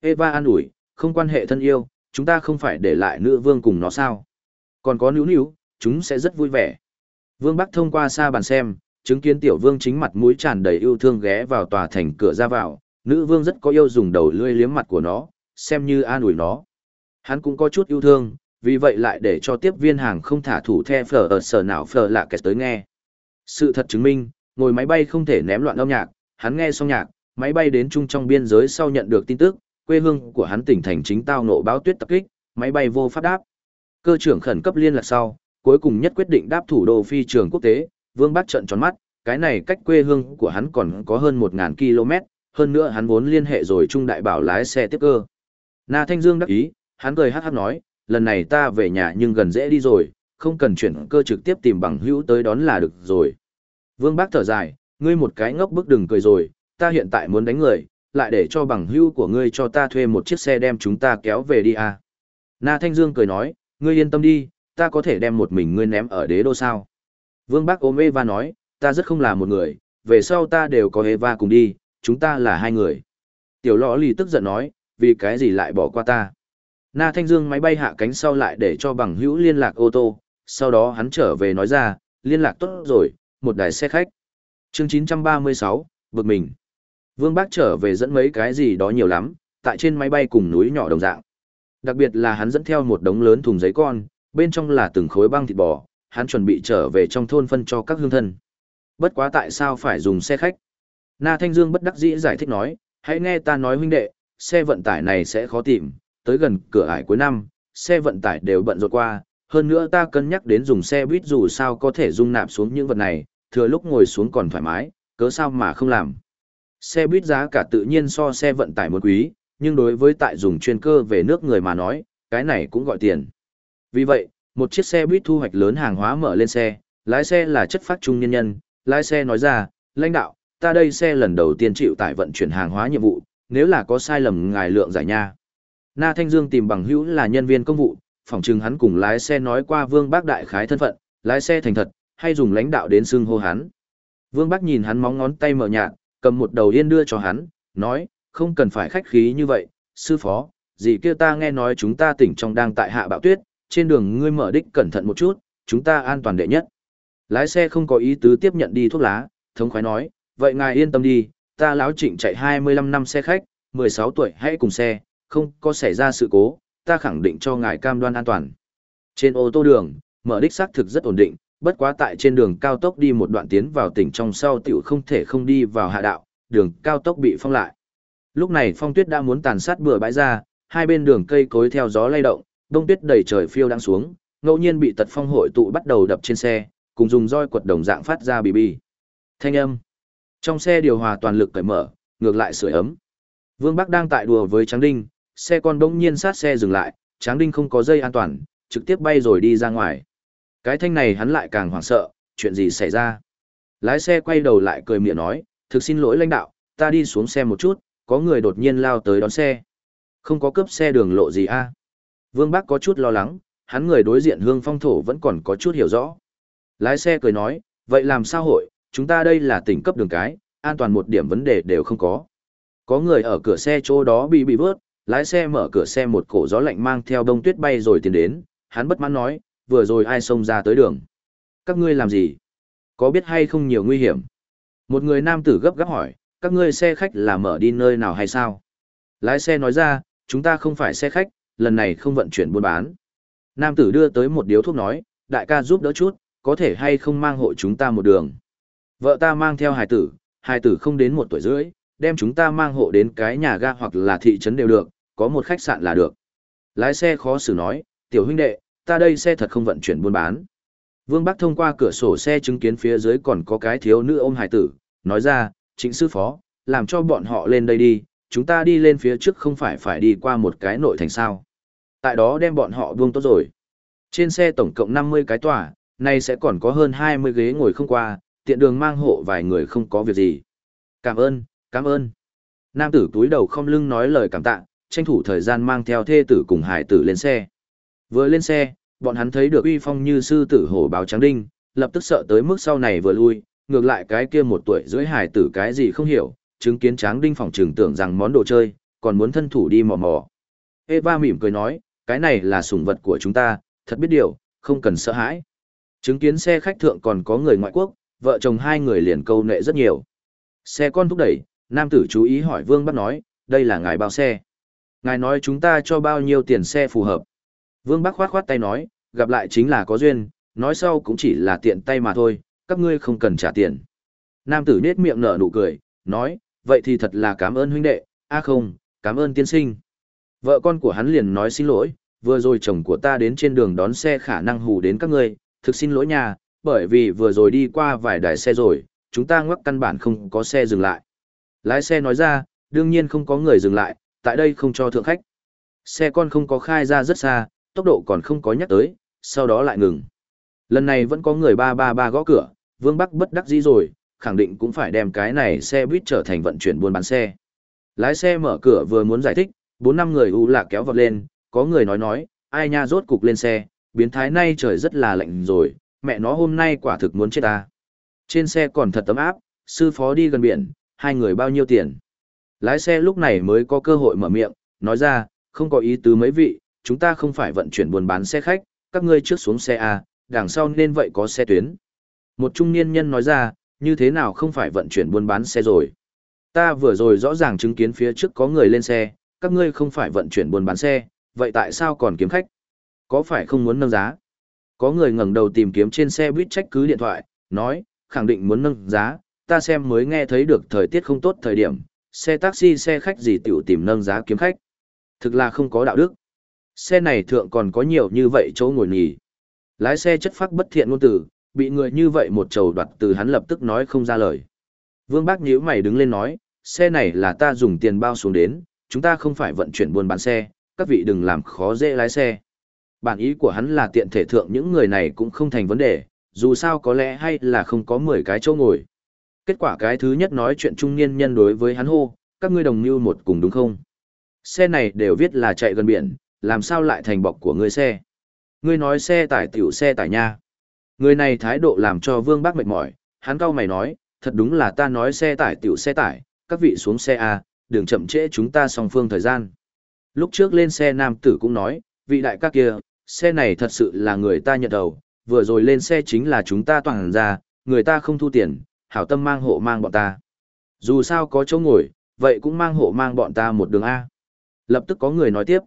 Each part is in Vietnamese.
Eva an ủi, không quan hệ thân yêu, chúng ta không phải để lại nữ vương cùng nó sao. Còn có nữ nữ, chúng sẽ rất vui vẻ. Vương Bắc thông qua xa bàn xem, chứng kiến tiểu vương chính mặt mũi tràn đầy yêu thương ghé vào tòa thành cửa ra vào, nữ vương rất có yêu dùng đầu lươi liếm mặt của nó, xem như an ủi nó. Hắn cũng có chút yêu thương, vì vậy lại để cho tiếp viên hàng không thả thủ the phở ở sở nào phở lạ kẹt tới nghe. Sự thật chứng minh, ngồi máy bay không thể ném loạn âm nhạc, hắn nghe xong nhạc, máy bay đến trung trong biên giới sau nhận được tin tức, quê hương của hắn tỉnh thành chính tao nộ báo tuyết tập kích, máy bay vô pháp đáp. Cơ trưởng khẩn cấp liên lạc sau, cuối cùng nhất quyết định đáp thủ đô phi trường quốc tế, Vương Bắc trận tròn mắt, cái này cách quê hương của hắn còn có hơn 1000 km, hơn nữa hắn vốn liên hệ rồi trung đại bảo lái xe tiếp cơ. Na Thanh Dương đắc ý, hắn cười hắc hắc nói, lần này ta về nhà nhưng gần dễ đi rồi, không cần chuyển cơ trực tiếp tìm bằng hữu tới đón là được rồi. Vương Bác thở dài, ngươi một cái ngốc bức đừng cười rồi, ta hiện tại muốn đánh người, lại để cho bằng hữu của ngươi cho ta thuê một chiếc xe đem chúng ta kéo về đi à. Na Thanh Dương cười nói, ngươi yên tâm đi, ta có thể đem một mình ngươi ném ở đế đô sao. Vương Bác ôm Eva nói, ta rất không là một người, về sau ta đều có Eva cùng đi, chúng ta là hai người. Tiểu lõ lì tức giận nói, vì cái gì lại bỏ qua ta. Na Thanh Dương máy bay hạ cánh sau lại để cho bằng hữu liên lạc ô tô, sau đó hắn trở về nói ra, liên lạc tốt rồi, một đài xe khách. Chương 936, bực mình. Vương Bác trở về dẫn mấy cái gì đó nhiều lắm, tại trên máy bay cùng núi nhỏ đồng dạng. Đặc biệt là hắn dẫn theo một đống lớn thùng giấy con, bên trong là từng khối băng thịt bò, hắn chuẩn bị trở về trong thôn phân cho các hương thân. Bất quá tại sao phải dùng xe khách? Na Thanh Dương bất đắc dĩ giải thích nói, hãy nghe ta nói huynh đệ, xe vận tải này sẽ khó tìm, tới gần cửa ải cuối năm, xe vận tải đều bận rộn qua, hơn nữa ta cân nhắc đến dùng xe buýt dù sao có thể dung nạp xuống những vật này, thừa lúc ngồi xuống còn thoải mái, cớ sao mà không làm. Xe buýt giá cả tự nhiên so xe vận tải một quý, nhưng đối với tại dùng chuyên cơ về nước người mà nói, cái này cũng gọi tiền. Vì vậy, một chiếc xe buýt thu hoạch lớn hàng hóa mở lên xe, lái xe là chất phát trung nhân nhân, lái xe nói ra, lãnh đạo, ta đây xe lần đầu tiên chịu tải vận chuyển hàng hóa nhiệm vụ, nếu là có sai lầm ngài lượng giải nha. Na Thanh Dương tìm bằng hữu là nhân viên công vụ, phỏng chừng hắn cùng lái xe nói qua Vương Bác đại khái thân phận, lái xe thành thật, hay dùng lãnh đạo đến xưng hô hắn. Vương Bác nhìn hắn móng ngón tay mở nhạt, cầm một đầu yên đưa cho hắn, nói, không cần phải khách khí như vậy, sư phó, gì kia ta nghe nói chúng ta tỉnh trong đang tại hạ bạo tuyết, trên đường ngươi mở đích cẩn thận một chút, chúng ta an toàn đệ nhất. Lái xe không có ý tứ tiếp nhận đi thuốc lá, thống khoái nói, vậy ngài yên tâm đi, ta láo trịnh chạy 25 năm xe khách, 16 tuổi hãy cùng xe, không có xảy ra sự cố, ta khẳng định cho ngài cam đoan an toàn. Trên ô tô đường, mở đích xác thực rất ổn định, bất quá tại trên đường cao tốc đi một đoạn tiến vào tỉnh trong sau tiểu không thể không đi vào hạ đạo, đường cao tốc bị phong lại. Lúc này phong tuyết đã muốn tàn sát bừa bãi ra, hai bên đường cây cối theo gió lay động, đông tuyết đầy trời phiêu đang xuống, ngẫu nhiên bị tật phong hội tụ bắt đầu đập trên xe, cùng dùng roi quật đồng dạng phát ra bì bì. Thanh âm. Trong xe điều hòa toàn lực cởi mở, ngược lại sưởi ấm. Vương Bắc đang tại đùa với Tráng Đinh, xe con bỗng nhiên sát xe dừng lại, Tráng Đinh không có dây an toàn, trực tiếp bay rồi đi ra ngoài. Cái thanh này hắn lại càng hoảng sợ, chuyện gì xảy ra? Lái xe quay đầu lại cười miệng nói, thực xin lỗi lãnh đạo, ta đi xuống xe một chút, có người đột nhiên lao tới đón xe. Không có cướp xe đường lộ gì a? Vương bác có chút lo lắng, hắn người đối diện hương phong thổ vẫn còn có chút hiểu rõ. Lái xe cười nói, vậy làm sao hội, chúng ta đây là tỉnh cấp đường cái, an toàn một điểm vấn đề đều không có. Có người ở cửa xe chỗ đó bị bị vớt, lái xe mở cửa xe một cổ gió lạnh mang theo đông tuyết bay rồi tiến đến, hắn bất mãn nói, vừa rồi ai xông ra tới đường. Các ngươi làm gì? Có biết hay không nhiều nguy hiểm? Một người nam tử gấp gáp hỏi, các ngươi xe khách là mở đi nơi nào hay sao? Lái xe nói ra, chúng ta không phải xe khách, lần này không vận chuyển buôn bán. Nam tử đưa tới một điếu thuốc nói, đại ca giúp đỡ chút, có thể hay không mang hộ chúng ta một đường. Vợ ta mang theo hài tử, hài tử không đến một tuổi rưỡi, đem chúng ta mang hộ đến cái nhà ga hoặc là thị trấn đều được, có một khách sạn là được. Lái xe khó xử nói, tiểu huynh đệ, ta đây xe thật không vận chuyển buôn bán. Vương Bắc thông qua cửa sổ xe chứng kiến phía dưới còn có cái thiếu nữ ôm hài tử, nói ra, Chính sư phó, làm cho bọn họ lên đây đi, chúng ta đi lên phía trước không phải phải đi qua một cái nội thành sao. Tại đó đem bọn họ buông tốt rồi. Trên xe tổng cộng 50 cái tòa, nay sẽ còn có hơn 20 ghế ngồi không qua, tiện đường mang hộ vài người không có việc gì. Cảm ơn, cảm ơn. Nam tử túi đầu không lưng nói lời cảm tạ, tranh thủ thời gian mang theo thê tử cùng hải tử lên xe. Vừa lên xe, bọn hắn thấy được uy phong như sư tử hổ báo trắng đinh, lập tức sợ tới mức sau này vừa lui, ngược lại cái kia một tuổi rưỡi hải tử cái gì không hiểu, chứng kiến tráng đinh phòng trường tưởng rằng món đồ chơi, còn muốn thân thủ đi mò mò. Eva mỉm cười nói, cái này là sủng vật của chúng ta, thật biết điều, không cần sợ hãi. Chứng kiến xe khách thượng còn có người ngoại quốc, vợ chồng hai người liền câu nệ rất nhiều. Xe con thúc đẩy, nam tử chú ý hỏi Vương bắt nói, đây là ngài bao xe. Ngài nói chúng ta cho bao nhiêu tiền xe phù hợp. Vương Bắc khoát khoát tay nói, gặp lại chính là có duyên, nói sau cũng chỉ là tiện tay mà thôi, các ngươi không cần trả tiền. Nam tử nết miệng nở nụ cười, nói, vậy thì thật là cảm ơn huynh đệ, a không, cảm ơn tiên sinh. Vợ con của hắn liền nói xin lỗi, vừa rồi chồng của ta đến trên đường đón xe khả năng hù đến các ngươi, thực xin lỗi nhà, bởi vì vừa rồi đi qua vài đài xe rồi, chúng ta ngoắc căn bản không có xe dừng lại. Lái xe nói ra, đương nhiên không có người dừng lại, tại đây không cho thượng khách. Xe con không có khai ra rất xa, tốc độ còn không có nhắc tới, sau đó lại ngừng. Lần này vẫn có người ba ba ba gõ cửa, Vương Bắc bất đắc dĩ rồi, khẳng định cũng phải đem cái này xe buýt trở thành vận chuyển buôn bán xe. Lái xe mở cửa vừa muốn giải thích, bốn năm người u lạc kéo vọt lên, có người nói nói, ai nha rốt cục lên xe, biến thái nay trời rất là lạnh rồi, mẹ nó hôm nay quả thực muốn chết ta. Trên xe còn thật tấm áp, sư phó đi gần biển, hai người bao nhiêu tiền. Lái xe lúc này mới có cơ hội mở miệng, nói ra, không có ý tứ mấy vị, chúng ta không phải vận chuyển buôn bán xe khách, các ngươi trước xuống xe A, đằng sau nên vậy có xe tuyến. Một trung niên nhân nói ra, như thế nào không phải vận chuyển buôn bán xe rồi. Ta vừa rồi rõ ràng chứng kiến phía trước có người lên xe, các ngươi không phải vận chuyển buôn bán xe, vậy tại sao còn kiếm khách? Có phải không muốn nâng giá? Có người ngẩng đầu tìm kiếm trên xe buýt trách cứ điện thoại, nói, khẳng định muốn nâng giá, ta xem mới nghe thấy được thời tiết không tốt thời điểm, xe taxi xe khách gì tiểu tìm nâng giá kiếm khách. Thực là không có đạo đức. Xe này thượng còn có nhiều như vậy chỗ ngồi nghỉ. Lái xe chất phác bất thiện ngôn từ, bị người như vậy một trầu đoạt từ hắn lập tức nói không ra lời. Vương Bác nhíu mày đứng lên nói, xe này là ta dùng tiền bao xuống đến, chúng ta không phải vận chuyển buôn bán xe, các vị đừng làm khó dễ lái xe. Bản ý của hắn là tiện thể thượng những người này cũng không thành vấn đề, dù sao có lẽ hay là không có 10 cái chỗ ngồi. Kết quả cái thứ nhất nói chuyện trung niên nhân đối với hắn hô, các ngươi đồng mưu một cùng đúng không? Xe này đều viết là chạy gần biển, làm sao lại thành bọc của ngươi xe? Ngươi nói xe tải tiểu xe tải nha. Người này thái độ làm cho Vương Bác mệt mỏi, hắn cau mày nói, thật đúng là ta nói xe tải tiểu xe tải, các vị xuống xe A, đừng chậm trễ chúng ta song phương thời gian. Lúc trước lên xe nam tử cũng nói, vị đại các kia, xe này thật sự là người ta nhận đầu, vừa rồi lên xe chính là chúng ta toàn ra, người ta không thu tiền, hảo tâm mang hộ mang bọn ta. Dù sao có chỗ ngồi, vậy cũng mang hộ mang bọn ta một đường A. Lập tức có người nói tiếp.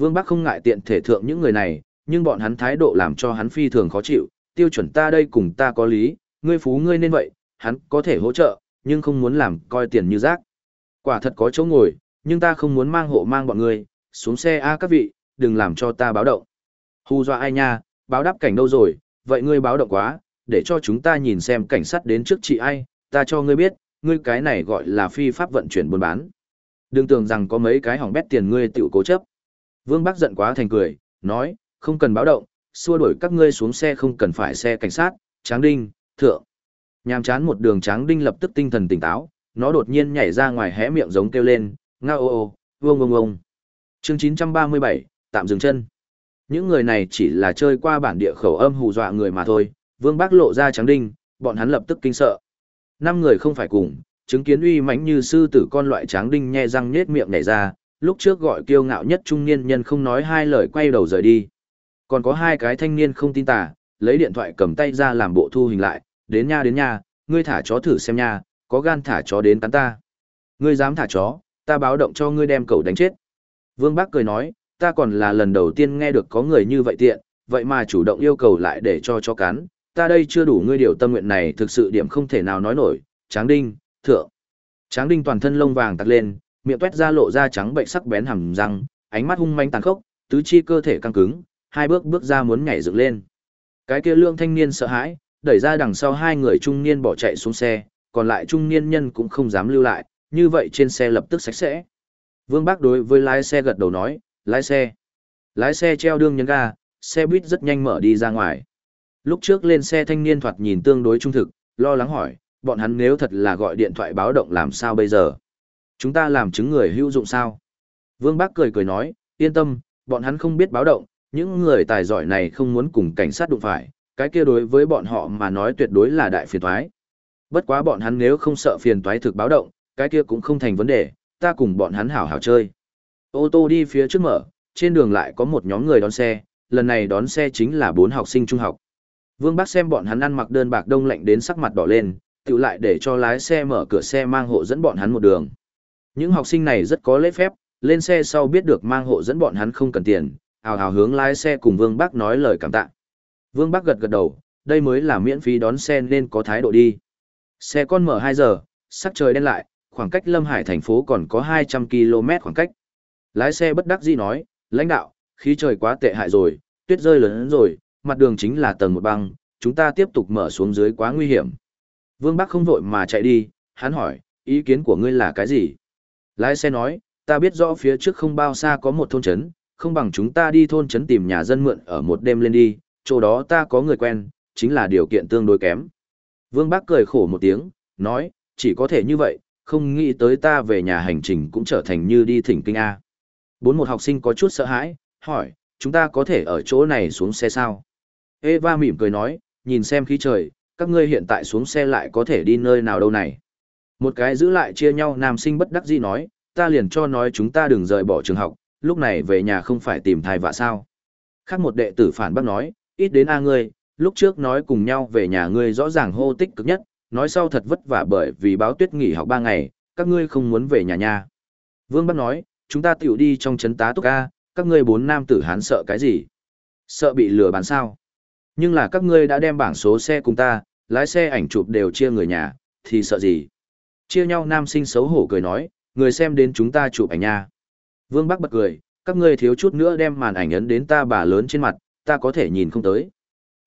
Vương Bắc không ngại tiện thể thượng những người này, nhưng bọn hắn thái độ làm cho hắn phi thường khó chịu, tiêu chuẩn ta đây cùng ta có lý, ngươi phú ngươi nên vậy, hắn có thể hỗ trợ, nhưng không muốn làm coi tiền như rác. Quả thật có chỗ ngồi, nhưng ta không muốn mang hộ mang bọn ngươi, xuống xe A các vị, đừng làm cho ta báo động. Hù dọa ai nha, báo đáp cảnh đâu rồi, vậy ngươi báo động quá, để cho chúng ta nhìn xem cảnh sát đến trước chị ai, ta cho ngươi biết, ngươi cái này gọi là phi pháp vận chuyển buôn bán. Đừng tưởng rằng có mấy cái hỏng bét tiền ngươi tự cố chấp. Vương Bắc giận quá thành cười, nói, không cần báo động, xua đuổi các ngươi xuống xe không cần phải xe cảnh sát, tráng đinh, thượng. Nhàm chán một đường tráng đinh lập tức tinh thần tỉnh táo, nó đột nhiên nhảy ra ngoài hé miệng giống kêu lên, nga ô ô, vông vông vông. Chương 937, tạm dừng chân. Những người này chỉ là chơi qua bản địa khẩu âm hù dọa người mà thôi, Vương Bác lộ ra Tráng đinh, bọn hắn lập tức kinh sợ. Năm người không phải cùng, chứng kiến uy mãnh như sư tử con loại tráng đinh nhe răng nhết miệng nhảy ra, lúc trước gọi kiêu ngạo nhất trung niên nhân không nói hai lời quay đầu rời đi. Còn có hai cái thanh niên không tin tà, lấy điện thoại cầm tay ra làm bộ thu hình lại, đến nha đến nha, ngươi thả chó thử xem nha, có gan thả chó đến tán ta. Ngươi dám thả chó, ta báo động cho ngươi đem cậu đánh chết. Vương Bác cười nói, ta còn là lần đầu tiên nghe được có người như vậy tiện, vậy mà chủ động yêu cầu lại để cho chó cắn, ta đây chưa đủ ngươi điều tâm nguyện này thực sự điểm không thể nào nói nổi, tráng đinh, thượng. Tráng đinh toàn thân lông vàng tặc lên, miệng tuét ra lộ ra trắng bệnh sắc bén hầm răng, ánh mắt hung manh tàn khốc, tứ chi cơ thể căng cứng, hai bước bước ra muốn nhảy dựng lên. Cái kia lương thanh niên sợ hãi, đẩy ra đằng sau hai người trung niên bỏ chạy xuống xe, còn lại trung niên nhân cũng không dám lưu lại, như vậy trên xe lập tức sạch sẽ. Vương Bác đối với lái xe gật đầu nói, lái xe. Lái xe treo đương nhấn ga, xe buýt rất nhanh mở đi ra ngoài. Lúc trước lên xe thanh niên thoạt nhìn tương đối trung thực, lo lắng hỏi, bọn hắn nếu thật là gọi điện thoại báo động làm sao bây giờ? Chúng ta làm chứng người hữu dụng sao? Vương Bác cười cười nói, yên tâm, bọn hắn không biết báo động, những người tài giỏi này không muốn cùng cảnh sát đụng phải, cái kia đối với bọn họ mà nói tuyệt đối là đại phiền toái. Bất quá bọn hắn nếu không sợ phiền toái thực báo động, cái kia cũng không thành vấn đề, ta cùng bọn hắn hảo hảo chơi. Ô tô đi phía trước mở, trên đường lại có một nhóm người đón xe, lần này đón xe chính là bốn học sinh trung học. Vương Bác xem bọn hắn ăn mặc đơn bạc đông lạnh đến sắc mặt đỏ lên, tự lại để cho lái xe mở cửa xe mang hộ dẫn bọn hắn một đường. Những học sinh này rất có lễ phép, lên xe sau biết được mang hộ dẫn bọn hắn không cần tiền, hào hào hướng lái xe cùng Vương Bắc nói lời cảm tạ. Vương Bắc gật gật đầu, đây mới là miễn phí đón xe nên có thái độ đi. Xe con mở 2 giờ, sắc trời đen lại, khoảng cách Lâm Hải thành phố còn có 200 km khoảng cách. Lái xe bất đắc dĩ nói, lãnh đạo, khí trời quá tệ hại rồi, tuyết rơi lớn rồi, mặt đường chính là tầng một băng, chúng ta tiếp tục mở xuống dưới quá nguy hiểm. Vương Bắc không vội mà chạy đi, hắn hỏi, ý kiến của ngươi là cái gì? Lái xe nói, ta biết rõ phía trước không bao xa có một thôn trấn, không bằng chúng ta đi thôn trấn tìm nhà dân mượn ở một đêm lên đi, chỗ đó ta có người quen, chính là điều kiện tương đối kém. Vương bác cười khổ một tiếng, nói, chỉ có thể như vậy, không nghĩ tới ta về nhà hành trình cũng trở thành như đi thỉnh kinh A. Bốn một học sinh có chút sợ hãi, hỏi, chúng ta có thể ở chỗ này xuống xe sao? Eva mỉm cười nói, nhìn xem khí trời, các ngươi hiện tại xuống xe lại có thể đi nơi nào đâu này. Một cái giữ lại chia nhau nam sinh bất đắc dĩ nói, ta liền cho nói chúng ta đừng rời bỏ trường học, lúc này về nhà không phải tìm thai vạ sao. Khác một đệ tử phản bác nói, ít đến a ngươi, lúc trước nói cùng nhau về nhà ngươi rõ ràng hô tích cực nhất, nói sau thật vất vả bởi vì báo tuyết nghỉ học ba ngày, các ngươi không muốn về nhà nha. Vương Bắc nói, chúng ta tiểu đi trong chấn tá túc A, các ngươi bốn nam tử hán sợ cái gì? Sợ bị lừa bán sao? Nhưng là các ngươi đã đem bảng số xe cùng ta, lái xe ảnh chụp đều chia người nhà, thì sợ gì? Chia nhau nam sinh xấu hổ cười nói, người xem đến chúng ta chụp ảnh nha. Vương Bắc bật cười, các ngươi thiếu chút nữa đem màn ảnh ấn đến ta bà lớn trên mặt, ta có thể nhìn không tới.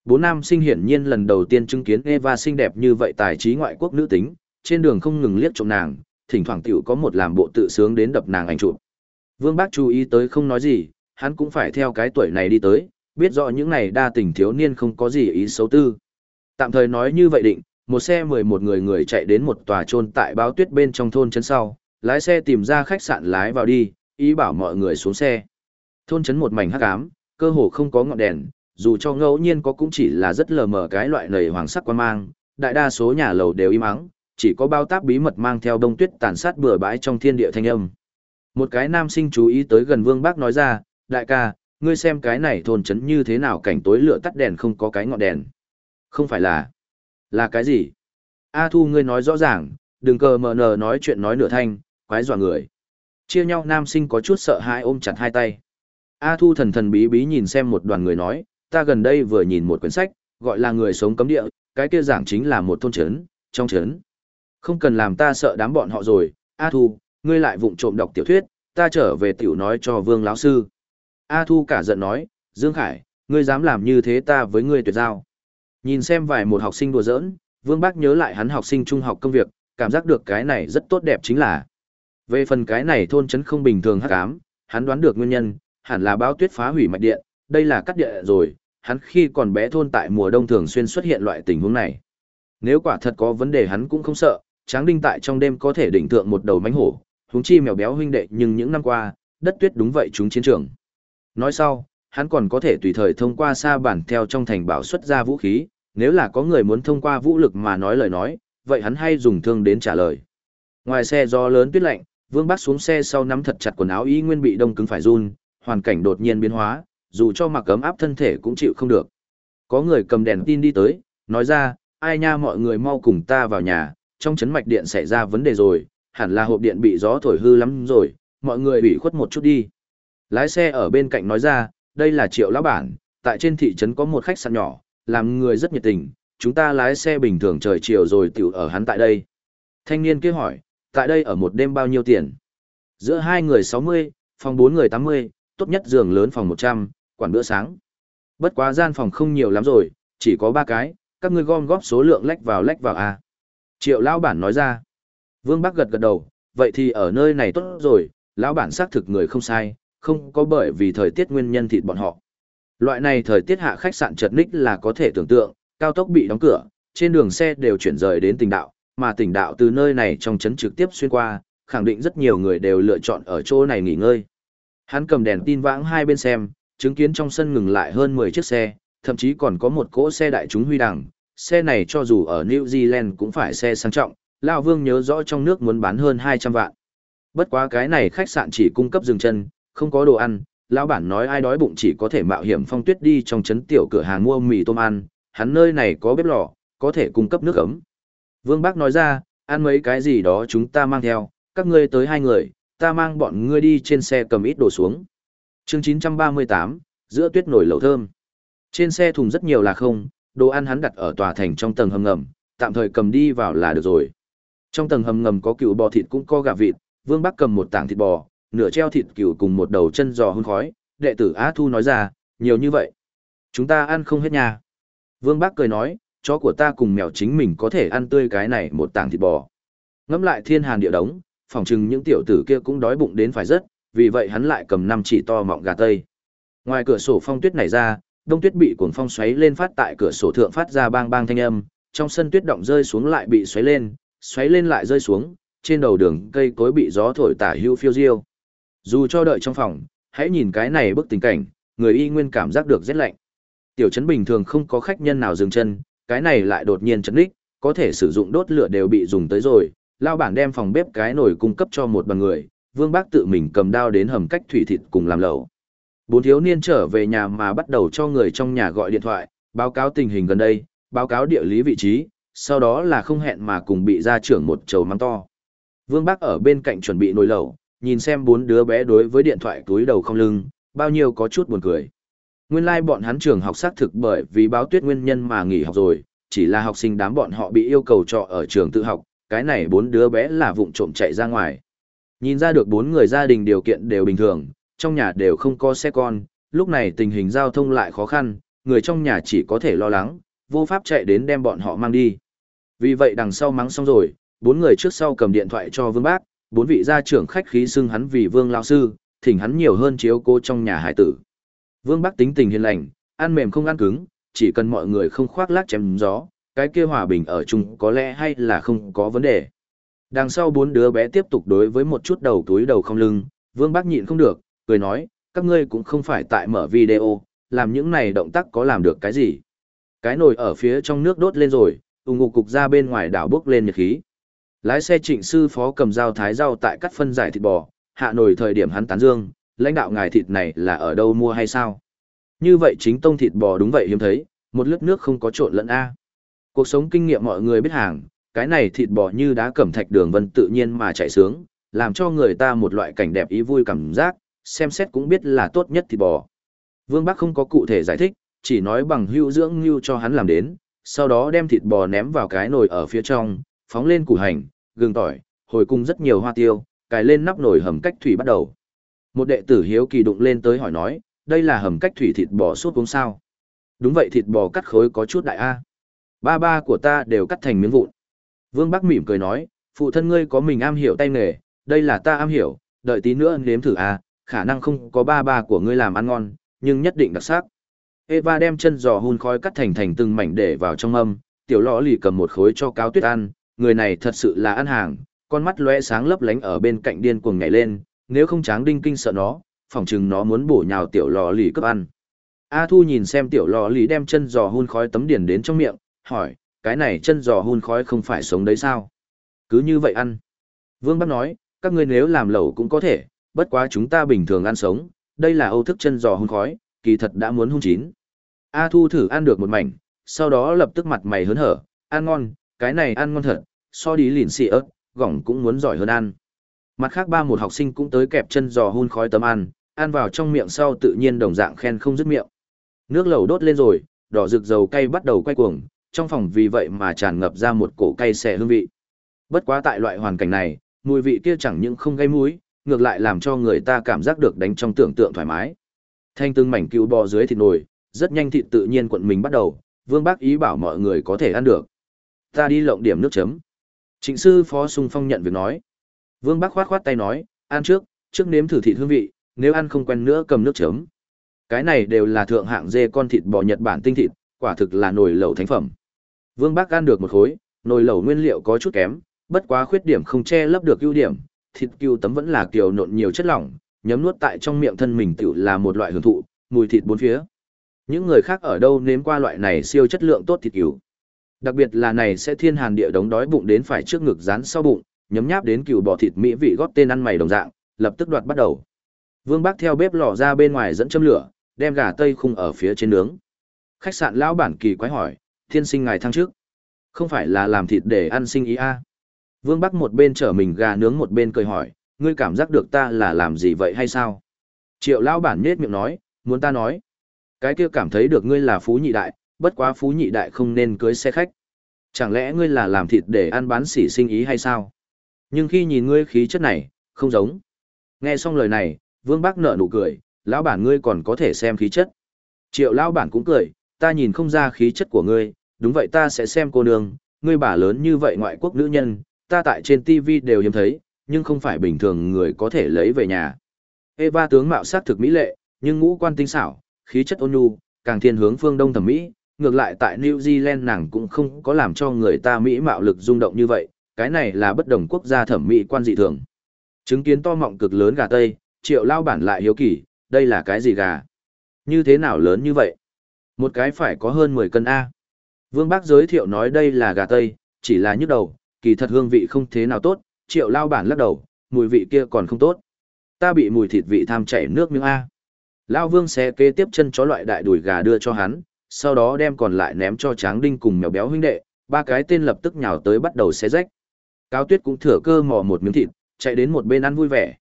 Bốn nam sinh hiển nhiên lần đầu tiên chứng kiến Eva xinh đẹp như vậy tài trí ngoại quốc nữ tính, trên đường không ngừng liếc trộm nàng, thỉnh thoảng tiểu có một làm bộ tự sướng đến đập nàng ảnh chụp. Vương Bác chú ý tới không nói gì, hắn cũng phải theo cái tuổi này đi tới, biết rõ những này đa tình thiếu niên không có gì ý xấu tư. Tạm thời nói như vậy định, một xe 11 người người chạy đến một tòa trôn tại báo tuyết bên trong thôn trấn sau, lái xe tìm ra khách sạn lái vào đi, ý bảo mọi người xuống xe. Thôn trấn một mảnh hắc ám, cơ hồ không có ngọn đèn, dù cho ngẫu nhiên có cũng chỉ là rất lờ mờ cái loại nầy hoàng sắc quan mang, đại đa số nhà lầu đều im ắng, chỉ có bao táp bí mật mang theo đông tuyết tàn sát bừa bãi trong thiên địa thanh âm. Một cái nam sinh chú ý tới gần Vương Bác nói ra, đại ca, ngươi xem cái này thôn trấn như thế nào cảnh tối lửa tắt đèn không có cái ngọn đèn. Không phải là, là cái gì? A Thu ngươi nói rõ ràng, đừng cờ mờ nờ nói chuyện nói nửa thanh, quái dọa người. Chia nhau nam sinh có chút sợ hãi ôm chặt hai tay. A Thu thần thần bí bí nhìn xem một đoàn người nói, ta gần đây vừa nhìn một quyển sách, gọi là người sống cấm địa, cái kia giảng chính là một thôn trấn, trong trấn. Không cần làm ta sợ đám bọn họ rồi, A Thu, ngươi lại vụng trộm đọc tiểu thuyết, ta trở về tiểu nói cho Vương lão sư. A Thu cả giận nói, Dương Khải, ngươi dám làm như thế ta với ngươi tuyệt giao. Nhìn xem vài một học sinh đùa giỡn, Vương Bác nhớ lại hắn học sinh trung học công việc, cảm giác được cái này rất tốt đẹp chính là. Về phần cái này thôn trấn không bình thường hắc ám, hắn đoán được nguyên nhân, hẳn là báo tuyết phá hủy mạch điện, đây là cắt địa rồi, hắn khi còn bé thôn tại mùa đông thường xuyên xuất hiện loại tình huống này. Nếu quả thật có vấn đề hắn cũng không sợ, Tráng Đinh tại trong đêm có thể đỉnh thượng một đầu mánh hổ, huống chi mèo béo huynh đệ nhưng những năm qua, đất tuyết đúng vậy chúng chiến trường. Nói sau, hắn còn có thể tùy thời thông qua xa bản theo trong thành bảo xuất ra vũ khí, nếu là có người muốn thông qua vũ lực mà nói lời nói, vậy hắn hay dùng thương đến trả lời. Ngoài xe gió lớn tuyết lạnh, Vương Bắc xuống xe sau nắm thật chặt quần áo y nguyên bị đông cứng phải run, hoàn cảnh đột nhiên biến hóa, dù cho mặc ấm áp thân thể cũng chịu không được. Có người cầm đèn tin đi tới, nói ra, ai nha mọi người mau cùng ta vào nhà, trong chấn mạch điện xảy ra vấn đề rồi, hẳn là hộp điện bị gió thổi hư lắm rồi, mọi người ủy khuất một chút đi. Lái xe ở bên cạnh nói ra, đây là triệu lão bản, tại trên thị trấn có một khách sạn nhỏ, làm người rất nhiệt tình, chúng ta lái xe bình thường trời chiều rồi tiểu ở hắn tại đây. Thanh niên kia hỏi, tại đây ở một đêm bao nhiêu tiền? Giữa hai người 60, phòng bốn người 80, tốt nhất giường lớn phòng 100, quản bữa sáng. Bất quá gian phòng không nhiều lắm rồi, chỉ có ba cái, các ngươi gom góp số lượng lách vào lách vào à. Triệu lão bản nói ra. Vương Bắc gật gật đầu, vậy thì ở nơi này tốt rồi, lão bản xác thực người không sai, không có bởi vì thời tiết nguyên nhân thịt bọn họ. Loại này thời tiết hạ khách sạn chật ních là có thể tưởng tượng, cao tốc bị đóng cửa, trên đường xe đều chuyển rời đến tỉnh đạo, mà tỉnh đạo từ nơi này trong chấn trực tiếp xuyên qua, khẳng định rất nhiều người đều lựa chọn ở chỗ này nghỉ ngơi. Hắn cầm đèn tin vãng hai bên xem, chứng kiến trong sân ngừng lại hơn 10 chiếc xe, thậm chí còn có một cỗ xe đại chúng huy đằng, xe này cho dù ở New Zealand cũng phải xe sang trọng, Lão Vương nhớ rõ trong nước muốn bán hơn 200 vạn. Bất quá cái này khách sạn chỉ cung cấp dừng chân, không có đồ ăn, lão bản nói ai đói bụng chỉ có thể mạo hiểm phong tuyết đi trong trấn tiểu cửa hàng mua mì tôm ăn, hắn nơi này có bếp lò, có thể cung cấp nước ấm. Vương Bác nói ra, ăn mấy cái gì đó chúng ta mang theo, các ngươi tới hai người, ta mang bọn ngươi đi trên xe cầm ít đồ xuống. chương 938, giữa tuyết nổi lẩu thơm. Trên xe thùng rất nhiều là không, đồ ăn hắn đặt ở tòa thành trong tầng hầm ngầm, tạm thời cầm đi vào là được rồi. Trong tầng hầm ngầm có cựu bò thịt cũng có gà vịt, Vương Bắc cầm một tảng thịt bò, nửa treo thịt cừu cùng một đầu chân giò hun khói, đệ tử Á Thu nói ra, nhiều như vậy. Chúng ta ăn không hết nha. Vương bác cười nói, chó của ta cùng mèo chính mình có thể ăn tươi cái này một tảng thịt bò. Ngắm lại thiên hàn địa đống, phỏng chừng những tiểu tử kia cũng đói bụng đến phải rất, vì vậy hắn lại cầm năm chỉ to mọng gà tây. Ngoài cửa sổ phong tuyết này ra, đông tuyết bị cuồng phong xoáy lên phát tại cửa sổ thượng phát ra bang bang thanh âm, trong sân tuyết động rơi xuống lại bị xoáy lên, xoáy lên lại rơi xuống, trên đầu đường cây cối bị gió thổi tả hưu phiêu diêu. Dù cho đợi trong phòng, hãy nhìn cái này bức tình cảnh, người y nguyên cảm giác được rét lạnh. Tiểu trấn bình thường không có khách nhân nào dừng chân, cái này lại đột nhiên chấn đích, có thể sử dụng đốt lửa đều bị dùng tới rồi, lao bản đem phòng bếp cái nồi cung cấp cho một bằng người, Vương Bác tự mình cầm đao đến hầm cách thủy thịt cùng làm lẩu. Bốn thiếu niên trở về nhà mà bắt đầu cho người trong nhà gọi điện thoại, báo cáo tình hình gần đây, báo cáo địa lý vị trí, sau đó là không hẹn mà cùng bị gia trưởng một chầu mắng to. Vương Bác ở bên cạnh chuẩn bị nồi lẩu, nhìn xem bốn đứa bé đối với điện thoại túi đầu không lưng, bao nhiêu có chút buồn cười. Nguyên lai like bọn hắn trường học xác thực bởi vì báo tuyết nguyên nhân mà nghỉ học rồi, chỉ là học sinh đám bọn họ bị yêu cầu trọ ở trường tự học, cái này bốn đứa bé là vụng trộm chạy ra ngoài. Nhìn ra được bốn người gia đình điều kiện đều bình thường, trong nhà đều không có xe con, lúc này tình hình giao thông lại khó khăn, người trong nhà chỉ có thể lo lắng, vô pháp chạy đến đem bọn họ mang đi. Vì vậy đằng sau mắng xong rồi, bốn người trước sau cầm điện thoại cho Vương Bác, bốn vị gia trưởng khách khí xưng hắn vì Vương lão sư, thỉnh hắn nhiều hơn chiếu cô trong nhà hải tử. Vương Bác tính tình hiền lành, ăn mềm không ăn cứng, chỉ cần mọi người không khoác lác chém gió, cái kia hòa bình ở chung có lẽ hay là không có vấn đề. Đằng sau bốn đứa bé tiếp tục đối với một chút đầu túi đầu không lưng, Vương Bác nhịn không được, cười nói, các ngươi cũng không phải tại mở video, làm những này động tác có làm được cái gì. Cái nồi ở phía trong nước đốt lên rồi, ủng ngục cục ra bên ngoài đảo bốc lên nhiệt khí. Lái xe trịnh sư phó cầm dao thái rau tại cắt phân giải thịt bò, hạ nồi thời điểm hắn tán dương, lãnh đạo ngài thịt này là ở đâu mua hay sao? Như vậy chính tông thịt bò đúng vậy hiếm thấy, một lướt nước không có trộn lẫn A. Cuộc sống kinh nghiệm mọi người biết hàng, cái này thịt bò như đá cẩm thạch đường vân tự nhiên mà chạy sướng, làm cho người ta một loại cảnh đẹp ý vui cảm giác, xem xét cũng biết là tốt nhất thịt bò. Vương Bắc không có cụ thể giải thích, chỉ nói bằng hưu dưỡng như cho hắn làm đến, sau đó đem thịt bò ném vào cái nồi ở phía trong, phóng lên củ hành, gừng tỏi, hồi cung rất nhiều hoa tiêu, cài lên nắp nồi hầm cách thủy bắt đầu. Một đệ tử hiếu kỳ đụng lên tới hỏi nói, đây là hầm cách thủy thịt bò suốt uống sao? Đúng vậy thịt bò cắt khối có chút đại a. Ba ba của ta đều cắt thành miếng vụn. Vương Bắc mỉm cười nói, phụ thân ngươi có mình am hiểu tay nghề, đây là ta am hiểu, đợi tí nữa nếm thử a, khả năng không có ba ba của ngươi làm ăn ngon, nhưng nhất định đặc sắc. Eva đem chân giò hun khói cắt thành thành từng mảnh để vào trong âm, tiểu lọ lì cầm một khối cho cáo tuyết ăn, người này thật sự là ăn hàng, con mắt lóe sáng lấp lánh ở bên cạnh điên cuồng nhảy lên, nếu không tráng đinh kinh sợ nó, phỏng chừng nó muốn bổ nhào tiểu lọ lì cướp ăn. A Thu nhìn xem tiểu lọ lì đem chân giò hun khói tấm điển đến trong miệng, hỏi, cái này chân giò hun khói không phải sống đấy sao? Cứ như vậy ăn. Vương Bắc nói, các ngươi nếu làm lẩu cũng có thể, bất quá chúng ta bình thường ăn sống, đây là âu thức chân giò hun khói, kỳ thật đã muốn hun chín. A Thu thử ăn được một mảnh, sau đó lập tức mặt mày hớn hở, ăn ngon, cái này ăn ngon thật, so đi lìn xì ớt, gỏng cũng muốn giỏi hơn ăn. Mặt khác ba một học sinh cũng tới kẹp chân giò hun khói tấm ăn, ăn vào trong miệng sau tự nhiên đồng dạng khen không dứt miệng. Nước lẩu đốt lên rồi, đỏ rực dầu cay bắt đầu quay cuồng, trong phòng vì vậy mà tràn ngập ra một cổ cay xè hương vị. Bất quá tại loại hoàn cảnh này, mùi vị kia chẳng những không gây mũi, ngược lại làm cho người ta cảm giác được đánh trong tưởng tượng thoải mái. Thanh tương mảnh cừu bò dưới thịt nồi, rất nhanh thịt tự nhiên quận mình bắt đầu, Vương Bác ý bảo mọi người có thể ăn được. Ta đi lộng điểm nước chấm. Trịnh sư phó sung phong nhận việc nói. Vương Bác khoát khoát tay nói, ăn trước, trước nếm thử thịt hương vị, nếu ăn không quen nữa cầm nước chấm. Cái này đều là thượng hạng dê con thịt bò Nhật Bản tinh thịt, quả thực là nồi lẩu thánh phẩm. Vương Bác ăn được một khối, nồi lẩu nguyên liệu có chút kém, bất quá khuyết điểm không che lấp được ưu điểm, thịt cừu tấm vẫn là kiều nộn nhiều chất lỏng, nhấm nuốt tại trong miệng thân mình tựu là một loại hưởng thụ, mùi thịt bốn phía. Những người khác ở đâu nếm qua loại này siêu chất lượng tốt thịt cừu. Đặc biệt là này sẽ thiên hàn địa đống đói bụng đến phải trước ngực rán sau bụng, nhấm nháp đến cừu bò thịt mỹ vị gót tên ăn mày đồng dạng, lập tức đoạt bắt đầu. Vương bác theo bếp lò ra bên ngoài dẫn châm lửa, đem gà tây khung ở phía trên nướng. Khách sạn lão bản kỳ quái hỏi, thiên sinh ngài thăng trước. Không phải là làm thịt để ăn sinh ý a à? Vương Bắc một bên chở mình gà nướng một bên cười hỏi, ngươi cảm giác được ta là làm gì vậy hay sao? Triệu lão bản nết miệng nói, muốn ta nói. Cái kia cảm thấy được ngươi là phú nhị đại, bất quá phú nhị đại không nên cưới xe khách. Chẳng lẽ ngươi là làm thịt để ăn bán sỉ sinh ý hay sao? Nhưng khi nhìn ngươi khí chất này, không giống. Nghe xong lời này, Vương bác nở nụ cười, lão bản ngươi còn có thể xem khí chất. Triệu lão bản cũng cười, ta nhìn không ra khí chất của ngươi, đúng vậy ta sẽ xem cô nương, ngươi bà lớn như vậy ngoại quốc nữ nhân, ta tại trên TV đều hiếm thấy, nhưng không phải bình thường người có thể lấy về nhà. Eva tướng mạo sát thực mỹ lệ, nhưng ngũ quan tinh xảo, khí chất ôn nhu, càng thiên hướng phương đông thẩm mỹ, ngược lại tại New Zealand nàng cũng không có làm cho người ta mỹ mạo lực rung động như vậy, cái này là bất đồng quốc gia thẩm mỹ quan dị thường. Chứng kiến to mọng cực lớn gà tây, triệu lao bản lại hiếu kỳ, đây là cái gì gà? Như thế nào lớn như vậy? Một cái phải có hơn 10 cân A. Vương Bác giới thiệu nói đây là gà tây, chỉ là nhức đầu, kỳ thật hương vị không thế nào tốt, triệu lao bản lắc đầu, mùi vị kia còn không tốt. Ta bị mùi thịt vị tham chảy nước miếng A. Lao Vương sẽ kế tiếp chân chó loại đại đùi gà đưa cho hắn, sau đó đem còn lại ném cho Tráng Đinh cùng mèo béo huynh đệ, ba cái tên lập tức nhào tới bắt đầu xé rách. Cao Tuyết cũng thừa cơ mò một miếng thịt, chạy đến một bên ăn vui vẻ.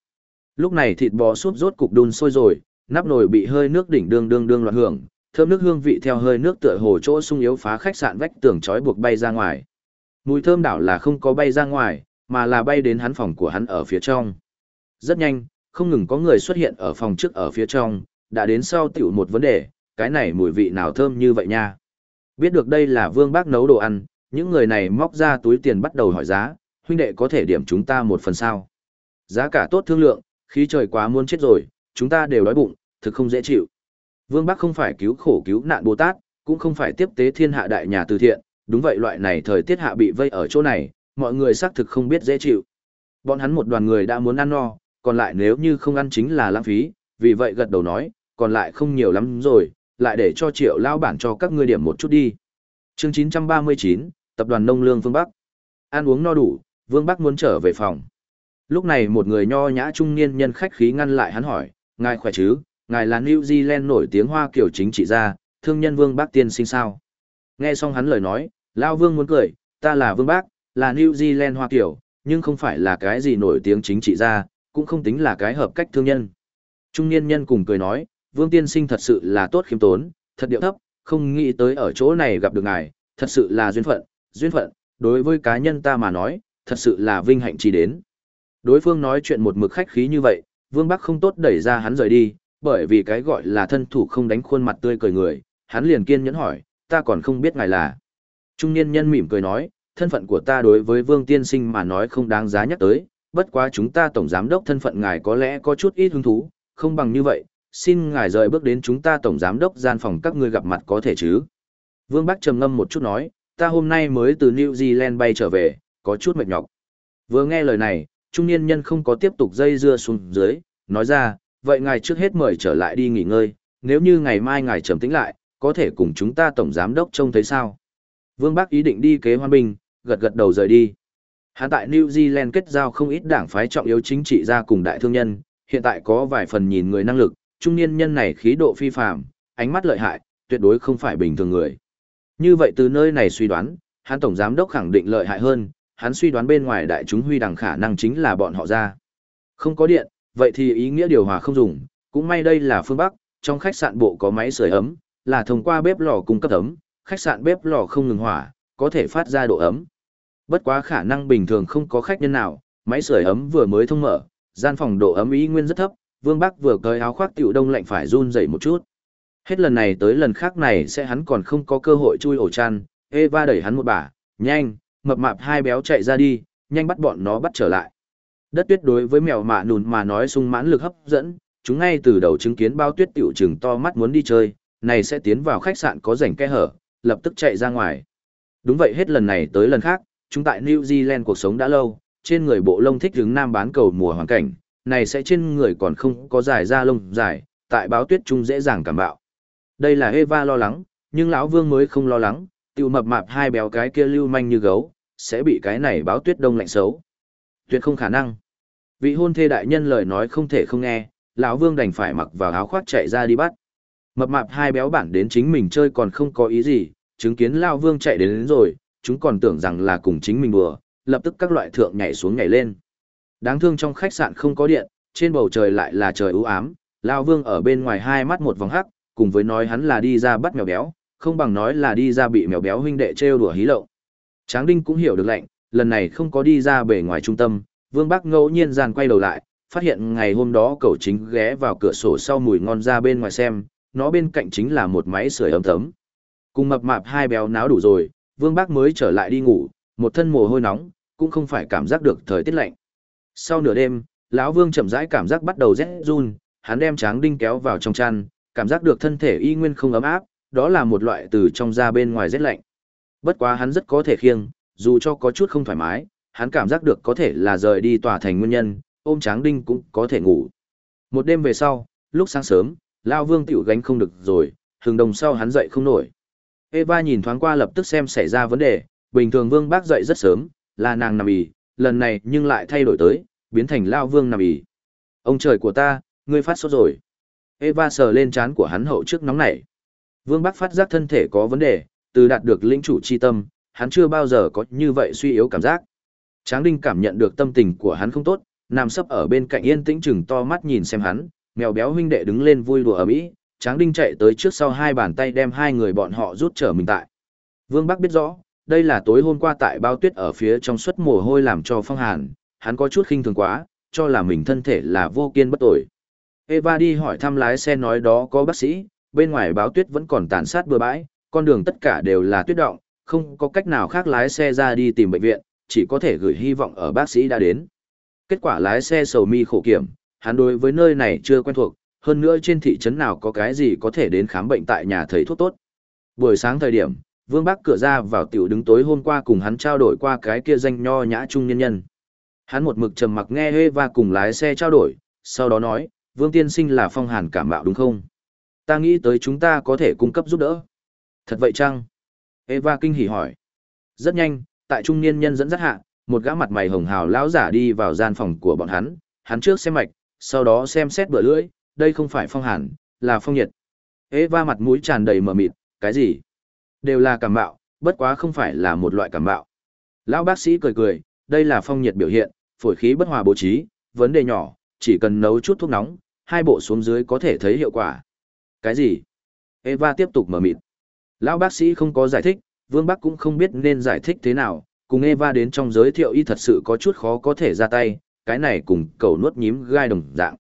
Lúc này thịt bò súp rốt cục đun sôi rồi, nắp nồi bị hơi nước đỉnh đương đương đương loạn hưởng, thơm nước hương vị theo hơi nước tựa hồ chỗ sung yếu phá khách sạn vách tường chói buộc bay ra ngoài. Mùi thơm đảo là không có bay ra ngoài, mà là bay đến hắn phòng của hắn ở phía trong. Rất nhanh, không ngừng có người xuất hiện ở phòng trước ở phía trong, đã đến sau tiểu một vấn đề, cái này mùi vị nào thơm như vậy nha. Biết được đây là vương bác nấu đồ ăn, những người này móc ra túi tiền bắt đầu hỏi giá, huynh đệ có thể điểm chúng ta một phần sao. Giá cả tốt thương lượng, khí trời quá muốn chết rồi, chúng ta đều đói bụng, thực không dễ chịu. Vương Bắc không phải cứu khổ cứu nạn Bồ Tát, cũng không phải tiếp tế thiên hạ đại nhà từ thiện, đúng vậy loại này thời tiết hạ bị vây ở chỗ này, mọi người xác thực không biết dễ chịu. Bọn hắn một đoàn người đã muốn ăn no, còn lại nếu như không ăn chính là lãng phí, vì vậy gật đầu nói, còn lại không nhiều lắm rồi, lại để cho triệu lao bản cho các ngươi điểm một chút đi. Chương 939, Tập đoàn Nông Lương Vương Bắc. Ăn uống no đủ, Vương Bắc muốn trở về phòng. Lúc này một người nho nhã trung niên nhân khách khí ngăn lại hắn hỏi, ngài khỏe chứ, ngài là New Zealand nổi tiếng hoa kiểu chính trị gia, thương nhân Vương Bắc tiên sinh sao. Nghe xong hắn lời nói, Lao Vương muốn cười, ta là Vương Bắc, là New Zealand hoa kiểu, nhưng không phải là cái gì nổi tiếng chính trị gia, cũng không tính là cái hợp cách thương nhân. Trung niên nhân cùng cười nói, Vương tiên sinh thật sự là tốt khiêm tốn, thật điệu thấp, không nghĩ tới ở chỗ này gặp được ngài, thật sự là duyên phận, duyên phận, đối với cá nhân ta mà nói, thật sự là vinh hạnh chỉ đến. Đối phương nói chuyện một mực khách khí như vậy, Vương Bắc không tốt đẩy ra hắn rời đi, bởi vì cái gọi là thân thủ không đánh khuôn mặt tươi cười người, hắn liền kiên nhẫn hỏi, ta còn không biết ngài là. Trung niên nhân mỉm cười nói, thân phận của ta đối với Vương Tiên Sinh mà nói không đáng giá nhắc tới, bất quá chúng ta tổng giám đốc thân phận ngài có lẽ có chút ít hứng thú, không bằng như vậy, xin ngài rời bước đến chúng ta tổng giám đốc gian phòng các ngươi gặp mặt có thể chứ. Vương Bắc trầm ngâm một chút nói, ta hôm nay mới từ New Zealand bay trở về, có chút mệt nhọc. Vừa nghe lời này, trung niên nhân không có tiếp tục dây dưa xuống dưới, nói ra, vậy ngài trước hết mời trở lại đi nghỉ ngơi, nếu như ngày mai ngài trầm tĩnh lại, có thể cùng chúng ta tổng giám đốc trông thấy sao. Vương Bắc ý định đi kế hoan binh, gật gật đầu rời đi. Hắn tại New Zealand kết giao không ít đảng phái trọng yếu chính trị ra cùng đại thương nhân, hiện tại có vài phần nhìn người năng lực, trung niên nhân này khí độ phi phàm, ánh mắt lợi hại, tuyệt đối không phải bình thường người. Như vậy từ nơi này suy đoán, hắn tổng giám đốc khẳng định lợi hại hơn, hắn suy đoán bên ngoài đại chúng huy đằng khả năng chính là bọn họ ra. Không có điện, vậy thì ý nghĩa điều hòa không dùng, cũng may đây là phương Bắc, trong khách sạn bộ có máy sưởi ấm, là thông qua bếp lò cung cấp ấm, khách sạn bếp lò không ngừng hỏa, có thể phát ra độ ấm. Bất quá khả năng bình thường không có khách nhân nào, máy sưởi ấm vừa mới thông mở, gian phòng độ ấm ý nguyên rất thấp, Vương Bắc vừa cởi áo khoác tiểu đông lạnh phải run dậy một chút. Hết lần này tới lần khác này sẽ hắn còn không có cơ hội chui ổ chăn, Eva đẩy hắn một bà, nhanh, mập mạp hai béo chạy ra đi, nhanh bắt bọn nó bắt trở lại. Đất tuyết đối với mèo mạ nùn mà nói sung mãn lực hấp dẫn, chúng ngay từ đầu chứng kiến bao tuyết tiểu trừng to mắt muốn đi chơi, này sẽ tiến vào khách sạn có rảnh kẽ hở, lập tức chạy ra ngoài. Đúng vậy hết lần này tới lần khác, chúng tại New Zealand cuộc sống đã lâu, trên người bộ lông thích hướng nam bán cầu mùa hoàn cảnh, này sẽ trên người còn không có dài da lông dài, tại báo tuyết trung dễ dàng cảm bạo. Đây là Eva lo lắng, nhưng lão Vương mới không lo lắng, tiểu mập mạp hai béo cái kia lưu manh như gấu, sẽ bị cái này báo tuyết đông lạnh xấu. Tuyệt không khả năng. Vị hôn thê đại nhân lời nói không thể không nghe, lão Vương đành phải mặc vào áo khoác chạy ra đi bắt. Mập mạp hai béo bản đến chính mình chơi còn không có ý gì, chứng kiến lão Vương chạy đến, đến rồi, chúng còn tưởng rằng là cùng chính mình đùa, lập tức các loại thượng nhảy xuống nhảy lên. Đáng thương trong khách sạn không có điện, trên bầu trời lại là trời u ám, lão Vương ở bên ngoài hai mắt một vòng hắc, cùng với nói hắn là đi ra bắt mèo béo, không bằng nói là đi ra bị mèo béo huynh đệ trêu đùa hí lộng. Tráng Đinh cũng hiểu được lệnh, lần này không có đi ra bề ngoài trung tâm, Vương Bắc ngẫu nhiên dàn quay đầu lại, phát hiện ngày hôm đó cậu chính ghé vào cửa sổ sau mùi ngon ra bên ngoài xem, nó bên cạnh chính là một máy sưởi ấm tấm. Cùng mập mạp hai béo náo đủ rồi, Vương Bắc mới trở lại đi ngủ, một thân mồ hôi nóng, cũng không phải cảm giác được thời tiết lạnh. Sau nửa đêm, lão Vương chậm rãi cảm giác bắt đầu rét run, hắn đem Tráng Đinh kéo vào trong chăn, cảm giác được thân thể y nguyên không ấm áp, đó là một loại từ trong ra bên ngoài rét lạnh. Bất quá hắn rất có thể khiêng, dù cho có chút không thoải mái, hắn cảm giác được có thể là rời đi tòa thành nguyên nhân, ôm Tráng Đinh cũng có thể ngủ. Một đêm về sau, lúc sáng sớm, Lao Vương tiểu gánh không được rồi, hừng đồng sau hắn dậy không nổi. Eva nhìn thoáng qua lập tức xem xảy ra vấn đề, bình thường Vương bác dậy rất sớm, là nàng nằm ỉ, lần này nhưng lại thay đổi tới, biến thành Lao Vương nằm ỉ. Ông trời của ta, ngươi phát sốt rồi. Eva sờ lên trán của hắn hậu trước nóng nảy. Vương Bắc phát giác thân thể có vấn đề, từ đạt được lĩnh chủ chi tâm, hắn chưa bao giờ có như vậy suy yếu cảm giác. Tráng Đinh cảm nhận được tâm tình của hắn không tốt, nằm sấp ở bên cạnh yên tĩnh chừng to mắt nhìn xem hắn, mèo béo huynh đệ đứng lên vui đùa ở mỹ, Tráng Đinh chạy tới trước sau hai bàn tay đem hai người bọn họ rút trở mình tại. Vương Bắc biết rõ, đây là tối hôm qua tại bao tuyết ở phía trong suất mồ hôi làm cho phong hàn, hắn có chút khinh thường quá, cho là mình thân thể là vô kiên bất tội. Eva đi hỏi thăm lái xe nói đó có bác sĩ, bên ngoài báo tuyết vẫn còn tàn sát bừa bãi, con đường tất cả đều là tuyết động, không có cách nào khác lái xe ra đi tìm bệnh viện, chỉ có thể gửi hy vọng ở bác sĩ đã đến. Kết quả lái xe sầu mi khổ kiểm, hắn đối với nơi này chưa quen thuộc, hơn nữa trên thị trấn nào có cái gì có thể đến khám bệnh tại nhà thầy thuốc tốt. Buổi sáng thời điểm, Vương Bắc cửa ra vào tiểu đứng tối hôm qua cùng hắn trao đổi qua cái kia danh nho nhã trung nhân nhân. Hắn một mực trầm mặc nghe hê và cùng lái xe trao đổi, sau đó nói, Vương Tiên Sinh là phong hàn cảm bạo đúng không? Ta nghĩ tới chúng ta có thể cung cấp giúp đỡ. Thật vậy chăng? Eva kinh hỉ hỏi. Rất nhanh, tại trung niên nhân dẫn dắt hạ, một gã mặt mày hồng hào lão giả đi vào gian phòng của bọn hắn, hắn trước xem mạch, sau đó xem xét bữa lưỡi, đây không phải phong hàn, là phong nhiệt. Eva mặt mũi tràn đầy mờ mịt, cái gì? Đều là cảm bạo, bất quá không phải là một loại cảm bạo. Lão bác sĩ cười cười, đây là phong nhiệt biểu hiện, phổi khí bất hòa bố trí, vấn đề nhỏ, chỉ cần nấu chút thuốc nóng, hai bộ xuống dưới có thể thấy hiệu quả. Cái gì? Eva tiếp tục mở mịt. Lão bác sĩ không có giải thích, Vương Bắc cũng không biết nên giải thích thế nào, cùng Eva đến trong giới thiệu y thật sự có chút khó có thể ra tay, cái này cùng cầu nuốt nhím gai đồng dạng.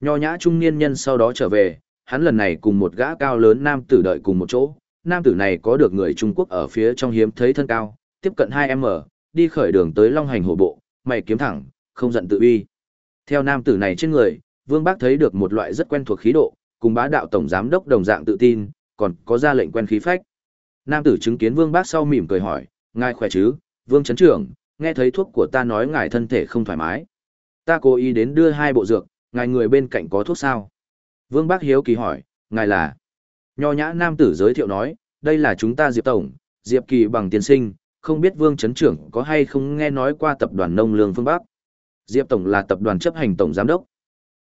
Nho nhã trung niên nhân sau đó trở về, hắn lần này cùng một gã cao lớn nam tử đợi cùng một chỗ, nam tử này có được người Trung Quốc ở phía trong hiếm thấy thân cao, tiếp cận 2M, đi khởi đường tới Long Hành Hồ Bộ, mày kiếm thẳng, không giận tự uy. Theo nam tử này trên người, Vương Bác thấy được một loại rất quen thuộc khí độ, cùng bá đạo tổng giám đốc đồng dạng tự tin, còn có ra lệnh quen khí phách. Nam tử chứng kiến Vương Bác sau mỉm cười hỏi, ngài khỏe chứ, Vương Trấn Trưởng, nghe thấy thuốc của ta nói ngài thân thể không thoải mái. Ta cố ý đến đưa hai bộ dược, ngài người bên cạnh có thuốc sao? Vương Bác hiếu kỳ hỏi, ngài là? Nho nhã nam tử giới thiệu nói, đây là chúng ta Diệp Tổng, Diệp Kỳ bằng tiền sinh, không biết Vương Trấn Trưởng có hay không nghe nói qua tập đoàn nông lương phương Bắc. Diệp Tổng là tập đoàn chấp hành tổng giám đốc.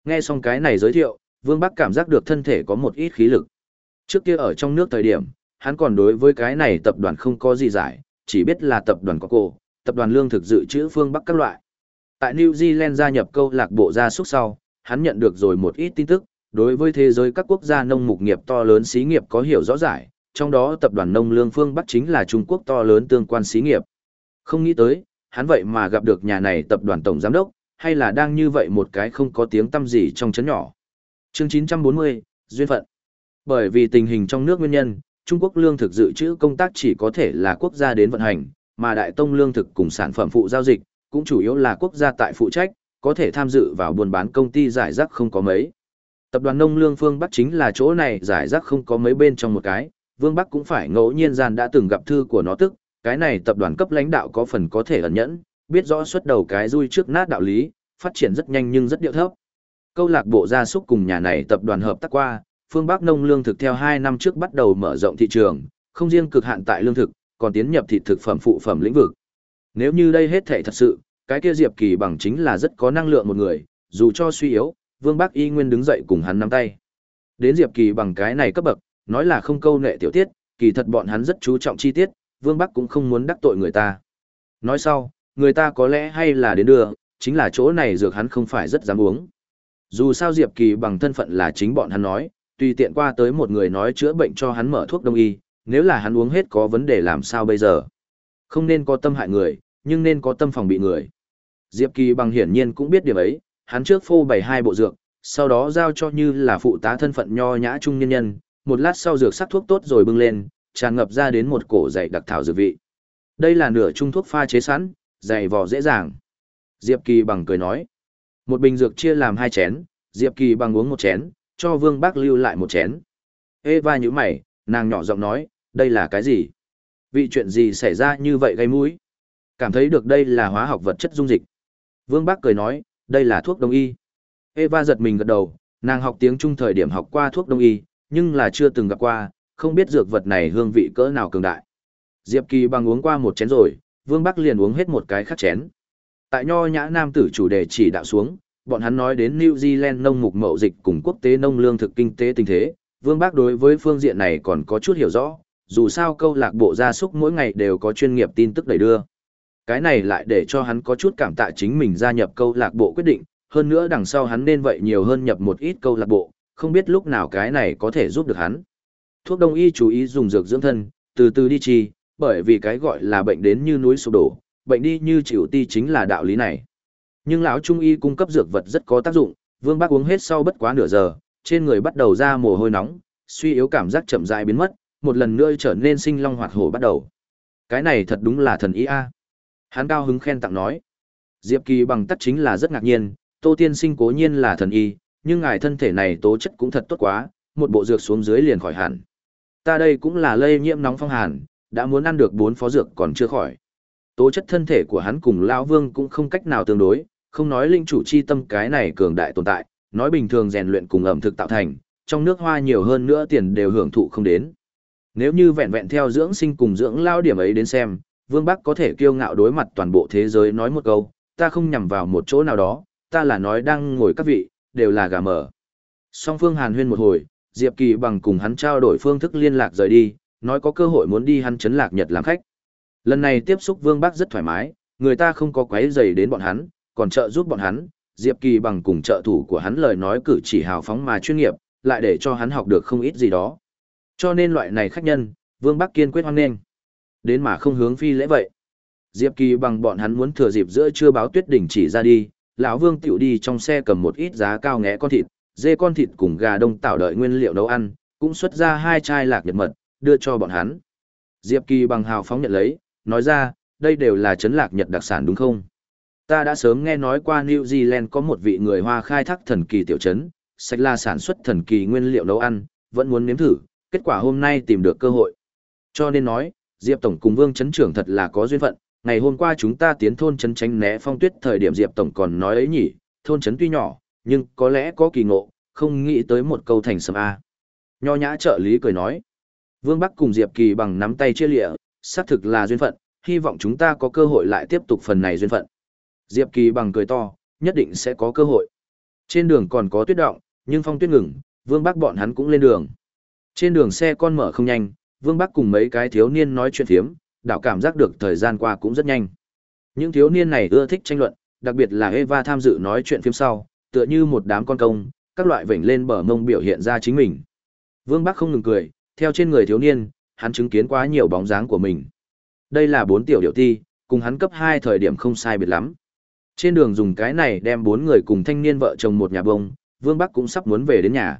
Nghe xong cái này giới thiệu, Vương Bắc cảm giác được thân thể có một ít khí lực. Trước kia ở trong nước thời điểm, hắn còn đối với cái này tập đoàn không có gì giải, chỉ biết là tập đoàn có cổ, tập đoàn lương thực dự trữ phương Bắc các loại. Tại New Zealand gia nhập câu lạc bộ gia súc sau, hắn nhận được rồi một ít tin tức, đối với thế giới các quốc gia nông mục nghiệp to lớn xí nghiệp có hiểu rõ rải, trong đó tập đoàn nông lương phương Bắc chính là Trung Quốc to lớn tương quan xí nghiệp. Không nghĩ tới, hắn vậy mà gặp được nhà này tập đoàn tổng giám đốc, hay là đang như vậy một cái không có tiếng tâm gì trong chấn nhỏ. Chương 940, Duyên phận. Bởi vì tình hình trong nước nguyên nhân, Trung Quốc lương thực dự trữ công tác chỉ có thể là quốc gia đến vận hành, mà Đại Tông lương thực cùng sản phẩm phụ giao dịch, cũng chủ yếu là quốc gia tại phụ trách, có thể tham dự vào buôn bán công ty giải rác không có mấy. Tập đoàn nông lương phương Bắc chính là chỗ này giải rác không có mấy bên trong một cái, Vương Bắc cũng phải ngẫu nhiên gian đã từng gặp thư của nó tức, cái này tập đoàn cấp lãnh đạo có phần có thể ẩn nhẫn, biết rõ xuất đầu cái rui trước nát đạo lý, phát triển rất nhanh nhưng rất điệu thấp. Câu lạc bộ gia súc cùng nhà này tập đoàn hợp tác qua, phương Bắc nông lương thực theo 2 năm trước bắt đầu mở rộng thị trường, không riêng cực hạn tại lương thực, còn tiến nhập thịt thực phẩm phụ phẩm lĩnh vực. Nếu như đây hết thể thật sự, cái kia Diệp Kỳ bằng chính là rất có năng lượng một người, dù cho suy yếu, Vương Bắc y nguyên đứng dậy cùng hắn nắm tay. Đến Diệp Kỳ bằng cái này cấp bậc, nói là không câu nệ tiểu tiết, kỳ thật bọn hắn rất chú trọng chi tiết, Vương Bắc cũng không muốn đắc tội người ta. Nói sau, người ta có lẽ hay là đến đưa, chính là chỗ này dược hắn không phải rất dám uống. Dù sao Diệp Kỳ bằng thân phận là chính bọn hắn nói, tùy tiện qua tới một người nói chữa bệnh cho hắn mở thuốc đông y, nếu là hắn uống hết có vấn đề làm sao bây giờ. Không nên có tâm hại người, nhưng nên có tâm phòng bị người. Diệp Kỳ bằng hiển nhiên cũng biết điểm ấy, hắn trước phô bày hai bộ dược, sau đó giao cho như là phụ tá thân phận nho nhã trung nhân nhân, một lát sau dược sắc thuốc tốt rồi bưng lên, tràn ngập ra đến một cổ dày đặc thảo dược vị. Đây là nửa trung thuốc pha chế sẵn, dày vò dễ dàng. Diệp Kỳ bằng cười nói. Một bình dược chia làm hai chén, Diệp Kỳ bằng uống một chén, cho Vương Bác lưu lại một chén. Eva như mày, nàng nhỏ giọng nói, đây là cái gì? Vị chuyện gì xảy ra như vậy gây mũi? Cảm thấy được đây là hóa học vật chất dung dịch. Vương Bác cười nói, đây là thuốc đông y. Eva giật mình gật đầu, nàng học tiếng Trung thời điểm học qua thuốc đông y, nhưng là chưa từng gặp qua, không biết dược vật này hương vị cỡ nào cường đại. Diệp Kỳ bằng uống qua một chén rồi, Vương Bắc liền uống hết một cái khác chén. Tại nho nhã nam tử chủ đề chỉ đạo xuống, bọn hắn nói đến New Zealand nông mục mậu dịch cùng quốc tế nông lương thực kinh tế tình thế, Vương Bác đối với phương diện này còn có chút hiểu rõ, dù sao câu lạc bộ gia súc mỗi ngày đều có chuyên nghiệp tin tức đầy đưa. Cái này lại để cho hắn có chút cảm tạ chính mình gia nhập câu lạc bộ quyết định, hơn nữa đằng sau hắn nên vậy nhiều hơn nhập một ít câu lạc bộ, không biết lúc nào cái này có thể giúp được hắn. Thuốc đông y chú ý dùng dược dưỡng thân, từ từ đi chi, bởi vì cái gọi là bệnh đến như núi sụp đổ, bệnh đi như chịu ti chính là đạo lý này. Nhưng lão trung y cung cấp dược vật rất có tác dụng, Vương Bác uống hết sau bất quá nửa giờ, trên người bắt đầu ra mồ hôi nóng, suy yếu cảm giác chậm rãi biến mất, một lần nữa trở nên sinh long hoạt hổ bắt đầu. Cái này thật đúng là thần y a. Hắn cao hứng khen tặng nói. Diệp Kỳ bằng tắt chính là rất ngạc nhiên, Tô Tiên Sinh cố nhiên là thần y, nhưng ngài thân thể này tố chất cũng thật tốt quá, một bộ dược xuống dưới liền khỏi hẳn. Ta đây cũng là lây nhiễm nóng phong hàn, đã muốn ăn được bốn phó dược còn chưa khỏi. Tố chất thân thể của hắn cùng lão Vương cũng không cách nào tương đối, không nói linh chủ chi tâm cái này cường đại tồn tại, nói bình thường rèn luyện cùng ẩm thực tạo thành, trong nước hoa nhiều hơn nữa tiền đều hưởng thụ không đến. Nếu như vẹn vẹn theo dưỡng sinh cùng dưỡng lao điểm ấy đến xem, Vương Bắc có thể kiêu ngạo đối mặt toàn bộ thế giới nói một câu, ta không nhằm vào một chỗ nào đó, ta là nói đang ngồi các vị, đều là gà mở. Song Phương Hàn huyên một hồi, Diệp Kỳ bằng cùng hắn trao đổi phương thức liên lạc rời đi, nói có cơ hội muốn đi hắn chấn lạc Nhật làm khách. Lần này tiếp xúc Vương Bắc rất thoải mái, người ta không có quấy rầy đến bọn hắn, còn trợ giúp bọn hắn, Diệp Kỳ bằng cùng trợ thủ của hắn lời nói cử chỉ hào phóng mà chuyên nghiệp, lại để cho hắn học được không ít gì đó. Cho nên loại này khách nhân, Vương Bắc kiên quyết hoan nghênh. Đến mà không hướng phi lễ vậy. Diệp Kỳ bằng bọn hắn muốn thừa dịp giữa trưa báo tuyết đỉnh chỉ ra đi, lão Vương tiểu đi trong xe cầm một ít giá cao ngẽ con thịt, dê con thịt cùng gà đông tạo đợi nguyên liệu nấu ăn, cũng xuất ra hai chai lạc nhật mật, đưa cho bọn hắn. Diệp Kỳ bằng hào phóng nhận lấy, nói ra, đây đều là trấn lạc nhật đặc sản đúng không? Ta đã sớm nghe nói qua New Zealand có một vị người Hoa khai thác thần kỳ tiểu trấn, sạch là sản xuất thần kỳ nguyên liệu nấu ăn, vẫn muốn nếm thử, kết quả hôm nay tìm được cơ hội. Cho nên nói, Diệp Tổng cùng Vương Trấn Trưởng thật là có duyên phận, ngày hôm qua chúng ta tiến thôn trấn tránh né phong tuyết thời điểm Diệp Tổng còn nói ấy nhỉ, thôn trấn tuy nhỏ, nhưng có lẽ có kỳ ngộ, không nghĩ tới một câu thành sầm A. Nho nhã trợ lý cười nói, Vương Bắc cùng Diệp Kỳ bằng nắm tay chia lịa, xác thực là duyên phận, hy vọng chúng ta có cơ hội lại tiếp tục phần này duyên phận. Diệp Kỳ bằng cười to, nhất định sẽ có cơ hội. Trên đường còn có tuyết động, nhưng phong tuyết ngừng, Vương Bắc bọn hắn cũng lên đường. Trên đường xe con mở không nhanh, Vương Bắc cùng mấy cái thiếu niên nói chuyện phiếm, đảo cảm giác được thời gian qua cũng rất nhanh. Những thiếu niên này ưa thích tranh luận, đặc biệt là Eva tham dự nói chuyện phiếm sau, tựa như một đám con công, các loại vểnh lên bờ mông biểu hiện ra chính mình. Vương Bắc không ngừng cười, theo trên người thiếu niên, hắn chứng kiến quá nhiều bóng dáng của mình. Đây là bốn tiểu điệu ti, cùng hắn cấp 2 thời điểm không sai biệt lắm. Trên đường dùng cái này đem bốn người cùng thanh niên vợ chồng một nhà bông, Vương Bắc cũng sắp muốn về đến nhà.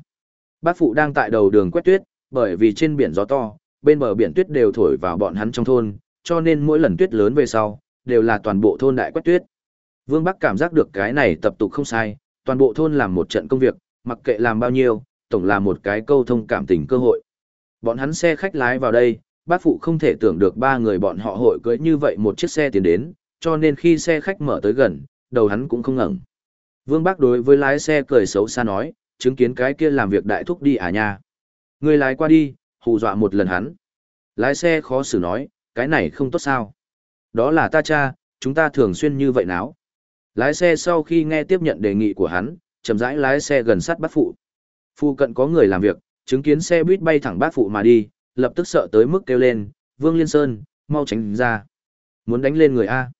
Bác phụ đang tại đầu đường quét tuyết, bởi vì trên biển gió to, bên bờ biển tuyết đều thổi vào bọn hắn trong thôn, cho nên mỗi lần tuyết lớn về sau, đều là toàn bộ thôn đại quét tuyết. Vương Bắc cảm giác được cái này tập tục không sai, toàn bộ thôn làm một trận công việc, mặc kệ làm bao nhiêu, tổng là một cái câu thông cảm tình cơ hội. Bọn hắn xe khách lái vào đây, bác phụ không thể tưởng được ba người bọn họ hội cưới như vậy một chiếc xe tiến đến, cho nên khi xe khách mở tới gần, đầu hắn cũng không ngẩng. Vương Bác đối với lái xe cười xấu xa nói, chứng kiến cái kia làm việc đại thúc đi à nha. Người lái qua đi, hù dọa một lần hắn. Lái xe khó xử nói, cái này không tốt sao. Đó là ta cha, chúng ta thường xuyên như vậy nào? Lái xe sau khi nghe tiếp nhận đề nghị của hắn, chậm rãi lái xe gần sát bác phụ. Phụ cận có người làm việc, chứng kiến xe buýt bay thẳng bác phụ mà đi, lập tức sợ tới mức kêu lên, Vương Liên Sơn, mau tránh ra. Muốn đánh lên người A.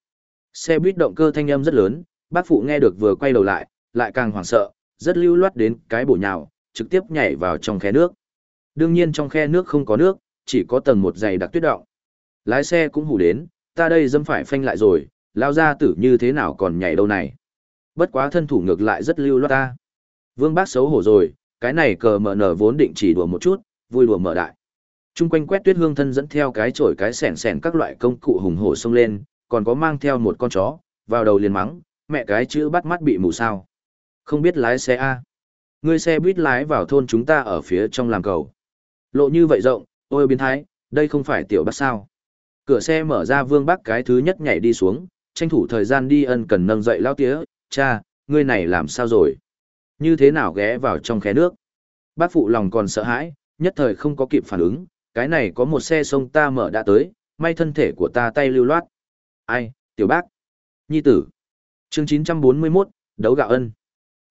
Xe buýt động cơ thanh âm rất lớn, bác phụ nghe được vừa quay đầu lại, lại càng hoảng sợ, rất lưu loát đến cái bổ nhào, trực tiếp nhảy vào trong khe nước. Đương nhiên trong khe nước không có nước, chỉ có tầng một dày đặc tuyết động. Lái xe cũng hủ đến, ta đây dâm phải phanh lại rồi, lao ra tử như thế nào còn nhảy đâu này. Bất quá thân thủ ngược lại rất lưu loát ta. Vương bác xấu hổ rồi, cái này cờ mở nở vốn định chỉ đùa một chút, vui đùa mở đại. Trung quanh quét tuyết hương thân dẫn theo cái chổi cái sẻn sẻn các loại công cụ hùng hổ xông lên, còn có mang theo một con chó, vào đầu liền mắng, mẹ cái chữ bắt mắt bị mù sao. Không biết lái xe A. Ngươi xe buýt lái vào thôn chúng ta ở phía trong làm cầu. Lộ như vậy rộng, ôi biến thái, đây không phải tiểu bác sao. Cửa xe mở ra vương bác cái thứ nhất nhảy đi xuống, tranh thủ thời gian đi ân cần nâng dậy lao tía, cha, ngươi này làm sao rồi? Như thế nào ghé vào trong khe nước? Bác phụ lòng còn sợ hãi, nhất thời không có kịp phản ứng, cái này có một xe sông ta mở đã tới, may thân thể của ta tay lưu loát. Ai, tiểu bác? Nhi tử. Chương 941, đấu gạo ân.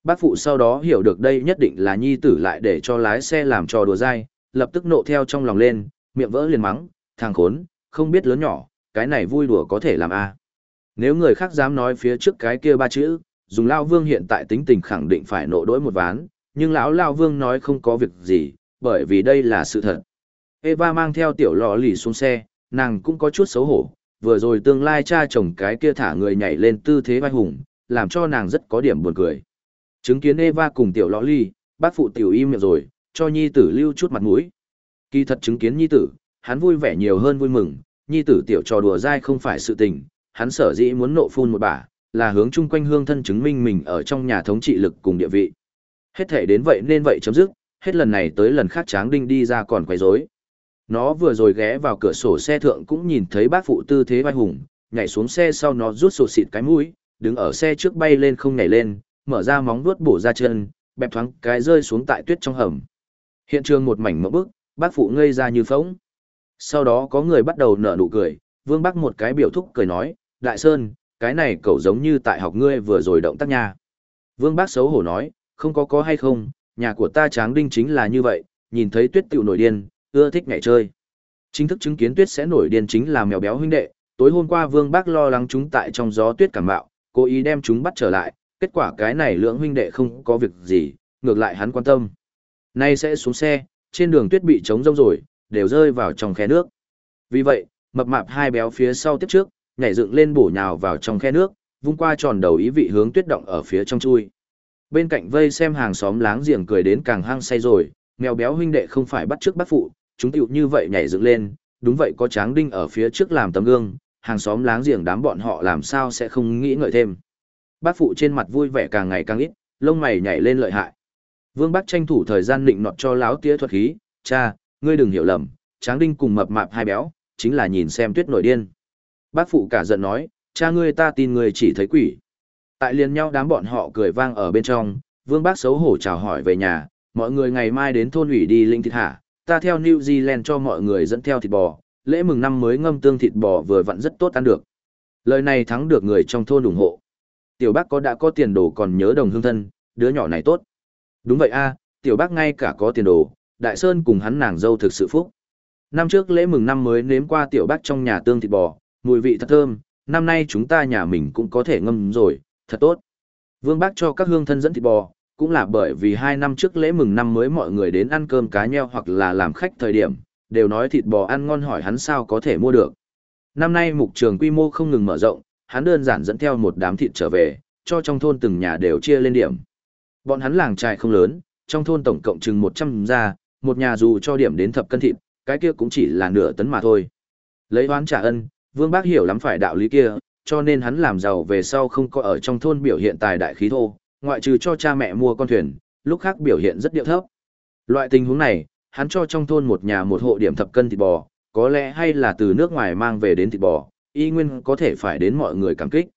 Bác phụ sau đó hiểu được đây nhất định là nhi tử lại để cho lái xe làm trò đùa dai, lập tức nộ theo trong lòng lên, miệng vỡ liền mắng, thằng khốn, không biết lớn nhỏ, cái này vui đùa có thể làm a à. Nếu người khác dám nói phía trước cái kia ba chữ, dùng Lao Vương hiện tại tính tình khẳng định phải nộ đỗi một ván, nhưng lão Lao Vương nói không có việc gì, bởi vì đây là sự thật. Eva mang theo tiểu lò lì xuống xe, nàng cũng có chút xấu hổ, vừa rồi tương lai cha chồng cái kia thả người nhảy lên tư thế vai hùng, làm cho nàng rất có điểm buồn cười. Chứng kiến Eva cùng tiểu lò lì, bác phụ tiểu im miệng rồi, cho nhi tử lưu chút mặt mũi. Kỳ thật chứng kiến nhi tử, hắn vui vẻ nhiều hơn vui mừng, nhi tử tiểu trò đùa dai không phải sự tình, hắn sở dĩ muốn nộ phun một bả, là hướng chung quanh hương thân chứng minh mình ở trong nhà thống trị lực cùng địa vị. Hết thể đến vậy nên vậy chấm dứt, hết lần này tới lần khác Tráng Đinh đi ra còn quấy rối. Nó vừa rồi ghé vào cửa sổ xe thượng cũng nhìn thấy bác phụ tư thế vai hùng, nhảy xuống xe sau nó rút sổ xịt cái mũi, đứng ở xe trước bay lên không nhảy lên, mở ra móng vuốt bổ ra chân, bẹp thoáng cái rơi xuống tại tuyết trong hầm. Hiện trường một mảnh mộng bức, bác phụ ngây ra như phóng. Sau đó có người bắt đầu nở nụ cười, Vương bác một cái biểu thúc cười nói, Đại Sơn, cái này cậu giống như tại học ngươi vừa rồi động tác nha. Vương Bác xấu hổ nói, không có có hay không, nhà của ta tráng đinh chính là như vậy, nhìn thấy tuyết tiểu nổi điên, ưa thích nhảy chơi. Chính thức chứng kiến tuyết sẽ nổi điên chính là mèo béo huynh đệ, tối hôm qua Vương Bác lo lắng chúng tại trong gió tuyết cảm bạo, cố ý đem chúng bắt trở lại, kết quả cái này lưỡng huynh đệ không có việc gì, ngược lại hắn quan tâm. Nay sẽ xuống xe, trên đường tuyết bị trống rông rồi, đều rơi vào trong khe nước. Vì vậy, mập mạp hai béo phía sau tiếp trước, nhảy dựng lên bổ nhào vào trong khe nước, vung qua tròn đầu ý vị hướng tuyết động ở phía trong chui. Bên cạnh vây xem hàng xóm láng giềng cười đến càng hăng say rồi, mèo béo huynh đệ không phải bắt trước bắt phụ, chúng tiểu như vậy nhảy dựng lên, đúng vậy có tráng đinh ở phía trước làm tấm gương, hàng xóm láng giềng đám bọn họ làm sao sẽ không nghĩ ngợi thêm. Bác phụ trên mặt vui vẻ càng ngày càng ít, lông mày nhảy lên lợi hại. Vương Bắc tranh thủ thời gian định nọt cho láo tía thuật khí, cha, ngươi đừng hiểu lầm, tráng đinh cùng mập mạp hai béo, chính là nhìn xem tuyết nổi điên. Bác phụ cả giận nói, cha ngươi ta tin ngươi chỉ thấy quỷ. Tại liền nhau đám bọn họ cười vang ở bên trong, vương bác xấu hổ chào hỏi về nhà, mọi người ngày mai đến thôn ủy đi linh thịt hả, ta theo New Zealand cho mọi người dẫn theo thịt bò, lễ mừng năm mới ngâm tương thịt bò vừa vặn rất tốt ăn được. Lời này thắng được người trong thôn ủng hộ. Tiểu bác có đã có tiền đồ còn nhớ đồng hương thân, đứa nhỏ này tốt. Đúng vậy a, tiểu bác ngay cả có tiền đồ, đại sơn cùng hắn nàng dâu thực sự phúc. Năm trước lễ mừng năm mới nếm qua tiểu bác trong nhà tương thịt bò, mùi vị thật thơm, năm nay chúng ta nhà mình cũng có thể ngâm rồi, thật tốt. Vương bác cho các hương thân dẫn thịt bò, cũng là bởi vì hai năm trước lễ mừng năm mới mọi người đến ăn cơm cá nheo hoặc là làm khách thời điểm, đều nói thịt bò ăn ngon hỏi hắn sao có thể mua được. Năm nay mục trường quy mô không ngừng mở rộng, hắn đơn giản dẫn theo một đám thịt trở về, cho trong thôn từng nhà đều chia lên điểm. Bọn hắn làng trại không lớn, trong thôn tổng cộng chừng 100 gia, một nhà dù cho điểm đến thập cân thịt, cái kia cũng chỉ là nửa tấn mà thôi. Lấy oán trả ân, Vương Bác hiểu lắm phải đạo lý kia, cho nên hắn làm giàu về sau không có ở trong thôn biểu hiện tài đại khí thô, ngoại trừ cho cha mẹ mua con thuyền, lúc khác biểu hiện rất điệu thấp. Loại tình huống này, hắn cho trong thôn một nhà một hộ điểm thập cân thịt bò, có lẽ hay là từ nước ngoài mang về đến thịt bò, y nguyên có thể phải đến mọi người cảm kích.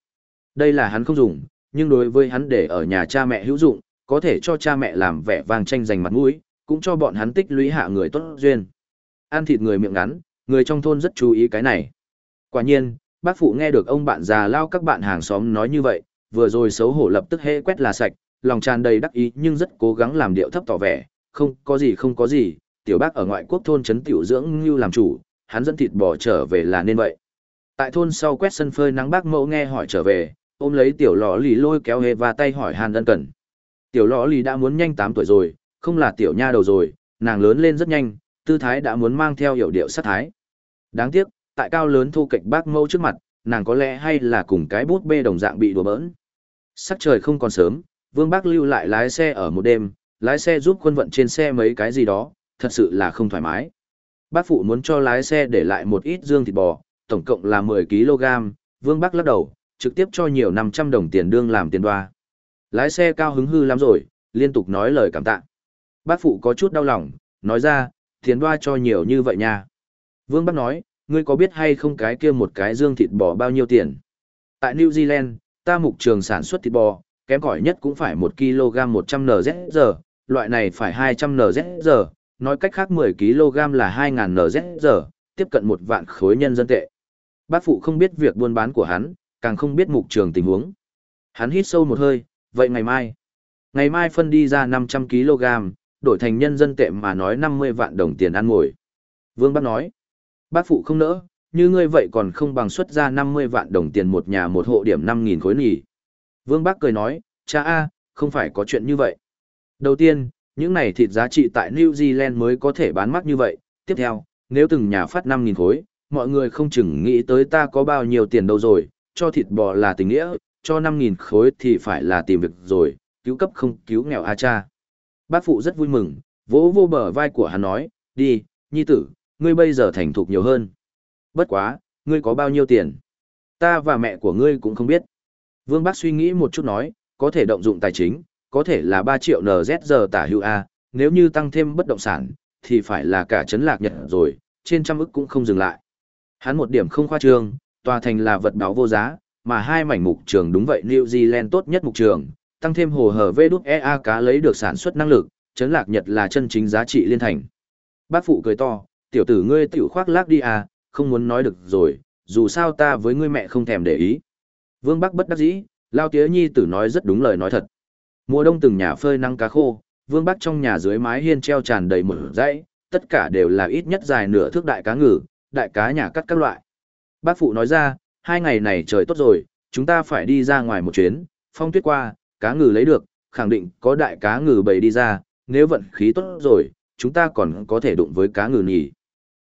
Đây là hắn không dùng, nhưng đối với hắn để ở nhà cha mẹ hữu dụng, có thể cho cha mẹ làm vẻ vang tranh giành mặt mũi, cũng cho bọn hắn tích lũy hạ người tốt duyên. Ăn thịt người miệng ngắn, người trong thôn rất chú ý cái này. Quả nhiên, bác phụ nghe được ông bạn già lao các bạn hàng xóm nói như vậy, vừa rồi xấu hổ lập tức hễ quét là sạch, lòng tràn đầy đắc ý nhưng rất cố gắng làm điệu thấp tỏ vẻ, không có gì không có gì, tiểu bác ở ngoại quốc thôn trấn tiểu dưỡng như làm chủ, hắn dẫn thịt bò trở về là nên vậy. Tại thôn sau quét sân phơi nắng bác mẫu nghe hỏi trở về, ôm lấy tiểu lò lì lôi kéo hề và tay hỏi hàn ân cần. Tiểu lò lì đã muốn nhanh 8 tuổi rồi, không là tiểu nha đầu rồi, nàng lớn lên rất nhanh, tư thái đã muốn mang theo hiểu điệu sát thái. Đáng tiếc, tại cao lớn thu kịch bác mẫu trước mặt, nàng có lẽ hay là cùng cái bút bê đồng dạng bị đùa bỡn. Sắc trời không còn sớm, Vương Bác lưu lại lái xe ở một đêm, lái xe giúp quân vận trên xe mấy cái gì đó, thật sự là không thoải mái. Bác phụ muốn cho lái xe để lại một ít dương thịt bò, tổng cộng là 10 kg, Vương Bác lắc đầu, trực tiếp cho nhiều 500 đồng tiền đương làm tiền đoa. Lái xe cao hứng hư lắm rồi, liên tục nói lời cảm tạ. Bác phụ có chút đau lòng, nói ra, tiền đoa cho nhiều như vậy nha. Vương Bắc nói, ngươi có biết hay không cái kia một cái dương thịt bò bao nhiêu tiền? Tại New Zealand, ta mục trường sản xuất thịt bò, kém cỏi nhất cũng phải 1 kg 100 NZ loại này phải 200 NZ nói cách khác 10 kg là 2000 NZ tiếp cận một vạn khối nhân dân tệ. Bác phụ không biết việc buôn bán của hắn, càng không biết mục trường tình huống. Hắn hít sâu một hơi, vậy ngày mai. Ngày mai phân đi ra 500 kg, đổi thành nhân dân tệ mà nói 50 vạn đồng tiền ăn ngồi. Vương bác nói, bác phụ không nỡ, như ngươi vậy còn không bằng xuất ra 50 vạn đồng tiền một nhà một hộ điểm 5.000 khối nghỉ. Vương bác cười nói, cha a, không phải có chuyện như vậy. Đầu tiên, những này thịt giá trị tại New Zealand mới có thể bán mắc như vậy. Tiếp theo, nếu từng nhà phát 5.000 khối, mọi người không chừng nghĩ tới ta có bao nhiêu tiền đâu rồi, cho thịt bò là tình nghĩa, cho 5.000 khối thì phải là tìm việc rồi, cứu cấp không cứu nghèo a cha. Bác phụ rất vui mừng, vỗ vô bờ vai của hắn nói, đi, nhi tử, ngươi bây giờ thành thục nhiều hơn. Bất quá, ngươi có bao nhiêu tiền? Ta và mẹ của ngươi cũng không biết. Vương Bác suy nghĩ một chút nói, có thể động dụng tài chính, có thể là 3 triệu NZ giờ tả hữu A, nếu như tăng thêm bất động sản, thì phải là cả chấn lạc nhật rồi, trên trăm ức cũng không dừng lại. Hắn một điểm không khoa trương, tòa thành là vật báo vô giá, mà hai mảnh mục trường đúng vậy New Zealand tốt nhất mục trường, tăng thêm hồ hở vê đúc EA cá lấy được sản xuất năng lực, chấn lạc nhật là chân chính giá trị liên thành. Bác phụ cười to, tiểu tử ngươi tiểu khoác lác đi à, không muốn nói được rồi, dù sao ta với ngươi mẹ không thèm để ý. Vương Bắc bất đắc dĩ, Lao Tía Nhi tử nói rất đúng lời nói thật. Mùa đông từng nhà phơi nắng cá khô, Vương Bắc trong nhà dưới mái hiên treo tràn đầy mở dãy, tất cả đều là ít nhất dài nửa thước đại cá ngừ, đại cá nhà cắt các loại. Bác phụ nói ra, hai ngày này trời tốt rồi, chúng ta phải đi ra ngoài một chuyến, phong tuyết qua, cá ngừ lấy được, khẳng định có đại cá ngừ bầy đi ra, nếu vận khí tốt rồi, chúng ta còn có thể đụng với cá ngừ nhỉ.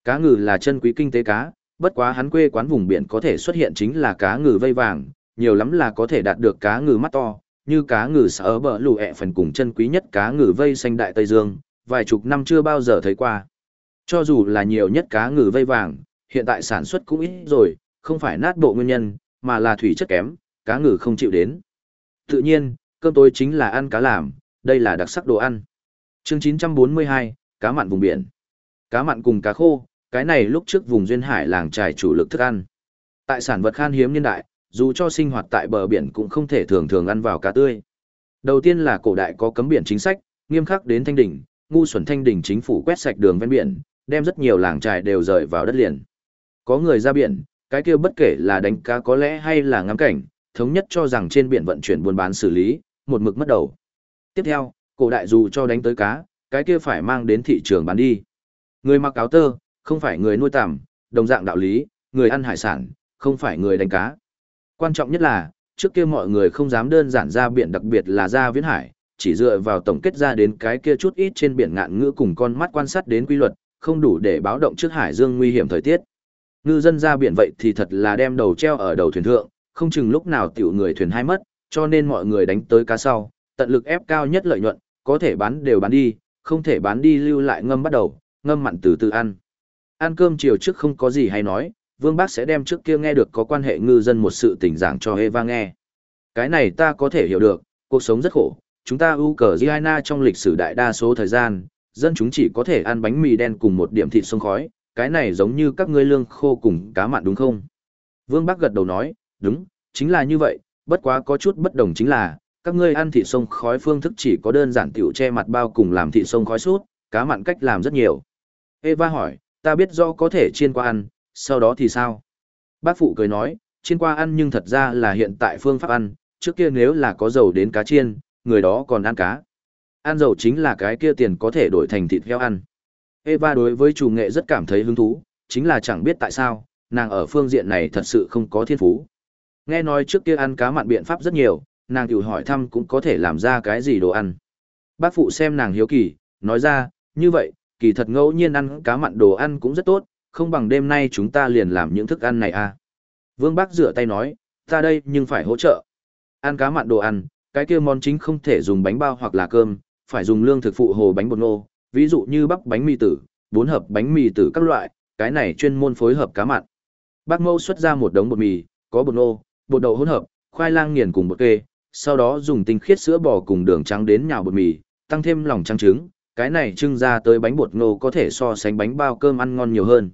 Cá ngừ là chân quý kinh tế cá, bất quá hắn quê quán vùng biển có thể xuất hiện chính là cá ngừ vây vàng, nhiều lắm là có thể đạt được cá ngừ mắt to, như cá ngừ sở bờ lù ẹ phần cùng chân quý nhất cá ngừ vây xanh đại Tây Dương, vài chục năm chưa bao giờ thấy qua. Cho dù là nhiều nhất cá ngừ vây vàng, hiện tại sản xuất cũng ít rồi, không phải nát bộ nguyên nhân, mà là thủy chất kém, cá ngừ không chịu đến. Tự nhiên, cơm tối chính là ăn cá làm, đây là đặc sắc đồ ăn. Chương 942, cá mặn vùng biển. Cá mặn cùng cá khô, cái này lúc trước vùng duyên hải làng trài chủ lực thức ăn. Tại sản vật khan hiếm niên đại, dù cho sinh hoạt tại bờ biển cũng không thể thường thường ăn vào cá tươi. Đầu tiên là cổ đại có cấm biển chính sách, nghiêm khắc đến thanh đỉnh, ngu xuẩn thanh đỉnh chính phủ quét sạch đường ven biển, đem rất nhiều làng trài đều rời vào đất liền. Có người ra biển, cái kia bất kể là đánh cá có lẽ hay là ngắm cảnh, thống nhất cho rằng trên biển vận chuyển buôn bán xử lý, một mực mất đầu. Tiếp theo, cổ đại dù cho đánh tới cá, cái kia phải mang đến thị trường bán đi. Người mặc áo tơ, không phải người nuôi tằm, đồng dạng đạo lý, người ăn hải sản, không phải người đánh cá. Quan trọng nhất là, trước kia mọi người không dám đơn giản ra biển đặc biệt là ra viễn hải, chỉ dựa vào tổng kết ra đến cái kia chút ít trên biển ngạn ngữ cùng con mắt quan sát đến quy luật, không đủ để báo động trước hải dương nguy hiểm thời tiết. Ngư dân ra biển vậy thì thật là đem đầu treo ở đầu thuyền thượng, không chừng lúc nào tiểu người thuyền hai mất, cho nên mọi người đánh tới cá sau, tận lực ép cao nhất lợi nhuận, có thể bán đều bán đi, không thể bán đi lưu lại ngâm bắt đầu, ngâm mặn từ từ ăn. Ăn cơm chiều trước không có gì hay nói, Vương Bác sẽ đem trước kia nghe được có quan hệ ngư dân một sự tình giảng cho Eva nghe. Cái này ta có thể hiểu được, cuộc sống rất khổ, chúng ta ưu cờ Giana trong lịch sử đại đa số thời gian, dân chúng chỉ có thể ăn bánh mì đen cùng một điểm thịt sông khói, cái này giống như các ngươi lương khô cùng cá mặn đúng không? Vương Bác gật đầu nói, đúng, chính là như vậy, bất quá có chút bất đồng chính là, các ngươi ăn thịt sông khói phương thức chỉ có đơn giản tiểu che mặt bao cùng làm thịt sông khói suốt, cá mặn cách làm rất nhiều. Eva hỏi, ta biết do có thể chiên qua ăn, sau đó thì sao? Bác phụ cười nói, chiên qua ăn nhưng thật ra là hiện tại phương pháp ăn, trước kia nếu là có dầu đến cá chiên, người đó còn ăn cá. Ăn dầu chính là cái kia tiền có thể đổi thành thịt heo ăn. Eva đối với chủ nghệ rất cảm thấy hứng thú, chính là chẳng biết tại sao, nàng ở phương diện này thật sự không có thiên phú. Nghe nói trước kia ăn cá mặn biện pháp rất nhiều, nàng tiểu hỏi thăm cũng có thể làm ra cái gì đồ ăn. Bác phụ xem nàng hiếu kỳ, nói ra, như vậy, kỳ thật ngẫu nhiên ăn cá mặn đồ ăn cũng rất tốt, không bằng đêm nay chúng ta liền làm những thức ăn này à. Vương Bác rửa tay nói, ta đây nhưng phải hỗ trợ. Ăn cá mặn đồ ăn, cái kia món chính không thể dùng bánh bao hoặc là cơm, phải dùng lương thực phụ hồ bánh bột ngô, ví dụ như bắp bánh mì tử, bốn hợp bánh mì tử các loại, cái này chuyên môn phối hợp cá mặn. Bác Mâu xuất ra một đống bột mì, có bột ngô, bột đậu hỗn hợp, khoai lang nghiền cùng bột kê, sau đó dùng tinh khiết sữa bò cùng đường trắng đến nhào bột mì, tăng thêm lòng trắng trứng, cái này trưng ra tới bánh bột ngô có thể so sánh bánh bao cơm ăn ngon nhiều hơn.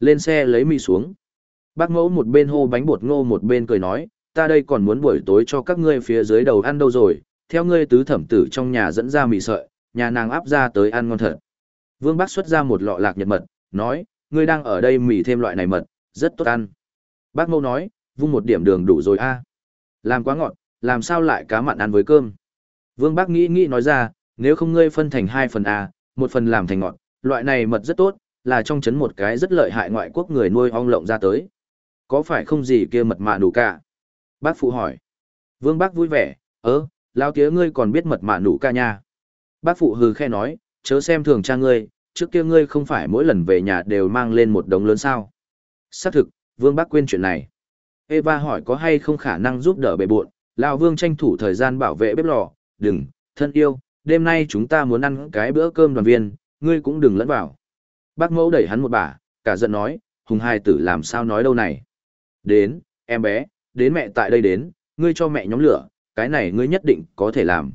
Lên xe lấy mì xuống. Bác mẫu một bên hô bánh bột ngô một bên cười nói, ta đây còn muốn buổi tối cho các ngươi phía dưới đầu ăn đâu rồi, theo ngươi tứ thẩm tử trong nhà dẫn ra mì sợi, nhà nàng áp ra tới ăn ngon thật. Vương Bác xuất ra một lọ lạc nhật mật, nói, ngươi đang ở đây mì thêm loại này mật, rất tốt ăn. Bác mâu nói, vung một điểm đường đủ rồi a Làm quá ngọt, làm sao lại cá mặn ăn với cơm. Vương Bác nghĩ nghĩ nói ra, nếu không ngươi phân thành hai phần A, một phần làm thành ngọt, loại này mật rất tốt, là trong chấn một cái rất lợi hại ngoại quốc người nuôi ong lộng ra tới. Có phải không gì kia mật mạ đủ cả? Bác phụ hỏi. Vương bác vui vẻ, ớ, lao tía ngươi còn biết mật mạ đủ ca nha. Bác phụ hừ khe nói, chớ xem thường cha ngươi, trước kia ngươi không phải mỗi lần về nhà đều mang lên một đống lớn sao. Xác thực, vương bác quên chuyện này. Eva hỏi có hay không khả năng giúp đỡ bệ buộn, Lão Vương tranh thủ thời gian bảo vệ bếp lò, đừng, thân yêu, đêm nay chúng ta muốn ăn cái bữa cơm đoàn viên, ngươi cũng đừng lẫn vào. Bác mẫu đẩy hắn một bà, cả giận nói, hùng hai tử làm sao nói đâu này. Đến, em bé, đến mẹ tại đây đến, ngươi cho mẹ nhóm lửa, cái này ngươi nhất định có thể làm.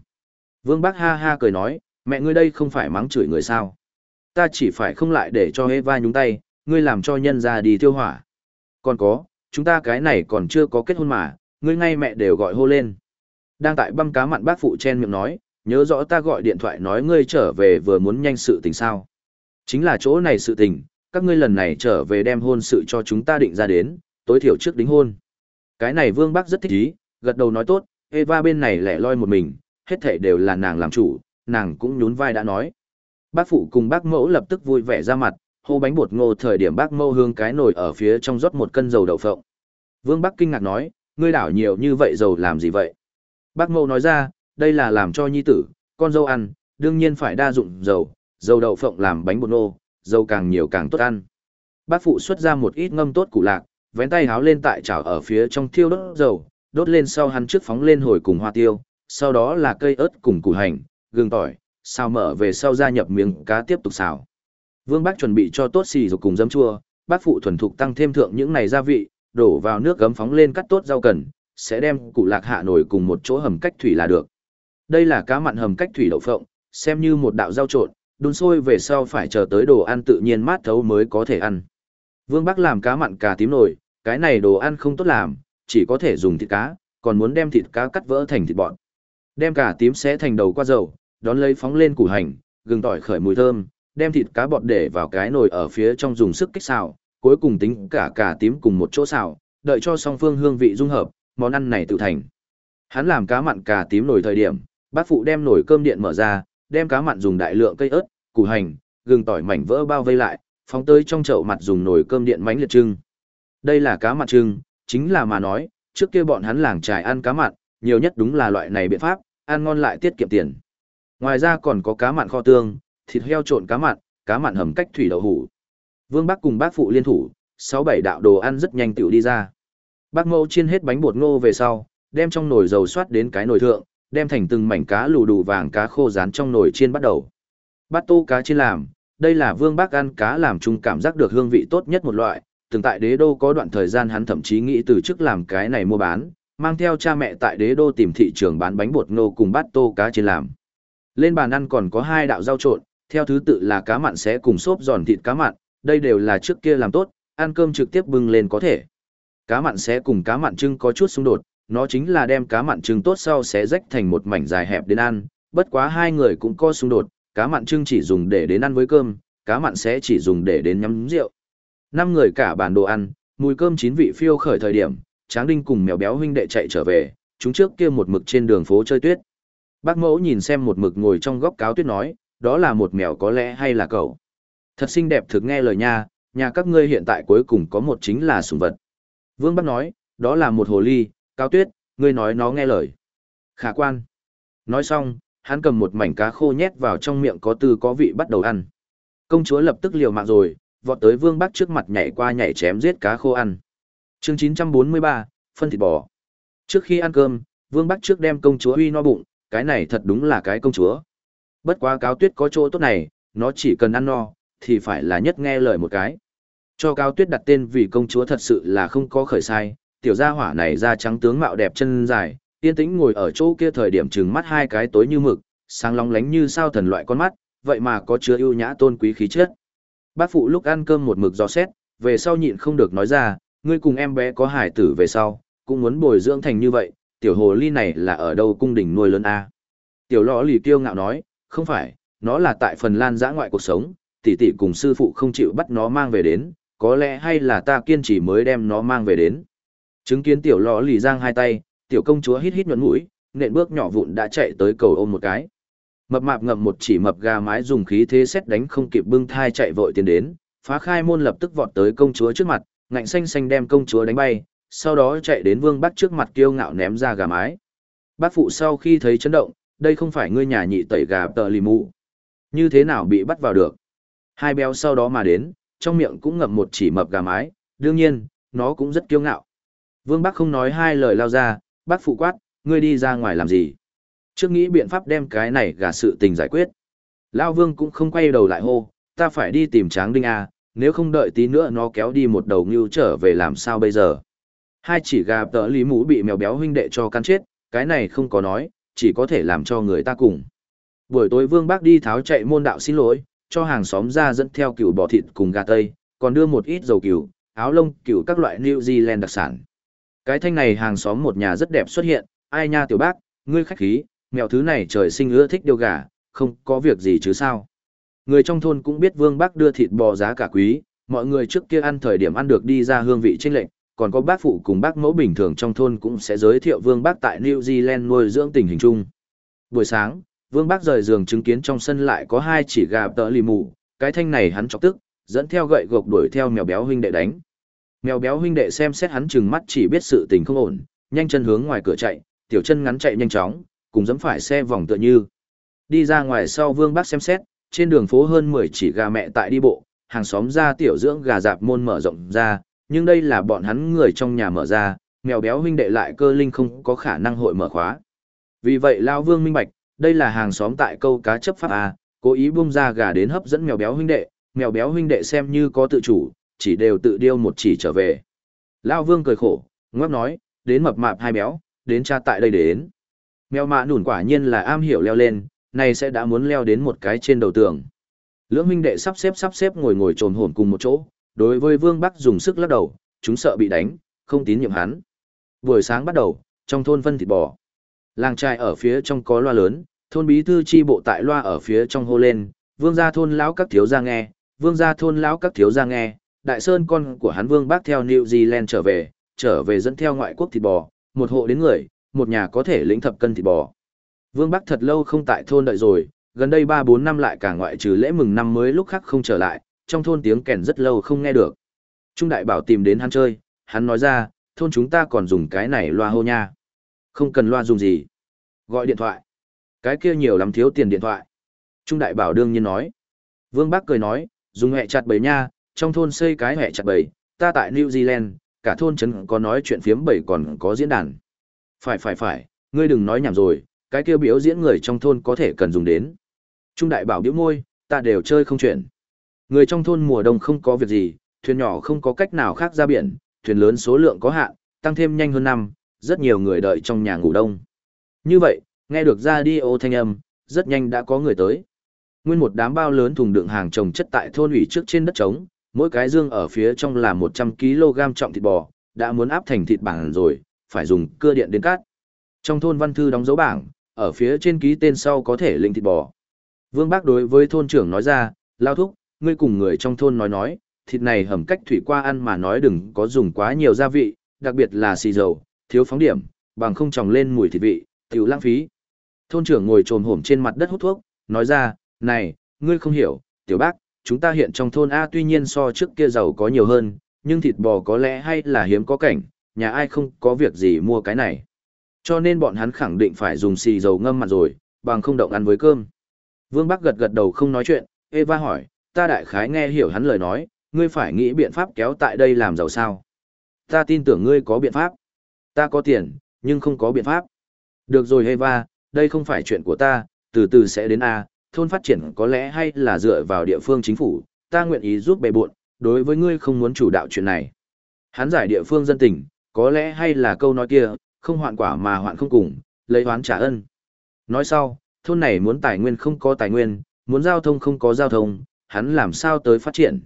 Vương bác ha ha cười nói, mẹ ngươi đây không phải mắng chửi người sao. Ta chỉ phải không lại để cho Eva nhúng tay, ngươi làm cho nhân ra đi tiêu hỏa. Còn có, chúng ta cái này còn chưa có kết hôn mà, ngươi ngay mẹ đều gọi hô lên. Đang tại băm cá mặn bác phụ chen miệng nói, nhớ rõ ta gọi điện thoại nói ngươi trở về vừa muốn nhanh sự tình sao. Chính là chỗ này sự tình, các ngươi lần này trở về đem hôn sự cho chúng ta định ra đến, tối thiểu trước đính hôn. Cái này vương bác rất thích ý, gật đầu nói tốt, Eva bên này lẻ loi một mình, hết thảy đều là nàng làm chủ, nàng cũng nhún vai đã nói. Bác phụ cùng bác mẫu lập tức vui vẻ ra mặt, hô bánh bột ngô thời điểm bác mẫu hương cái nồi ở phía trong rót một cân dầu đậu phộng. Vương Bắc kinh ngạc nói, ngươi đảo nhiều như vậy dầu làm gì vậy? Bác mẫu nói ra, đây là làm cho nhi tử, con dâu ăn, đương nhiên phải đa dụng dầu, dầu đậu phộng làm bánh bột ngô, dầu càng nhiều càng tốt ăn. Bác phụ xuất ra một ít ngâm tốt củ lạc, vén tay háo lên tại chảo ở phía trong thiêu đốt dầu, đốt lên sau hắn trước phóng lên hồi cùng hoa tiêu, sau đó là cây ớt cùng củ hành, gừng tỏi, xào mở về sau gia nhập miếng cá tiếp tục xào. Vương Bác chuẩn bị cho tốt xì rồi cùng giấm chua, bác phụ thuần thục tăng thêm thượng những này gia vị, đổ vào nước gấm phóng lên cắt tốt rau cần, sẽ đem củ lạc hạ nổi cùng một chỗ hầm cách thủy là được. Đây là cá mặn hầm cách thủy đậu phộng, xem như một đạo rau trộn, đun sôi về sau phải chờ tới đồ ăn tự nhiên mát thấu mới có thể ăn. Vương Bắc làm cá mặn cà tím nổi, cái này đồ ăn không tốt làm, chỉ có thể dùng thịt cá, còn muốn đem thịt cá cắt vỡ thành thịt bọn. Đem cả tím xé thành đầu qua dầu, đón lấy phóng lên củ hành, gừng tỏi khởi mùi thơm, đem thịt cá bọt để vào cái nồi ở phía trong dùng sức kích xào, cuối cùng tính cả cả tím cùng một chỗ xào, đợi cho song phương hương vị dung hợp, món ăn này tự thành. Hắn làm cá mặn cà tím nổi thời điểm, bác phụ đem nồi cơm điện mở ra, đem cá mặn dùng đại lượng cây ớt, củ hành, gừng tỏi mảnh vỡ bao vây lại, phóng tới trong chậu mặt dùng nồi cơm điện mánh liệt trưng. Đây là cá mặn trưng, chính là mà nói, trước kia bọn hắn làng trài ăn cá mặn, nhiều nhất đúng là loại này biện pháp, ăn ngon lại tiết kiệm tiền. Ngoài ra còn có cá mặn kho tương, thịt heo trộn cá mặn, cá mặn hầm cách thủy đậu hủ. Vương Bắc cùng bác phụ liên thủ, sáu bảy đạo đồ ăn rất nhanh tiểu đi ra. Bác mẫu chiên hết bánh bột ngô về sau, đem trong nồi dầu xoát đến cái nồi thượng, đem thành từng mảnh cá lù đủ vàng cá khô rán trong nồi chiên bắt đầu. Bát tô cá chiên làm, đây là vương bác ăn cá làm chung cảm giác được hương vị tốt nhất một loại, từng tại đế đô có đoạn thời gian hắn thậm chí nghĩ từ chức làm cái này mua bán, mang theo cha mẹ tại đế đô tìm thị trường bán bánh bột ngô cùng bát tô cá chiên làm. Lên bàn ăn còn có hai đạo rau trộn, theo thứ tự là cá mặn sẽ cùng xốp giòn thịt cá mặn, đây đều là trước kia làm tốt, ăn cơm trực tiếp bưng lên có thể. Cá mặn sẽ cùng cá mặn trưng có chút xung đột, nó chính là đem cá mặn trưng tốt sau sẽ rách thành một mảnh dài hẹp đến ăn, bất quá hai người cũng có xung đột, cá mặn trưng chỉ dùng để đến ăn với cơm, cá mặn sẽ chỉ dùng để đến nhắm rượu. Năm người cả bàn đồ ăn, mùi cơm chín vị phiêu khởi thời điểm, Tráng Đinh cùng mèo béo huynh đệ chạy trở về, chúng trước kia một mực trên đường phố chơi tuyết. Bác mẫu nhìn xem một mực ngồi trong góc cáo tuyết nói, đó là một mèo có lẽ hay là cậu. Thật xinh đẹp thực nghe lời nha, nhà các ngươi hiện tại cuối cùng có một chính là sủng vật. Vương Bắc nói, đó là một hồ ly, cáo tuyết, ngươi nói nó nghe lời. Khả quan. Nói xong, hắn cầm một mảnh cá khô nhét vào trong miệng có tư có vị bắt đầu ăn. Công chúa lập tức liều mạng rồi, vọt tới Vương Bắc trước mặt nhảy qua nhảy chém giết cá khô ăn. Chương 943, phân thịt bò. Trước khi ăn cơm, Vương Bắc trước đem công chúa uy no bụng, cái này thật đúng là cái công chúa. Bất quá cáo tuyết có chỗ tốt này, nó chỉ cần ăn no, thì phải là nhất nghe lời một cái. Cho cáo tuyết đặt tên vì công chúa thật sự là không có khởi sai, tiểu gia hỏa này da trắng tướng mạo đẹp chân dài, yên tĩnh ngồi ở chỗ kia thời điểm trừng mắt hai cái tối như mực, sáng long lánh như sao thần loại con mắt, vậy mà có chứa ưu nhã tôn quý khí chất. Bác phụ lúc ăn cơm một mực dò xét, về sau nhịn không được nói ra, ngươi cùng em bé có hải tử về sau, cũng muốn bồi dưỡng thành như vậy, tiểu hồ ly này là ở đâu cung đình nuôi lớn a? Tiểu lọ lì kiêu ngạo nói, không phải, nó là tại Phần Lan giã ngoại cuộc sống, tỷ tỷ cùng sư phụ không chịu bắt nó mang về đến, có lẽ hay là ta kiên trì mới đem nó mang về đến. Chứng kiến tiểu lọ lì giang hai tay, tiểu công chúa hít hít nhuận mũi, nện bước nhỏ vụn đã chạy tới cầu ôm một cái. Mập mạp ngậm một chỉ mập gà mái dùng khí thế xét đánh không kịp bưng thai chạy vội tiến đến, phá khai môn lập tức vọt tới công chúa trước mặt, ngạnh xanh xanh đem công chúa đánh bay, sau đó chạy đến vương bác trước mặt kiêu ngạo ném ra gà mái. Bác phụ sau khi thấy chấn động, đây không phải ngươi nhà nhị tẩy gà tờ lì mụ. Như thế nào bị bắt vào được? Hai béo sau đó mà đến, trong miệng cũng ngậm một chỉ mập gà mái, đương nhiên, nó cũng rất kiêu ngạo. Vương bác không nói hai lời lao ra, bác phụ quát, ngươi đi ra ngoài làm gì? Trước nghĩ biện pháp đem cái này gà sự tình giải quyết. Lao Vương cũng không quay đầu lại hô, ta phải đi tìm Tráng Đinh A, nếu không đợi tí nữa nó kéo đi một đầu ngưu trở về làm sao bây giờ. Hai chỉ gà tợ lý mũ bị mèo béo huynh đệ cho cắn chết, cái này không có nói, chỉ có thể làm cho người ta cùng. Buổi tối Vương Bác đi tháo chạy môn đạo xin lỗi, cho hàng xóm ra dẫn theo cừu bò thịt cùng gà tây, còn đưa một ít dầu cừu, áo lông cừu các loại New Zealand đặc sản. Cái thanh này hàng xóm một nhà rất đẹp xuất hiện, ai nha tiểu bác, ngươi khách khí, mèo thứ này trời sinh ưa thích điều gà, không có việc gì chứ sao. Người trong thôn cũng biết Vương Bác đưa thịt bò giá cả quý, mọi người trước kia ăn thời điểm ăn được đi ra hương vị chênh lệch, còn có bác phụ cùng bác mẫu bình thường trong thôn cũng sẽ giới thiệu Vương Bác tại New Zealand nuôi dưỡng tình hình chung. Buổi sáng, Vương Bác rời giường chứng kiến trong sân lại có hai chỉ gà tợ lì mù, cái thanh này hắn chọc tức, dẫn theo gậy gộc đuổi theo mèo béo huynh đệ đánh. Mèo béo huynh đệ xem xét hắn chừng mắt chỉ biết sự tình không ổn, nhanh chân hướng ngoài cửa chạy, tiểu chân ngắn chạy nhanh chóng, cùng dẫm phải xe vòng tựa như. Đi ra ngoài sau Vương Bác xem xét, trên đường phố hơn 10 chỉ gà mẹ tại đi bộ, hàng xóm ra tiểu dưỡng gà dạp môn mở rộng ra, nhưng đây là bọn hắn người trong nhà mở ra, mèo béo huynh đệ lại cơ linh không có khả năng hội mở khóa. Vì vậy Lao Vương minh bạch, đây là hàng xóm tại câu cá chấp pháp A, cố ý bung ra gà đến hấp dẫn mèo béo huynh đệ, mèo béo huynh đệ xem như có tự chủ, chỉ đều tự điêu một chỉ trở về. Lao Vương cười khổ, ngóc nói, đến mập mạp hai béo, đến cha tại đây đến. Mèo mạ nủn quả nhiên là am hiểu leo lên, này sẽ đã muốn leo đến một cái trên đầu tường. Lưỡng huynh đệ sắp xếp sắp xếp ngồi ngồi trồn hổn cùng một chỗ, đối với Vương Bắc dùng sức lắc đầu, chúng sợ bị đánh, không tín nhiệm hắn. Buổi sáng bắt đầu, trong thôn phân thịt bò. Làng trai ở phía trong có loa lớn, thôn bí thư chi bộ tại loa ở phía trong hô lên, vương gia thôn lão các thiếu gia nghe, vương gia thôn lão các thiếu gia nghe, đại sơn con của hắn vương bác theo New Zealand trở về, trở về dẫn theo ngoại quốc thịt bò, một hộ đến người, một nhà có thể lĩnh thập cân thịt bò. Vương Bắc thật lâu không tại thôn đợi rồi, gần đây 3-4 năm lại cả ngoại trừ lễ mừng năm mới lúc khác không trở lại, trong thôn tiếng kèn rất lâu không nghe được. Trung đại bảo tìm đến hắn chơi, hắn nói ra, thôn chúng ta còn dùng cái này loa hô nha. Không cần loa dùng gì. Gọi điện thoại. Cái kia nhiều lắm thiếu tiền điện thoại. Trung đại bảo đương nhiên nói. Vương Bắc cười nói, dùng hẹ chặt bầy nha, trong thôn xây cái hẹ chặt bầy, ta tại New Zealand, cả thôn trấn có nói chuyện phiếm bầy còn có diễn đàn. Phải phải phải, ngươi đừng nói nhảm rồi, cái kia biểu diễn người trong thôn có thể cần dùng đến. Trung đại bảo biểu môi, ta đều chơi không chuyện. Người trong thôn mùa đông không có việc gì, thuyền nhỏ không có cách nào khác ra biển, thuyền lớn số lượng có hạn, tăng thêm nhanh hơn năm, rất nhiều người đợi trong nhà ngủ đông. Như vậy, nghe được ra đi ô thanh âm, rất nhanh đã có người tới. Nguyên một đám bao lớn thùng đựng hàng trồng chất tại thôn ủy trước trên đất trống, mỗi cái dương ở phía trong là 100 kg trọng thịt bò, đã muốn áp thành thịt bảng rồi, phải dùng cưa điện đến cát. Trong thôn văn thư đóng dấu bảng, ở phía trên ký tên sau có thể linh thịt bò. Vương Bác đối với thôn trưởng nói ra, lao thúc, ngươi cùng người trong thôn nói nói, thịt này hầm cách thủy qua ăn mà nói đừng có dùng quá nhiều gia vị, đặc biệt là xì dầu, thiếu phóng điểm, bằng không tròng lên mùi thịt vị, tiểu lãng phí. Thôn trưởng ngồi trồm hổm trên mặt đất hút thuốc, nói ra, này, ngươi không hiểu, tiểu bác, chúng ta hiện trong thôn A tuy nhiên so trước kia giàu có nhiều hơn, nhưng thịt bò có lẽ hay là hiếm có cảnh, nhà ai không có việc gì mua cái này. Cho nên bọn hắn khẳng định phải dùng xì dầu ngâm mặt rồi, bằng không động ăn với cơm. Vương Bắc gật gật đầu không nói chuyện, Eva hỏi, ta đại khái nghe hiểu hắn lời nói, ngươi phải nghĩ biện pháp kéo tại đây làm giàu sao. Ta tin tưởng ngươi có biện pháp. Ta có tiền, nhưng không có biện pháp. Được rồi Eva, đây không phải chuyện của ta, từ từ sẽ đến A, thôn phát triển có lẽ hay là dựa vào địa phương chính phủ, ta nguyện ý giúp bề buộn, đối với ngươi không muốn chủ đạo chuyện này. Hắn giải địa phương dân tình, có lẽ hay là câu nói kia, không hoạn quả mà hoạn không cùng, lấy hoán trả ân. Nói sau, thôn này muốn tài nguyên không có tài nguyên, muốn giao thông không có giao thông, hắn làm sao tới phát triển.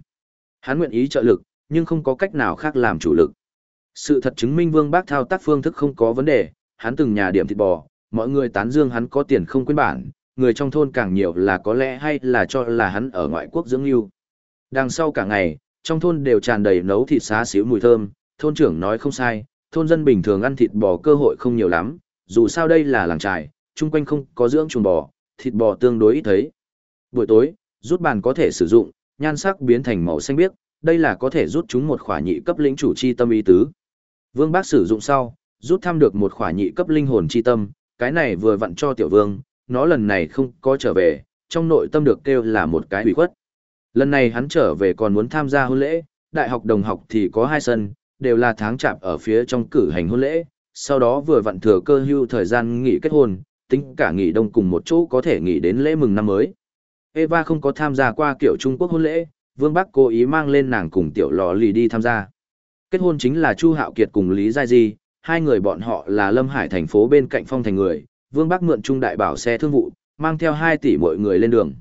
Hắn nguyện ý trợ lực, nhưng không có cách nào khác làm chủ lực. Sự thật chứng minh Vương Bác thao tác phương thức không có vấn đề, hắn từng nhà điểm thịt bò, mọi người tán dương hắn có tiền không quên bản, người trong thôn càng nhiều là có lẽ hay là cho là hắn ở ngoại quốc dưỡng lưu. Đằng sau cả ngày, trong thôn đều tràn đầy nấu thịt xá xíu mùi thơm, thôn trưởng nói không sai, thôn dân bình thường ăn thịt bò cơ hội không nhiều lắm, dù sao đây là làng trài, chung quanh không có dưỡng chuồng bò, thịt bò tương đối ít thấy. Buổi tối, rút bàn có thể sử dụng, nhan sắc biến thành màu xanh biếc, đây là có thể rút chúng một khỏa nhị cấp lĩnh chủ chi tâm ý tứ. Vương Bác sử dụng sau, rút thăm được một khỏa nhị cấp linh hồn chi tâm, cái này vừa vặn cho tiểu vương, nó lần này không có trở về, trong nội tâm được kêu là một cái hủy khuất. Lần này hắn trở về còn muốn tham gia hôn lễ, đại học đồng học thì có hai sân, đều là tháng chạp ở phía trong cử hành hôn lễ, sau đó vừa vặn thừa cơ hưu thời gian nghỉ kết hôn, tính cả nghỉ đông cùng một chỗ có thể nghỉ đến lễ mừng năm mới. Eva không có tham gia qua kiểu Trung Quốc hôn lễ, Vương Bắc cố ý mang lên nàng cùng tiểu lò lì đi tham gia. Kết hôn chính là Chu Hạo Kiệt cùng Lý Giai Di, hai người bọn họ là Lâm Hải thành phố bên cạnh phong thành người, Vương Bắc mượn trung đại bảo xe thương vụ, mang theo 2 tỷ mọi người lên đường.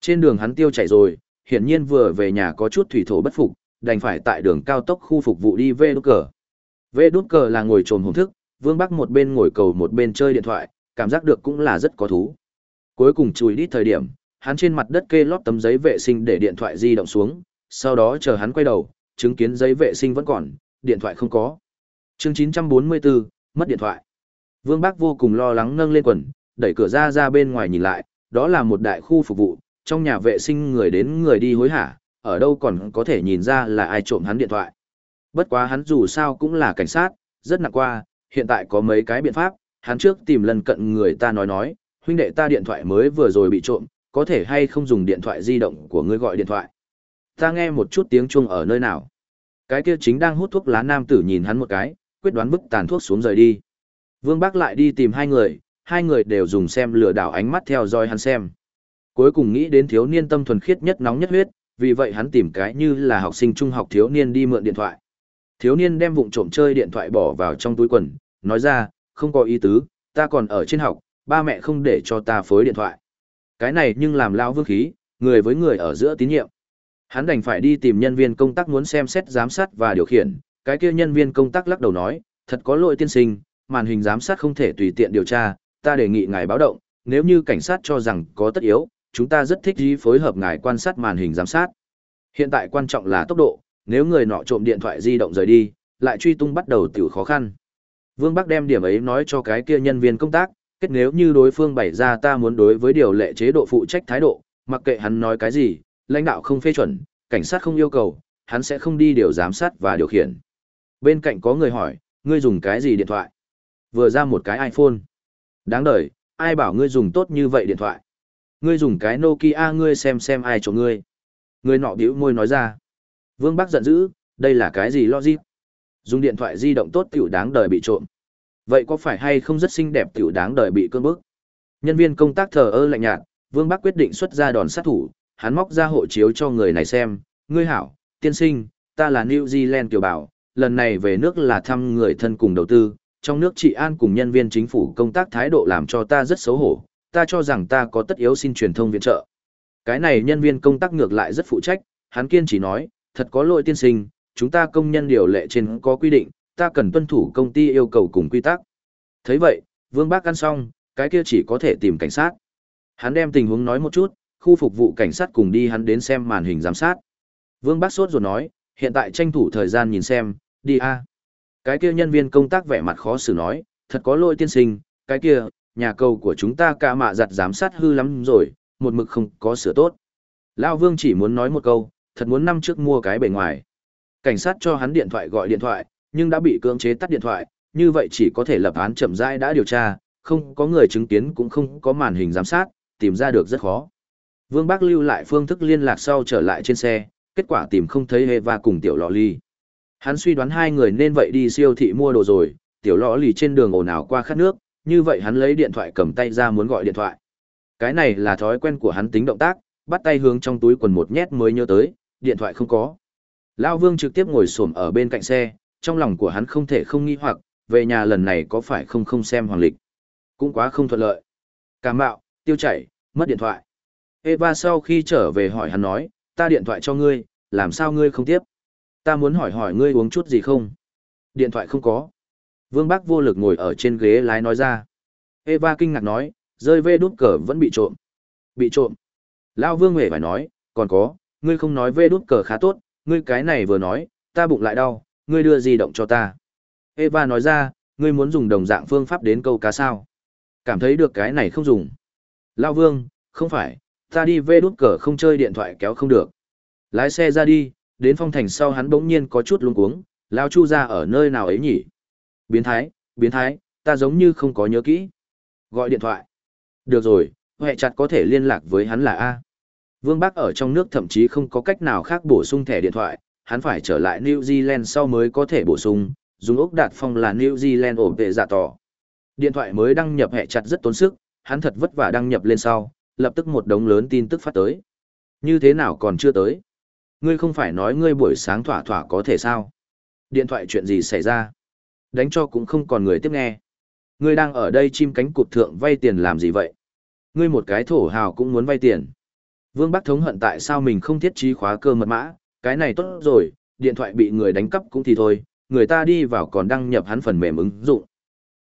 Trên đường hắn tiêu chảy rồi, hiển nhiên vừa về nhà có chút thủy thổ bất phục, đành phải tại đường cao tốc khu phục vụ đi về đút cờ. Về đút cờ là ngồi trồn hồn thức, Vương Bắc một bên ngồi cầu một bên chơi điện thoại, cảm giác được cũng là rất có thú. Cuối cùng chùi đi thời điểm, hắn trên mặt đất kê lót tấm giấy vệ sinh để điện thoại di động xuống, sau đó chờ hắn quay đầu, chứng kiến giấy vệ sinh vẫn còn, điện thoại không có. Chương 944, mất điện thoại. Vương Bắc vô cùng lo lắng nâng lên quần, đẩy cửa ra ra bên ngoài nhìn lại, đó là một đại khu phục vụ, trong nhà vệ sinh người đến người đi hối hả, ở đâu còn có thể nhìn ra là ai trộm hắn điện thoại. Bất quá hắn dù sao cũng là cảnh sát, rất nặng qua, hiện tại có mấy cái biện pháp, hắn trước tìm lần cận người ta nói nói, huynh đệ ta điện thoại mới vừa rồi bị trộm, có thể hay không dùng điện thoại di động của ngươi gọi điện thoại. Ta nghe một chút tiếng chuông ở nơi nào. Cái kia chính đang hút thuốc lá nam tử nhìn hắn một cái, quyết đoán bức tàn thuốc xuống rời đi. Vương Bác lại đi tìm hai người, hai người đều dùng xem lừa đảo ánh mắt theo dõi hắn xem. Cuối cùng nghĩ đến thiếu niên tâm thuần khiết nhất nóng nhất huyết, vì vậy hắn tìm cái như là học sinh trung học thiếu niên đi mượn điện thoại. Thiếu niên đem vụng trộm chơi điện thoại bỏ vào trong túi quần, nói ra, không có ý tứ, ta còn ở trên học, ba mẹ không để cho ta phối điện thoại. Cái này nhưng làm lao vương khí, người với người ở giữa tín nhiệm. Hắn đành phải đi tìm nhân viên công tác muốn xem xét giám sát và điều khiển, cái kia nhân viên công tác lắc đầu nói, thật có lỗi tiên sinh, màn hình giám sát không thể tùy tiện điều tra, ta đề nghị ngài báo động, nếu như cảnh sát cho rằng có tất yếu, chúng ta rất thích ý phối hợp ngài quan sát màn hình giám sát. Hiện tại quan trọng là tốc độ, nếu người nọ trộm điện thoại di động rời đi, lại truy tung bắt đầu tiểu khó khăn. Vương Bắc đem điểm ấy nói cho cái kia nhân viên công tác, kết nếu như đối phương bày ra ta muốn đối với điều lệ chế độ phụ trách thái độ, mặc kệ hắn nói cái gì, lãnh đạo không phê chuẩn, cảnh sát không yêu cầu, hắn sẽ không đi điều giám sát và điều khiển. Bên cạnh có người hỏi, ngươi dùng cái gì điện thoại? Vừa ra một cái iPhone. Đáng đời, ai bảo ngươi dùng tốt như vậy điện thoại? Ngươi dùng cái Nokia ngươi xem xem ai cho ngươi. Ngươi nọ bĩu môi nói ra. Vương Bắc giận dữ, đây là cái gì logic? Dùng điện thoại di động tốt tiểu đáng đời bị trộm. Vậy có phải hay không rất xinh đẹp tiểu đáng đời bị cơn bức? Nhân viên công tác thờ ơ lạnh nhạt, Vương Bắc quyết định xuất ra đòn sát thủ, hắn móc ra hộ chiếu cho người này xem, ngươi hảo, tiên sinh, ta là New Zealand tiểu bảo, lần này về nước là thăm người thân cùng đầu tư, trong nước trị an cùng nhân viên chính phủ công tác thái độ làm cho ta rất xấu hổ, ta cho rằng ta có tất yếu xin truyền thông viện trợ. Cái này nhân viên công tác ngược lại rất phụ trách, hắn kiên chỉ nói, thật có lỗi tiên sinh, chúng ta công nhân điều lệ trên có quy định, ta cần tuân thủ công ty yêu cầu cùng quy tắc. thấy vậy, Vương Bác ăn xong, cái kia chỉ có thể tìm cảnh sát. Hắn đem tình huống nói một chút, khu phục vụ cảnh sát cùng đi hắn đến xem màn hình giám sát. Vương Bác sốt rồi nói, hiện tại tranh thủ thời gian nhìn xem, đi a. Cái kia nhân viên công tác vẻ mặt khó xử nói, thật có lỗi tiên sinh, cái kia, nhà cầu của chúng ta cả mạ giặt giám sát hư lắm rồi, một mực không có sửa tốt. Lão Vương chỉ muốn nói một câu, thật muốn năm trước mua cái bề ngoài. Cảnh sát cho hắn điện thoại gọi điện thoại, nhưng đã bị cưỡng chế tắt điện thoại, như vậy chỉ có thể lập án chậm rãi đã điều tra, không có người chứng kiến cũng không có màn hình giám sát, tìm ra được rất khó. Vương Bác lưu lại phương thức liên lạc sau trở lại trên xe, kết quả tìm không thấy Eva cùng tiểu lọ ly. Hắn suy đoán hai người nên vậy đi siêu thị mua đồ rồi, tiểu lọ lì trên đường ồn ào qua khát nước, như vậy hắn lấy điện thoại cầm tay ra muốn gọi điện thoại. Cái này là thói quen của hắn tính động tác, bắt tay hướng trong túi quần một nhét mới nhớ tới, điện thoại không có. Lão Vương trực tiếp ngồi xổm ở bên cạnh xe, trong lòng của hắn không thể không nghi hoặc, về nhà lần này có phải không không xem hoàng lịch. Cũng quá không thuận lợi. Cảm mạo, tiêu chảy, mất điện thoại. Eva sau khi trở về hỏi hắn nói, ta điện thoại cho ngươi, làm sao ngươi không tiếp? Ta muốn hỏi hỏi ngươi uống chút gì không? Điện thoại không có. Vương Bác vô lực ngồi ở trên ghế lái nói ra. Eva kinh ngạc nói, rơi vê đút cờ vẫn bị trộm. Bị trộm. Lao Vương hề phải nói, còn có, ngươi không nói vê đút cờ khá tốt, ngươi cái này vừa nói, ta bụng lại đau, ngươi đưa di động cho ta. Eva nói ra, ngươi muốn dùng đồng dạng phương pháp đến câu cá sao. Cảm thấy được cái này không dùng. Lao Vương, không phải, ta đi vê đút cờ không chơi điện thoại kéo không được. Lái xe ra đi, đến phong thành sau hắn bỗng nhiên có chút luống cuống, Lao Chu ra ở nơi nào ấy nhỉ? Biến thái, biến thái, ta giống như không có nhớ kỹ. Gọi điện thoại. Được rồi, hệ chặt có thể liên lạc với hắn là A. Vương Bắc ở trong nước thậm chí không có cách nào khác bổ sung thẻ điện thoại, hắn phải trở lại New Zealand sau mới có thể bổ sung, dùng ốc đạt phong là New Zealand ổn vệ giả tỏ. Điện thoại mới đăng nhập hệ chặt rất tốn sức, hắn thật vất vả đăng nhập lên sau, lập tức một đống lớn tin tức phát tới. Như thế nào còn chưa tới? Ngươi không phải nói ngươi buổi sáng thỏa thỏa có thể sao? Điện thoại chuyện gì xảy ra? Đánh cho cũng không còn người tiếp nghe. Ngươi đang ở đây chim cánh cụt thượng vay tiền làm gì vậy? Ngươi một cái thổ hào cũng muốn vay tiền. Vương Bắc thống hận tại sao mình không thiết trí khóa cơ mật mã, cái này tốt rồi, điện thoại bị người đánh cắp cũng thì thôi, người ta đi vào còn đăng nhập hắn phần mềm ứng dụng.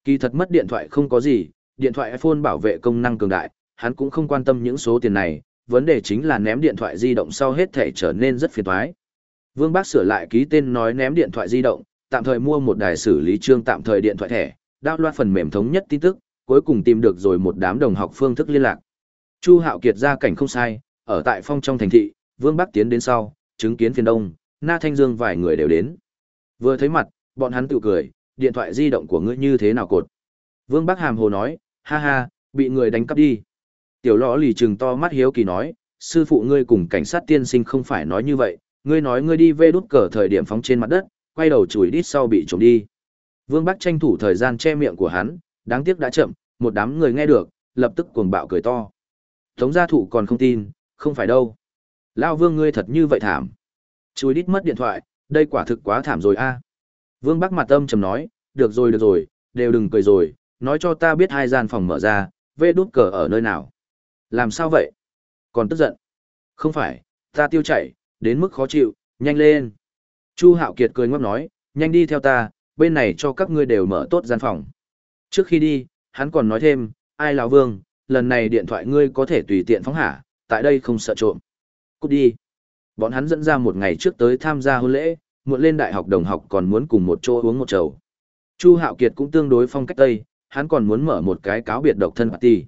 Kỳ thật mất điện thoại không có gì, điện thoại iPhone bảo vệ công năng cường đại, hắn cũng không quan tâm những số tiền này, vấn đề chính là ném điện thoại di động sau hết thể trở nên rất phiền toái. Vương Bác sửa lại ký tên nói ném điện thoại di động, tạm thời mua một đài xử lý trương tạm thời điện thoại thẻ, đao loạt phần mềm thống nhất tin tức, cuối cùng tìm được rồi một đám đồng học phương thức liên lạc. Chu Hạo Kiệt ra cảnh không sai, ở tại phong trong thành thị, Vương Bắc tiến đến sau, chứng kiến phiền đông, Na Thanh Dương vài người đều đến. Vừa thấy mặt, bọn hắn tự cười, điện thoại di động của ngươi như thế nào cột. Vương Bắc hàm hồ nói, ha ha, bị người đánh cắp đi. Tiểu lõ lì trừng to mắt hiếu kỳ nói, sư phụ ngươi cùng cảnh sát tiên sinh không phải nói như vậy, ngươi nói ngươi đi về đút cờ thời điểm phóng trên mặt đất, quay đầu chùi đít sau bị trộm đi. Vương Bắc tranh thủ thời gian che miệng của hắn, đáng tiếc đã chậm, một đám người nghe được, lập tức cuồng bạo cười to. Tống gia thủ còn không tin, không phải đâu. Lao vương ngươi thật như vậy thảm. Chùi đít mất điện thoại, đây quả thực quá thảm rồi a. Vương Bắc mặt âm trầm nói, được rồi được rồi, đều đừng cười rồi, nói cho ta biết hai gian phòng mở ra, vê đút cờ ở nơi nào. Làm sao vậy? Còn tức giận? Không phải, ta tiêu chảy, đến mức khó chịu, nhanh lên. Chu Hạo Kiệt cười ngáp nói, nhanh đi theo ta, bên này cho các ngươi đều mở tốt gian phòng. Trước khi đi, hắn còn nói thêm, ai lão vương, lần này điện thoại ngươi có thể tùy tiện phóng hả, tại đây không sợ trộm. Cút đi. Bọn hắn dẫn ra một ngày trước tới tham gia hôn lễ, muộn lên đại học đồng học còn muốn cùng một chỗ uống một chầu. Chu Hạo Kiệt cũng tương đối phong cách Tây, hắn còn muốn mở một cái cáo biệt độc thân party.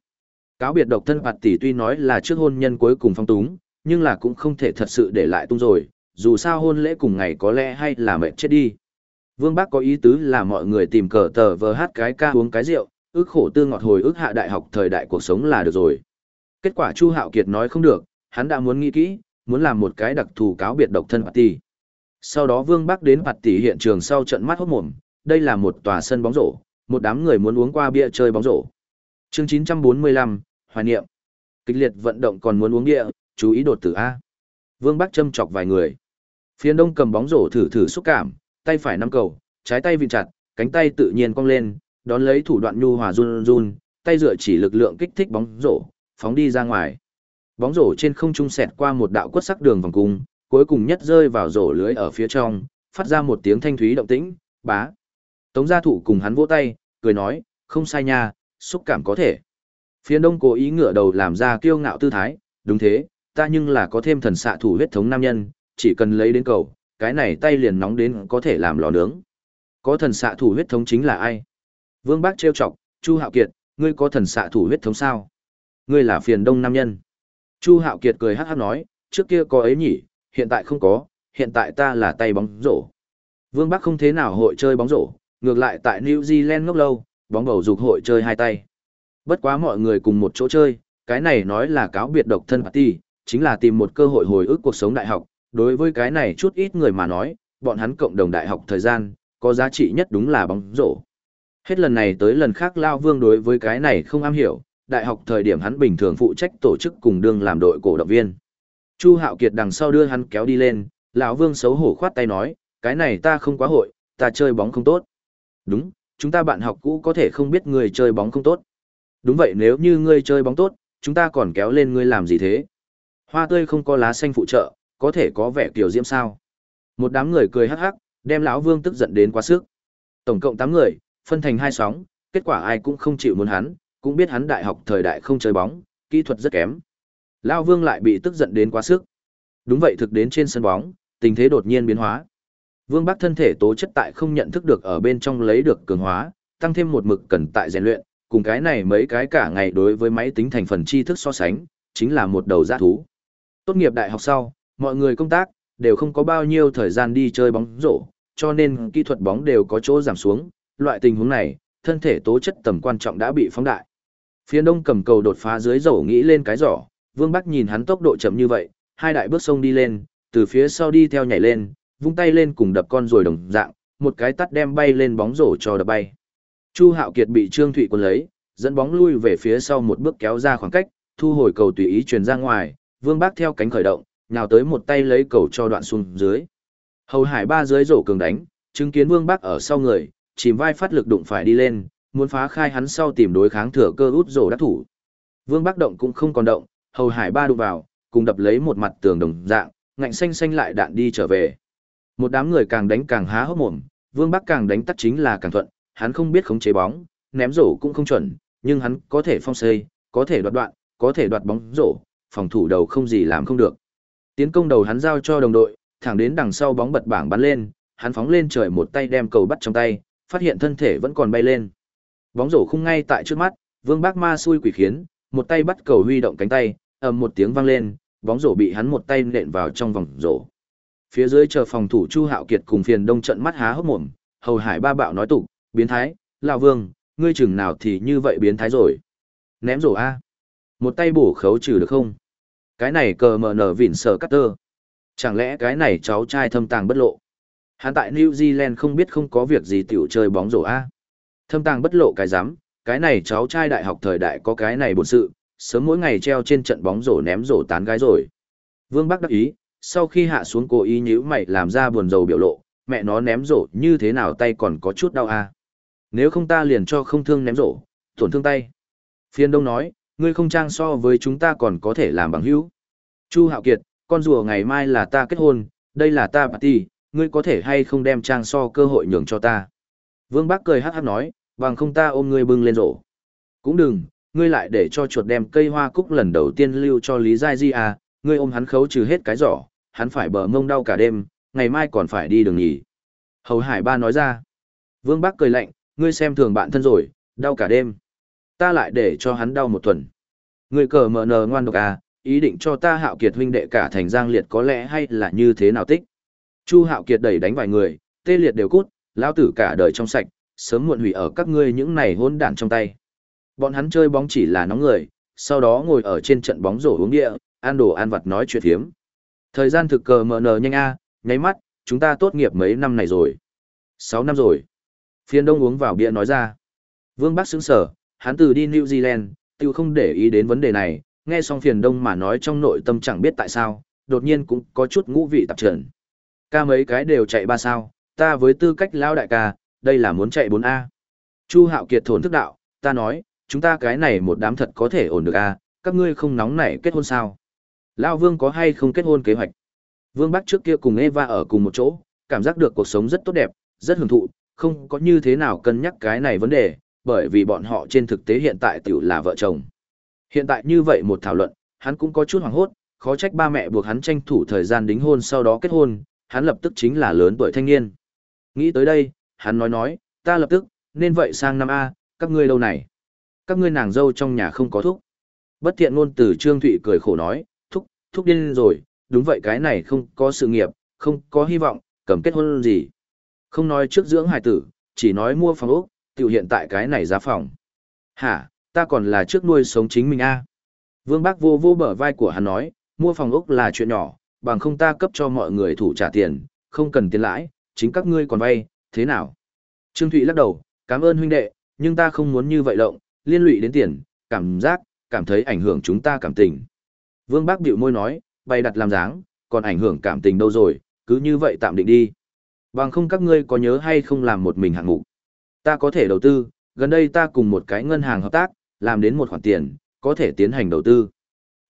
Cáo biệt độc thân party tuy nói là trước hôn nhân cuối cùng phong túng, nhưng là cũng không thể thật sự để lại tung rồi, dù sao hôn lễ cùng ngày có lẽ hay là mệt chết đi. Vương Bác có ý tứ là mọi người tìm cờ tờ vờ hát cái ca uống cái rượu, ước khổ tư ngọt hồi ước hạ đại học thời đại cuộc sống là được rồi. Kết quả Chu Hạo Kiệt nói không được, hắn đã muốn nghĩ kỹ, muốn làm một cái đặc thù cáo biệt độc thân party. Sau đó Vương Bắc đến party hiện trường sau trận mắt hốt mồm, đây là một tòa sân bóng rổ, một đám người muốn uống qua bia chơi bóng rổ. Chương 945, hoài niệm. Kịch liệt vận động còn muốn uống bia, chú ý đột tử a. Vương Bắc châm chọc vài người. Phiên Đông cầm bóng rổ thử thử xúc cảm, tay phải nắm cầu, trái tay vịn chặt, cánh tay tự nhiên cong lên, đón lấy thủ đoạn nhu hòa run run, tay dựa chỉ lực lượng kích thích bóng rổ, phóng đi ra ngoài. Bóng rổ trên không trung xẹt qua một đạo quất sắc đường vòng cung, cuối cùng nhất rơi vào rổ lưới ở phía trong, phát ra một tiếng thanh thúy động tĩnh, bá. Tống gia thủ cùng hắn vỗ tay, cười nói, không sai nha, xúc cảm có thể. Phiên đông cố ý ngửa đầu làm ra kiêu ngạo tư thái, đúng thế, ta nhưng là có thêm thần xạ thủ huyết thống nam nhân, chỉ cần lấy đến cầu, cái này tay liền nóng đến có thể làm lò nướng. Có thần xạ thủ huyết thống chính là ai? Vương Bác trêu chọc, Chu Hạo Kiệt, ngươi có thần xạ thủ huyết thống sao? Ngươi là phiền đông nam nhân. Chu Hạo Kiệt cười hát hát nói, trước kia có ấy nhỉ, hiện tại không có, hiện tại ta là tay bóng rổ. Vương Bắc không thế nào hội chơi bóng rổ, ngược lại tại New Zealand ngốc lâu, bóng bầu dục hội chơi hai tay. Bất quá mọi người cùng một chỗ chơi, cái này nói là cáo biệt độc thân party, chính là tìm một cơ hội hồi ức cuộc sống đại học. Đối với cái này chút ít người mà nói, bọn hắn cộng đồng đại học thời gian, có giá trị nhất đúng là bóng rổ. Hết lần này tới lần khác Lao Vương đối với cái này không am hiểu, đại học thời điểm hắn bình thường phụ trách tổ chức cùng đương làm đội cổ động viên. Chu Hạo Kiệt đằng sau đưa hắn kéo đi lên, lão Vương xấu hổ khoát tay nói, cái này ta không quá hội, ta chơi bóng không tốt. Đúng, chúng ta bạn học cũ có thể không biết người chơi bóng không tốt. Đúng vậy nếu như ngươi chơi bóng tốt, chúng ta còn kéo lên ngươi làm gì thế? Hoa tươi không có lá xanh phụ trợ, có thể có vẻ kiểu diễm sao? Một đám người cười hắc hắc, đem lão Vương tức giận đến quá sức. Tổng cộng 8 người, phân thành hai sóng, kết quả ai cũng không chịu muốn hắn, cũng biết hắn đại học thời đại không chơi bóng, kỹ thuật rất kém. Lão Vương lại bị tức giận đến quá sức. Đúng vậy thực đến trên sân bóng, tình thế đột nhiên biến hóa. Vương Bắc thân thể tố chất tại không nhận thức được ở bên trong lấy được cường hóa, tăng thêm một mực cần tại rèn luyện, cùng cái này mấy cái cả ngày đối với máy tính thành phần tri thức so sánh, chính là một đầu giã thú. Tốt nghiệp đại học sau, mọi người công tác, đều không có bao nhiêu thời gian đi chơi bóng rổ, cho nên kỹ thuật bóng đều có chỗ giảm xuống, loại tình huống này, thân thể tố chất tầm quan trọng đã bị phóng đại. Phía đông cầm cầu đột phá dưới rổ nghĩ lên cái giỏ, Vương Bắc nhìn hắn tốc độ chậm như vậy, hai đại bước sông đi lên, từ phía sau đi theo nhảy lên, vung tay lên cùng đập con rồi đồng dạng, một cái tắt đem bay lên bóng rổ cho đập bay. Chu Hạo Kiệt bị Trương Thụy quân lấy, dẫn bóng lui về phía sau một bước kéo ra khoảng cách, thu hồi cầu tùy ý truyền ra ngoài, Vương Bác theo cánh khởi động, nhào tới một tay lấy cầu cho đoạn xuống dưới. Hầu Hải ba dưới rổ cường đánh, chứng kiến Vương Bác ở sau người, chìm vai phát lực đụng phải đi lên, muốn phá khai hắn sau tìm đối kháng thừa cơ út rổ đắc thủ. Vương Bác động cũng không còn động, Hầu Hải ba đụng vào, cùng đập lấy một mặt tường đồng dạng, ngạnh xanh xanh lại đạn đi trở về. Một đám người càng đánh càng há hốc mồm, Vương Bắc càng đánh tắt chính là càng thuận, hắn không biết khống chế bóng, ném rổ cũng không chuẩn, nhưng hắn có thể phong xây, có thể đoạt đoạn, có thể đoạt bóng rổ, phòng thủ đầu không gì làm không được. Tiến công đầu hắn giao cho đồng đội, thẳng đến đằng sau bóng bật bảng bắn lên, hắn phóng lên trời một tay đem cầu bắt trong tay, phát hiện thân thể vẫn còn bay lên. Bóng rổ khung ngay tại trước mắt, Vương Bác Ma xui quỷ khiến, một tay bắt cầu huy động cánh tay, ầm một tiếng vang lên, bóng rổ bị hắn một tay nện vào trong vòng rổ. Phía dưới chờ phòng thủ Chu Hạo Kiệt cùng phiền đông trận mắt há hốc mồm, Hầu Hải ba bạo nói tục, biến thái, lão vương, ngươi chừng nào thì như vậy biến thái rồi. Ném rổ a. Một tay bổ khấu trừ được không? Cái này cờ mờ nở vỉn sở cắt tơ. Chẳng lẽ cái này cháu trai thâm tàng bất lộ? Hắn tại New Zealand không biết không có việc gì tiểu chơi bóng rổ a. Thâm tàng bất lộ cái dám, cái này cháu trai đại học thời đại có cái này bổn sự, sớm mỗi ngày treo trên trận bóng rổ ném rổ tán gái rồi. Vương Bắc đắc ý, sau khi hạ xuống cố ý nhữ mày làm ra buồn rầu biểu lộ, mẹ nó ném rổ như thế nào tay còn có chút đau a. Nếu không ta liền cho không thương ném rổ, tổn thương tay. Phiên Đông nói, ngươi không trang so với chúng ta còn có thể làm bằng hữu. Chu Hạo Kiệt, con rùa ngày mai là ta kết hôn, đây là ta party, ngươi có thể hay không đem trang so cơ hội nhường cho ta. Vương Bác cười hát hát nói, bằng không ta ôm ngươi bưng lên rổ. Cũng đừng, ngươi lại để cho chuột đem cây hoa cúc lần đầu tiên lưu cho Lý Giai Di à, ngươi ôm hắn khấu trừ hết cái giỏ, hắn phải bờ mông đau cả đêm, ngày mai còn phải đi đường nhỉ. Hầu Hải Ba nói ra. Vương Bác cười lạnh, ngươi xem thường bạn thân rồi, đau cả đêm. Ta lại để cho hắn đau một tuần. Ngươi cờ mờ nờ ngoan độc à, ý định cho ta hạo kiệt huynh đệ cả thành giang liệt có lẽ hay là như thế nào tích. Chu hạo kiệt đẩy đánh vài người, tê liệt đều cút, lão tử cả đời trong sạch, sớm muộn hủy ở các ngươi những này hôn đản trong tay. Bọn hắn chơi bóng chỉ là nóng người, sau đó ngồi ở trên trận bóng rổ uống địa, ăn đồ ăn vặt nói chuyện hiếm. Thời gian thực cờ mờ nờ nhanh a, nháy mắt, chúng ta tốt nghiệp mấy năm này rồi. Sáu năm rồi. Phiên đông uống vào bia nói ra. Vương Bắc sững sở, hắn từ đi New Zealand, tiêu không để ý đến vấn đề này, nghe xong phiền đông mà nói trong nội tâm chẳng biết tại sao, đột nhiên cũng có chút ngũ vị tạp trần. Ca mấy cái đều chạy ba sao, ta với tư cách lao đại ca, đây là muốn chạy 4A. Chu Hạo Kiệt thổn thức đạo, ta nói, chúng ta cái này một đám thật có thể ổn được a, các ngươi không nóng nảy kết hôn sao? Lão Vương có hay không kết hôn kế hoạch? Vương Bắc trước kia cùng Eva ở cùng một chỗ, cảm giác được cuộc sống rất tốt đẹp, rất hưởng thụ, không có như thế nào cân nhắc cái này vấn đề, bởi vì bọn họ trên thực tế hiện tại tiểu là vợ chồng. Hiện tại như vậy một thảo luận, hắn cũng có chút hoảng hốt, khó trách ba mẹ buộc hắn tranh thủ thời gian đính hôn sau đó kết hôn, hắn lập tức chính là lớn tuổi thanh niên. Nghĩ tới đây, hắn nói nói, ta lập tức, nên vậy sang năm A, các ngươi lâu này. Các ngươi nàng dâu trong nhà không có thúc. Bất thiện ngôn từ Trương Thụy cười khổ nói, thúc, thúc điên rồi, đúng vậy cái này không có sự nghiệp, không có hy vọng, cầm kết hôn gì. Không nói trước dưỡng hài tử, chỉ nói mua phòng ốc, tiểu hiện tại cái này giá phòng. Hả, ta còn là trước nuôi sống chính mình a Vương Bác vô vô bờ vai của hắn nói, mua phòng ốc là chuyện nhỏ, bằng không ta cấp cho mọi người thủ trả tiền, không cần tiền lãi, chính các ngươi còn vay, thế nào? Trương Thụy lắc đầu, cảm ơn huynh đệ, nhưng ta không muốn như vậy lộng, liên lụy đến tiền, cảm giác, cảm thấy ảnh hưởng chúng ta cảm tình. Vương Bác bịu môi nói, bày đặt làm dáng, còn ảnh hưởng cảm tình đâu rồi, cứ như vậy tạm định đi. Bằng không các ngươi có nhớ hay không làm một mình hạng mục. Ta có thể đầu tư, gần đây ta cùng một cái ngân hàng hợp tác, làm đến một khoản tiền, có thể tiến hành đầu tư.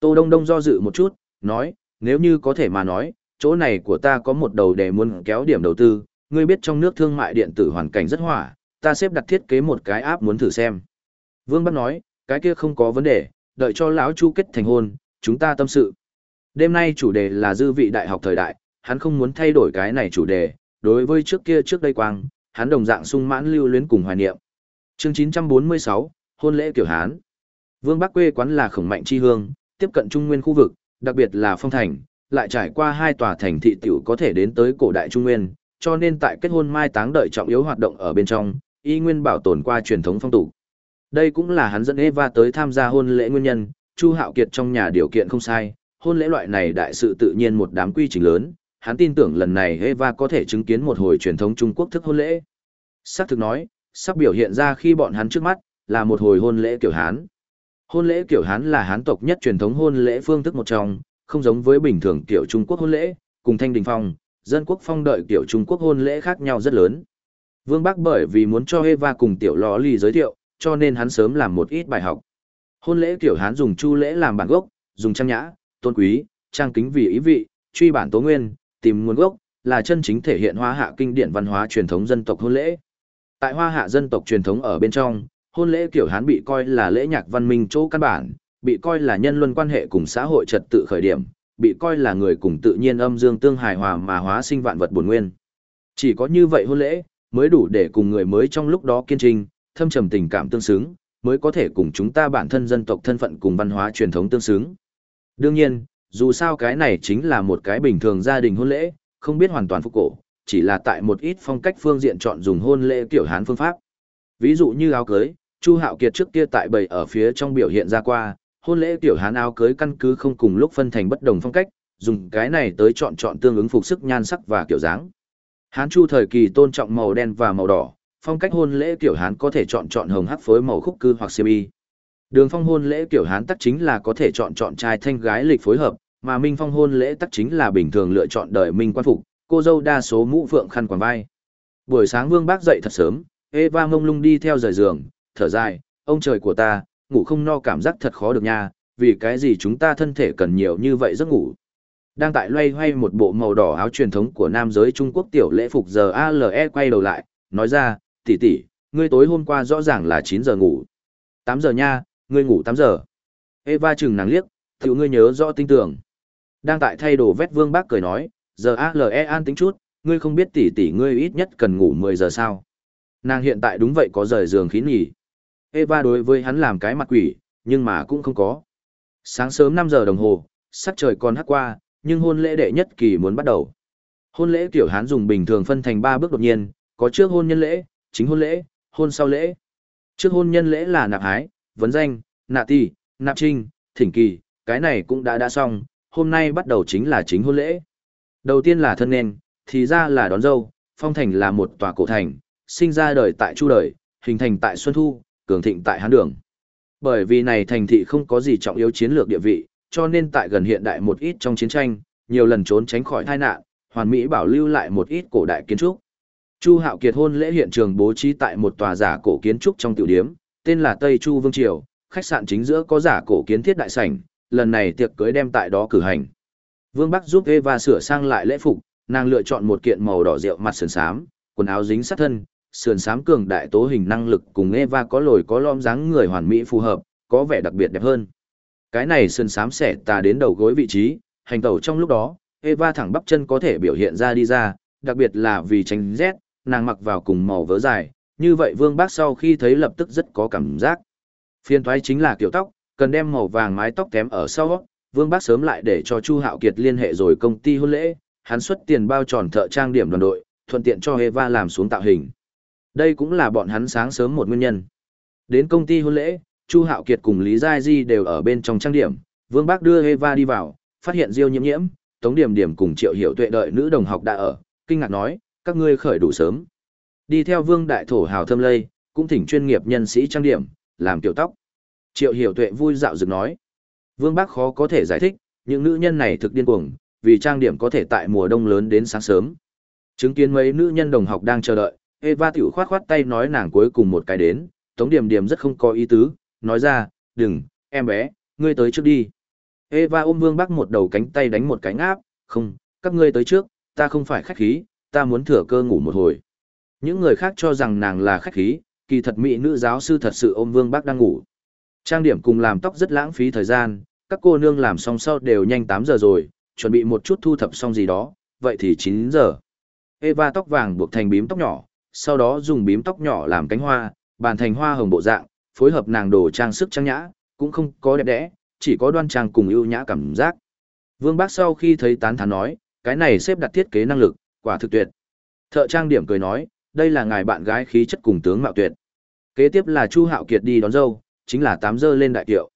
Tô Đông Đông do dự một chút, nói, nếu như có thể mà nói, chỗ này của ta có một đầu để muốn kéo điểm đầu tư, ngươi biết trong nước thương mại điện tử hoàn cảnh rất hỏa, ta xếp đặt thiết kế một cái áp muốn thử xem. Vương Bắc nói, cái kia không có vấn đề, đợi cho lão Chu kết thành hôn, chúng ta tâm sự. Đêm nay chủ đề là dư vị đại học thời đại, hắn không muốn thay đổi cái này chủ đề, đối với trước kia trước đây quang, hắn đồng dạng sung mãn lưu luyến cùng hoài niệm. Chương 946, hôn lễ kiểu Hán. Vương Bắc quê quán là khổng mạnh chi hương, tiếp cận trung nguyên khu vực, đặc biệt là phong thành, lại trải qua hai tòa thành thị tiểu có thể đến tới cổ đại trung nguyên, cho nên tại kết hôn mai táng đợi trọng yếu hoạt động ở bên trong, y nguyên bảo tồn qua truyền thống phong tục. Đây cũng là hắn dẫn Eva tới tham gia hôn lễ nguyên nhân, Chu Hạo Kiệt trong nhà điều kiện không sai, hôn lễ loại này đại sự tự nhiên một đám quy trình lớn, hắn tin tưởng lần này Eva có thể chứng kiến một hồi truyền thống Trung Quốc thức hôn lễ. Sắc thực nói, sắp biểu hiện ra khi bọn hắn trước mắt, là một hồi hôn lễ kiểu Hán. Hôn lễ kiểu Hán là Hán tộc nhất truyền thống hôn lễ phương thức một trong, không giống với bình thường kiểu Trung Quốc hôn lễ, cùng thanh đình phong, dân quốc phong đợi kiểu Trung Quốc hôn lễ khác nhau rất lớn. Vương Bắc bởi vì muốn cho Eva cùng tiểu lò lì giới thiệu, cho nên hắn sớm làm một ít bài học. Hôn lễ kiểu Hán dùng chu lễ làm bản gốc, dùng trang nhã, tôn quý, trang kính vì ý vị, truy bản tố nguyên, tìm nguồn gốc, là chân chính thể hiện hoa hạ kinh điển văn hóa truyền thống dân tộc hôn lễ. Tại hoa hạ dân tộc truyền thống ở bên trong, hôn lễ kiểu Hán bị coi là lễ nhạc văn minh chỗ căn bản, bị coi là nhân luân quan hệ cùng xã hội trật tự khởi điểm, bị coi là người cùng tự nhiên âm dương tương hài hòa mà hóa sinh vạn vật bổn nguyên. Chỉ có như vậy hôn lễ mới đủ để cùng người mới trong lúc đó kiên trinh, thâm trầm tình cảm tương xứng, mới có thể cùng chúng ta bản thân dân tộc thân phận cùng văn hóa truyền thống tương xứng. Đương nhiên, dù sao cái này chính là một cái bình thường gia đình hôn lễ, không biết hoàn toàn phục cổ, chỉ là tại một ít phong cách phương diện chọn dùng hôn lễ kiểu Hán phương pháp. Ví dụ như áo cưới, Chu Hạo Kiệt trước kia tại bầy ở phía trong biểu hiện ra qua, hôn lễ kiểu Hán áo cưới căn cứ không cùng lúc phân thành bất đồng phong cách, dùng cái này tới chọn chọn tương ứng phục sức nhan sắc và kiểu dáng. Hán Chu thời kỳ tôn trọng màu đen và màu đỏ, phong cách hôn lễ kiểu Hán có thể chọn chọn hồng hắc phối màu khúc cư hoặc xiêm y. Đường phong hôn lễ kiểu Hán tắc chính là có thể chọn chọn trai thanh gái lịch phối hợp, mà minh phong hôn lễ tắc chính là bình thường lựa chọn đời minh quan phục, cô dâu đa số mũ phượng khăn quàng vai. Buổi sáng Vương Bác dậy thật sớm, Eva ngông lung đi theo rời giường, thở dài, ông trời của ta, ngủ không no cảm giác thật khó được nha, vì cái gì chúng ta thân thể cần nhiều như vậy giấc ngủ. Đang tại loay hoay một bộ màu đỏ áo truyền thống của nam giới Trung Quốc tiểu lễ phục giờ ALE quay đầu lại, nói ra, tỷ tỷ, ngươi tối hôm qua rõ ràng là 9 giờ ngủ. 8 giờ nha, ngươi ngủ 8 giờ. Eva chừng nàng liếc, tiểu ngươi nhớ rõ tinh tưởng. Đang tại thay đồ vét vương bác cười nói, giờ ALE an tính chút, ngươi không biết tỷ tỷ ngươi ít nhất cần ngủ 10 giờ sao. Nàng hiện tại đúng vậy có rời giường khí nghỉ. Eva đối với hắn làm cái mặt quỷ, nhưng mà cũng không có. Sáng sớm 5 giờ đồng hồ, sắc trời còn hắc qua, nhưng hôn lễ đệ nhất kỳ muốn bắt đầu. Hôn lễ tiểu Hán dùng bình thường phân thành 3 bước đột nhiên, có trước hôn nhân lễ, chính hôn lễ, hôn sau lễ. Trước hôn nhân lễ là nạp hái, vấn danh, nạp tỷ, nạp trinh, thỉnh kỳ, cái này cũng đã đã xong, hôm nay bắt đầu chính là chính hôn lễ. Đầu tiên là thân nên, thì ra là đón dâu, phong thành là một tòa cổ thành, sinh ra đời tại chu đời, hình thành tại Xuân Thu, cường thịnh tại Hán Đường. Bởi vì này thành thị không có gì trọng yếu chiến lược địa vị, cho nên tại gần hiện đại một ít trong chiến tranh, nhiều lần trốn tránh khỏi tai nạn, hoàn mỹ bảo lưu lại một ít cổ đại kiến trúc. Chu Hạo Kiệt hôn lễ hiện trường bố trí tại một tòa giả cổ kiến trúc trong tiểu điếm, tên là Tây Chu Vương Triều, khách sạn chính giữa có giả cổ kiến thiết đại sảnh, lần này tiệc cưới đem tại đó cử hành. Vương Bắc giúp Eva sửa sang lại lễ phục, nàng lựa chọn một kiện màu đỏ rượu mặt sườn xám, quần áo dính sát thân, sườn xám cường đại tố hình năng lực cùng Eva có lồi có lõm dáng người hoàn mỹ phù hợp, có vẻ đặc biệt đẹp hơn. Cái này sườn sám xẻ tà đến đầu gối vị trí, hành tẩu trong lúc đó, Eva thẳng bắp chân có thể biểu hiện ra đi ra, đặc biệt là vì tránh rét, nàng mặc vào cùng màu vớ dài, như vậy Vương Bác sau khi thấy lập tức rất có cảm giác. Phiên thoái chính là kiểu tóc, cần đem màu vàng mái tóc kém ở sau, Vương Bác sớm lại để cho Chu Hạo Kiệt liên hệ rồi công ty hôn lễ, hắn xuất tiền bao tròn thợ trang điểm đoàn đội, thuận tiện cho Eva làm xuống tạo hình. Đây cũng là bọn hắn sáng sớm một nguyên nhân. Đến công ty hôn lễ, Chu Hạo Kiệt cùng Lý Giai Di đều ở bên trong trang điểm, Vương Bác đưa Eva đi vào, phát hiện Diêu Nhiễm Nhiễm, Tống Điểm Điểm cùng Triệu Hiểu Tuệ đợi nữ đồng học đã ở, kinh ngạc nói, các ngươi khởi đủ sớm. Đi theo Vương Đại Thổ Hào Thâm Lây, cũng thỉnh chuyên nghiệp nhân sĩ trang điểm, làm kiểu tóc. Triệu Hiểu Tuệ vui dạo dực nói, Vương Bác khó có thể giải thích, những nữ nhân này thực điên cuồng, vì trang điểm có thể tại mùa đông lớn đến sáng sớm. Chứng kiến mấy nữ nhân đồng học đang chờ đợi, Eva tiểu khoát khoát tay nói nàng cuối cùng một cái đến, Tống Điểm Điểm rất không có ý tứ, nói ra, đừng, em bé, ngươi tới trước đi. Eva ôm Vương Bắc một đầu cánh tay đánh một cái ngáp, không, các ngươi tới trước, ta không phải khách khí, ta muốn thừa cơ ngủ một hồi. Những người khác cho rằng nàng là khách khí, kỳ thật mỹ nữ giáo sư thật sự ôm Vương Bắc đang ngủ. Trang điểm cùng làm tóc rất lãng phí thời gian, các cô nương làm xong sau đều nhanh 8 giờ rồi, chuẩn bị một chút thu thập xong gì đó, vậy thì 9 giờ. Eva tóc vàng buộc thành bím tóc nhỏ, sau đó dùng bím tóc nhỏ làm cánh hoa, bàn thành hoa hồng bộ dạng, phối hợp nàng đồ trang sức trang nhã, cũng không có đẹp đẽ, chỉ có đoan trang cùng ưu nhã cảm giác. Vương Bác sau khi thấy tán thán nói, cái này xếp đặt thiết kế năng lực, quả thực tuyệt. Thợ trang điểm cười nói, đây là ngài bạn gái khí chất cùng tướng mạo tuyệt. Kế tiếp là Chu Hạo Kiệt đi đón dâu, chính là 8 giờ lên đại kiệu.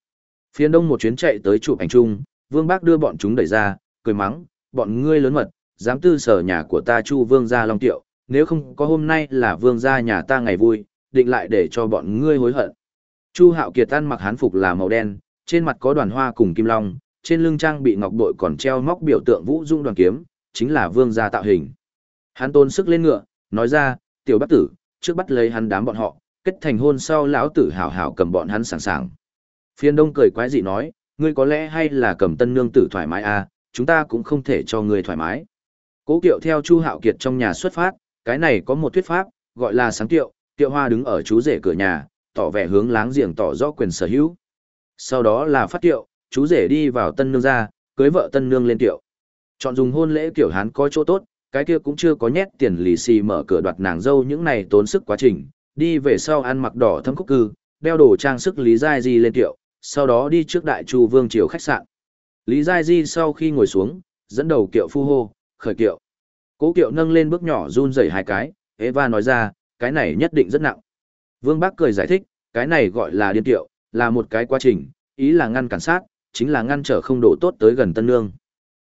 Phiên đông một chuyến chạy tới chụp ảnh chung, Vương Bác đưa bọn chúng đẩy ra, cười mắng, bọn ngươi lớn mật, dám tư sở nhà của ta Chu Vương gia Long Tiệu, nếu không có hôm nay là Vương gia nhà ta ngày vui, định lại để cho bọn ngươi hối hận. Chu Hạo Kiệt ăn mặc hán phục là màu đen, trên mặt có đoàn hoa cùng kim long, trên lưng trang bị ngọc bội còn treo móc biểu tượng vũ dung đoàn kiếm, chính là vương gia tạo hình. Hắn tôn sức lên ngựa, nói ra, tiểu bác tử, trước bắt lấy hắn đám bọn họ, kết thành hôn sau lão tử hảo hảo cầm bọn hắn sẵn sàng. Phiên đông cười quái dị nói, ngươi có lẽ hay là cầm tân nương tử thoải mái à, chúng ta cũng không thể cho ngươi thoải mái. Cố kiệu theo Chu Hạo Kiệt trong nhà xuất phát, cái này có một thuyết pháp, gọi là sáng tiệu, tiệu hoa đứng ở chú rể cửa nhà, tỏ vẻ hướng láng giềng tỏ rõ quyền sở hữu. Sau đó là phát tiệu, chú rể đi vào tân nương ra, cưới vợ tân nương lên tiệu. Chọn dùng hôn lễ kiểu hán có chỗ tốt, cái kia cũng chưa có nhét tiền lì xì mở cửa đoạt nàng dâu những này tốn sức quá trình, đi về sau ăn mặc đỏ thâm khúc cư, đeo đồ trang sức Lý Giai Di lên tiệu, sau đó đi trước đại chu vương triều khách sạn. Lý Giai Di sau khi ngồi xuống, dẫn đầu kiệu phu hô, khởi kiệu. Cố kiệu nâng lên bước nhỏ run rẩy hai cái, Eva nói ra, cái này nhất định rất nặng. Vương Bác cười giải thích, cái này gọi là điên tiệu, là một cái quá trình, ý là ngăn cản sát, chính là ngăn trở không độ tốt tới gần Tân Nương.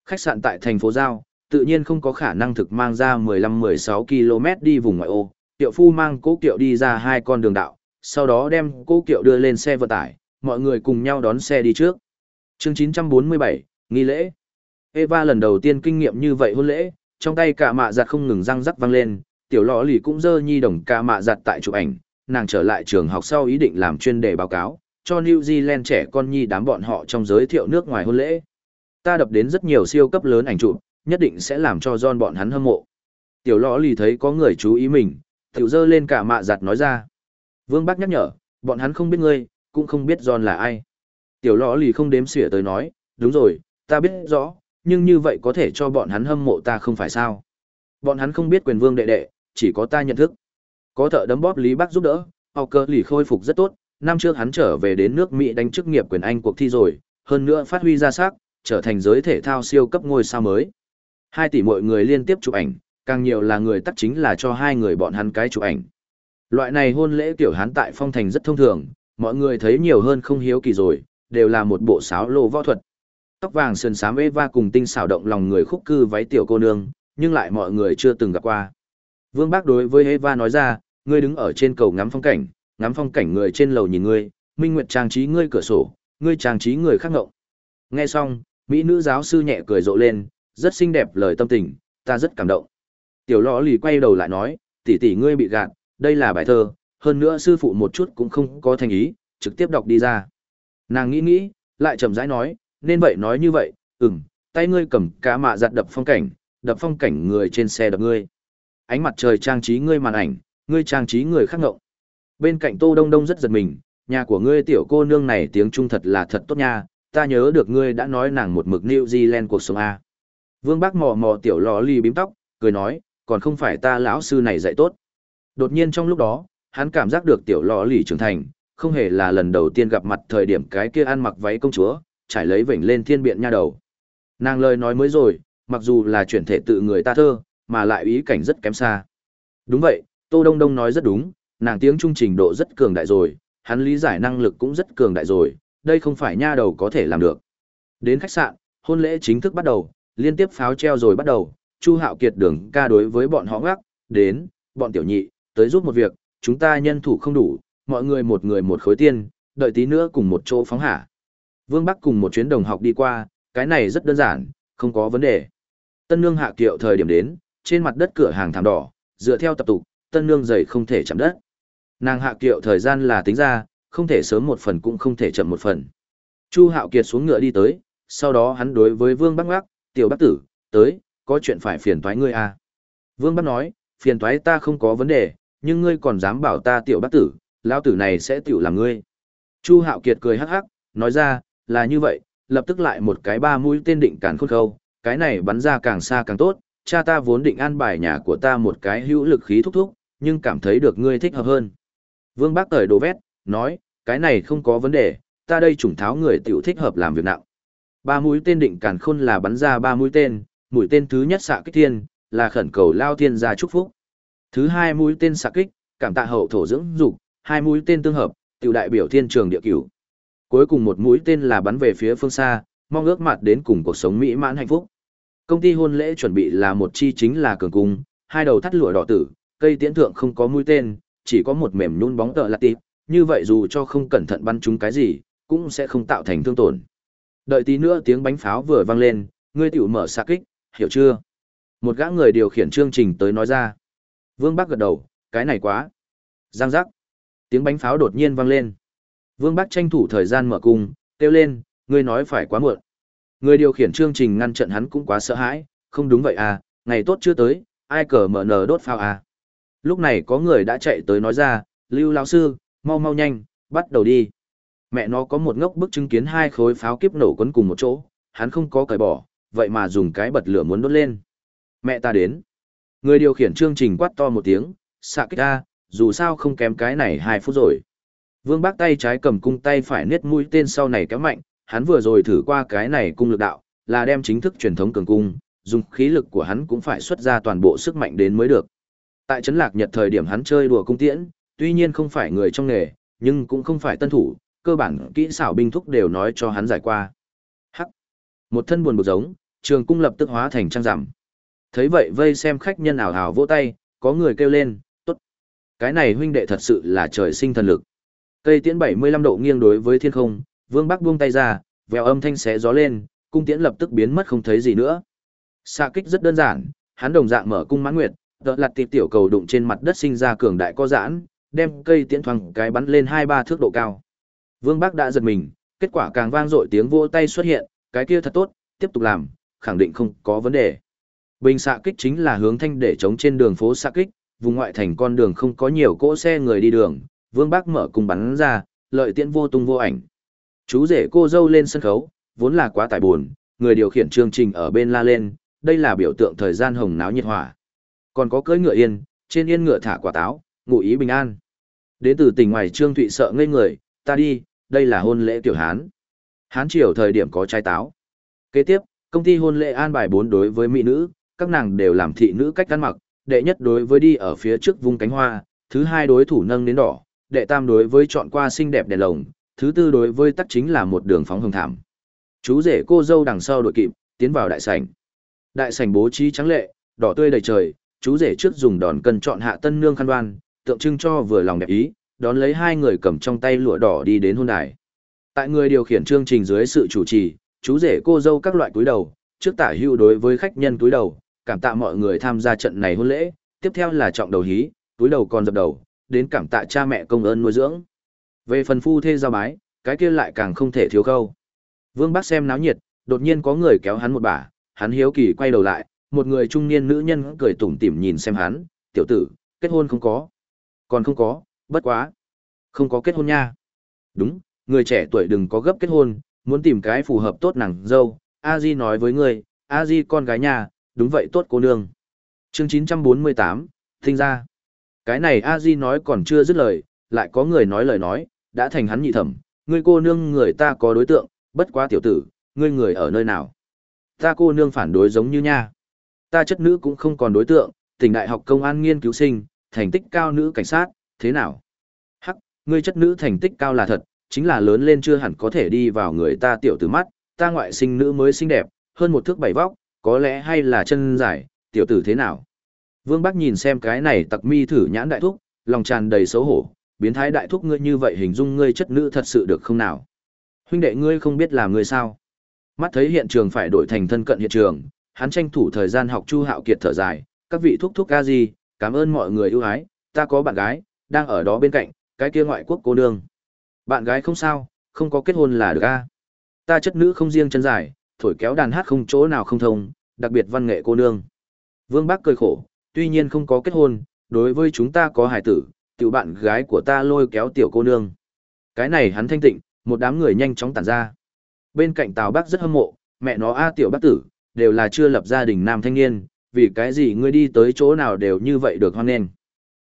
Khách sạn tại thành phố Giao, tự nhiên không có khả năng thực mang ra 15-16 km đi vùng ngoại ô, tiệu phu mang cố kiệu đi ra hai con đường đạo, sau đó đem cố kiệu đưa lên xe vận tải, mọi người cùng nhau đón xe đi trước. chương 947, nghi lễ. Eva lần đầu tiên kinh nghiệm như vậy hôn lễ, trong tay cả mạ giặt không ngừng răng rắc vang lên, tiểu lọ lì cũng dơ nhi đồng cả mạ giặt tại chụp ảnh, nàng trở lại trường học sau ý định làm chuyên đề báo cáo, cho New Zealand trẻ con nhi đám bọn họ trong giới thiệu nước ngoài hôn lễ. Ta đập đến rất nhiều siêu cấp lớn ảnh chụp, nhất định sẽ làm cho John bọn hắn hâm mộ. Tiểu lọ lì thấy có người chú ý mình, tiểu dơ lên cả mạ giặt nói ra. Vương Bắc nhắc nhở, bọn hắn không biết ngươi, cũng không biết John là ai. Tiểu lọ lì không đếm xỉa tới nói, đúng rồi, ta biết rõ, nhưng như vậy có thể cho bọn hắn hâm mộ ta không phải sao. Bọn hắn không biết quyền vương đệ đệ, chỉ có ta nhận thức. Có thợ đấm bóp Lý Bắc giúp đỡ, học cơ lì khôi phục rất tốt, năm trước hắn trở về đến nước Mỹ đánh chức nghiệp quyền Anh cuộc thi rồi, hơn nữa phát huy ra sắc, trở thành giới thể thao siêu cấp ngôi sao mới. Hai tỷ mọi người liên tiếp chụp ảnh, càng nhiều là người tắt chính là cho hai người bọn hắn cái chụp ảnh. Loại này hôn lễ kiểu hắn tại phong thành rất thông thường, mọi người thấy nhiều hơn không hiếu kỳ rồi, đều là một bộ sáo lô võ thuật. Tóc vàng sườn xám Eva cùng tinh xảo động lòng người khúc cư váy tiểu cô nương, nhưng lại mọi người chưa từng gặp qua. Vương Bác đối với Eva nói ra, ngươi đứng ở trên cầu ngắm phong cảnh, ngắm phong cảnh người trên lầu nhìn ngươi, minh nguyệt trang trí ngươi cửa sổ, ngươi trang trí người khác ngộng. Nghe xong, mỹ nữ giáo sư nhẹ cười rộ lên, rất xinh đẹp lời tâm tình, ta rất cảm động. Tiểu lọ lì quay đầu lại nói, tỷ tỷ ngươi bị gạt, đây là bài thơ, hơn nữa sư phụ một chút cũng không có thành ý, trực tiếp đọc đi ra. Nàng nghĩ nghĩ, lại chậm rãi nói, nên vậy nói như vậy, ừm, tay ngươi cầm cá mạ giặt đập phong cảnh, đập phong cảnh người trên xe đập ngươi. Ánh mặt trời trang trí ngươi màn ảnh, ngươi trang trí người khác ngộng. Bên cạnh Tô Đông Đông rất giật mình, nhà của ngươi tiểu cô nương này tiếng Trung thật là thật tốt nha, ta nhớ được ngươi đã nói nàng một mực New Zealand cuộc sống A. Vương Bác mò mò tiểu lò lì bím tóc, cười nói, còn không phải ta lão sư này dạy tốt. Đột nhiên trong lúc đó, hắn cảm giác được tiểu lò lì trưởng thành, không hề là lần đầu tiên gặp mặt thời điểm cái kia ăn mặc váy công chúa, trải lấy vểnh lên thiên biện nha đầu. Nàng lời nói mới rồi, mặc dù là chuyển thể tự người ta thơ, mà lại ý cảnh rất kém xa. Đúng vậy, Tô Đông Đông nói rất đúng, nàng tiếng trung trình độ rất cường đại rồi, hắn lý giải năng lực cũng rất cường đại rồi, đây không phải nha đầu có thể làm được. Đến khách sạn, hôn lễ chính thức bắt đầu, liên tiếp pháo treo rồi bắt đầu, Chu Hạo Kiệt đường ca đối với bọn họ ngắc, đến, bọn tiểu nhị, tới giúp một việc, chúng ta nhân thủ không đủ, mọi người một người một khối tiền, đợi tí nữa cùng một chỗ phóng hả. Vương Bắc cùng một chuyến đồng học đi qua, cái này rất đơn giản, không có vấn đề. Tân nương hạ kiệu thời điểm đến, trên mặt đất cửa hàng thảm đỏ, dựa theo tập tục, tân nương giày không thể chạm đất. Nàng hạ kiệu thời gian là tính ra, không thể sớm một phần cũng không thể chậm một phần. Chu Hạo Kiệt xuống ngựa đi tới, sau đó hắn đối với Vương Bắc Ngắc, tiểu Bắc tử, tới, có chuyện phải phiền toái ngươi à. Vương Bắc nói, phiền toái ta không có vấn đề, nhưng ngươi còn dám bảo ta tiểu Bắc tử, lão tử này sẽ tiểu làm ngươi. Chu Hạo Kiệt cười hắc hắc, nói ra, là như vậy, lập tức lại một cái ba mũi tên định cản khôn khâu, cái này bắn ra càng xa càng tốt, cha ta vốn định an bài nhà của ta một cái hữu lực khí thúc thúc, nhưng cảm thấy được ngươi thích hợp hơn. Vương Bác cởi đồ vét, nói, cái này không có vấn đề, ta đây trùng tháo người tiểu thích hợp làm việc nặng. Ba mũi tên định càn khôn là bắn ra ba mũi tên, mũi tên thứ nhất xạ kích thiên, là khẩn cầu lao thiên gia chúc phúc. Thứ hai mũi tên xạ kích, cảm tạ hậu thổ dưỡng dục, hai mũi tên tương hợp, tiểu đại biểu thiên trường địa cửu. Cuối cùng một mũi tên là bắn về phía phương xa, mong ước mặt đến cùng cuộc sống mỹ mãn hạnh phúc. Công ty hôn lễ chuẩn bị là một chi chính là cường cung, hai đầu thắt lụa đỏ tử, cây tiễn thượng không có mũi tên, chỉ có một mềm nhún bóng tợ là tịp, như vậy dù cho không cẩn thận bắn trúng cái gì, cũng sẽ không tạo thành thương tổn. Đợi tí nữa tiếng bánh pháo vừa vang lên, ngươi tiểu mở xạ kích, hiểu chưa? Một gã người điều khiển chương trình tới nói ra. Vương Bắc gật đầu, cái này quá. Giang giác. Tiếng bánh pháo đột nhiên vang lên. Vương Bắc tranh thủ thời gian mở cung, kêu lên, ngươi nói phải quá muộn. Người điều khiển chương trình ngăn trận hắn cũng quá sợ hãi, không đúng vậy à, ngày tốt chưa tới, ai cờ mở nở đốt pháo à. Lúc này có người đã chạy tới nói ra, Lưu lão sư, mau mau nhanh, bắt đầu đi. Mẹ nó có một ngốc bức chứng kiến hai khối pháo kiếp nổ quấn cùng một chỗ, hắn không có cởi bỏ, vậy mà dùng cái bật lửa muốn đốt lên. Mẹ ta đến. Người điều khiển chương trình quát to một tiếng, xạ kích ra, dù sao không kém cái này hai phút rồi. Vương bác tay trái cầm cung tay phải niết mũi tên sau này kéo mạnh, hắn vừa rồi thử qua cái này cung lực đạo, là đem chính thức truyền thống cường cung, dùng khí lực của hắn cũng phải xuất ra toàn bộ sức mạnh đến mới được. Tại trấn lạc nhật thời điểm hắn chơi đùa cung tiễn, tuy nhiên không phải người trong nghề, nhưng cũng không phải tân thủ, cơ bản kỹ xảo binh thúc đều nói cho hắn giải qua. Hắc. Một thân buồn bực giống, trường cung lập tức hóa thành trang rằm. Thấy vậy vây xem khách nhân ảo ảo vỗ tay, có người kêu lên, tốt. Cái này huynh đệ thật sự là trời sinh thần lực. Cây tiễn 75 độ nghiêng đối với thiên không, vương bắc buông tay ra, vèo âm thanh xé gió lên, cung tiễn lập tức biến mất không thấy gì nữa. Xạ kích rất đơn giản, hắn đồng dạng mở cung mãn nguyệt, đợt lật tiệp tiểu cầu đụng trên mặt đất sinh ra cường đại co giãn, đem cây tiễn thoáng cái bắn lên hai ba thước độ cao. Vương Bắc đã giật mình, kết quả càng vang dội tiếng vỗ tay xuất hiện, cái kia thật tốt, tiếp tục làm, khẳng định không có vấn đề. Bình xạ kích chính là hướng thanh để chống trên đường phố xạ kích, vùng ngoại thành con đường không có nhiều cỗ xe người đi đường, Vương bác mở cùng bắn ra, lợi tiễn vô tung vô ảnh. Chú rể cô dâu lên sân khấu, vốn là quá tải buồn, người điều khiển chương trình ở bên la lên, đây là biểu tượng thời gian hồng náo nhiệt hỏa. Còn có cưỡi ngựa yên, trên yên ngựa thả quả táo, ngụ ý bình an. Đến từ tỉnh ngoài Trương Thụy sợ ngây người, ta đi, đây là hôn lễ tiểu Hán. Hán triều thời điểm có trái táo. Kế tiếp, công ty hôn lễ an bài bốn đối với mỹ nữ, các nàng đều làm thị nữ cách ăn mặc, đệ nhất đối với đi ở phía trước vung cánh hoa, thứ hai đối thủ nâng đến đỏ, đệ tam đối với chọn qua xinh đẹp đèn lồng, thứ tư đối với tắc chính là một đường phóng hồng thảm. Chú rể cô dâu đằng sau đội kịp, tiến vào đại sảnh. Đại sảnh bố trí trắng lệ, đỏ tươi đầy trời, chú rể trước dùng đòn cân chọn hạ tân nương khăn đoan, tượng trưng cho vừa lòng đẹp ý, đón lấy hai người cầm trong tay lụa đỏ đi đến hôn đài. Tại người điều khiển chương trình dưới sự chủ trì, chú rể cô dâu các loại túi đầu, trước tả hưu đối với khách nhân túi đầu, cảm tạ mọi người tham gia trận này hôn lễ, tiếp theo là trọng đầu hí, túi đầu còn dập đầu, đến cảm tạ cha mẹ công ơn nuôi dưỡng. Về phần phu thê giao bái, cái kia lại càng không thể thiếu khâu. Vương Bắc xem náo nhiệt, đột nhiên có người kéo hắn một bả, hắn hiếu kỳ quay đầu lại, một người trung niên nữ nhân cười tủm tỉm nhìn xem hắn, tiểu tử, kết hôn không có. Còn không có, bất quá. Không có kết hôn nha. Đúng, người trẻ tuổi đừng có gấp kết hôn, muốn tìm cái phù hợp tốt nàng dâu, A Di nói với ngươi, A Di con gái nhà, đúng vậy tốt cô nương. Chương 948, Thinh ra. Cái này A Di nói còn chưa dứt lời, lại có người nói lời nói, đã thành hắn nhị thẩm, ngươi cô nương người ta có đối tượng, bất quá tiểu tử, ngươi người ở nơi nào. Ta cô nương phản đối giống như nha. Ta chất nữ cũng không còn đối tượng, tỉnh đại học công an nghiên cứu sinh, thành tích cao nữ cảnh sát, thế nào? Hắc, ngươi chất nữ thành tích cao là thật, chính là lớn lên chưa hẳn có thể đi vào người ta tiểu tử mắt, ta ngoại sinh nữ mới xinh đẹp, hơn một thước bảy vóc, có lẽ hay là chân dài, tiểu tử thế nào? Vương Bắc nhìn xem cái này tặc mi thử nhãn đại thúc, lòng tràn đầy xấu hổ, biến thái đại thúc ngươi như vậy hình dung ngươi chất nữ thật sự được không nào? Huynh đệ ngươi không biết làm ngươi sao? Mắt thấy hiện trường phải đổi thành thân cận hiện trường, hắn tranh thủ thời gian học Chu Hạo Kiệt thở dài, các vị thúc thúc ca gì, cảm ơn mọi người ưu ái, ta có bạn gái, đang ở đó bên cạnh, cái kia ngoại quốc cô nương. Bạn gái không sao, không có kết hôn là được a. Ta chất nữ không riêng chân dài, thổi kéo đàn hát không chỗ nào không thông, đặc biệt văn nghệ cô nương. Vương Bác cười khổ, tuy nhiên không có kết hôn, đối với chúng ta có hài tử, tiểu bạn gái của ta lôi kéo tiểu cô nương. Cái này hắn thanh tịnh, một đám người nhanh chóng tản ra. Bên cạnh Tào Bác rất hâm mộ, mẹ nó A tiểu bác tử, đều là chưa lập gia đình nam thanh niên, vì cái gì ngươi đi tới chỗ nào đều như vậy được hoan nghênh.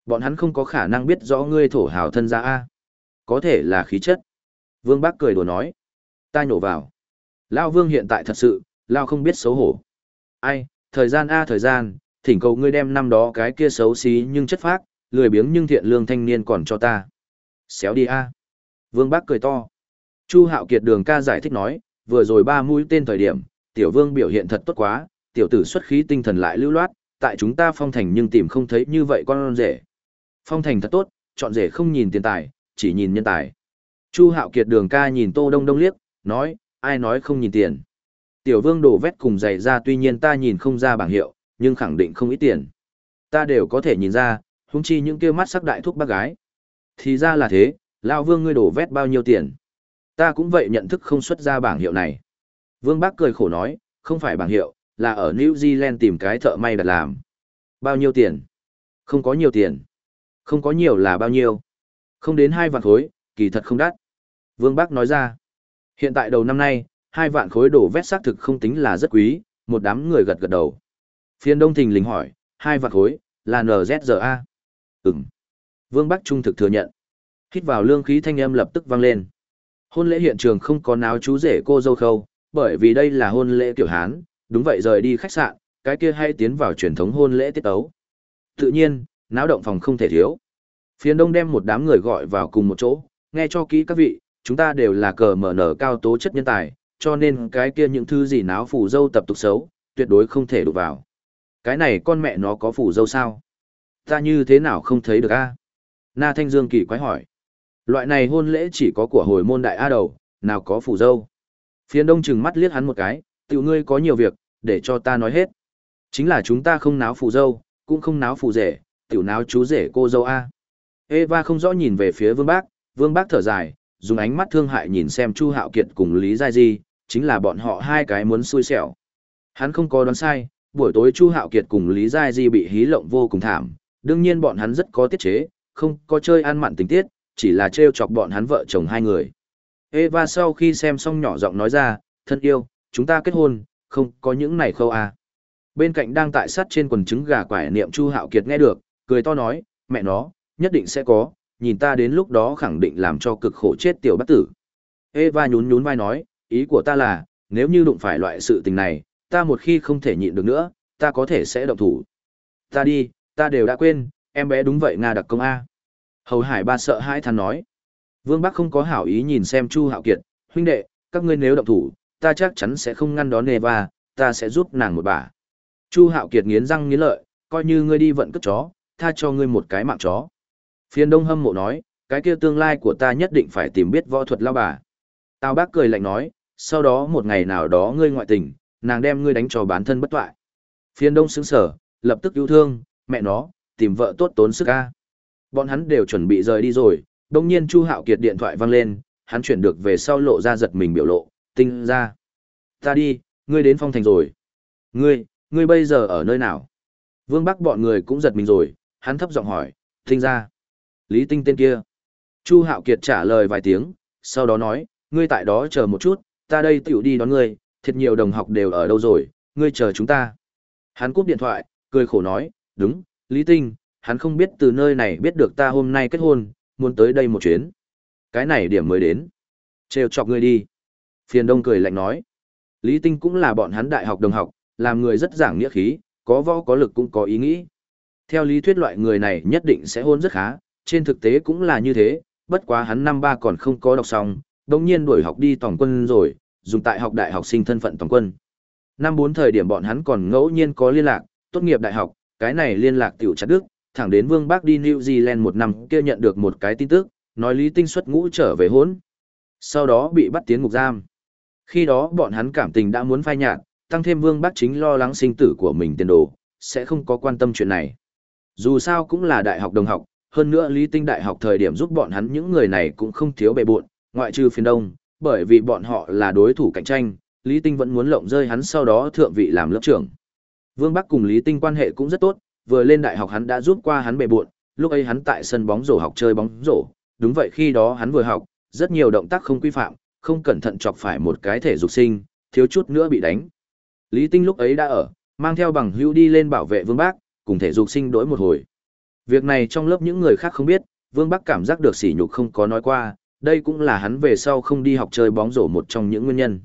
Bọn hắn không có khả năng biết rõ ngươi thổ hào thân gia A. Có thể là khí chất. Vương Bác cười đùa nói. Ta nhổ vào. Lao Vương hiện tại thật sự, Lao không biết xấu hổ. Ai, thời gian A thời gian, thỉnh cầu ngươi đem năm đó cái kia xấu xí nhưng chất phác, lười biếng nhưng thiện lương thanh niên còn cho ta. Xéo đi A. Vương Bác cười to. Chu Hạo Kiệt đường ca giải thích nói, vừa rồi ba mũi tên thời điểm, tiểu vương biểu hiện thật tốt quá, tiểu tử xuất khí tinh thần lại lưu loát, tại chúng ta phong thành nhưng tìm không thấy như vậy con rể. Phong thành thật tốt, chọn rể không nhìn tiền tài, chỉ nhìn nhân tài. Chu Hạo Kiệt đường ca nhìn Tô Đông Đông liếc, nói, ai nói không nhìn tiền. Tiểu vương đổ vét cùng giày ra tuy nhiên ta nhìn không ra bảng hiệu, nhưng khẳng định không ít tiền. Ta đều có thể nhìn ra, huống chi những kia mắt sắc đại thúc bác gái. Thì ra là thế, lão vương ngươi đổ vét bao nhiêu tiền. Ta cũng vậy nhận thức không xuất ra bảng hiệu này. Vương Bác cười khổ nói, không phải bảng hiệu, là ở New Zealand tìm cái thợ may đặt làm. Bao nhiêu tiền? Không có nhiều tiền. Không có nhiều là bao nhiêu? Không đến hai vạn khối, kỳ thật không đắt. Vương Bác nói ra. Hiện tại đầu năm nay, hai vạn khối đổ vét xác thực không tính là rất quý, một đám người gật gật đầu. Phiên Đông Thình lình hỏi, hai vạn khối, là NZZA. Ừm. Vương Bắc Trung thực thừa nhận. Hít vào lương khí thanh âm lập tức vang lên. Hôn lễ hiện trường không có náo chú rể cô dâu khâu, bởi vì đây là hôn lễ tiểu Hán, đúng vậy rời đi khách sạn, cái kia hay tiến vào truyền thống hôn lễ tiết ấu. Tự nhiên, náo động phòng không thể thiếu. Phiên đông đem một đám người gọi vào cùng một chỗ, nghe cho kỹ các vị, chúng ta đều là cờ mở nở cao tố chất nhân tài, cho nên cái kia những thứ gì náo phủ dâu tập tục xấu, tuyệt đối không thể đụng vào. Cái này con mẹ nó có phủ dâu sao? Ta như thế nào không thấy được a? Na Thanh Dương kỳ quái hỏi. Loại này hôn lễ chỉ có của hồi môn đại A đầu, nào có phủ dâu. Phiên đông chừng mắt liếc hắn một cái, tiểu ngươi có nhiều việc, để cho ta nói hết. Chính là chúng ta không náo phủ dâu, cũng không náo phủ rể, tiểu náo chú rể cô dâu A. Eva không rõ nhìn về phía vương bác, vương bác thở dài, dùng ánh mắt thương hại nhìn xem Chu Hạo Kiệt cùng Lý Giai Di, chính là bọn họ hai cái muốn xui xẻo. Hắn không có đoán sai, buổi tối Chu Hạo Kiệt cùng Lý Giai Di bị hí lộng vô cùng thảm, đương nhiên bọn hắn rất có tiết chế, không có chơi ăn mặn tình tiết, chỉ là trêu chọc bọn hắn vợ chồng hai người. Eva sau khi xem xong nhỏ giọng nói ra, thân yêu, chúng ta kết hôn, không có những này khâu à. Bên cạnh đang tại sắt trên quần trứng gà quải niệm Chu Hạo Kiệt nghe được, cười to nói, mẹ nó, nhất định sẽ có, nhìn ta đến lúc đó khẳng định làm cho cực khổ chết tiểu bất tử. Eva nhún nhún vai nói, ý của ta là, nếu như đụng phải loại sự tình này, ta một khi không thể nhịn được nữa, ta có thể sẽ động thủ. Ta đi, ta đều đã quên, em bé đúng vậy Nga đặc công A. Hầu Hải ba sợ hãi than nói. Vương Bắc không có hảo ý nhìn xem Chu Hạo Kiệt, huynh đệ, các ngươi nếu động thủ, ta chắc chắn sẽ không ngăn đón Neva, ta sẽ giúp nàng một bà. Chu Hạo Kiệt nghiến răng nghiến lợi, coi như ngươi đi vận cất chó, tha cho ngươi một cái mạng chó. Phiên Đông hâm mộ nói, cái kia tương lai của ta nhất định phải tìm biết võ thuật lao bà. Tào bác cười lạnh nói, sau đó một ngày nào đó ngươi ngoại tình, nàng đem ngươi đánh cho bán thân bất toại. Phiên Đông sững sở, lập tức yêu thương, mẹ nó, tìm vợ tốt tốn sức ca. Bọn hắn đều chuẩn bị rời đi rồi, đông nhiên Chu Hạo Kiệt điện thoại vang lên, hắn chuyển được về sau lộ ra giật mình biểu lộ, tinh ra. Ta đi, ngươi đến phong thành rồi. Ngươi, ngươi bây giờ ở nơi nào? Vương Bắc bọn người cũng giật mình rồi, hắn thấp giọng hỏi, tinh ra. Lý tinh tên kia. Chu Hạo Kiệt trả lời vài tiếng, sau đó nói, ngươi tại đó chờ một chút, ta đây tiểu đi đón ngươi, thiệt nhiều đồng học đều ở đâu rồi, ngươi chờ chúng ta. Hắn cúp điện thoại, cười khổ nói, đúng, Lý Tinh, hắn không biết từ nơi này biết được ta hôm nay kết hôn, muốn tới đây một chuyến. Cái này điểm mới đến. Trêu chọc ngươi đi. Phiền Đông cười lạnh nói. Lý Tinh cũng là bọn hắn đại học đồng học, làm người rất giảng nghĩa khí, có võ có lực cũng có ý nghĩ. Theo lý thuyết loại người này nhất định sẽ hôn rất khá, trên thực tế cũng là như thế, bất quá hắn năm ba còn không có đọc xong, đồng nhiên đuổi học đi tổng quân rồi, dùng tại học đại học sinh thân phận tổng quân. Năm bốn thời điểm bọn hắn còn ngẫu nhiên có liên lạc, tốt nghiệp đại học, cái này liên lạc tiểu chặt đức, thẳng đến Vương Bác đi New Zealand một năm kia nhận được một cái tin tức, nói Lý Tinh xuất ngũ trở về hốn Sau đó bị bắt tiến ngục giam. Khi đó bọn hắn cảm tình đã muốn phai nhạt, tăng thêm Vương Bác chính lo lắng sinh tử của mình tiền đồ, sẽ không có quan tâm chuyện này. Dù sao cũng là đại học đồng học, hơn nữa Lý Tinh đại học thời điểm giúp bọn hắn những người này cũng không thiếu bề bộn, ngoại trừ phiền đông, bởi vì bọn họ là đối thủ cạnh tranh, Lý Tinh vẫn muốn lộng rơi hắn sau đó thượng vị làm lớp trưởng. Vương Bắc cùng Lý Tinh quan hệ cũng rất tốt, vừa lên đại học hắn đã giúp qua hắn bề buộn, lúc ấy hắn tại sân bóng rổ học chơi bóng rổ, đúng vậy khi đó hắn vừa học, rất nhiều động tác không quy phạm, không cẩn thận chọc phải một cái thể dục sinh, thiếu chút nữa bị đánh. Lý Tinh lúc ấy đã ở, mang theo bằng hữu đi lên bảo vệ Vương Bác, cùng thể dục sinh đối một hồi. Việc này trong lớp những người khác không biết, Vương Bắc cảm giác được sỉ nhục không có nói qua, đây cũng là hắn về sau không đi học chơi bóng rổ một trong những nguyên nhân.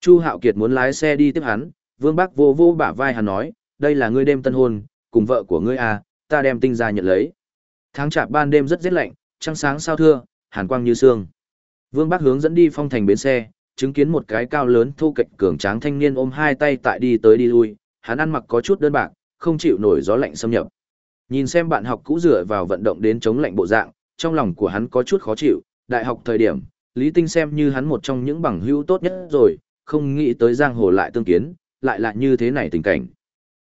Chu Hạo Kiệt muốn lái xe đi tiếp hắn, Vương Bắc vô vô bả vai hắn nói, đây là ngươi đêm tân hôn, cùng vợ của ngươi à, ta đem tinh ra nhận lấy. Tháng chạp ban đêm rất rét lạnh, trăng sáng sao thưa, hàn quang như sương. Vương Bắc hướng dẫn đi phong thành bến xe, chứng kiến một cái cao lớn thu kịch cường tráng thanh niên ôm hai tay tại đi tới đi lui, hắn ăn mặc có chút đơn bạc, không chịu nổi gió lạnh xâm nhập. Nhìn xem bạn học cũ dựa vào vận động đến chống lạnh bộ dạng, trong lòng của hắn có chút khó chịu, đại học thời điểm, Lý Tinh xem như hắn một trong những bằng hữu tốt nhất rồi, không nghĩ tới giang hồ lại tương kiến, lại là như thế này tình cảnh.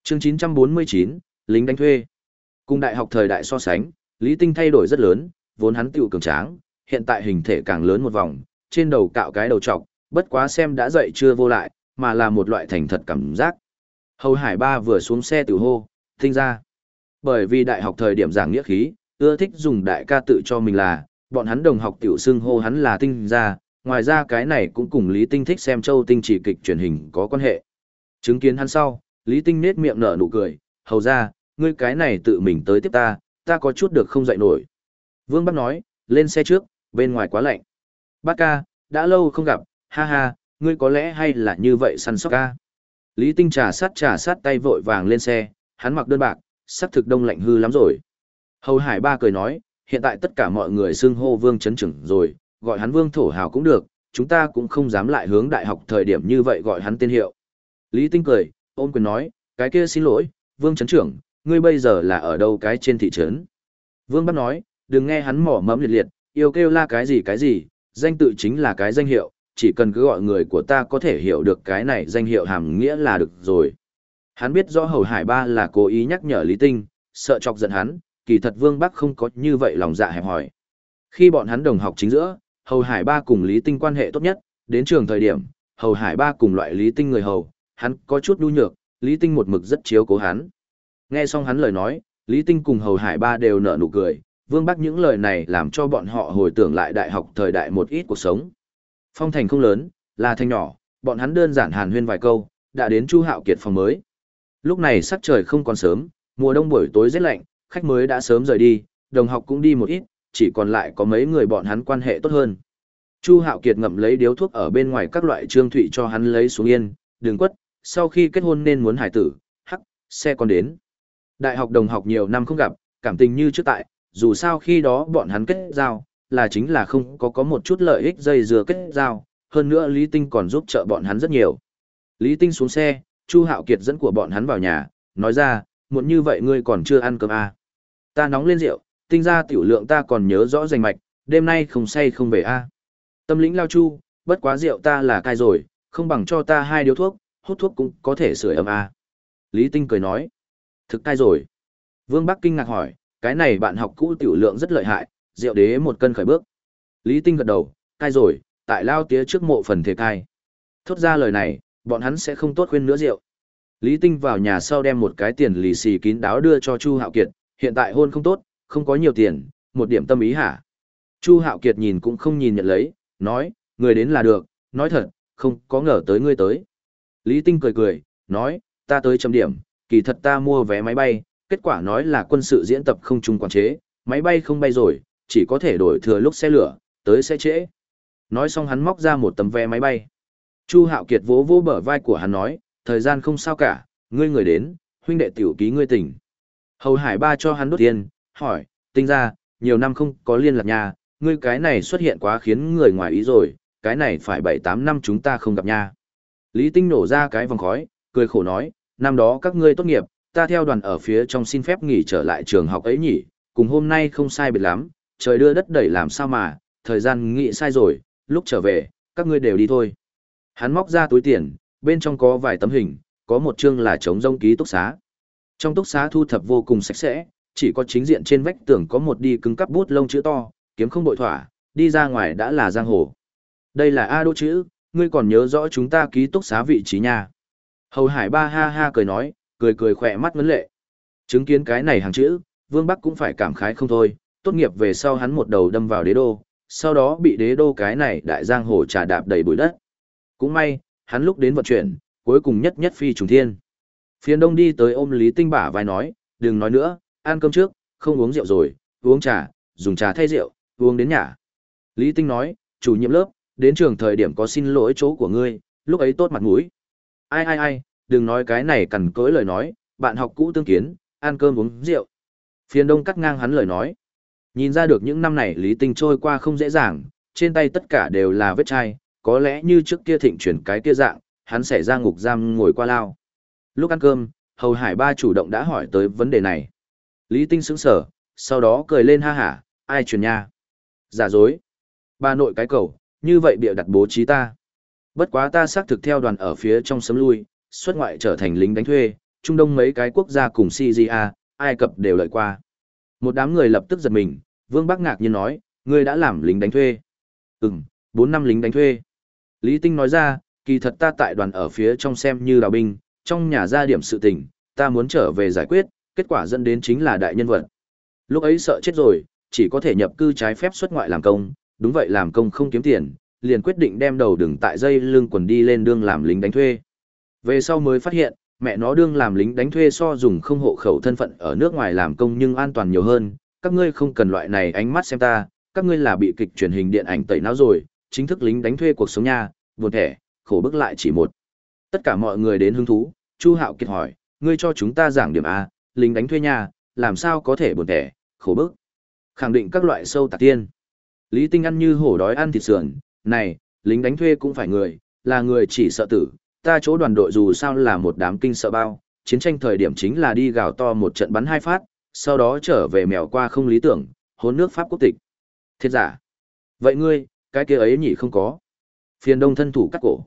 Chương 949, lính đánh thuê. Cùng đại học thời đại so sánh, Lý Tinh thay đổi rất lớn, vốn hắn tiểu cường tráng, hiện tại hình thể càng lớn một vòng, trên đầu cạo cái đầu trọc, bất quá xem đã dậy chưa vô lại, mà là một loại thành thật cảm giác. Hầu Hải Ba vừa xuống xe tiểu hô, tinh ra. Bởi vì đại học thời điểm giảng nghĩa khí, ưa thích dùng đại ca tự cho mình là, bọn hắn đồng học tiểu xưng hô hắn là tinh gia, ngoài ra cái này cũng cùng Lý Tinh thích xem châu tinh chỉ kịch truyền hình có quan hệ. Chứng kiến hắn sau, Lý Tinh nết miệng nở nụ cười, hầu ra, ngươi cái này tự mình tới tiếp ta, ta có chút được không dậy nổi. Vương Bắc nói, lên xe trước, bên ngoài quá lạnh. Bác ca, đã lâu không gặp, ha ha, ngươi có lẽ hay là như vậy săn sóc ca. Lý Tinh trà sát trà sát tay vội vàng lên xe, hắn mặc đơn bạc, sắc thực đông lạnh hư lắm rồi. Hầu Hải Ba cười nói, hiện tại tất cả mọi người xưng hô Vương Chấn Trưởng rồi, gọi hắn Vương Thổ Hào cũng được, chúng ta cũng không dám lại hướng đại học thời điểm như vậy gọi hắn tên hiệu. Lý Tinh cười, ôm quyền nói, cái kia xin lỗi, Vương Chấn Trưởng, ngươi bây giờ là ở đâu cái trên thị trấn. Vương bắt nói, đừng nghe hắn mỏ mẫm liệt liệt, yêu kêu la cái gì cái gì, danh tự chính là cái danh hiệu, chỉ cần cứ gọi người của ta có thể hiểu được cái này danh hiệu hàm nghĩa là được rồi. Hắn biết rõ Hầu Hải Ba là cố ý nhắc nhở Lý Tinh, sợ chọc giận hắn, kỳ thật Vương Bắc không có như vậy lòng dạ hẹp hỏi. Khi bọn hắn đồng học chính giữa, Hầu Hải Ba cùng Lý Tinh quan hệ tốt nhất, đến trường thời điểm, Hầu Hải Ba cùng loại Lý Tinh người hầu, hắn có chút nhu nhược, Lý Tinh một mực rất chiếu cố hắn. Nghe xong hắn lời nói, Lý Tinh cùng Hầu Hải Ba đều nở nụ cười, Vương Bắc những lời này làm cho bọn họ hồi tưởng lại đại học thời đại một ít cuộc sống. Phong thành không lớn, là thành nhỏ, bọn hắn đơn giản hàn huyên vài câu, đã đến Chu Hạo Kiệt phòng mới. Lúc này sắc trời không còn sớm, mùa đông buổi tối rất lạnh, khách mới đã sớm rời đi, đồng học cũng đi một ít, chỉ còn lại có mấy người bọn hắn quan hệ tốt hơn. Chu Hạo Kiệt ngậm lấy điếu thuốc ở bên ngoài các loại trương thụy cho hắn lấy xuống yên, đừng quất, sau khi kết hôn nên muốn hải tử, hắc, xe còn đến. Đại học đồng học nhiều năm không gặp, cảm tình như trước tại, dù sao khi đó bọn hắn kết giao, là chính là không có có một chút lợi ích dây dừa kết giao, hơn nữa Lý Tinh còn giúp trợ bọn hắn rất nhiều. Lý Tinh xuống xe, Chu Hạo Kiệt dẫn của bọn hắn vào nhà, nói ra, muộn như vậy ngươi còn chưa ăn cơm à. Ta nóng lên rượu, tinh ra tiểu lượng ta còn nhớ rõ rành mạch, đêm nay không say không về a. À. Tâm lĩnh lao chu, bất quá rượu ta là cai rồi, không bằng cho ta hai điếu thuốc, hút thuốc cũng có thể sửa ấm a. À. Lý Tinh cười nói, thực cai rồi. Vương Bắc kinh ngạc hỏi, cái này bạn học cũ tiểu lượng rất lợi hại, rượu đế một cân khởi bước. Lý Tinh gật đầu, cai rồi, tại lao tía trước mộ phần thể cai. Thốt ra lời này, bọn hắn sẽ không tốt khuyên nữa rượu. Lý Tinh vào nhà sau đem một cái tiền lì xì kín đáo đưa cho Chu Hạo Kiệt, hiện tại hôn không tốt, không có nhiều tiền, một điểm tâm ý hả? Chu Hạo Kiệt nhìn cũng không nhìn nhận lấy, nói, người đến là được, nói thật, không có ngờ tới ngươi tới. Lý Tinh cười cười, nói, ta tới chấm điểm, kỳ thật ta mua vé máy bay, kết quả nói là quân sự diễn tập không chung quản chế, máy bay không bay rồi, chỉ có thể đổi thừa lúc xe lửa, tới sẽ trễ. Nói xong hắn móc ra một tấm vé máy bay. Chu Hạo Kiệt vỗ vỗ bờ vai của hắn nói, thời gian không sao cả, ngươi người đến, huynh đệ tiểu ký ngươi tỉnh. Hầu Hải Ba cho hắn đốt tiền, hỏi, tinh ra, nhiều năm không có liên lạc nhà, ngươi cái này xuất hiện quá khiến người ngoài ý rồi, cái này phải 7-8 năm chúng ta không gặp nha. Lý Tinh nổ ra cái vòng khói, cười khổ nói, năm đó các ngươi tốt nghiệp, ta theo đoàn ở phía trong xin phép nghỉ trở lại trường học ấy nhỉ, cùng hôm nay không sai biệt lắm, trời đưa đất đẩy làm sao mà, thời gian nghĩ sai rồi, lúc trở về, các ngươi đều đi thôi. Hắn móc ra túi tiền, bên trong có vài tấm hình, có một chương là trống rông ký túc xá. Trong túc xá thu thập vô cùng sạch sẽ, chỉ có chính diện trên vách tường có một đi cứng cắp bút lông chữ to, kiếm không bội thỏa, đi ra ngoài đã là giang hồ. Đây là A đô chữ, ngươi còn nhớ rõ chúng ta ký túc xá vị trí nhà. Hầu Hải ba ha ha cười nói, cười cười khỏe mắt vấn lệ. Chứng kiến cái này hàng chữ, Vương Bắc cũng phải cảm khái không thôi, tốt nghiệp về sau hắn một đầu đâm vào đế đô, sau đó bị đế đô cái này đại giang hồ trà đạp đầy bụi đất. Cũng may, hắn lúc đến vận chuyển, cuối cùng nhất nhất phi trùng thiên. Phiền đông đi tới ôm Lý Tinh bả vai nói, đừng nói nữa, ăn cơm trước, không uống rượu rồi, uống trà, dùng trà thay rượu, uống đến nhà. Lý Tinh nói, chủ nhiệm lớp, đến trường thời điểm có xin lỗi chỗ của ngươi, lúc ấy tốt mặt mũi. Ai ai ai, đừng nói cái này cần cỗi lời nói, bạn học cũ tương kiến, ăn cơm uống rượu. Phiền đông cắt ngang hắn lời nói. Nhìn ra được những năm này Lý Tinh trôi qua không dễ dàng, trên tay tất cả đều là vết chai, có lẽ như trước kia thịnh chuyển cái kia dạng, hắn sẽ ra ngục giam ngồi qua lao. Lúc ăn cơm, Hầu Hải Ba chủ động đã hỏi tới vấn đề này. Lý Tinh sững sờ, sau đó cười lên ha hả, ai truyền nha. Giả dối. Ba nội cái cầu, như vậy bịa đặt bố trí ta. Bất quá ta xác thực theo đoàn ở phía trong sấm lui, xuất ngoại trở thành lính đánh thuê, Trung Đông mấy cái quốc gia cùng CGA, Ai Cập đều lợi qua. Một đám người lập tức giật mình, Vương Bắc ngạc nhiên nói, ngươi đã làm lính đánh thuê. Ừm, 4 năm lính đánh thuê. Lý Tinh nói ra, kỳ thật ta tại đoàn ở phía trong xem như đào binh, trong nhà ra điểm sự tình, ta muốn trở về giải quyết, kết quả dẫn đến chính là đại nhân vật. Lúc ấy sợ chết rồi, chỉ có thể nhập cư trái phép xuất ngoại làm công, đúng vậy làm công không kiếm tiền, liền quyết định đem đầu đừng tại dây lưng quần đi lên đương làm lính đánh thuê. Về sau mới phát hiện, mẹ nó đương làm lính đánh thuê so dùng không hộ khẩu thân phận ở nước ngoài làm công nhưng an toàn nhiều hơn, các ngươi không cần loại này ánh mắt xem ta, các ngươi là bị kịch truyền hình điện ảnh tẩy não rồi, chính thức lính đánh thuê cuộc sống nha, buồn thẻ, khổ bức lại chỉ một. Tất cả mọi người đến hứng thú, Chu Hạo Kiệt hỏi, ngươi cho chúng ta giảng điểm A, lính đánh thuê nha, làm sao có thể buồn tẻ, khổ bức. Khẳng định các loại sâu tạc tiên. Lý Tinh ăn như hổ đói ăn thịt sườn, này, lính đánh thuê cũng phải người, là người chỉ sợ tử, ta chỗ đoàn đội dù sao là một đám kinh sợ bao, chiến tranh thời điểm chính là đi gào to một trận bắn hai phát, sau đó trở về mèo qua không lý tưởng, hốn nước Pháp quốc tịch. Thiết giả. Vậy ngươi, cái kia ấy nhỉ không có. Phiền đông thân thủ cắt cổ.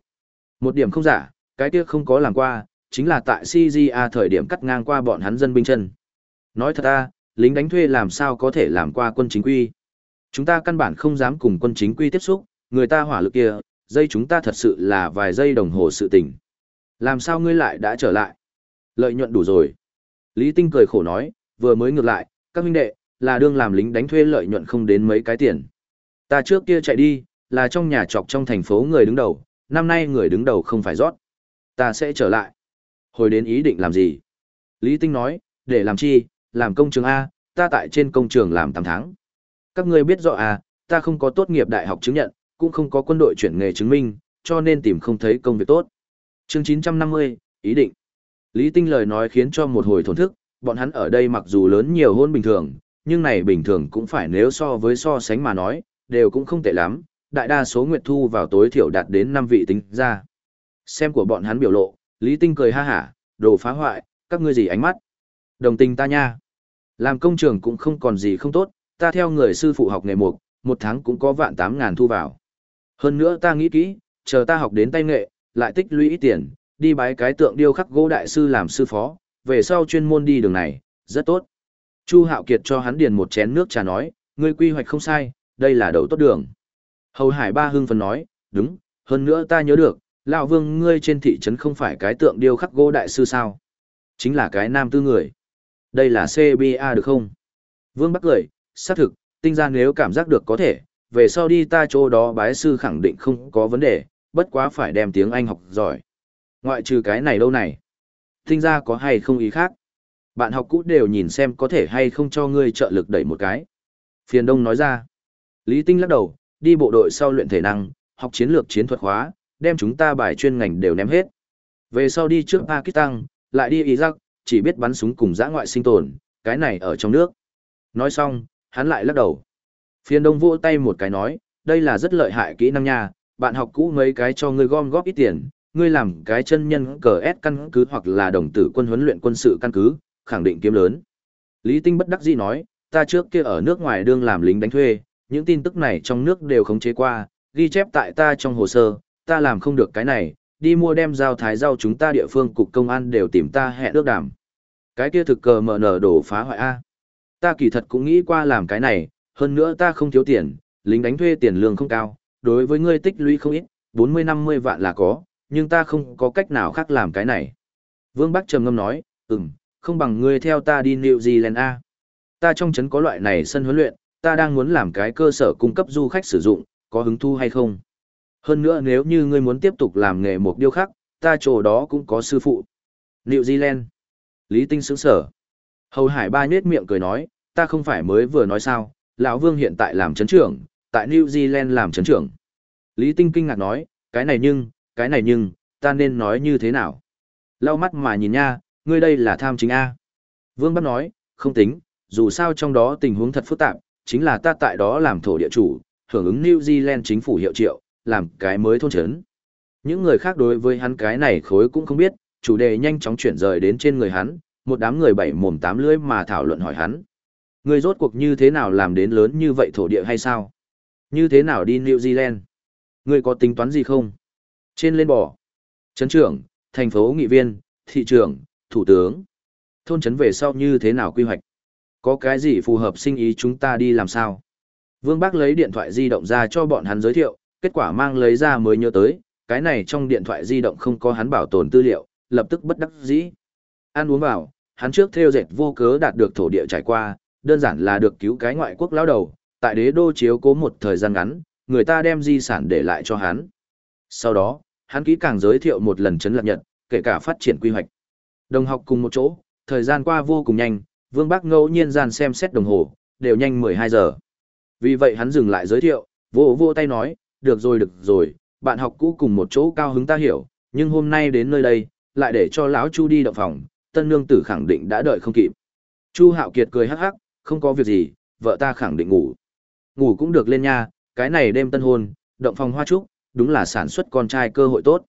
Một điểm không giả, cái kia không có làm qua, chính là tại CGA thời điểm cắt ngang qua bọn hắn dân binh chân. Nói thật ta, lính đánh thuê làm sao có thể làm qua quân chính quy. Chúng ta căn bản không dám cùng quân chính quy tiếp xúc, người ta hỏa lực kia, dây chúng ta thật sự là vài giây đồng hồ sự tình. Làm sao ngươi lại đã trở lại? Lợi nhuận đủ rồi. Lý Tinh cười khổ nói, vừa mới ngược lại, các huynh đệ, là đương làm lính đánh thuê lợi nhuận không đến mấy cái tiền. Ta trước kia chạy đi, là trong nhà trọc trong thành phố người đứng đầu, năm nay người đứng đầu không phải rót. Ta sẽ trở lại. Hồi đến ý định làm gì? Lý Tinh nói, để làm chi, làm công trường A, ta tại trên công trường làm 8 tháng. Các ngươi biết rõ à, ta không có tốt nghiệp đại học chứng nhận, cũng không có quân đội chuyển nghề chứng minh, cho nên tìm không thấy công việc tốt. Chương 950, ý định. Lý Tinh lời nói khiến cho một hồi thổn thức, bọn hắn ở đây mặc dù lớn nhiều hơn bình thường, nhưng này bình thường cũng phải nếu so với so sánh mà nói, đều cũng không tệ lắm, đại đa số nguyệt thu vào tối thiểu đạt đến 5 vị tính ra. Xem của bọn hắn biểu lộ, Lý Tinh cười ha hả, đồ phá hoại, các ngươi gì ánh mắt. Đồng tình ta nha. Làm công trường cũng không còn gì không tốt, ta theo người sư phụ học nghề mục, một tháng cũng có vạn tám ngàn thu vào. Hơn nữa ta nghĩ kỹ, chờ ta học đến tay nghệ, lại tích lũy ít tiền, đi bái cái tượng điêu khắc gỗ đại sư làm sư phó, về sau chuyên môn đi đường này, rất tốt. Chu Hạo Kiệt cho hắn điền một chén nước trà nói, ngươi quy hoạch không sai, đây là đầu tốt đường. Hầu Hải Ba hưng phấn nói, đúng, hơn nữa ta nhớ được, lão Vương ngươi trên thị trấn không phải cái tượng điêu khắc gỗ đại sư sao? Chính là cái nam tư người. Đây là CBA được không? Vương Bắc cười, xác thực, tinh ra nếu cảm giác được có thể, về sau đi ta chỗ đó bái sư khẳng định không có vấn đề, bất quá phải đem tiếng Anh học giỏi. Ngoại trừ cái này lâu này. Tinh ra có hay không ý khác. Bạn học cũ đều nhìn xem có thể hay không cho ngươi trợ lực đẩy một cái. Phiền Đông nói ra. Lý Tinh lắc đầu, đi bộ đội sau luyện thể năng, học chiến lược chiến thuật hóa, đem chúng ta bài chuyên ngành đều ném hết. Về sau đi trước Pakistan, lại đi Iraq, chỉ biết bắn súng cùng giã ngoại sinh tồn, cái này ở trong nước. Nói xong, hắn lại lắc đầu. Phiền đông vỗ tay một cái nói, đây là rất lợi hại kỹ năng nha, bạn học cũ mấy cái cho ngươi gom góp ít tiền, ngươi làm cái chân nhân cờ S căn cứ hoặc là đồng tử quân huấn luyện quân sự căn cứ, khẳng định kiếm lớn. Lý Tinh bất đắc dĩ nói, ta trước kia ở nước ngoài đương làm lính đánh thuê, những tin tức này trong nước đều khống chế qua, ghi chép tại ta trong hồ sơ, ta làm không được cái này, đi mua đem giao thái rau chúng ta địa phương cục công an đều tìm ta hẹn ước đàm. Cái kia thực cờ mở nở đổ phá hoại A. Ta kỳ thật cũng nghĩ qua làm cái này, hơn nữa ta không thiếu tiền, lính đánh thuê tiền lương không cao, đối với ngươi tích lũy không ít, 40-50 vạn là có, nhưng ta không có cách nào khác làm cái này. Vương Bắc trầm ngâm nói, ừm, không bằng ngươi theo ta đi New Zealand A. Ta trong trấn có loại này sân huấn luyện, ta đang muốn làm cái cơ sở cung cấp du khách sử dụng, có hứng thu hay không? Hơn nữa nếu như ngươi muốn tiếp tục làm nghề một điêu khắc, ta chỗ đó cũng có sư phụ. New Zealand. Lý Tinh sững sở. Hầu Hải ba nhết miệng cười nói, ta không phải mới vừa nói sao, lão Vương hiện tại làm chấn trưởng, tại New Zealand làm chấn trưởng. Lý Tinh kinh ngạc nói, cái này nhưng, cái này nhưng, ta nên nói như thế nào? Lau mắt mà nhìn nha, ngươi đây là tham chính A. Vương bắt nói, không tính, dù sao trong đó tình huống thật phức tạp, chính là ta tại đó làm thổ địa chủ, hưởng ứng New Zealand chính phủ hiệu triệu, làm cái mới thôn chấn. Những người khác đối với hắn cái này khối cũng không biết, chủ đề nhanh chóng chuyển rời đến trên người hắn, một đám người bảy mồm tám lưỡi mà thảo luận hỏi hắn. Người rốt cuộc như thế nào làm đến lớn như vậy thổ địa hay sao? Như thế nào đi New Zealand? Người có tính toán gì không? Trên lên bò. Trấn trưởng, thành phố nghị viên, thị trưởng, thủ tướng. Thôn trấn về sau như thế nào quy hoạch? Có cái gì phù hợp sinh ý chúng ta đi làm sao? Vương Bác lấy điện thoại di động ra cho bọn hắn giới thiệu, kết quả mang lấy ra mới nhớ tới, cái này trong điện thoại di động không có hắn bảo tồn tư liệu, lập tức bất đắc dĩ. Ăn uống vào, hắn trước theo dệt vô cớ đạt được thổ địa trải qua, đơn giản là được cứu cái ngoại quốc lão đầu, tại đế đô chiếu cố một thời gian ngắn, người ta đem di sản để lại cho hắn. Sau đó, hắn kỹ càng giới thiệu một lần chấn lập nhật, kể cả phát triển quy hoạch. Đồng học cùng một chỗ, thời gian qua vô cùng nhanh, Vương Bắc ngẫu nhiên gian xem xét đồng hồ, đều nhanh 12 giờ. Vì vậy hắn dừng lại giới thiệu, vô vô tay nói, được rồi được rồi, bạn học cũ cùng một chỗ cao hứng ta hiểu, nhưng hôm nay đến nơi đây, lại để cho lão Chu đi động phòng, tân nương tử khẳng định đã đợi không kịp. Chu Hạo Kiệt cười hắc hắc, không có việc gì, vợ ta khẳng định ngủ. Ngủ cũng được lên nha, cái này đêm tân hôn, động phòng hoa trúc, đúng là sản xuất con trai cơ hội tốt.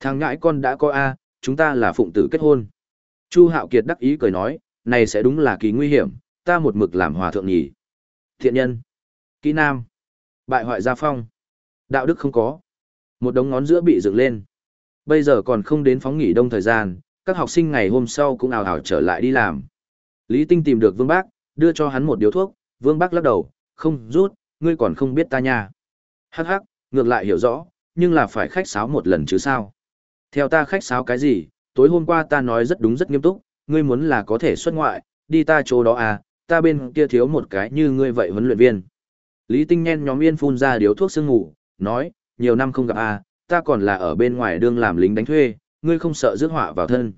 Thằng ngãi con đã có A, chúng ta là phụng tử kết hôn. Chu Hạo Kiệt đắc ý cười nói, này sẽ đúng là kỳ nguy hiểm, ta một mực làm hòa thượng nhỉ. Thiện nhân. Kỹ nam. Bại hoại gia phong. Đạo đức không có. Một đống ngón giữa bị dựng lên. Bây giờ còn không đến phóng nghỉ đông thời gian, các học sinh ngày hôm sau cũng ào ào trở lại đi làm. Lý Tinh tìm được Vương Bác, đưa cho hắn một điếu thuốc, Vương Bác lắc đầu, không rút, ngươi còn không biết ta nha. Hắc hắc, ngược lại hiểu rõ, nhưng là phải khách sáo một lần chứ sao. Theo ta khách sáo cái gì, tối hôm qua ta nói rất đúng rất nghiêm túc, ngươi muốn là có thể xuất ngoại, đi ta chỗ đó à, ta bên kia thiếu một cái như ngươi vậy huấn luyện viên. Lý Tinh nhen nhóm yên phun ra điếu thuốc sương ngủ, nói, nhiều năm không gặp à, ta còn là ở bên ngoài đương làm lính đánh thuê, ngươi không sợ rước họa vào thân.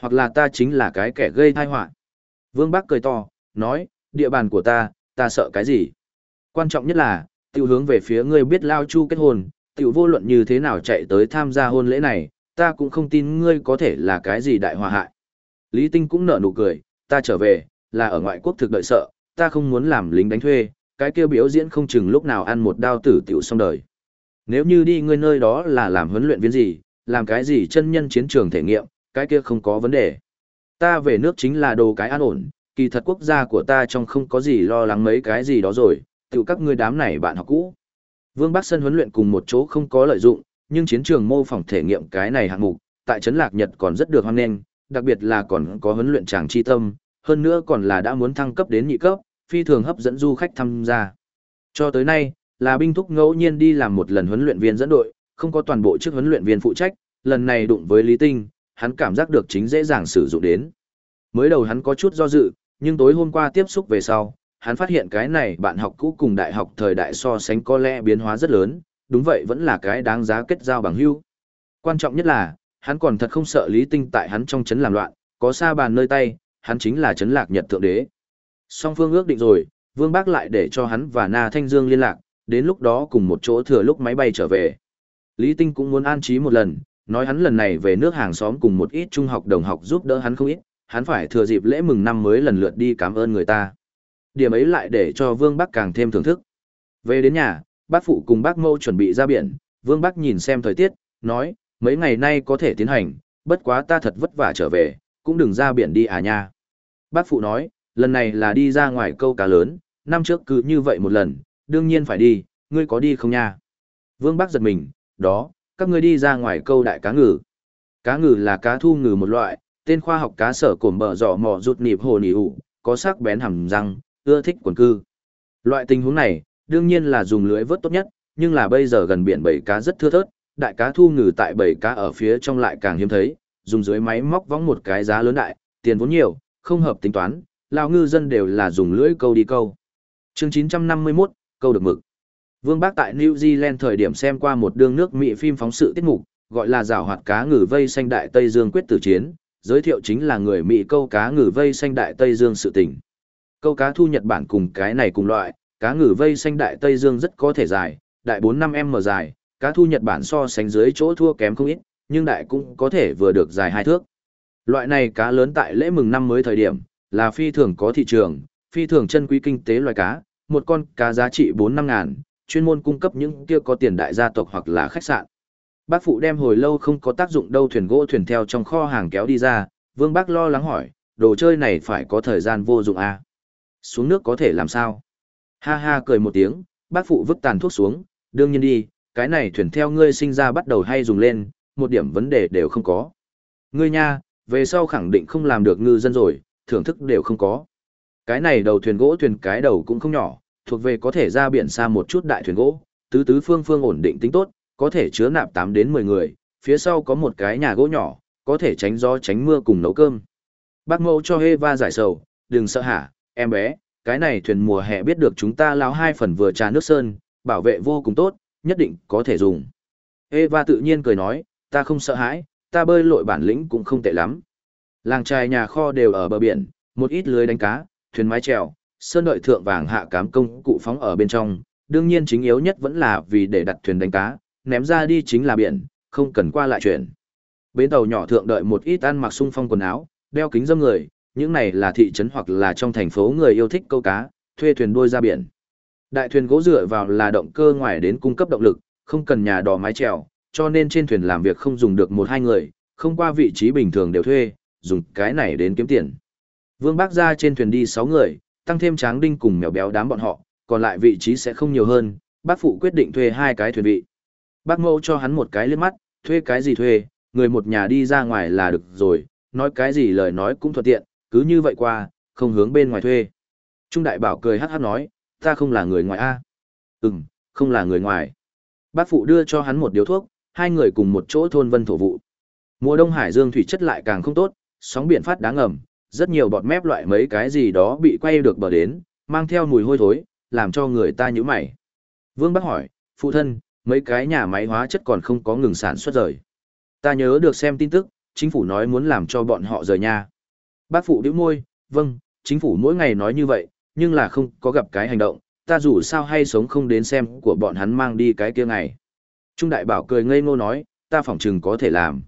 Hoặc là ta chính là cái kẻ gây tai họa. Vương Bắc cười to, nói, địa bàn của ta, ta sợ cái gì? Quan trọng nhất là, tiểu hướng về phía ngươi biết lao chu kết hôn, tiểu vô luận như thế nào chạy tới tham gia hôn lễ này, ta cũng không tin ngươi có thể là cái gì đại hòa hại. Lý Tinh cũng nở nụ cười, ta trở về, là ở ngoại quốc thực đợi sợ, ta không muốn làm lính đánh thuê, cái kia biểu diễn không chừng lúc nào ăn một đao tử tiểu xong đời. Nếu như đi ngươi nơi đó là làm huấn luyện viên gì, làm cái gì chân nhân chiến trường thể nghiệm, cái kia không có vấn đề. Ta về nước chính là đồ cái an ổn, kỳ thật quốc gia của ta trong không có gì lo lắng mấy cái gì đó rồi, tiểu các ngươi đám này bạn học cũ. Vương Bắc Sân huấn luyện cùng một chỗ không có lợi dụng, nhưng chiến trường mô phỏng thể nghiệm cái này hạng mục, tại Trấn Lạc Nhật còn rất được hoan nghênh, đặc biệt là còn có huấn luyện chàng chi tâm, hơn nữa còn là đã muốn thăng cấp đến nhị cấp, phi thường hấp dẫn du khách tham gia. Cho tới nay, là binh thúc ngẫu nhiên đi làm một lần huấn luyện viên dẫn đội, không có toàn bộ chức huấn luyện viên phụ trách, lần này đụng với Lý Tinh, hắn cảm giác được chính dễ dàng sử dụng đến. Mới đầu hắn có chút do dự, nhưng tối hôm qua tiếp xúc về sau, hắn phát hiện cái này bạn học cũ cùng đại học thời đại so sánh có lẽ biến hóa rất lớn, đúng vậy vẫn là cái đáng giá kết giao bằng hữu. Quan trọng nhất là, hắn còn thật không sợ Lý Tinh tại hắn trong chấn làm loạn, có xa bàn nơi tay, hắn chính là chấn lạc Nhật thượng đế. Song phương ước định rồi, Vương Bác lại để cho hắn và Na Thanh Dương liên lạc, đến lúc đó cùng một chỗ thừa lúc máy bay trở về. Lý Tinh cũng muốn an trí một lần, nói hắn lần này về nước hàng xóm cùng một ít trung học đồng học giúp đỡ hắn không ít, hắn phải thừa dịp lễ mừng năm mới lần lượt đi cảm ơn người ta. Điểm ấy lại để cho Vương Bắc càng thêm thưởng thức. Về đến nhà, bác phụ cùng bác mâu chuẩn bị ra biển, Vương Bắc nhìn xem thời tiết, nói, mấy ngày nay có thể tiến hành, bất quá ta thật vất vả trở về, cũng đừng ra biển đi à nha. Bác phụ nói, lần này là đi ra ngoài câu cá lớn, năm trước cứ như vậy một lần, đương nhiên phải đi, ngươi có đi không nha? Vương Bắc giật mình, đó, các ngươi đi ra ngoài câu đại cá ngừ. Cá ngừ là cá thu ngừ một loại, tên khoa học cá sở cổm bờ giỏ mỏ rụt nịp hồ nỉ ủ, có sắc bén hầm răng, ưa thích quần cư. Loại tình huống này, đương nhiên là dùng lưới vớt tốt nhất, nhưng là bây giờ gần biển bầy cá rất thưa thớt, đại cá thu ngừ tại bầy cá ở phía trong lại càng hiếm thấy, dùng dưới máy móc vóng một cái giá lớn đại, tiền vốn nhiều, không hợp tính toán, lao ngư dân đều là dùng lưỡi câu đi câu. Chương 951, câu được mực. Vương Bác tại New Zealand thời điểm xem qua một đương nước Mỹ phim phóng sự tiết mục, gọi là rào hoạt cá ngừ vây xanh đại Tây Dương quyết tử chiến, giới thiệu chính là người Mỹ câu cá ngừ vây xanh đại Tây Dương sự tình. Câu cá thu Nhật Bản cùng cái này cùng loại, cá ngừ vây xanh đại Tây Dương rất có thể dài, đại 4-5m dài, cá thu Nhật Bản so sánh dưới chỗ thua kém không ít, nhưng đại cũng có thể vừa được dài hai thước. Loại này cá lớn tại lễ mừng năm mới thời điểm, là phi thường có thị trường, phi thường chân quý kinh tế loài cá, một con cá giá trị 4-5 ngàn, chuyên môn cung cấp những kia có tiền đại gia tộc hoặc là khách sạn. Bác phụ đem hồi lâu không có tác dụng đâu thuyền gỗ thuyền theo trong kho hàng kéo đi ra, Vương Bác lo lắng hỏi, đồ chơi này phải có thời gian vô dụng à? Xuống nước có thể làm sao? Ha ha cười một tiếng, bác phụ vứt tàn thuốc xuống, đương nhiên đi, cái này thuyền theo ngươi sinh ra bắt đầu hay dùng lên, một điểm vấn đề đều không có. Ngươi nha, về sau khẳng định không làm được ngư dân rồi, thưởng thức đều không có. Cái này đầu thuyền gỗ thuyền cái đầu cũng không nhỏ, thuộc về có thể ra biển xa một chút đại thuyền gỗ, tứ tứ phương phương ổn định tính tốt, có thể chứa nạp 8 đến 10 người, phía sau có một cái nhà gỗ nhỏ, có thể tránh gió tránh mưa cùng nấu cơm. Bác mẫu cho Eva giải sầu, đừng sợ hả, em bé, cái này thuyền mùa hè biết được chúng ta lao hai phần vừa trà nước sơn, bảo vệ vô cùng tốt, nhất định có thể dùng. Eva tự nhiên cười nói, ta không sợ hãi, ta bơi lội bản lĩnh cũng không tệ lắm. Làng trài nhà kho đều ở bờ biển, một ít lưới đánh cá, thuyền mái chèo, sơn đợi thượng vàng hạ cám công cụ phóng ở bên trong, đương nhiên chính yếu nhất vẫn là vì để đặt thuyền đánh cá, ném ra đi chính là biển, không cần qua lại chuyển. Bến tàu nhỏ thượng đợi một ít ăn mặc sung phong quần áo, đeo kính dâm người, những này là thị trấn hoặc là trong thành phố người yêu thích câu cá, thuê thuyền đôi ra biển. Đại thuyền gỗ dựa vào là động cơ ngoài đến cung cấp động lực, không cần nhà đò mái chèo, cho nên trên thuyền làm việc không dùng được một hai người, không qua vị trí bình thường đều thuê, dùng cái này đến kiếm tiền. Vương Bác ra trên thuyền đi 6 người, tăng thêm tráng đinh cùng mèo béo đám bọn họ, còn lại vị trí sẽ không nhiều hơn, bác phụ quyết định thuê hai cái thuyền vị. Bác mẫu cho hắn một cái liếc mắt, thuê cái gì thuê, người một nhà đi ra ngoài là được rồi, nói cái gì lời nói cũng thuận tiện, cứ như vậy qua, không hướng bên ngoài thuê. Trung đại bảo cười hát hát nói, ta không là người ngoài A. Ừm, không là người ngoài. Bác phụ đưa cho hắn một điếu thuốc, hai người cùng một chỗ thôn vân thổ vụ. Mùa đông hải dương thủy chất lại càng không tốt, sóng biển phát đáng ngầm, rất nhiều bọt mép loại mấy cái gì đó bị quay được bờ đến, mang theo mùi hôi thối, làm cho người ta nhíu mày. Vương Bắc hỏi, phụ thân, mấy cái nhà máy hóa chất còn không có ngừng sản xuất rời. Ta nhớ được xem tin tức, chính phủ nói muốn làm cho bọn họ rời nhà. Bác phụ điếu môi, vâng, chính phủ mỗi ngày nói như vậy, nhưng là không có gặp cái hành động, ta dù sao hay sống không đến xem của bọn hắn mang đi cái kia ngày. Trung đại bảo cười ngây ngô nói, ta phỏng chừng có thể làm.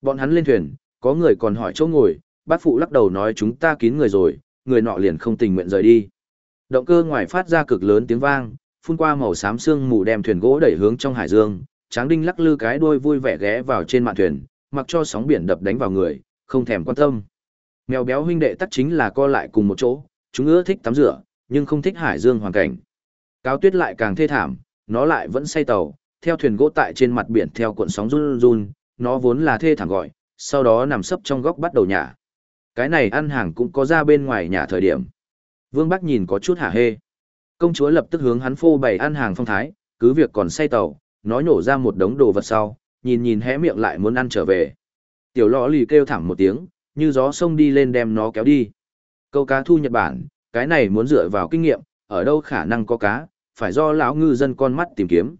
Bọn hắn lên thuyền, có người còn hỏi chỗ ngồi, bác phụ lắc đầu nói chúng ta kín người rồi, người nọ liền không tình nguyện rời đi. Động cơ ngoài phát ra cực lớn tiếng vang, phun qua màu xám sương mù đem thuyền gỗ đẩy hướng trong hải dương, Tráng Đinh lắc lư cái đuôi vui vẻ ghé vào trên mạn thuyền, mặc cho sóng biển đập đánh vào người, không thèm quan tâm. Mèo béo huynh đệ tắc chính là co lại cùng một chỗ, chúng ưa thích tắm rửa, nhưng không thích hải dương hoàn cảnh. Cao Tuyết lại càng thê thảm, nó lại vẫn say tàu, theo thuyền gỗ tại trên mặt biển theo cuộn sóng run run, nó vốn là thê thảm gọi, sau đó nằm sấp trong góc bắt đầu nhả. Cái này ăn hàng cũng có ra bên ngoài nhà thời điểm. Vương Bắc nhìn có chút hả hê. Công chúa lập tức hướng hắn phô bày ăn hàng phong thái, cứ việc còn say tàu, nó nhổ ra một đống đồ vật sau, nhìn nhìn hé miệng lại muốn ăn trở về. Tiểu lọ lì kêu thẳng một tiếng, như gió sông đi lên đem nó kéo đi. Câu cá thu Nhật Bản, cái này muốn dựa vào kinh nghiệm, ở đâu khả năng có cá, phải do lão ngư dân con mắt tìm kiếm.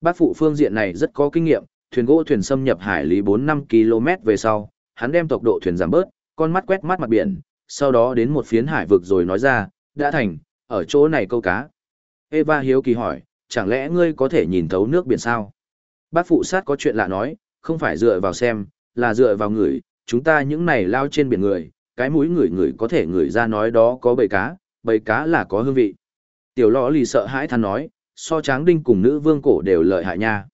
Bác phụ phương diện này rất có kinh nghiệm, thuyền gỗ thuyền xâm nhập hải lý 4-5 km về sau, hắn đem tốc độ thuyền giảm bớt, con mắt quét mắt mặt biển, sau đó đến một phiến hải vực rồi nói ra, đã thành, ở chỗ này câu cá. Eva hiếu kỳ hỏi, chẳng lẽ ngươi có thể nhìn thấu nước biển sao? Bác phụ sát có chuyện lạ nói, không phải dựa vào xem, là dựa vào người, chúng ta những này lao trên biển người, cái mũi người người có thể người ra nói đó có bầy cá, bầy cá là có hương vị. Tiểu lõ lì sợ hãi than nói, so tráng đinh cùng nữ vương cổ đều lợi hại nha.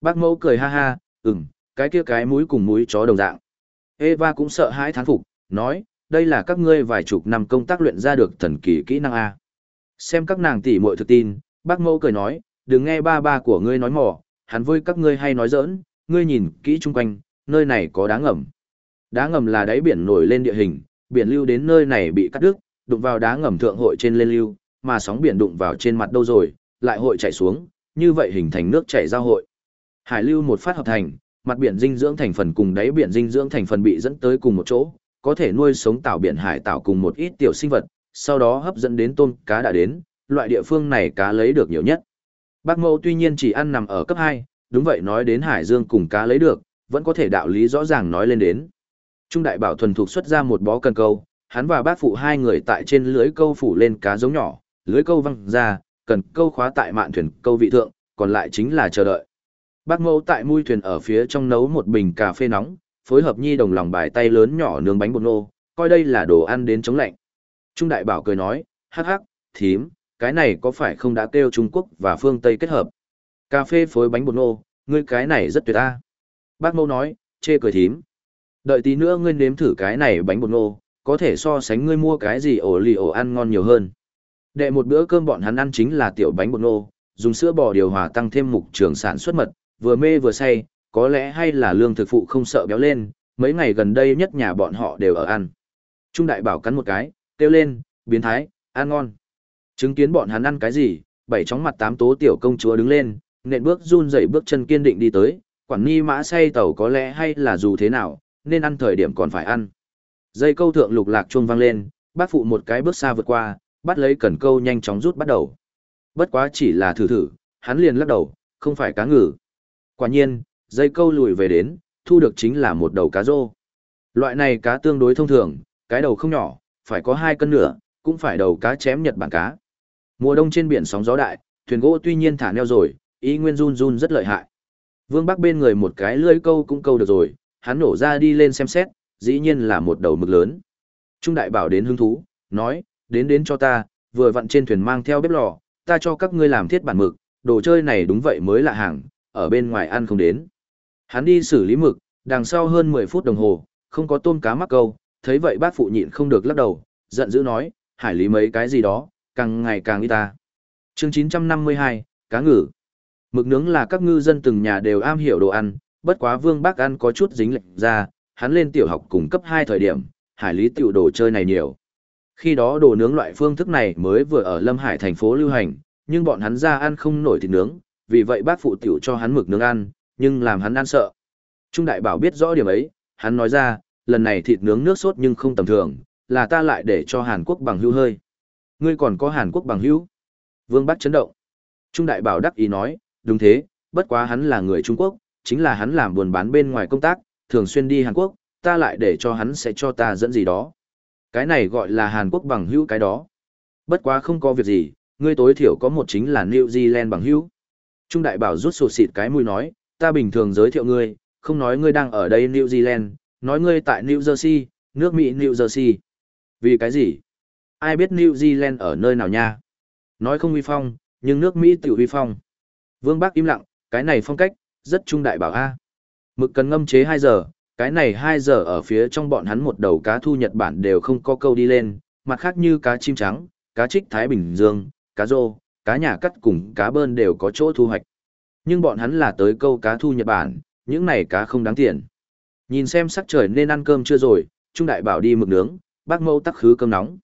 Bác mẫu cười ha ha, ừm, cái kia cái mũi cùng mũi chó đồng dạng. Eva cũng sợ hãi thán phục, nói, đây là các ngươi vài chục năm công tác luyện ra được thần kỳ kỹ năng A. Xem các nàng tỷ muội thực tin, bác mẫu cười nói, đừng nghe ba ba của ngươi nói mỏ, hắn với các ngươi hay nói giỡn, ngươi nhìn kỹ chung quanh, nơi này có đá ngầm. Đá ngầm là đáy biển nổi lên địa hình, biển lưu đến nơi này bị cắt đứt, đụng vào đá ngầm thượng hội trên lên lưu, mà sóng biển đụng vào trên mặt đâu rồi, lại hội chảy xuống, như vậy hình thành nước chảy giao hội. Hải lưu một phát hợp thành, mặt biển dinh dưỡng thành phần cùng đáy biển dinh dưỡng thành phần bị dẫn tới cùng một chỗ, có thể nuôi sống tảo biển hải tạo cùng một ít tiểu sinh vật, sau đó hấp dẫn đến tôm cá đã đến, loại địa phương này cá lấy được nhiều nhất. Bác Mẫu tuy nhiên chỉ ăn nằm ở cấp 2, đúng vậy nói đến hải dương cùng cá lấy được, vẫn có thể đạo lý rõ ràng nói lên đến. Trung đại bảo thuần thuộc xuất ra một bó cần câu, hắn và bác phụ hai người tại trên lưới câu phủ lên cá giống nhỏ, lưới câu văng ra, cần câu khóa tại mạn thuyền câu vị thượng, còn lại chính là chờ đợi. Bác mẫu tại mui thuyền ở phía trong nấu một bình cà phê nóng, phối hợp nhi đồng lòng bài tay lớn nhỏ nướng bánh bột nô, coi đây là đồ ăn đến chống lạnh. Trung đại bảo cười nói, hắc hắc, thím, cái này có phải không đã kêu Trung Quốc và phương Tây kết hợp? Cà phê phối bánh bột nô, ngươi cái này rất tuyệt ta. Bác mẫu nói, chê cười thím. Đợi tí nữa ngươi nếm thử cái này bánh bột nô, có thể so sánh ngươi mua cái gì ổ lì ổ ăn ngon nhiều hơn. Đệ một bữa cơm bọn hắn ăn chính là tiểu bánh bột nô, dùng sữa bò điều hòa tăng thêm mục trường sản xuất mật, vừa mê vừa say, có lẽ hay là lương thực phụ không sợ béo lên, mấy ngày gần đây nhất nhà bọn họ đều ở ăn. Trung đại bảo cắn một cái, kêu lên, biến thái, ăn ngon. Chứng kiến bọn hắn ăn cái gì, bảy chóng mặt tám tố tiểu công chúa đứng lên, nện bước run dậy bước chân kiên định đi tới, quản ni mã say tàu có lẽ hay là dù thế nào, nên ăn thời điểm còn phải ăn. Dây câu thượng lục lạc chuông vang lên, bác phụ một cái bước xa vượt qua, bắt lấy cần câu nhanh chóng rút bắt đầu. Bất quá chỉ là thử thử, hắn liền lắc đầu, không phải cá ngừ. Quả nhiên, dây câu lùi về đến, thu được chính là một đầu cá rô. Loại này cá tương đối thông thường, cái đầu không nhỏ, phải có hai cân nửa, cũng phải đầu cá chém Nhật Bản cá. Mùa đông trên biển sóng gió đại, thuyền gỗ tuy nhiên thả neo rồi, ý nguyên run run rất lợi hại. Vương Bắc bên người một cái lưỡi câu cũng câu được rồi, hắn nổ ra đi lên xem xét, dĩ nhiên là một đầu mực lớn. Trung đại bảo đến hứng thú, nói, đến đến cho ta, vừa vặn trên thuyền mang theo bếp lò, ta cho các ngươi làm thiết bản mực, đồ chơi này đúng vậy mới là hàng, ở bên ngoài ăn không đến. Hắn đi xử lý mực, đằng sau hơn 10 phút đồng hồ, không có tôm cá mắc câu, thấy vậy bác phụ nhịn không được lắc đầu, giận dữ nói, hải lý mấy cái gì đó, càng ngày càng ít ta. Chương 952, cá ngừ. Mực nướng là các ngư dân từng nhà đều am hiểu đồ ăn, bất quá vương bác ăn có chút dính lệch ra, hắn lên tiểu học cùng cấp 2 thời điểm, hải lý tiểu đồ chơi này nhiều. Khi đó đồ nướng loại phương thức này mới vừa ở Lâm Hải thành phố lưu hành, nhưng bọn hắn ra ăn không nổi thịt nướng, vì vậy bác phụ tiểu cho hắn mực nướng ăn, nhưng làm hắn ăn sợ. Trung đại bảo biết rõ điểm ấy, hắn nói ra, lần này thịt nướng nước sốt nhưng không tầm thường, là ta lại để cho Hàn Quốc bằng hữu hơi. Ngươi còn có Hàn Quốc bằng hữu? Vương Bắc chấn động. Trung đại bảo đắc ý nói, đúng thế, bất quá hắn là người Trung Quốc, chính là hắn làm buồn bán bên ngoài công tác, thường xuyên đi Hàn Quốc, ta lại để cho hắn sẽ cho ta dẫn gì đó. Cái này gọi là Hàn Quốc bằng hữu cái đó. Bất quá không có việc gì, ngươi tối thiểu có một chính là New Zealand bằng hữu. Trung đại bảo rút sụt xịt cái mũi nói, ta bình thường giới thiệu ngươi, không nói ngươi đang ở đây New Zealand, nói ngươi tại New Jersey, nước Mỹ New Jersey. Vì cái gì? Ai biết New Zealand ở nơi nào nha? Nói không uy phong, nhưng nước Mỹ tự uy phong. Vương Bắc im lặng, cái này phong cách, rất trung đại bảo A. Mực cần ngâm chế 2 giờ, cái này 2 giờ ở phía trong bọn hắn một đầu cá thu Nhật Bản đều không có câu đi lên, mặt khác như cá chim trắng, cá trích Thái Bình Dương, cá rô, cá nhà cắt cùng cá bơn đều có chỗ thu hoạch. Nhưng bọn hắn là tới câu cá thu Nhật Bản, những này cá không đáng tiền. Nhìn xem sắc trời nên ăn cơm chưa rồi, Trung Đại bảo đi mực nướng, bác mâu tắc khứ cơm nóng.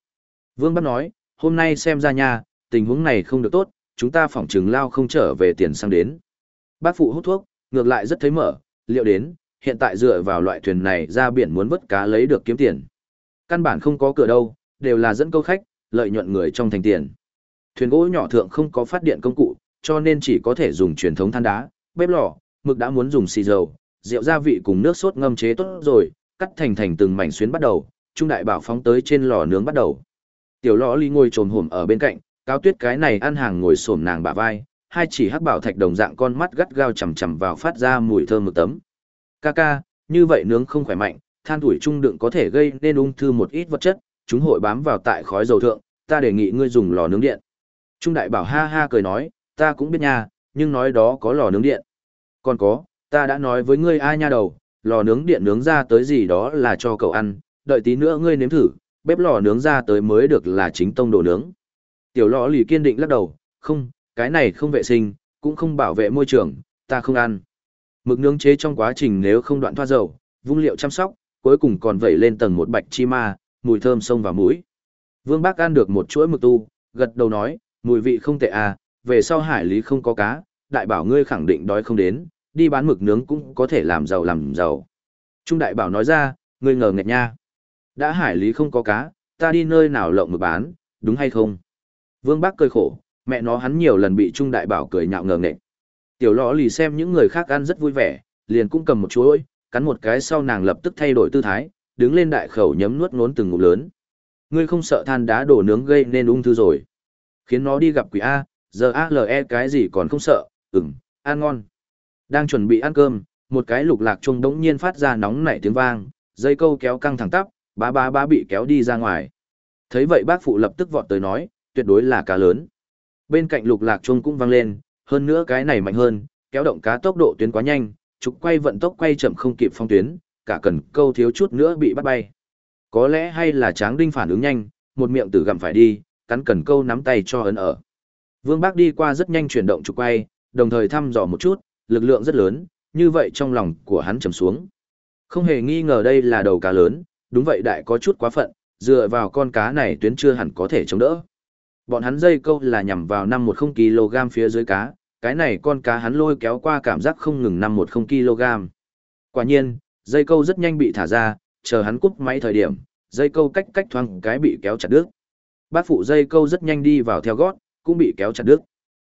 Vương bác nói, hôm nay xem ra nha, tình huống này không được tốt, chúng ta phỏng trừng lao không trở về tiền sang đến. Bác phụ hút thuốc, ngược lại rất thấy mở, liệu đến, hiện tại dựa vào loại thuyền này ra biển muốn vớt cá lấy được kiếm tiền. Căn bản không có cửa đâu, đều là dẫn câu khách, lợi nhuận người trong thành tiền. Thuyền gỗ nhỏ thượng không có phát điện công cụ, cho nên chỉ có thể dùng truyền thống than đá, bếp lò, mực đã muốn dùng xì dầu, rượu gia vị cùng nước sốt ngâm chế tốt rồi, cắt thành thành từng mảnh xuyến bắt đầu, Trung Đại Bảo phóng tới trên lò nướng bắt đầu. Tiểu lõ ly ngồi trồm hổm ở bên cạnh, cao tuyết cái này ăn hàng ngồi xổm nàng bả vai, hai chỉ hắc bảo thạch đồng dạng con mắt gắt gao chằm chằm vào phát ra mùi thơm mực tấm. Ca ca, như vậy nướng không khỏe mạnh, than tuổi trung đựng có thể gây nên ung thư một ít vật chất, chúng hội bám vào tại khói dầu thượng, ta đề nghị ngươi dùng lò nướng điện. Trung đại bảo ha ha cười nói, ta cũng biết nha, nhưng nói đó có lò nướng điện. Còn có, ta đã nói với ngươi ai nha đầu, lò nướng điện nướng ra tới gì đó là cho cậu ăn, đợi tí nữa ngươi nếm thử, bếp lò nướng ra tới mới được là chính tông đồ nướng. Tiểu lò lì kiên định lắc đầu, không, cái này không vệ sinh, cũng không bảo vệ môi trường, ta không ăn. Mực nướng chế trong quá trình nếu không đoạn thoa dầu, vung liệu chăm sóc, cuối cùng còn vẩy lên tầng một bạch chi ma, mùi thơm sông vào mũi. Vương Bác ăn được một chuỗi mực tu, gật đầu nói, mùi vị không tệ à, về sau hải lý không có cá, đại bảo ngươi khẳng định đói không đến, đi bán mực nướng cũng có thể làm giàu làm giàu. Trung đại bảo nói ra, ngươi ngờ nghẹt nha. Đã hải lý không có cá, ta đi nơi nào lộng mực bán, đúng hay không? Vương Bác cười khổ, mẹ nó hắn nhiều lần bị Trung đại bảo cười nhạo ngờ nghẹt. Tiểu lọ lì xem những người khác ăn rất vui vẻ, liền cũng cầm một chuối, cắn một cái sau nàng lập tức thay đổi tư thái, đứng lên đại khẩu nhấm nuốt ngốn từng ngụm lớn. Ngươi không sợ than đá đổ nướng gây nên ung thư rồi. Khiến nó đi gặp quỷ A, giờ ALE cái gì còn không sợ, ừm, ăn ngon. Đang chuẩn bị ăn cơm, một cái lục lạc chuông đống nhiên phát ra nóng nảy tiếng vang, dây câu kéo căng thẳng tắp, bá bá bá bị kéo đi ra ngoài. Thấy vậy bác phụ lập tức vọt tới nói, tuyệt đối là cá lớn. Bên cạnh lục lạc chuông cũng vang lên, hơn nữa cái này mạnh hơn, kéo động cá tốc độ tuyến quá nhanh, trục quay vận tốc quay chậm không kịp phong tuyến, cả cần câu thiếu chút nữa bị bắt bay. Có lẽ hay là Tráng Đinh phản ứng nhanh, một miệng tử gặm phải đi, cắn cần câu nắm tay cho ấn ở. Vương Bác đi qua rất nhanh chuyển động trục quay, đồng thời thăm dò một chút, lực lượng rất lớn, như vậy trong lòng của hắn trầm xuống. Không hề nghi ngờ đây là đầu cá lớn, đúng vậy đại có chút quá phận, dựa vào con cá này tuyến chưa hẳn có thể chống đỡ. Bọn hắn dây câu là nhằm vào 510 kg phía dưới cá, cái này con cá hắn lôi kéo qua cảm giác không ngừng 510 kg. Quả nhiên, dây câu rất nhanh bị thả ra, chờ hắn cúp máy thời điểm, dây câu cách cách thoáng cái bị kéo chặt đứt. Bác phụ dây câu rất nhanh đi vào theo gót, cũng bị kéo chặt đứt.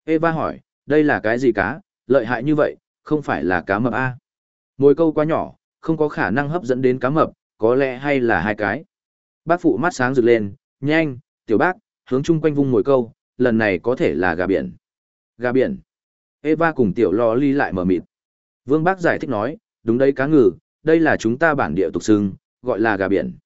Eva hỏi, đây là cái gì cá, lợi hại như vậy, không phải là cá mập A. Mồi câu quá nhỏ, không có khả năng hấp dẫn đến cá mập, có lẽ hay là hai cái. Bác phụ mắt sáng rực lên, nhanh, tiểu bác, hướng chung quanh vung mồi câu, lần này có thể là gà biển. Gà biển. Eva cùng tiểu lo ly lại mở mịt. Vương bác giải thích nói, đúng đấy cá ngừ, đây là chúng ta bản địa tục xưng, gọi là gà biển.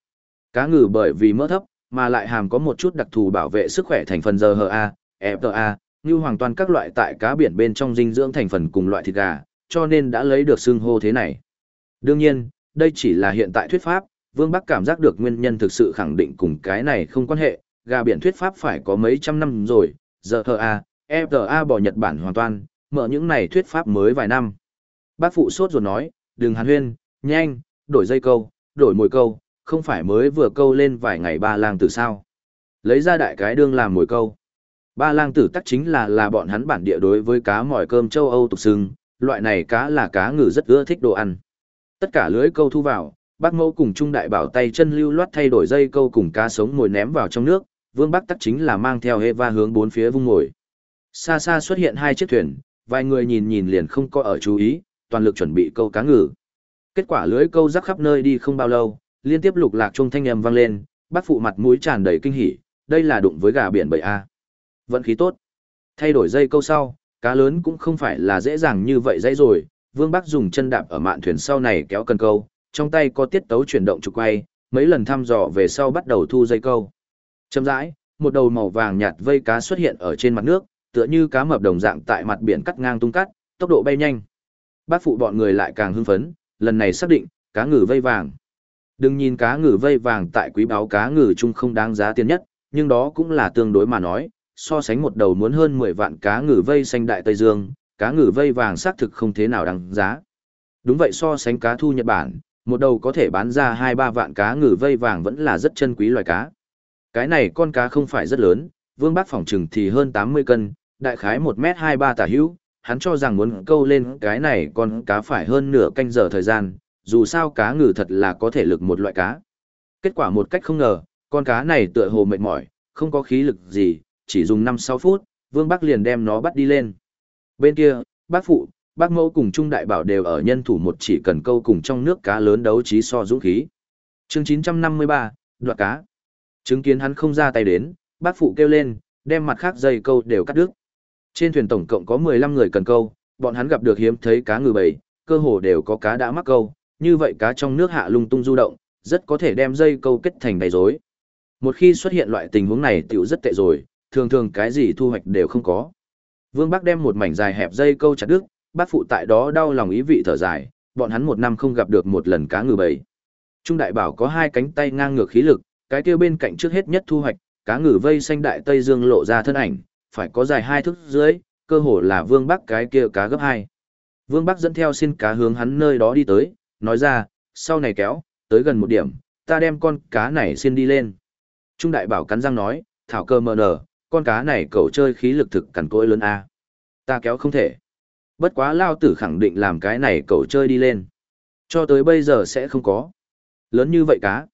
Cá ngừ bởi vì mỡ thấp, mà lại hàm có một chút đặc thù bảo vệ sức khỏe thành phần GHA, EPA, như hoàn toàn các loại tại cá biển bên trong dinh dưỡng thành phần cùng loại thịt gà, cho nên đã lấy được xương hô thế này. Đương nhiên, đây chỉ là hiện tại thuyết pháp, Vương Bắc cảm giác được nguyên nhân thực sự khẳng định cùng cái này không quan hệ, gà biển thuyết pháp phải có mấy trăm năm rồi, GHA, EPA bỏ Nhật Bản hoàn toàn, mở những này thuyết pháp mới vài năm. Bác phụ sốt ruột nói, đừng hàn huyên, nhanh, đổi dây câu, đổi mồi câu, không phải mới vừa câu lên vài ngày ba lang tử sao. Lấy ra đại cái đương làm mồi câu. Ba lang tử tắc chính là là bọn hắn bản địa đối với cá mỏi cơm châu Âu tục sưng, loại này cá là cá ngừ rất ưa thích đồ ăn. Tất cả lưới câu thu vào, bác mẫu cùng trung đại bảo tay chân lưu loát thay đổi dây câu cùng cá sống mồi ném vào trong nước, vương bắc tắc chính là mang theo Eva hướng bốn phía vung mồi. Xa xa xuất hiện hai chiếc thuyền, vài người nhìn nhìn liền không có ở chú ý, toàn lực chuẩn bị câu cá ngừ. Kết quả lưới câu rắc khắp nơi đi không bao lâu, liên tiếp lục lạc trung thanh âm vang lên, bác phụ mặt mũi tràn đầy kinh hỉ, đây là đụng với gà biển bầy a. Vận khí tốt. Thay đổi dây câu sau, cá lớn cũng không phải là dễ dàng như vậy dãy rồi, Vương Bắc dùng chân đạp ở mạn thuyền sau này kéo cần câu, trong tay có tiết tấu chuyển động trục quay, mấy lần thăm dò về sau bắt đầu thu dây câu. Chậm rãi, một đầu màu vàng nhạt vây cá xuất hiện ở trên mặt nước, tựa như cá mập đồng dạng tại mặt biển cắt ngang tung cắt, tốc độ bay nhanh. Bác phụ bọn người lại càng hưng phấn, lần này xác định, cá ngừ vây vàng. Đừng nhìn cá ngừ vây vàng tại quý báo cá ngừ chung không đáng giá tiền nhất, nhưng đó cũng là tương đối mà nói, so sánh một đầu muốn hơn 10 vạn cá ngừ vây xanh đại Tây Dương, cá ngừ vây vàng xác thực không thế nào đáng giá. Đúng vậy so sánh cá thu Nhật Bản, một đầu có thể bán ra 2-3 vạn cá ngừ vây vàng vẫn là rất chân quý loài cá. Cái này con cá không phải rất lớn, vương bác phỏng trừng thì hơn 80 cân, đại khái 1m23 tả hữu, hắn cho rằng muốn câu lên cái này con cá phải hơn nửa canh giờ thời gian, dù sao cá ngừ thật là có thể lực một loại cá. Kết quả một cách không ngờ, con cá này tựa hồ mệt mỏi, không có khí lực gì, chỉ dùng 5-6 phút, Vương Bắc liền đem nó bắt đi lên. Bên kia, bác phụ, bác mẫu cùng Trung Đại Bảo đều ở nhân thủ một chỉ cần câu cùng trong nước cá lớn đấu trí so dũng khí. chương 953, đoạt cá. Chứng kiến hắn không ra tay đến, bác phụ kêu lên, đem mặt khác dây câu đều cắt đứt. Trên thuyền tổng cộng có 15 người cần câu, bọn hắn gặp được hiếm thấy cá ngừ bầy, cơ hồ đều có cá đã mắc câu, như vậy cá trong nước hạ lung tung du động, rất có thể đem dây câu kết thành đầy rối. Một khi xuất hiện loại tình huống này tiểu rất tệ rồi, thường thường cái gì thu hoạch đều không có. Vương Bắc đem một mảnh dài hẹp dây câu chặt đứt, bác phụ tại đó đau lòng ý vị thở dài, bọn hắn một năm không gặp được một lần cá ngừ bầy. Trung đại bảo có hai cánh tay ngang ngược khí lực, cái kia bên cạnh trước hết nhất thu hoạch, cá ngừ vây xanh đại tây dương lộ ra thân ảnh, phải có dài hai thước dưới, cơ hồ là Vương Bắc cái kia cá gấp hai. Vương Bắc dẫn theo xin cá hướng hắn nơi đó đi tới, nói ra, sau này kéo, tới gần một điểm, ta đem con cá này xin đi lên. Trung đại bảo cắn răng nói, thảo cơ mờ nở, con cá này cậu chơi khí lực thực cằn cỗi lớn a Ta kéo không thể. Bất quá lao tử khẳng định làm cái này cậu chơi đi lên. Cho tới bây giờ sẽ không có. Lớn như vậy cá.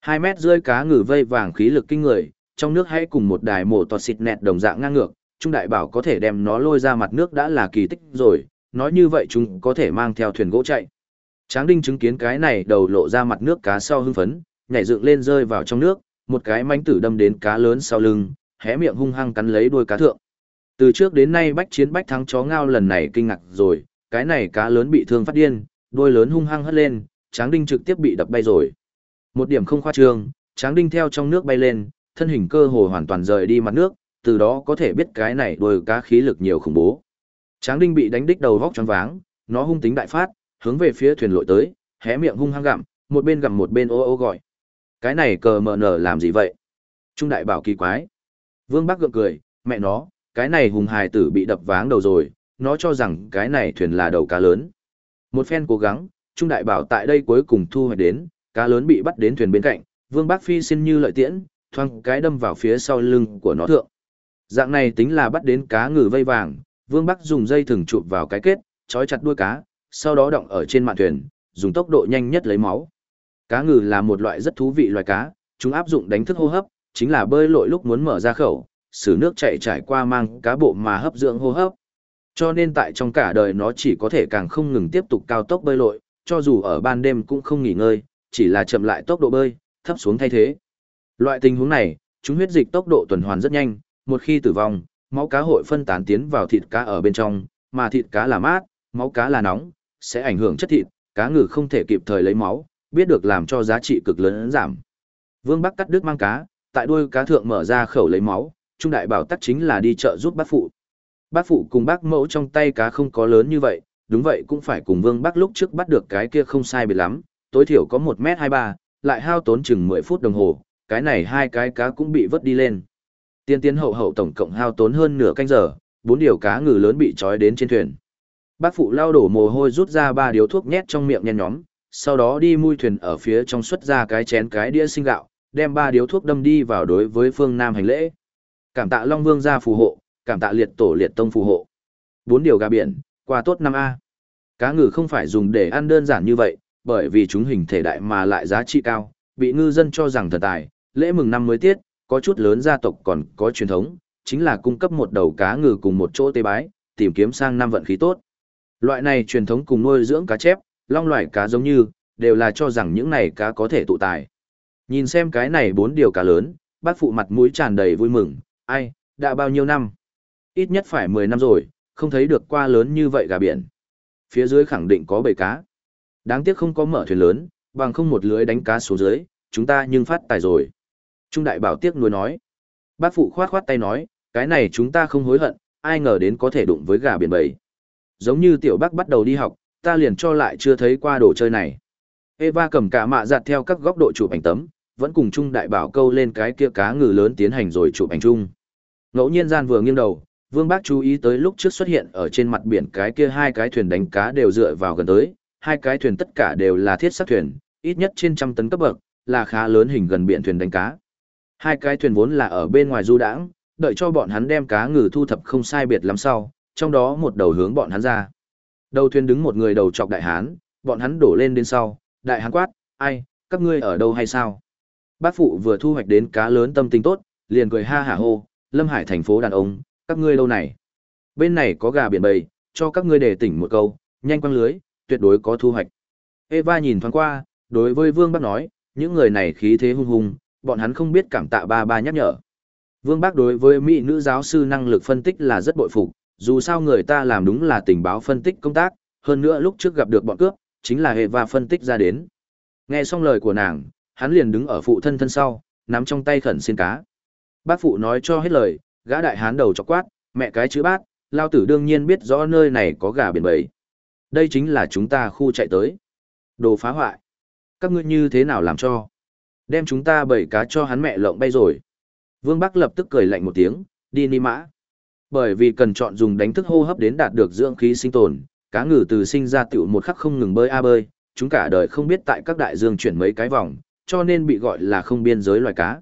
Hai mét rơi cá ngừ vây vàng khí lực kinh người, trong nước hãy cùng một đài mổ tọt xịt nẹt đồng dạng ngang ngược, Trung Đại Bảo có thể đem nó lôi ra mặt nước đã là kỳ tích rồi, nói như vậy chúng có thể mang theo thuyền gỗ chạy. Tráng Đinh chứng kiến cái này đầu lộ ra mặt nước cá sau hưng phấn, nhảy dựng lên rơi vào trong nước, một cái mánh tử đâm đến cá lớn sau lưng, hé miệng hung hăng cắn lấy đuôi cá thượng. Từ trước đến nay bách chiến bách thắng chó ngao lần này kinh ngạc rồi, cái này cá lớn bị thương phát điên, đuôi lớn hung hăng hất lên, Tráng Đinh trực tiếp bị đập bay rồi. Một điểm không khoa trương, Tráng Đinh theo trong nước bay lên, thân hình cơ hồ hoàn toàn rời đi mặt nước, từ đó có thể biết cái này đuôi cá khí lực nhiều khủng bố. Tráng Đinh bị đánh đích đầu vóc choáng váng, nó hung tính đại phát, hướng về phía thuyền lội tới, hé miệng hung hăng gặm, một bên gặm một bên ô ô gọi. Cái này cờ mờ nở làm gì vậy? Trung đại bảo kỳ quái. Vương Bắc gượng cười, mẹ nó, cái này hùng hài tử bị đập váng đầu rồi, nó cho rằng cái này thuyền là đầu cá lớn. Một phen cố gắng, Trung đại bảo tại đây cuối cùng thu hoạch đến, cá lớn bị bắt đến thuyền bên cạnh, Vương Bắc phi xin như lợi tiễn, thoang cái đâm vào phía sau lưng của nó thượng. Dạng này tính là bắt đến cá ngừ vây vàng, Vương Bắc dùng dây thừng chụp vào cái kết, trói chặt đuôi cá, sau đó động ở trên mạn thuyền, dùng tốc độ nhanh nhất lấy máu. Cá ngừ là một loại rất thú vị loài cá, chúng áp dụng đánh thức hô hấp, chính là bơi lội lúc muốn mở ra khẩu, sử nước chảy trải qua mang cá bộ mà hấp dưỡng hô hấp. Cho nên tại trong cả đời nó chỉ có thể càng không ngừng tiếp tục cao tốc bơi lội, cho dù ở ban đêm cũng không nghỉ ngơi, chỉ là chậm lại tốc độ bơi, thấp xuống thay thế. Loại tình huống này, chúng huyết dịch tốc độ tuần hoàn rất nhanh, một khi tử vong, máu cá hội phân tán tiến vào thịt cá ở bên trong, mà thịt cá là mát, máu cá là nóng, sẽ ảnh hưởng chất thịt, cá ngừ không thể kịp thời lấy máu, biết được làm cho giá trị cực lớn giảm. Vương Bắc cắt đứt mang cá, tại đuôi cá thượng mở ra khẩu lấy máu, Trung đại bảo tắc chính là đi chợ giúp bác phụ. Bác phụ cùng bác mẫu trong tay cá không có lớn như vậy, đúng vậy cũng phải cùng Vương Bắc lúc trước bắt được cái kia không sai biệt lắm, tối thiểu có 1m23, lại hao tốn chừng 10 phút đồng hồ, cái này hai cái cá cũng bị vớt đi lên. Tiên tiến hậu hậu tổng cộng hao tốn hơn nửa canh giờ, bốn điều cá ngừ lớn bị trói đến trên thuyền. Bác phụ lao đổ mồ hôi rút ra ba điếu thuốc nhét trong miệng nhen nhóm, sau đó đi mui thuyền ở phía trong xuất ra cái chén cái đĩa sinh gạo, đem ba điếu thuốc đâm đi vào đối với phương Nam hành lễ. Cảm tạ Long Vương gia phù hộ, cảm tạ liệt tổ liệt tông phù hộ. Bốn điều gà biển, qua tốt năm a Cá ngừ không phải dùng để ăn đơn giản như vậy, bởi vì chúng hình thể đại mà lại giá trị cao, bị ngư dân cho rằng thần tài, lễ mừng năm mới tiết, có chút lớn gia tộc còn có truyền thống, chính là cung cấp một đầu cá ngừ cùng một chỗ tế bái, tìm kiếm sang năm vận khí tốt. Loại này truyền thống cùng nuôi dưỡng cá chép, long loại cá giống như, đều là cho rằng những này cá có thể tụ tài. Nhìn xem cái này bốn điều cá lớn, bác phụ mặt mũi tràn đầy vui mừng, ai, đã bao nhiêu năm? Ít nhất phải 10 năm rồi, không thấy được qua lớn như vậy gà biển. Phía dưới khẳng định có bầy cá. Đáng tiếc không có mở thuyền lớn, bằng không một lưới đánh cá xuống dưới, chúng ta nhưng phát tài rồi. Trung đại bảo tiếc nuối nói. Bác phụ khoát khoát tay nói, cái này chúng ta không hối hận, ai ngờ đến có thể đụng với gà biển bầy. Giống như tiểu bác bắt đầu đi học, ta liền cho lại chưa thấy qua đồ chơi này. Eva cầm cả mạ giặt theo các góc độ chụp ảnh tấm, vẫn cùng Trung đại bảo câu lên cái kia cá ngừ lớn tiến hành rồi chụp ảnh chung. Ngẫu nhiên gian vừa nghiêng đầu, Vương Bác chú ý tới lúc trước xuất hiện ở trên mặt biển cái kia hai cái thuyền đánh cá đều dựa vào gần tới, hai cái thuyền tất cả đều là thiết sắt thuyền, ít nhất trên trăm tấn cấp bậc, là khá lớn hình gần biển thuyền đánh cá. Hai cái thuyền vốn là ở bên ngoài du đãng, đợi cho bọn hắn đem cá ngừ thu thập không sai biệt lắm sau, trong đó một đầu hướng bọn hắn ra. Đầu thuyền đứng một người đầu chọc đại hán, bọn hắn đổ lên đến sau, đại hán quát, ai, các ngươi ở đâu hay sao? Bác phụ vừa thu hoạch đến cá lớn tâm tình tốt, liền cười ha hả hô, Lâm Hải thành phố đàn ông, các ngươi lâu này. Bên này có gà biển bầy, cho các ngươi để tỉnh một câu, nhanh quăng lưới, tuyệt đối có thu hoạch. Eva nhìn thoáng qua, đối với Vương Bác nói, những người này khí thế hung hùng, bọn hắn không biết cảm tạ ba ba nhắc nhở. Vương Bác đối với mỹ nữ giáo sư năng lực phân tích là rất bội phục, dù sao người ta làm đúng là tình báo phân tích công tác, hơn nữa lúc trước gặp được bọn cướp, chính là hệ và phân tích ra đến. Nghe xong lời của nàng, hắn liền đứng ở phụ thân thân sau, nắm trong tay khẩn xin cá. Bác phụ nói cho hết lời, gã đại hán đầu chọc quát, mẹ cái chữ bác, lao tử đương nhiên biết rõ nơi này có gà biển bầy. Đây chính là chúng ta khu chạy tới. Đồ phá hoại. Các ngươi như thế nào làm cho? Đem chúng ta bầy cá cho hắn mẹ lộng bay rồi. Vương Bắc lập tức cười lạnh một tiếng, đi ni mã. Bởi vì cần chọn dùng đánh thức hô hấp đến đạt được dưỡng khí sinh tồn, cá ngừ từ sinh ra tiểu một khắc không ngừng bơi a bơi, chúng cả đời không biết tại các đại dương chuyển mấy cái vòng, cho nên bị gọi là không biên giới loài cá.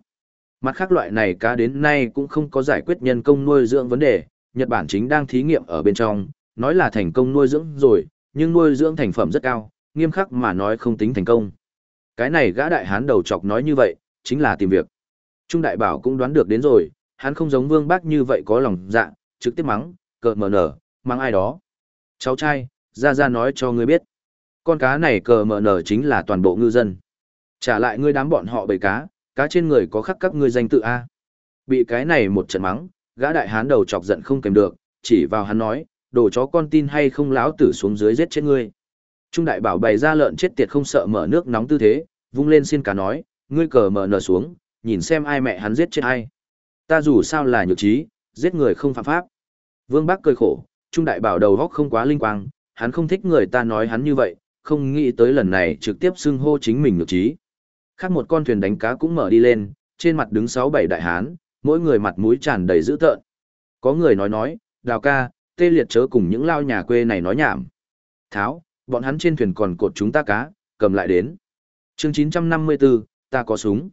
Mặt khác loại này cá đến nay cũng không có giải quyết nhân công nuôi dưỡng vấn đề, Nhật Bản chính đang thí nghiệm ở bên trong, nói là thành công nuôi dưỡng rồi, nhưng nuôi dưỡng thành phẩm rất cao, nghiêm khắc mà nói không tính thành công. Cái này gã đại hán đầu chọc nói như vậy, chính là tìm việc. Trung đại bảo cũng đoán được đến rồi, hắn không giống vương bác như vậy có lòng dạ, trực tiếp mắng, cợt mờ nở, mắng ai đó. Cháu trai, ra ra nói cho ngươi biết. Con cá này cờ mờ nở chính là toàn bộ ngư dân. Trả lại ngươi đám bọn họ bầy cá, cá trên người có khắc các ngươi danh tự A. Bị cái này một trận mắng, gã đại hán đầu chọc giận không kèm được, chỉ vào hắn nói, đồ chó con tin hay không láo tử xuống dưới giết chết ngươi. Trung đại bảo bày ra lợn chết tiệt không sợ mở nước nóng tư thế, vung lên xin cá nói, ngươi cờ mở nở xuống, nhìn xem ai mẹ hắn giết chết ai. Ta dù sao là nhược trí, giết người không phạm pháp. Vương Bắc cười khổ, Trung đại bảo đầu góc không quá linh quang, hắn không thích người ta nói hắn như vậy, không nghĩ tới lần này trực tiếp xưng hô chính mình nhược trí. Khác một con thuyền đánh cá cũng mở đi lên, trên mặt đứng sáu bảy đại hán, mỗi người mặt mũi tràn đầy dữ tợn. Có người nói nói, đào ca, tê liệt chớ cùng những lao nhà quê này nói nhảm. Tháo, bọn hắn trên thuyền còn cột chúng ta cá, cầm lại đến. chương 954, ta có súng.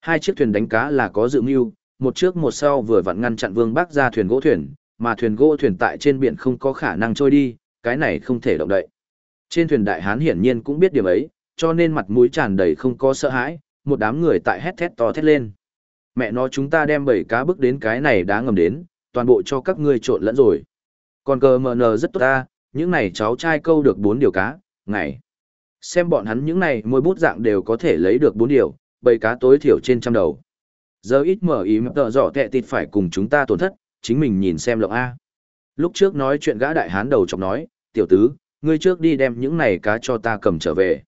Hai chiếc thuyền đánh cá là có dự mưu, một trước một sau vừa vặn ngăn chặn vương bác ra thuyền gỗ thuyền, mà thuyền gỗ thuyền tại trên biển không có khả năng trôi đi, cái này không thể động đậy. Trên thuyền đại hán hiển nhiên cũng biết điểm ấy, cho nên mặt mũi tràn đầy không có sợ hãi, một đám người tại hét thét to thét lên. Mẹ nó chúng ta đem bảy cá bước đến cái này đã ngầm đến, toàn bộ cho các ngươi trộn lẫn rồi. Còn cờ mờ nờ rất tốt ta, những này cháu trai câu được bốn điều cá, ngày. Xem bọn hắn những này môi bút dạng đều có thể lấy được bốn điều, bầy cá tối thiểu trên trăm đầu. Giờ ít mở ý mập tợ dọ tệ tịt phải cùng chúng ta tổn thất, chính mình nhìn xem lộng A. Lúc trước nói chuyện gã đại hán đầu chọc nói, tiểu tứ, ngươi trước đi đem những này cá cho ta cầm trở về.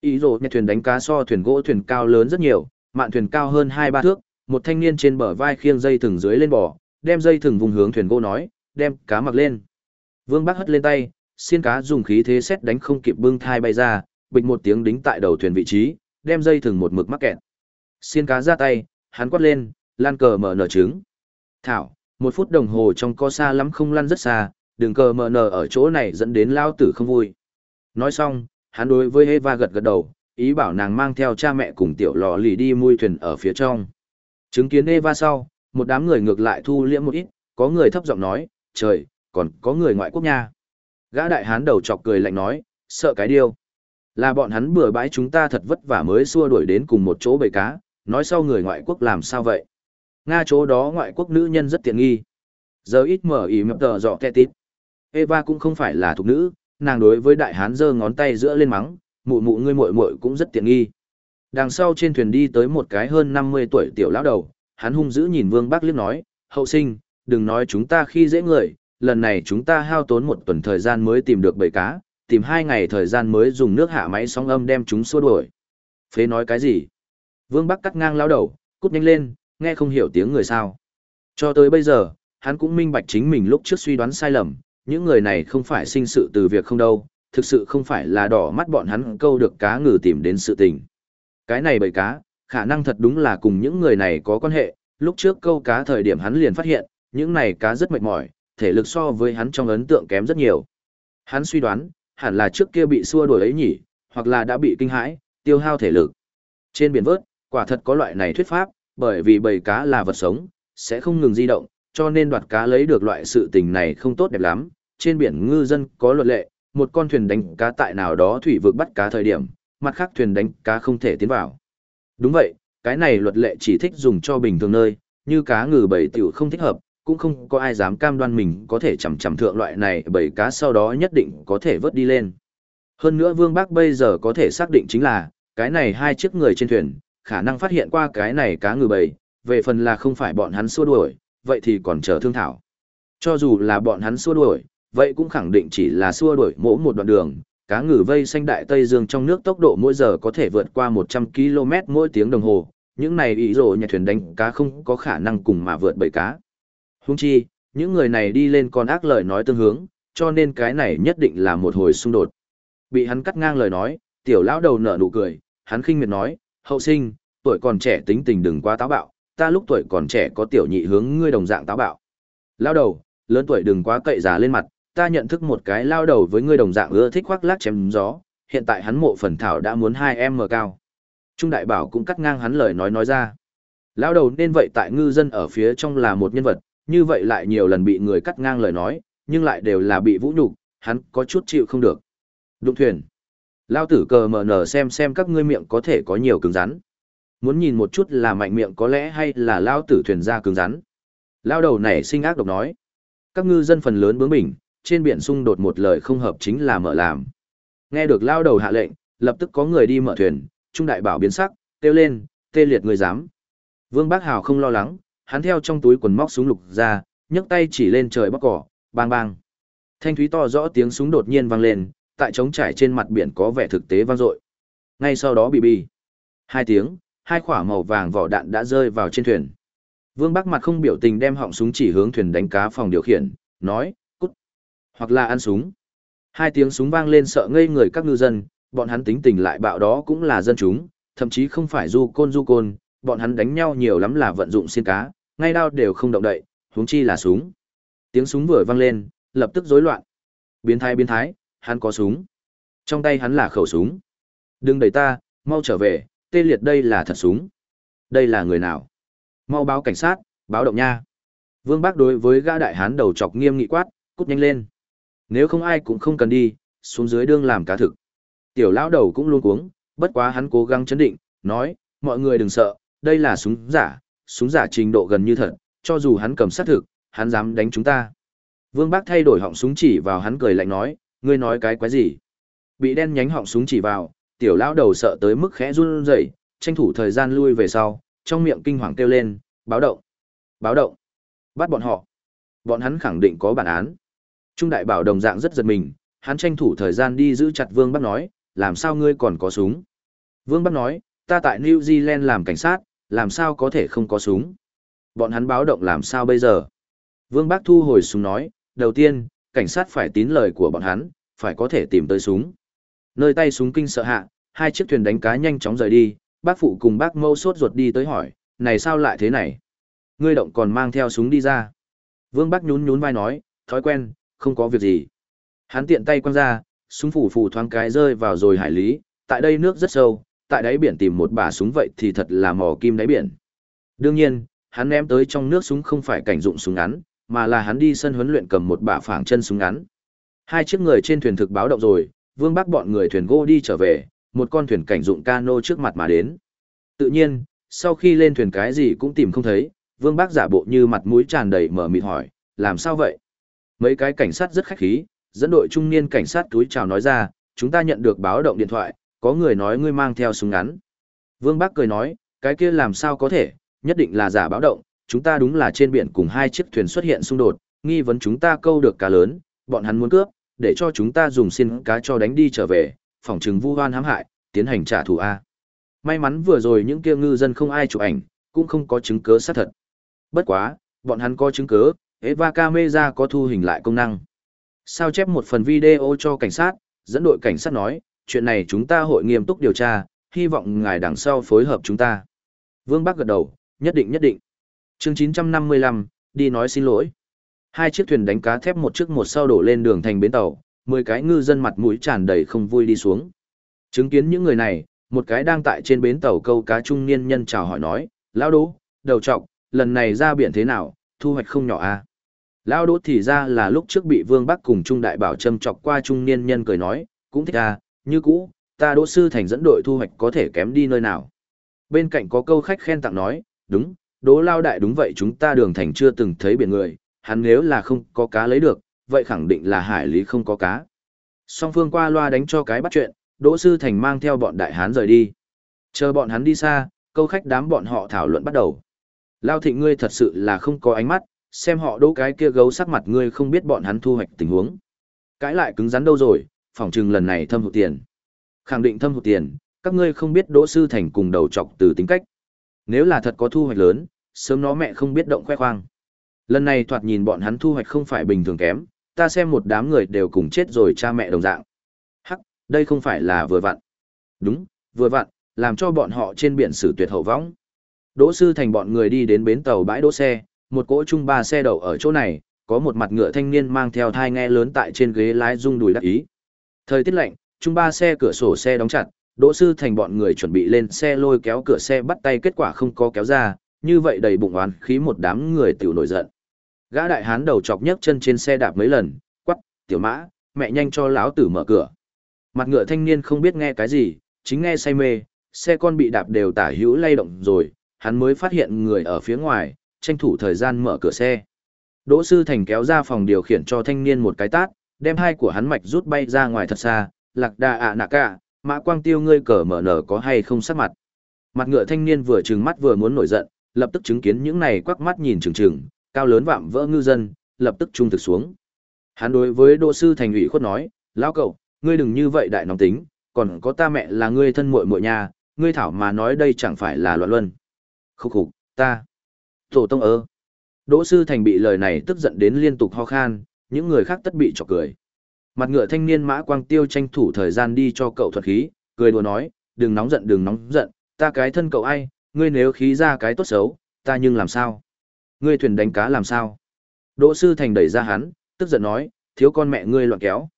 Ý rồ nghe thuyền đánh cá so thuyền gỗ thuyền cao lớn rất nhiều, mạn thuyền cao hơn hai ba thước, một thanh niên trên bờ vai khiêng dây thừng dưới lên bò, đem dây thừng vùng hướng thuyền gỗ nói, đem cá mặc lên. Vương Bắc hất lên tay, xiên cá dùng khí thế xét đánh không kịp bưng thai bay ra, bịch một tiếng đính tại đầu thuyền vị trí, đem dây thừng một mực mắc kẹt. Xiên cá ra tay, hắn quát lên, lan cờ mở nở trứng. Thảo, một phút đồng hồ trong co xa lắm không lăn rất xa, đừng cờ mở nở ở chỗ này dẫn đến lao tử không vui. Nói xong, hắn đối với Eva gật gật đầu, ý bảo nàng mang theo cha mẹ cùng tiểu lò lì đi mui thuyền ở phía trong. Chứng kiến Eva sau, một đám người ngược lại thu liễm một ít, có người thấp giọng nói, trời, còn có người ngoại quốc nha. Gã đại hán đầu chọc cười lạnh nói, sợ cái điều, Là bọn hắn bừa bãi chúng ta thật vất vả mới xua đuổi đến cùng một chỗ bầy cá, nói sau người ngoại quốc làm sao vậy. Nga chỗ đó ngoại quốc nữ nhân rất tiện nghi. Giờ ít mở ý mập tờ dọ kẹ tít. Eva cũng không phải là thục nữ, nàng đối với đại hán giơ ngón tay giữa lên mắng, mụ mụ ngươi muội muội cũng rất tiện nghi. Đằng sau trên thuyền đi tới một cái hơn 50 tuổi tiểu lão đầu, hắn hung dữ nhìn Vương Bắc liếc nói, hậu sinh, đừng nói chúng ta khi dễ người, lần này chúng ta hao tốn một tuần thời gian mới tìm được bầy cá, tìm hai ngày thời gian mới dùng nước hạ máy sóng âm đem chúng xua đuổi. Phế nói cái gì? Vương Bắc cắt ngang lão đầu, cút nhanh lên, nghe không hiểu tiếng người sao. Cho tới bây giờ, hắn cũng minh bạch chính mình lúc trước suy đoán sai lầm, những người này không phải sinh sự từ việc không đâu, thực sự không phải là đỏ mắt bọn hắn câu được cá ngừ tìm đến sự tình. Cái này bầy cá, khả năng thật đúng là cùng những người này có quan hệ, lúc trước câu cá thời điểm hắn liền phát hiện, những này cá rất mệt mỏi, thể lực so với hắn trong ấn tượng kém rất nhiều. Hắn suy đoán, hẳn là trước kia bị xua đuổi ấy nhỉ, hoặc là đã bị kinh hãi, tiêu hao thể lực. Trên biển vớt, quả thật có loại này thuyết pháp, bởi vì bầy cá là vật sống, sẽ không ngừng di động, cho nên đoạt cá lấy được loại sự tình này không tốt đẹp lắm. Trên biển ngư dân có luật lệ, một con thuyền đánh cá tại nào đó thủy vực bắt cá thời điểm, mặt khác thuyền đánh cá không thể tiến vào. Đúng vậy, cái này luật lệ chỉ thích dùng cho bình thường nơi, như cá ngừ bầy tiểu không thích hợp, cũng không có ai dám cam đoan mình có thể chầm chầm thượng loại này bầy cá sau đó nhất định có thể vớt đi lên. Hơn nữa Vương Bác bây giờ có thể xác định chính là, cái này hai chiếc người trên thuyền, khả năng phát hiện qua cái này cá ngừ bầy, về phần là không phải bọn hắn xua đuổi, vậy thì còn chờ thương thảo. Cho dù là bọn hắn xua đuổi, vậy cũng khẳng định chỉ là xua đuổi mỗi một đoạn đường, cá ngừ vây xanh đại Tây Dương trong nước tốc độ mỗi giờ có thể vượt qua 100 km mỗi tiếng đồng hồ, những này ý rồ nhà thuyền đánh cá không có khả năng cùng mà vượt bầy cá. Hung chi, những người này đi lên còn ác lời nói tương hướng, cho nên cái này nhất định là một hồi xung đột. Bị hắn cắt ngang lời nói, tiểu lão đầu nở nụ cười, hắn khinh miệt nói, hậu sinh, tuổi còn trẻ tính tình đừng quá táo bạo, ta lúc tuổi còn trẻ có tiểu nhị hướng ngươi đồng dạng táo bạo. Lao đầu, lớn tuổi đừng quá cậy già lên mặt, ta nhận thức một cái lao đầu với ngươi đồng dạng ưa thích khoác lác chém gió, hiện tại hắn mộ phần thảo đã muốn hai em mờ cao. Trung đại bảo cũng cắt ngang hắn lời nói nói ra. Lao đầu nên vậy tại ngư dân ở phía trong là một nhân vật, như vậy lại nhiều lần bị người cắt ngang lời nói, nhưng lại đều là bị vũ nhục, hắn có chút chịu không được. Đụng thuyền. Lao tử cờ mở nở xem xem các ngươi miệng có thể có nhiều cứng rắn. Muốn nhìn một chút là mạnh miệng có lẽ hay là lao tử thuyền ra cứng rắn. Lao đầu này sinh ác độc nói. Các ngư dân phần lớn bướng bỉnh, trên biển xung đột một lời không hợp chính là mở làm. Nghe được lao đầu hạ lệnh, lập tức có người đi mở thuyền, trung đại bảo biến sắc, kêu lên, tê liệt người dám. Vương Bác Hào không lo lắng, hắn theo trong túi quần móc súng lục ra, nhấc tay chỉ lên trời bóc cỏ, bang bang. Thanh thúy to rõ tiếng súng đột nhiên vang lên, tại trống trải trên mặt biển có vẻ thực tế vang dội. Ngay sau đó bị bì. Hai tiếng, hai quả màu vàng vỏ đạn đã rơi vào trên thuyền. Vương Bắc mặt không biểu tình đem họng súng chỉ hướng thuyền đánh cá phòng điều khiển, nói, cút, hoặc là ăn súng. Hai tiếng súng vang lên sợ ngây người các ngư dân, bọn hắn tính tình lại bạo đó cũng là dân chúng, thậm chí không phải du côn du côn, bọn hắn đánh nhau nhiều lắm là vận dụng xiên cá, ngay đao đều không động đậy, huống chi là súng. Tiếng súng vừa vang lên, lập tức rối loạn. Biến thái biến thái, hắn có súng. Trong tay hắn là khẩu súng. Đừng đẩy ta, mau trở về, tê liệt đây là thật súng. Đây là người nào? Mau báo cảnh sát, báo động nha. Vương Bác đối với gã đại hán đầu chọc nghiêm nghị quát, cút nhanh lên. Nếu không ai cũng không cần đi, xuống dưới đương làm cá thực. Tiểu lão đầu cũng luôn cuống, bất quá hắn cố gắng chấn định, nói, mọi người đừng sợ, đây là súng giả, súng giả trình độ gần như thật, cho dù hắn cầm sát thực, hắn dám đánh chúng ta. Vương Bác thay đổi họng súng chỉ vào hắn cười lạnh nói, ngươi nói cái quái gì? Bị đen nhánh họng súng chỉ vào, tiểu lão đầu sợ tới mức khẽ run rẩy, tranh thủ thời gian lui về sau, trong miệng kinh hoàng kêu lên, báo động, báo động, bắt bọn họ. Bọn hắn khẳng định có bản án. Trung đại bảo đồng dạng rất giật mình, hắn tranh thủ thời gian đi giữ chặt Vương Bắc nói, làm sao ngươi còn có súng? Vương Bắc nói, ta tại New Zealand làm cảnh sát, làm sao có thể không có súng? Bọn hắn báo động làm sao bây giờ? Vương Bắc thu hồi súng nói, đầu tiên, cảnh sát phải tín lời của bọn hắn, phải có thể tìm tới súng. Nơi tay súng kinh sợ hạ, hai chiếc thuyền đánh cá nhanh chóng rời đi, bác phụ cùng bác mâu sốt ruột đi tới hỏi, này sao lại thế này? Ngươi động còn mang theo súng đi ra. Vương bác nhún nhún vai nói, thói quen, không có việc gì. Hắn tiện tay quăng ra, súng phủ phủ thoáng cái rơi vào rồi hải lý, tại đây nước rất sâu, tại đáy biển tìm một bà súng vậy thì thật là mò kim đáy biển. Đương nhiên, hắn ném tới trong nước súng không phải cảnh dụng súng ngắn, mà là hắn đi sân huấn luyện cầm một bả phảng chân súng ngắn. Hai chiếc người trên thuyền thực báo động rồi, Vương Bắc bọn người thuyền gỗ đi trở về, một con thuyền cảnh dụng cano trước mặt mà đến. Tự nhiên, sau khi lên thuyền cái gì cũng tìm không thấy, Vương Bắc giả bộ như mặt mũi tràn đầy mở mịt hỏi, làm sao vậy? Mấy cái cảnh sát rất khách khí, dẫn đội trung niên cảnh sát túi chào nói ra, chúng ta nhận được báo động điện thoại, có người nói ngươi mang theo súng ngắn. Vương Bắc cười nói, cái kia làm sao có thể, nhất định là giả báo động, chúng ta đúng là trên biển cùng hai chiếc thuyền xuất hiện xung đột, nghi vấn chúng ta câu được cá lớn, bọn hắn muốn cướp, để cho chúng ta dùng xin cá cho đánh đi trở về, phòng trừng vu hoan hãm hại, tiến hành trả thù A. May mắn vừa rồi những kia ngư dân không ai chụp ảnh, cũng không có chứng cứ xác thật. Bất quá, bọn hắn có chứng cứ, Eva Camera có thu hình lại công năng. Sao chép một phần video cho cảnh sát, dẫn đội cảnh sát nói, chuyện này chúng ta hội nghiêm túc điều tra, hy vọng ngài đằng sau phối hợp chúng ta. Vương Bắc gật đầu, nhất định nhất định chương 955, đi nói xin lỗi. Hai chiếc thuyền đánh cá thép một trước một sau đổ lên đường thành bến tàu, mười cái ngư dân mặt mũi tràn đầy không vui đi xuống. Chứng kiến những người này, một cái đang tại trên bến tàu câu cá trung niên nhân chào hỏi nói, lão đỗ, đầu trọc, lần này ra biển thế nào, thu hoạch không nhỏ à. Lão đỗ thì ra là lúc trước bị Vương Bắc cùng Trung Đại Bảo châm chọc qua trung niên nhân cười nói, cũng thích à, như cũ, ta đỗ sư thành dẫn đội thu hoạch có thể kém đi nơi nào. Bên cạnh có câu khách khen tặng nói, đúng, đỗ lao đại đúng vậy chúng ta đường thành chưa từng thấy biển người, hắn nếu là không có cá lấy được, vậy khẳng định là hải lý không có cá. Song phương qua loa đánh cho cái bắt chuyện, đỗ sư thành mang theo bọn đại hán rời đi. Chờ bọn hắn đi xa, câu khách đám bọn họ thảo luận bắt đầu. Lao thịnh ngươi thật sự là không có ánh mắt, xem họ đỗ cái kia gấu sắc mặt ngươi không biết bọn hắn thu hoạch tình huống. Cãi lại cứng rắn đâu rồi, phỏng chừng lần này thâm hụt tiền. Khẳng định thâm hụt tiền, các ngươi không biết đỗ sư thành cùng đầu chọc từ tính cách. Nếu là thật có thu hoạch lớn, sớm nó mẹ không biết động khoe khoang. Lần này thoạt nhìn bọn hắn thu hoạch không phải bình thường kém, ta xem một đám người đều cùng chết rồi cha mẹ đồng dạng. Hắc, đây không phải là vừa vặn. Đúng, vừa vặn, làm cho bọn họ trên biển xử tuyệt hậu võng. Đỗ sư thành bọn người đi đến bến tàu bãi đỗ xe, một cỗ chung ba xe đậu ở chỗ này, có một mặt ngựa thanh niên mang theo thai nghe lớn tại trên ghế lái rung đùi đắc ý. Thời tiết lạnh, chung ba xe cửa sổ xe đóng chặt, Đỗ sư thành bọn người chuẩn bị lên xe lôi kéo cửa xe bắt tay kết quả không có kéo ra, như vậy đầy bụng oán khí một đám người tiểu nổi giận. Gã đại hán đầu chọc nhấc chân trên xe đạp mấy lần, quắc, tiểu mã, mẹ nhanh cho lão tử mở cửa. Mặt ngựa thanh niên không biết nghe cái gì, chính nghe say mê, xe con bị đạp đều tả hữu lay động rồi, hắn mới phát hiện người ở phía ngoài, tranh thủ thời gian mở cửa xe. Đỗ sư thành kéo ra phòng điều khiển cho thanh niên một cái tát, đem hai của hắn mạch rút bay ra ngoài thật xa, lạc đà ạ nạ cả, mã quang tiêu ngươi cờ mở nở có hay không sắc mặt. Mặt ngựa thanh niên vừa trừng mắt vừa muốn nổi giận, lập tức chứng kiến những này quắc mắt nhìn trừng trừng, cao lớn vạm vỡ ngư dân, lập tức trung thực xuống. Hắn đối với đỗ sư thành ủy khuất nói, lão cậu, ngươi đừng như vậy đại nóng tính, còn có ta mẹ là ngươi thân muội muội nhà, ngươi thảo mà nói đây chẳng phải là loạn luân. Khúc khục, ta. Tổ tông ơ. Đỗ sư thành bị lời này tức giận đến liên tục ho khan, những người khác tất bị chọc cười. Mặt ngựa thanh niên mã quang tiêu tranh thủ thời gian đi cho cậu thuật khí, cười đùa nói, đừng nóng giận đừng nóng giận, ta cái thân cậu ai, ngươi nếu khí ra cái tốt xấu, ta nhưng làm sao? Ngươi thuyền đánh cá làm sao? Đỗ sư thành đẩy ra hắn, tức giận nói, thiếu con mẹ ngươi loạn kéo.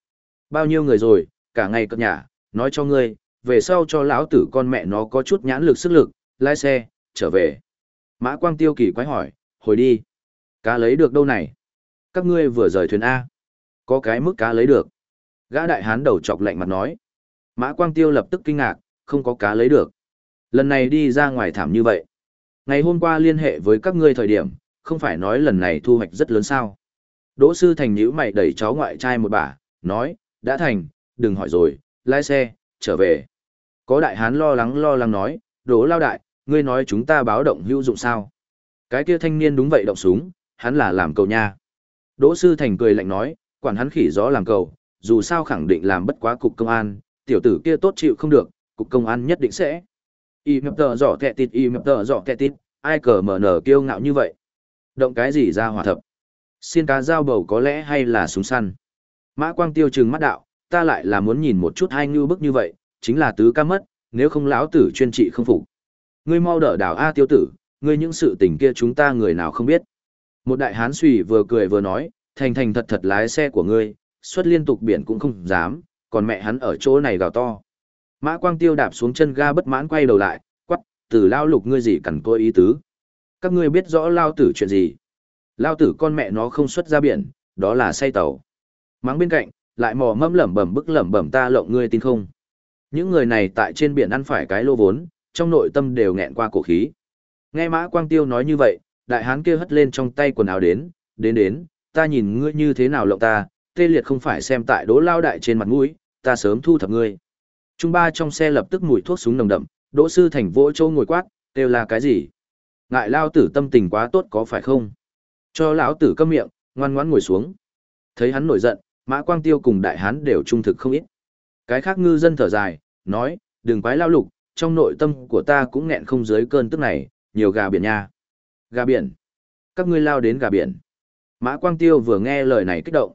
Bao nhiêu người rồi, cả ngày cất nhà, nói cho ngươi, về sau cho lão tử con mẹ nó có chút nhãn lực sức lực, lái xe, trở về. Mã Quang Tiêu kỳ quái hỏi, hồi đi. Cá lấy được đâu này? Các ngươi vừa rời thuyền A. Có cái mức cá lấy được. Gã đại hán đầu chọc lạnh mặt nói. Mã Quang Tiêu lập tức kinh ngạc, không có cá lấy được. Lần này đi ra ngoài thảm như vậy. Ngày hôm qua liên hệ với các ngươi thời điểm, không phải nói lần này thu hoạch rất lớn sao. Đỗ sư thành nhữ mày đẩy cháu ngoại trai một bà, nói, đã thành, đừng hỏi rồi, lái xe, trở về. Có đại hán lo lắng lo lắng nói, đỗ lao đại, ngươi nói chúng ta báo động hữu dụng sao. Cái kia thanh niên đúng vậy động súng, hắn là làm cầu nha. Đỗ sư thành cười lạnh nói, quản hắn khỉ gió làm cầu, dù sao khẳng định làm bất quá cục công an, tiểu tử kia tốt chịu không được, cục công an nhất định sẽ. Y mập tờ giỏ kẹ tịt y mập tờ giỏ kẹ tịt, ai cờ mở nở kiêu ngạo như vậy. Động cái gì ra hòa thập. Xin cá dao bầu có lẽ hay là súng săn. Mã quang tiêu trừng mắt đạo, ta lại là muốn nhìn một chút hai ngưu bức như vậy, chính là tứ ca mất, nếu không lão tử chuyên trị không phục. Ngươi mau đỡ đảo A tiêu tử, ngươi những sự tình kia chúng ta người nào không biết. Một đại hán suy vừa cười vừa nói, thành thành thật thật lái xe của ngươi, xuất liên tục biển cũng không dám, còn mẹ hắn ở chỗ này gào to. Mã Quang Tiêu đạp xuống chân ga bất mãn quay đầu lại, quắc, từ lao lục ngươi gì cần tôi ý tứ. Các ngươi biết rõ lao tử chuyện gì. Lao tử con mẹ nó không xuất ra biển, đó là say tàu. Mắng bên cạnh, lại mò mẫm lẩm bẩm bức lẩm bẩm ta lộng ngươi tin không. Những người này tại trên biển ăn phải cái lô vốn, trong nội tâm đều nghẹn qua cổ khí. Nghe Mã Quang Tiêu nói như vậy, đại hán kia hất lên trong tay quần áo đến, đến đến, ta nhìn ngươi như thế nào lộng ta, tê liệt không phải xem tại đỗ lao đại trên mặt mũi, ta sớm thu thập ngươi. Trung ba trong xe lập tức mùi thuốc súng nồng đậm, đỗ sư thành vỗ châu ngồi quát, đều là cái gì? Ngại lao tử tâm tình quá tốt có phải không? Cho lão tử câm miệng, ngoan ngoãn ngồi xuống. Thấy hắn nổi giận, Mã Quang Tiêu cùng đại hán đều trung thực không ít. Cái khác ngư dân thở dài, nói, đừng quái lao lục, trong nội tâm của ta cũng nghẹn không dưới cơn tức này, nhiều gà biển nha. Gà biển. Các ngươi lao đến gà biển. Mã Quang Tiêu vừa nghe lời này kích động.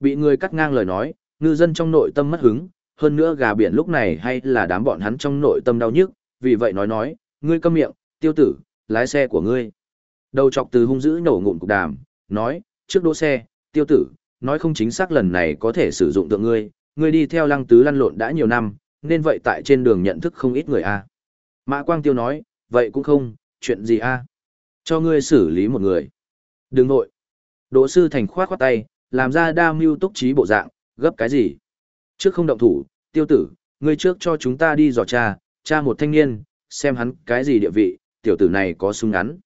Bị người cắt ngang lời nói, ngư dân trong nội tâm mất hứng, hơn nữa gà biển lúc này hay là đám bọn hắn trong nội tâm đau nhức, vì vậy nói nói, ngươi câm miệng, tiêu tử, lái xe của ngươi. Đầu chọc từ hung dữ nổ ngụm cục đàm, nói, trước đỗ xe, tiêu tử, nói không chính xác lần này có thể sử dụng tượng ngươi, ngươi đi theo lăng tứ lăn lộn đã nhiều năm, nên vậy tại trên đường nhận thức không ít người a. Mã Quang Tiêu nói, vậy cũng không, chuyện gì a? Cho ngươi xử lý một người. Đừng nội. Đỗ sư thành khoát khoát tay, làm ra đa mưu túc trí bộ dạng, gấp cái gì? Trước không động thủ, tiêu tử, ngươi trước cho chúng ta đi dò cha, cha một thanh niên, xem hắn cái gì địa vị, tiểu tử này có súng ngắn.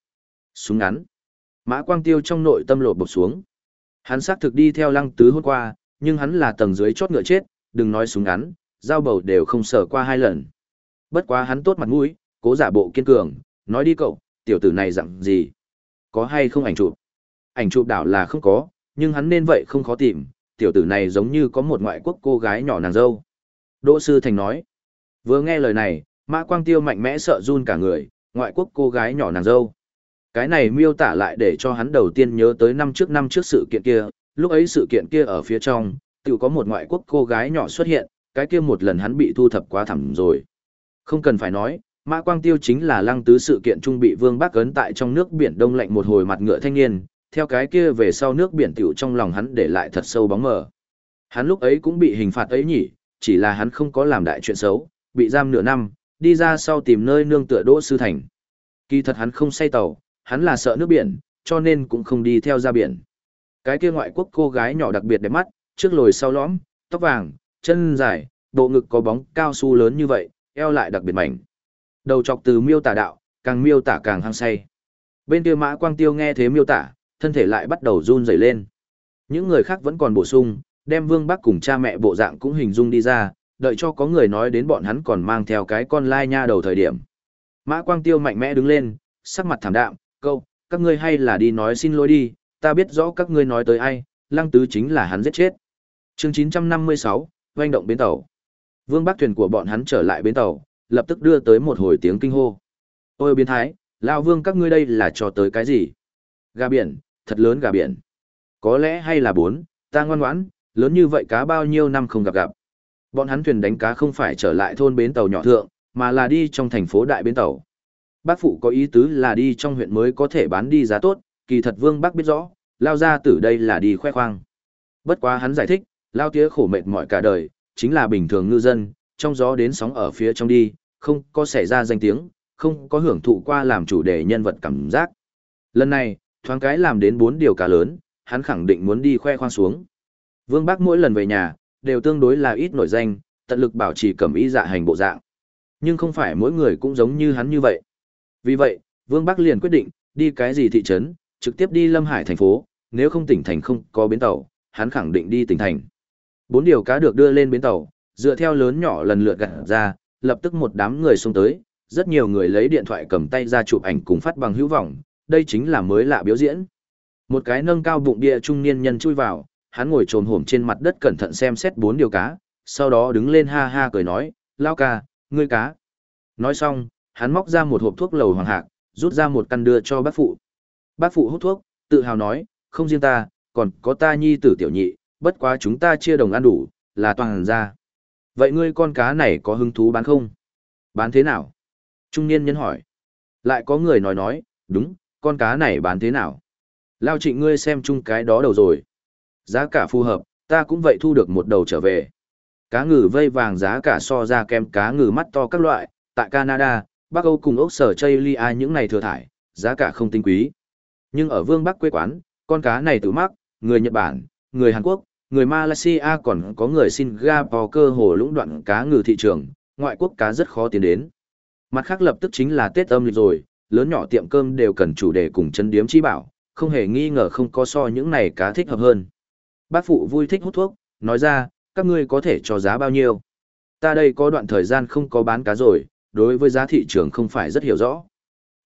Súng ngắn. Mã Quang Tiêu trong nội tâm lộ bột xuống. Hắn xác thực đi theo lăng tứ hôm qua, nhưng hắn là tầng dưới chót ngựa chết, đừng nói súng ngắn, dao bầu đều không sở qua hai lần. Bất quá hắn tốt mặt mũi, cố giả bộ kiên cường, nói đi cậu, tiểu tử này dặn gì? Có hay không ảnh chụp? Ảnh chụp đảo là không có, nhưng hắn nên vậy không khó tìm, tiểu tử này giống như có một ngoại quốc cô gái nhỏ nàng dâu. Đỗ Sư Thành nói. Vừa nghe lời này, Mã Quang Tiêu mạnh mẽ sợ run cả người, ngoại quốc cô gái nhỏ nàng dâu. Cái này miêu tả lại để cho hắn đầu tiên nhớ tới năm trước năm trước sự kiện kia, lúc ấy sự kiện kia ở phía trong, tự có một ngoại quốc cô gái nhỏ xuất hiện, cái kia một lần hắn bị thu thập quá thẳm rồi. Không cần phải nói, Mã Quang Tiêu chính là lăng tứ sự kiện trung bị Vương Bắc ấn tại trong nước biển đông lạnh một hồi mặt ngựa thanh niên, theo cái kia về sau nước biển tiểu trong lòng hắn để lại thật sâu bóng mờ. Hắn lúc ấy cũng bị hình phạt ấy nhỉ, chỉ là hắn không có làm đại chuyện xấu, bị giam nửa năm, đi ra sau tìm nơi nương tựa Đỗ Sư Thành. Kỳ thật hắn không say tàu, hắn là sợ nước biển, cho nên cũng không đi theo ra biển. Cái kia ngoại quốc cô gái nhỏ đặc biệt đẹp mắt, trước lồi sau lõm, tóc vàng, chân dài, bộ ngực có bóng cao su lớn như vậy, eo lại đặc biệt mảnh. Đầu chọc từ miêu tả đạo, càng miêu tả càng hăng say. Bên kia Mã Quang Tiêu nghe thế miêu tả, thân thể lại bắt đầu run rẩy lên. Những người khác vẫn còn bổ sung, đem Vương Bắc cùng cha mẹ bộ dạng cũng hình dung đi ra, đợi cho có người nói đến bọn hắn còn mang theo cái con lai nha đầu thời điểm. Mã Quang Tiêu mạnh mẽ đứng lên, sắc mặt thảm đạm, câu, các ngươi hay là đi nói xin lỗi đi, ta biết rõ các ngươi nói tới ai, lăng tứ chính là hắn giết chết. chương 956, doanh động bến tàu. Vương Bắc thuyền của bọn hắn trở lại bến tàu, lập tức đưa tới một hồi tiếng kinh hô. Ôi biến thái, Lao Vương các ngươi đây là cho tới cái gì? Gà biển, thật lớn gà biển. Có lẽ hay là bốn, ta ngoan ngoãn, lớn như vậy cá bao nhiêu năm không gặp gặp. Bọn hắn thuyền đánh cá không phải trở lại thôn bến tàu nhỏ thượng, mà là đi trong thành phố đại bến tàu. Bác phụ có ý tứ là đi trong huyện mới có thể bán đi giá tốt, kỳ thật vương bác biết rõ, lao ra từ đây là đi khoe khoang. Bất quá hắn giải thích, lao tía khổ mệt mỏi cả đời, chính là bình thường ngư dân, trong gió đến sóng ở phía trong đi, không có xảy ra danh tiếng, không có hưởng thụ qua làm chủ đề nhân vật cảm giác. Lần này, thoáng cái làm đến bốn điều cá lớn, hắn khẳng định muốn đi khoe khoang xuống. Vương Bắc mỗi lần về nhà, đều tương đối là ít nổi danh, tận lực bảo trì cẩm ý dạ hành bộ dạng. Nhưng không phải mỗi người cũng giống như hắn như vậy. Vì vậy, Vương Bắc liền quyết định, đi cái gì thị trấn, trực tiếp đi Lâm Hải thành phố, nếu không tỉnh thành không có bến tàu, hắn khẳng định đi tỉnh thành. Bốn điều cá được đưa lên bến tàu, dựa theo lớn nhỏ lần lượt gặt ra, lập tức một đám người xuống tới, rất nhiều người lấy điện thoại cầm tay ra chụp ảnh cùng phát bằng hữu vọng, đây chính là mới lạ biểu diễn. Một cái nâng cao bụng bia trung niên nhân chui vào, hắn ngồi trồm hổm trên mặt đất cẩn thận xem xét bốn điều cá, sau đó đứng lên ha ha cười nói, lao ca, ngươi cá. Nói xong, hắn móc ra một hộp thuốc lầu hoàng hạc, rút ra một căn đưa cho bác phụ. Bác phụ hút thuốc, tự hào nói, không riêng ta, còn có ta nhi tử tiểu nhị, bất quá chúng ta chia đồng ăn đủ, là toàn ra. Vậy ngươi con cá này có hứng thú bán không? Bán thế nào? Trung niên nhân hỏi. Lại có người nói nói, đúng, con cá này bán thế nào? Lao trịnh ngươi xem chung cái đó đầu rồi. Giá cả phù hợp, ta cũng vậy thu được một đầu trở về. Cá ngừ vây vàng giá cả so ra kem cá ngừ mắt to các loại, tại Canada, Bắc Âu cùng ốc sở Chaylia những này thừa thải, giá cả không tinh quý. Nhưng ở vương Bắc quê quán, con cá này tự mắc, người Nhật Bản, người Hàn Quốc, người Malaysia còn có người Singapore cơ hồ lũng đoạn cá ngừ thị trường, ngoại quốc cá rất khó tiến đến. Mặt khác lập tức chính là Tết âm lịch rồi, lớn nhỏ tiệm cơm đều cần chủ đề cùng chân điếm chi bảo, không hề nghi ngờ không có so những này cá thích hợp hơn. Bác phụ vui thích hút thuốc, nói ra, các ngươi có thể cho giá bao nhiêu. Ta đây có đoạn thời gian không có bán cá rồi, đối với giá thị trường không phải rất hiểu rõ.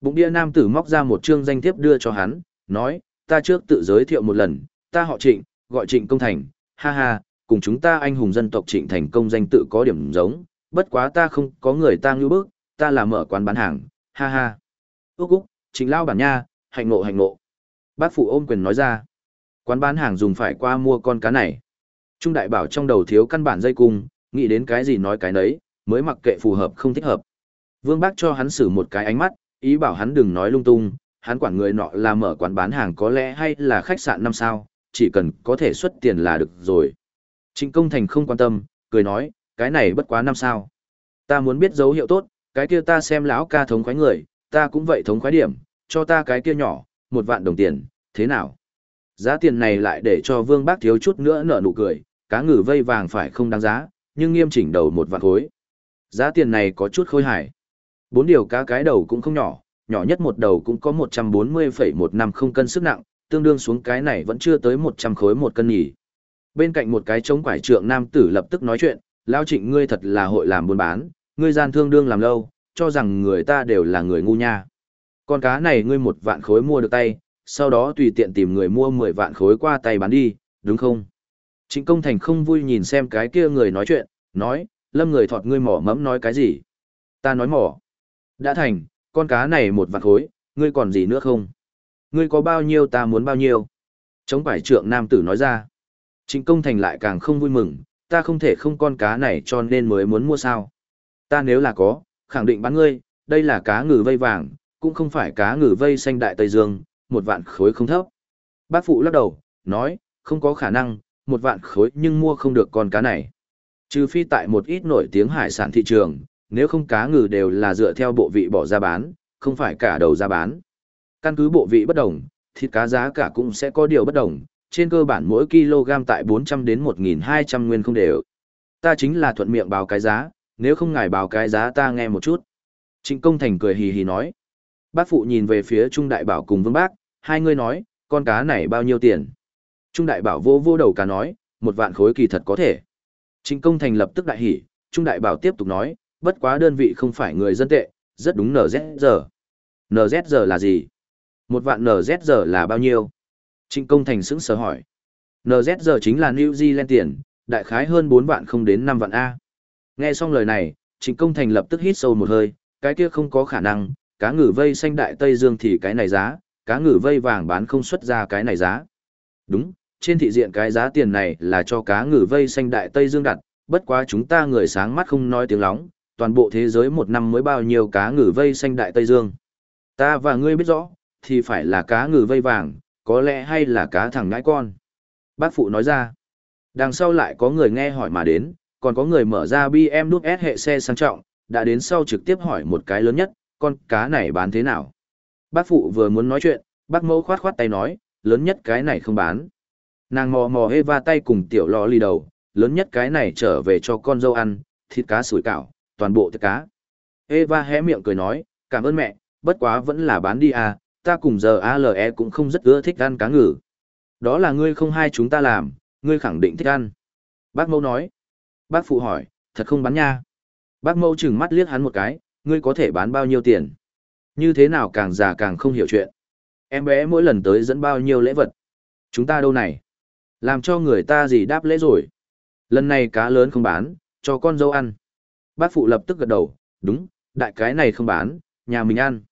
Bụng bia nam tử móc ra một chương danh thiếp đưa cho hắn, nói, ta trước tự giới thiệu một lần, ta họ trịnh, gọi trịnh công thành, ha ha, cùng chúng ta anh hùng dân tộc trịnh thành công danh tự có điểm giống, bất quá ta không có người ta ngưu bức, ta là mở quán bán hàng, ha ha ước Úc, chính lao bản nha, hạnh nộ hạnh nộ. Bác phụ ôm quyền nói ra, quán bán hàng dùng phải qua mua con cá này. Trung đại bảo trong đầu thiếu căn bản dây cung, nghĩ đến cái gì nói cái nấy, mới mặc kệ phù hợp không thích hợp. Vương Bác cho hắn xử một cái ánh mắt, ý bảo hắn đừng nói lung tung, hắn quản người nọ là mở quán bán hàng có lẽ hay là khách sạn năm sao, chỉ cần có thể xuất tiền là được rồi. Trịnh công thành không quan tâm, cười nói, cái này bất quá năm sao. Ta muốn biết dấu hiệu tốt, cái kia ta xem lão ca thống khoái người, ta cũng vậy thống khoái điểm, cho ta cái kia nhỏ, một vạn đồng tiền, thế nào? Giá tiền này lại để cho vương bác thiếu chút nữa nở nụ cười, cá ngừ vây vàng phải không đáng giá, nhưng nghiêm chỉnh đầu một vạn khối. Giá tiền này có chút khôi hài. Bốn điều cá cái đầu cũng không nhỏ, nhỏ nhất một đầu cũng có 140,150 cân sức nặng, tương đương xuống cái này vẫn chưa tới 100 khối một cân nhỉ. Bên cạnh một cái trống quải trượng nam tử lập tức nói chuyện, lao trịnh ngươi thật là hội làm buôn bán, ngươi gian thương đương làm lâu, cho rằng người ta đều là người ngu nha. Con cá này ngươi một vạn khối mua được tay, sau đó tùy tiện tìm người mua 10 vạn khối qua tay bán đi, đúng không? Trịnh công thành không vui nhìn xem cái kia người nói chuyện, nói, lâm người thọt ngươi mỏ mẫm nói cái gì? Ta nói mỏ. Đã thành, con cá này một vạn khối, ngươi còn gì nữa không? Ngươi có bao nhiêu ta muốn bao nhiêu? Chống quải trượng nam tử nói ra. Trịnh công thành lại càng không vui mừng, ta không thể không con cá này cho nên mới muốn mua sao. Ta nếu là có, khẳng định bán ngươi, đây là cá ngừ vây vàng, cũng không phải cá ngừ vây xanh đại Tây Dương, một vạn khối không thấp. Bác phụ lắc đầu, nói, không có khả năng, một vạn khối nhưng mua không được con cá này. Trừ phi tại một ít nổi tiếng hải sản thị trường, nếu không cá ngừ đều là dựa theo bộ vị bỏ ra bán, không phải cả đầu ra bán. Căn cứ bộ vị bất đồng, thịt cá giá cả cũng sẽ có điều bất đồng, trên cơ bản mỗi kg tại 400 đến 1.200 nguyên không đều. Ta chính là thuận miệng báo cái giá, nếu không ngài báo cái giá ta nghe một chút. Trịnh công thành cười hì hì nói. Bác phụ nhìn về phía Trung Đại Bảo cùng Vương Bác, hai người nói, con cá này bao nhiêu tiền? Trung Đại Bảo vô vô đầu cá nói, một vạn khối kỳ thật có thể. Trịnh công thành lập tức đại hỉ, Trung Đại Bảo tiếp tục nói, bất quá đơn vị không phải người dân tệ, rất đúng NZG. NZG là gì? Một vạn NZG là bao nhiêu? Trịnh công thành sững sờ hỏi. NZG chính là New Zealand tiền, đại khái hơn 4 vạn không đến 5 vạn A. Nghe xong lời này, trịnh công thành lập tức hít sâu một hơi, cái kia không có khả năng, cá ngừ vây xanh đại Tây Dương thì cái này giá, cá ngừ vây vàng bán không xuất ra cái này giá. Đúng, trên thị diện cái giá tiền này là cho cá ngừ vây xanh đại Tây Dương đặt, bất quá chúng ta người sáng mắt không nói tiếng lóng, toàn bộ thế giới một năm mới bao nhiêu cá ngừ vây xanh đại Tây Dương. Ta và ngươi biết rõ, thì phải là cá ngừ vây vàng, có lẽ hay là cá thằng ngãi con. Bác phụ nói ra, đằng sau lại có người nghe hỏi mà đến, còn có người mở ra BM đút S hệ xe sang trọng, đã đến sau trực tiếp hỏi một cái lớn nhất, con cá này bán thế nào? Bác phụ vừa muốn nói chuyện, bác mẫu khoát khoát tay nói, lớn nhất cái này không bán. Nàng mò mò Eva tay cùng tiểu lò lì đầu, lớn nhất cái này trở về cho con dâu ăn, thịt cá sủi cảo, toàn bộ thịt cá. Eva hé miệng cười nói, cảm ơn mẹ, bất quá vẫn là bán đi à, ta cùng giờ ALE cũng không rất ưa thích ăn cá ngừ. Đó là ngươi không hai chúng ta làm, ngươi khẳng định thích ăn. Bác mẫu nói. Bác phụ hỏi, thật không bán nha. Bác mẫu chừng mắt liếc hắn một cái, ngươi có thể bán bao nhiêu tiền? Như thế nào càng già càng không hiểu chuyện. Em bé mỗi lần tới dẫn bao nhiêu lễ vật. Chúng ta đâu này? Làm cho người ta gì đáp lễ rồi. Lần này cá lớn không bán, cho con dâu ăn. Bác phụ lập tức gật đầu, đúng, đại cái này không bán, nhà mình ăn.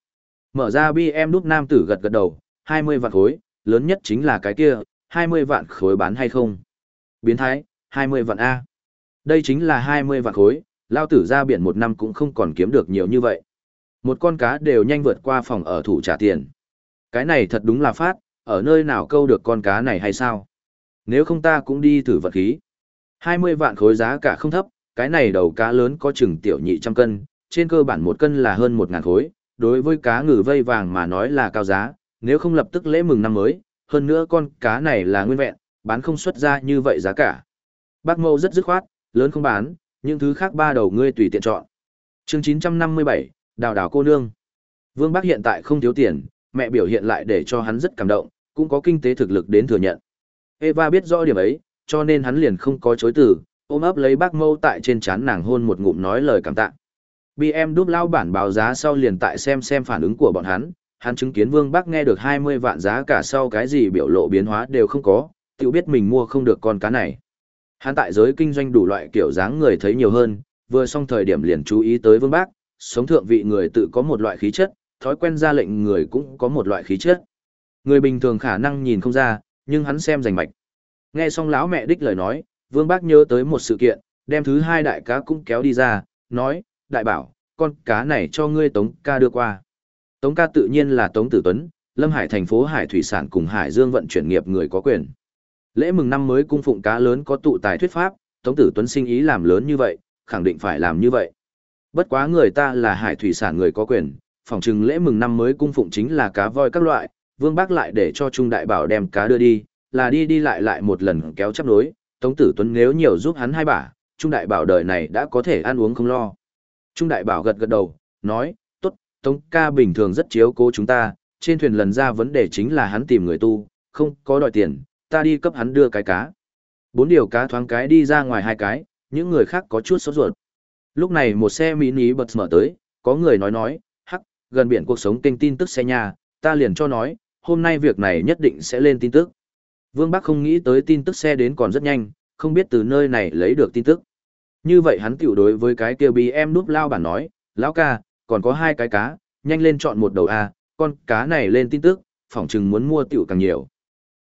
Mở ra BM đúc nam tử gật gật đầu, 20 vạn khối, lớn nhất chính là cái kia, 20 vạn khối bán hay không? Biến thái, 20 vạn A. Đây chính là 20 vạn khối, lao tử ra biển một năm cũng không còn kiếm được nhiều như vậy. Một con cá đều nhanh vượt qua phòng ở thủ trả tiền. Cái này thật đúng là phát, ở nơi nào câu được con cá này hay sao? Nếu không ta cũng đi thử vật khí. 20 vạn khối giá cả không thấp, cái này đầu cá lớn có chừng tiểu nhị trăm cân, trên cơ bản một cân là hơn 1 ngàn khối, đối với cá ngừ vây vàng mà nói là cao giá, nếu không lập tức lễ mừng năm mới, hơn nữa con cá này là nguyên vẹn, bán không xuất ra như vậy giá cả. Bác mâu rất dứt khoát, lớn không bán, những thứ khác ba đầu ngươi tùy tiện chọn. Chương 957, Đào đào cô nương. Vương Bắc hiện tại không thiếu tiền, mẹ biểu hiện lại để cho hắn rất cảm động, cũng có kinh tế thực lực đến thừa nhận. Eva biết rõ điểm ấy, cho nên hắn liền không có chối từ, ôm ấp lấy bác mâu tại trên chán nàng hôn một ngụm nói lời cảm tạ. BM đúp lao bản báo giá sau liền tại xem xem phản ứng của bọn hắn, hắn chứng kiến Vương Bắc nghe được 20 vạn giá cả sau cái gì biểu lộ biến hóa đều không có, tự biết mình mua không được con cá này. Hắn tại giới kinh doanh đủ loại kiểu dáng người thấy nhiều hơn, vừa xong thời điểm liền chú ý tới Vương bác, sống thượng vị người tự có một loại khí chất, thói quen ra lệnh người cũng có một loại khí chất. Người bình thường khả năng nhìn không ra, nhưng hắn xem rành mạch. Nghe xong lão mẹ đích lời nói, Vương Bác nhớ tới một sự kiện, đem thứ hai đại cá cũng kéo đi ra, nói, đại bảo, con cá này cho ngươi Tống ca đưa qua. Tống ca tự nhiên là Tống Tử Tuấn, Lâm Hải thành phố Hải Thủy Sản cùng Hải Dương vận chuyển nghiệp người có quyền. Lễ mừng năm mới cung phụng cá lớn có tụ tài thuyết pháp, Tống Tử Tuấn sinh ý làm lớn như vậy, khẳng định phải làm như vậy. Bất quá người ta là Hải Thủy Sản người có quyền, phòng trừng lễ mừng năm mới cung phụng chính là cá voi các loại, Vương Bác lại để cho Trung Đại Bảo đem cá đưa đi, là đi đi lại lại một lần kéo chấp nối, Tống Tử Tuấn nếu nhiều giúp hắn hai bả, Trung Đại Bảo đời này đã có thể ăn uống không lo. Trung Đại Bảo gật gật đầu, nói, tốt, Tống ca bình thường rất chiếu cố chúng ta, trên thuyền lần ra vấn đề chính là hắn tìm người tu, không có đòi tiền, ta đi cấp hắn đưa cái cá. Bốn điều cá thoáng cái đi ra ngoài hai cái, những người khác có chút sốt ruột. Lúc này một xe mini bật mở tới, có người nói nói, hắc, gần biển cuộc sống kênh tin tức xe nhà, ta liền cho nói, hôm nay việc này nhất định sẽ lên tin tức. Vương Bắc không nghĩ tới tin tức xe đến còn rất nhanh, không biết từ nơi này lấy được tin tức. Như vậy hắn tiểu đối với cái kia bí em núp lao bản nói, lão ca, còn có hai cái cá, nhanh lên chọn một đầu A, con cá này lên tin tức, phỏng chừng muốn mua tiểu càng nhiều.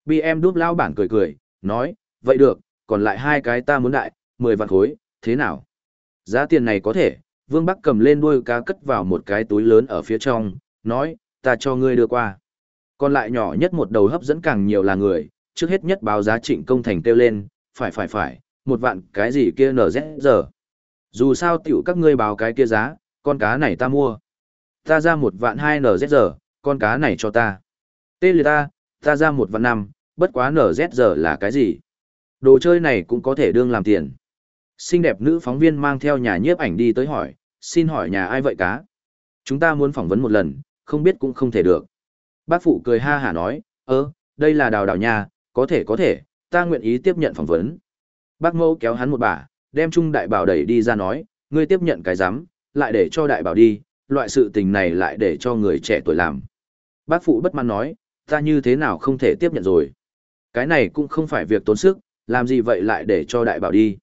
BM đúp lao bản cười cười, nói, vậy được, còn lại hai cái ta muốn đại, 10 vạn khối, thế nào? Giá tiền này có thể, Vương Bắc cầm lên đuôi cá cất vào một cái túi lớn ở phía trong, nói, ta cho ngươi đưa qua. Còn lại nhỏ nhất một đầu hấp dẫn càng nhiều là người, trước hết nhất báo giá trịnh công thành kêu lên, phải phải phải, một vạn cái gì kia nở rẽ giờ. Dù sao tiểu các ngươi báo cái kia giá, con cá này ta mua. Ta ra một vạn hai nở rẽ giờ, con cá này cho ta. Tê liệt ta, ta ra một vạn năm, bất quá nở rét giờ là cái gì? Đồ chơi này cũng có thể đương làm tiền. Xinh đẹp nữ phóng viên mang theo nhà nhiếp ảnh đi tới hỏi, xin hỏi nhà ai vậy cá? Chúng ta muốn phỏng vấn một lần, không biết cũng không thể được. Bác phụ cười ha hả nói, ơ, đây là đào đào nhà, có thể có thể, ta nguyện ý tiếp nhận phỏng vấn. Bác mẫu kéo hắn một bà, đem Trung Đại Bảo đẩy đi ra nói, ngươi tiếp nhận cái giám, lại để cho Đại Bảo đi, loại sự tình này lại để cho người trẻ tuổi làm. Bác phụ bất mãn nói, ta như thế nào không thể tiếp nhận rồi. Cái này cũng không phải việc tốn sức, làm gì vậy lại để cho đại bảo đi.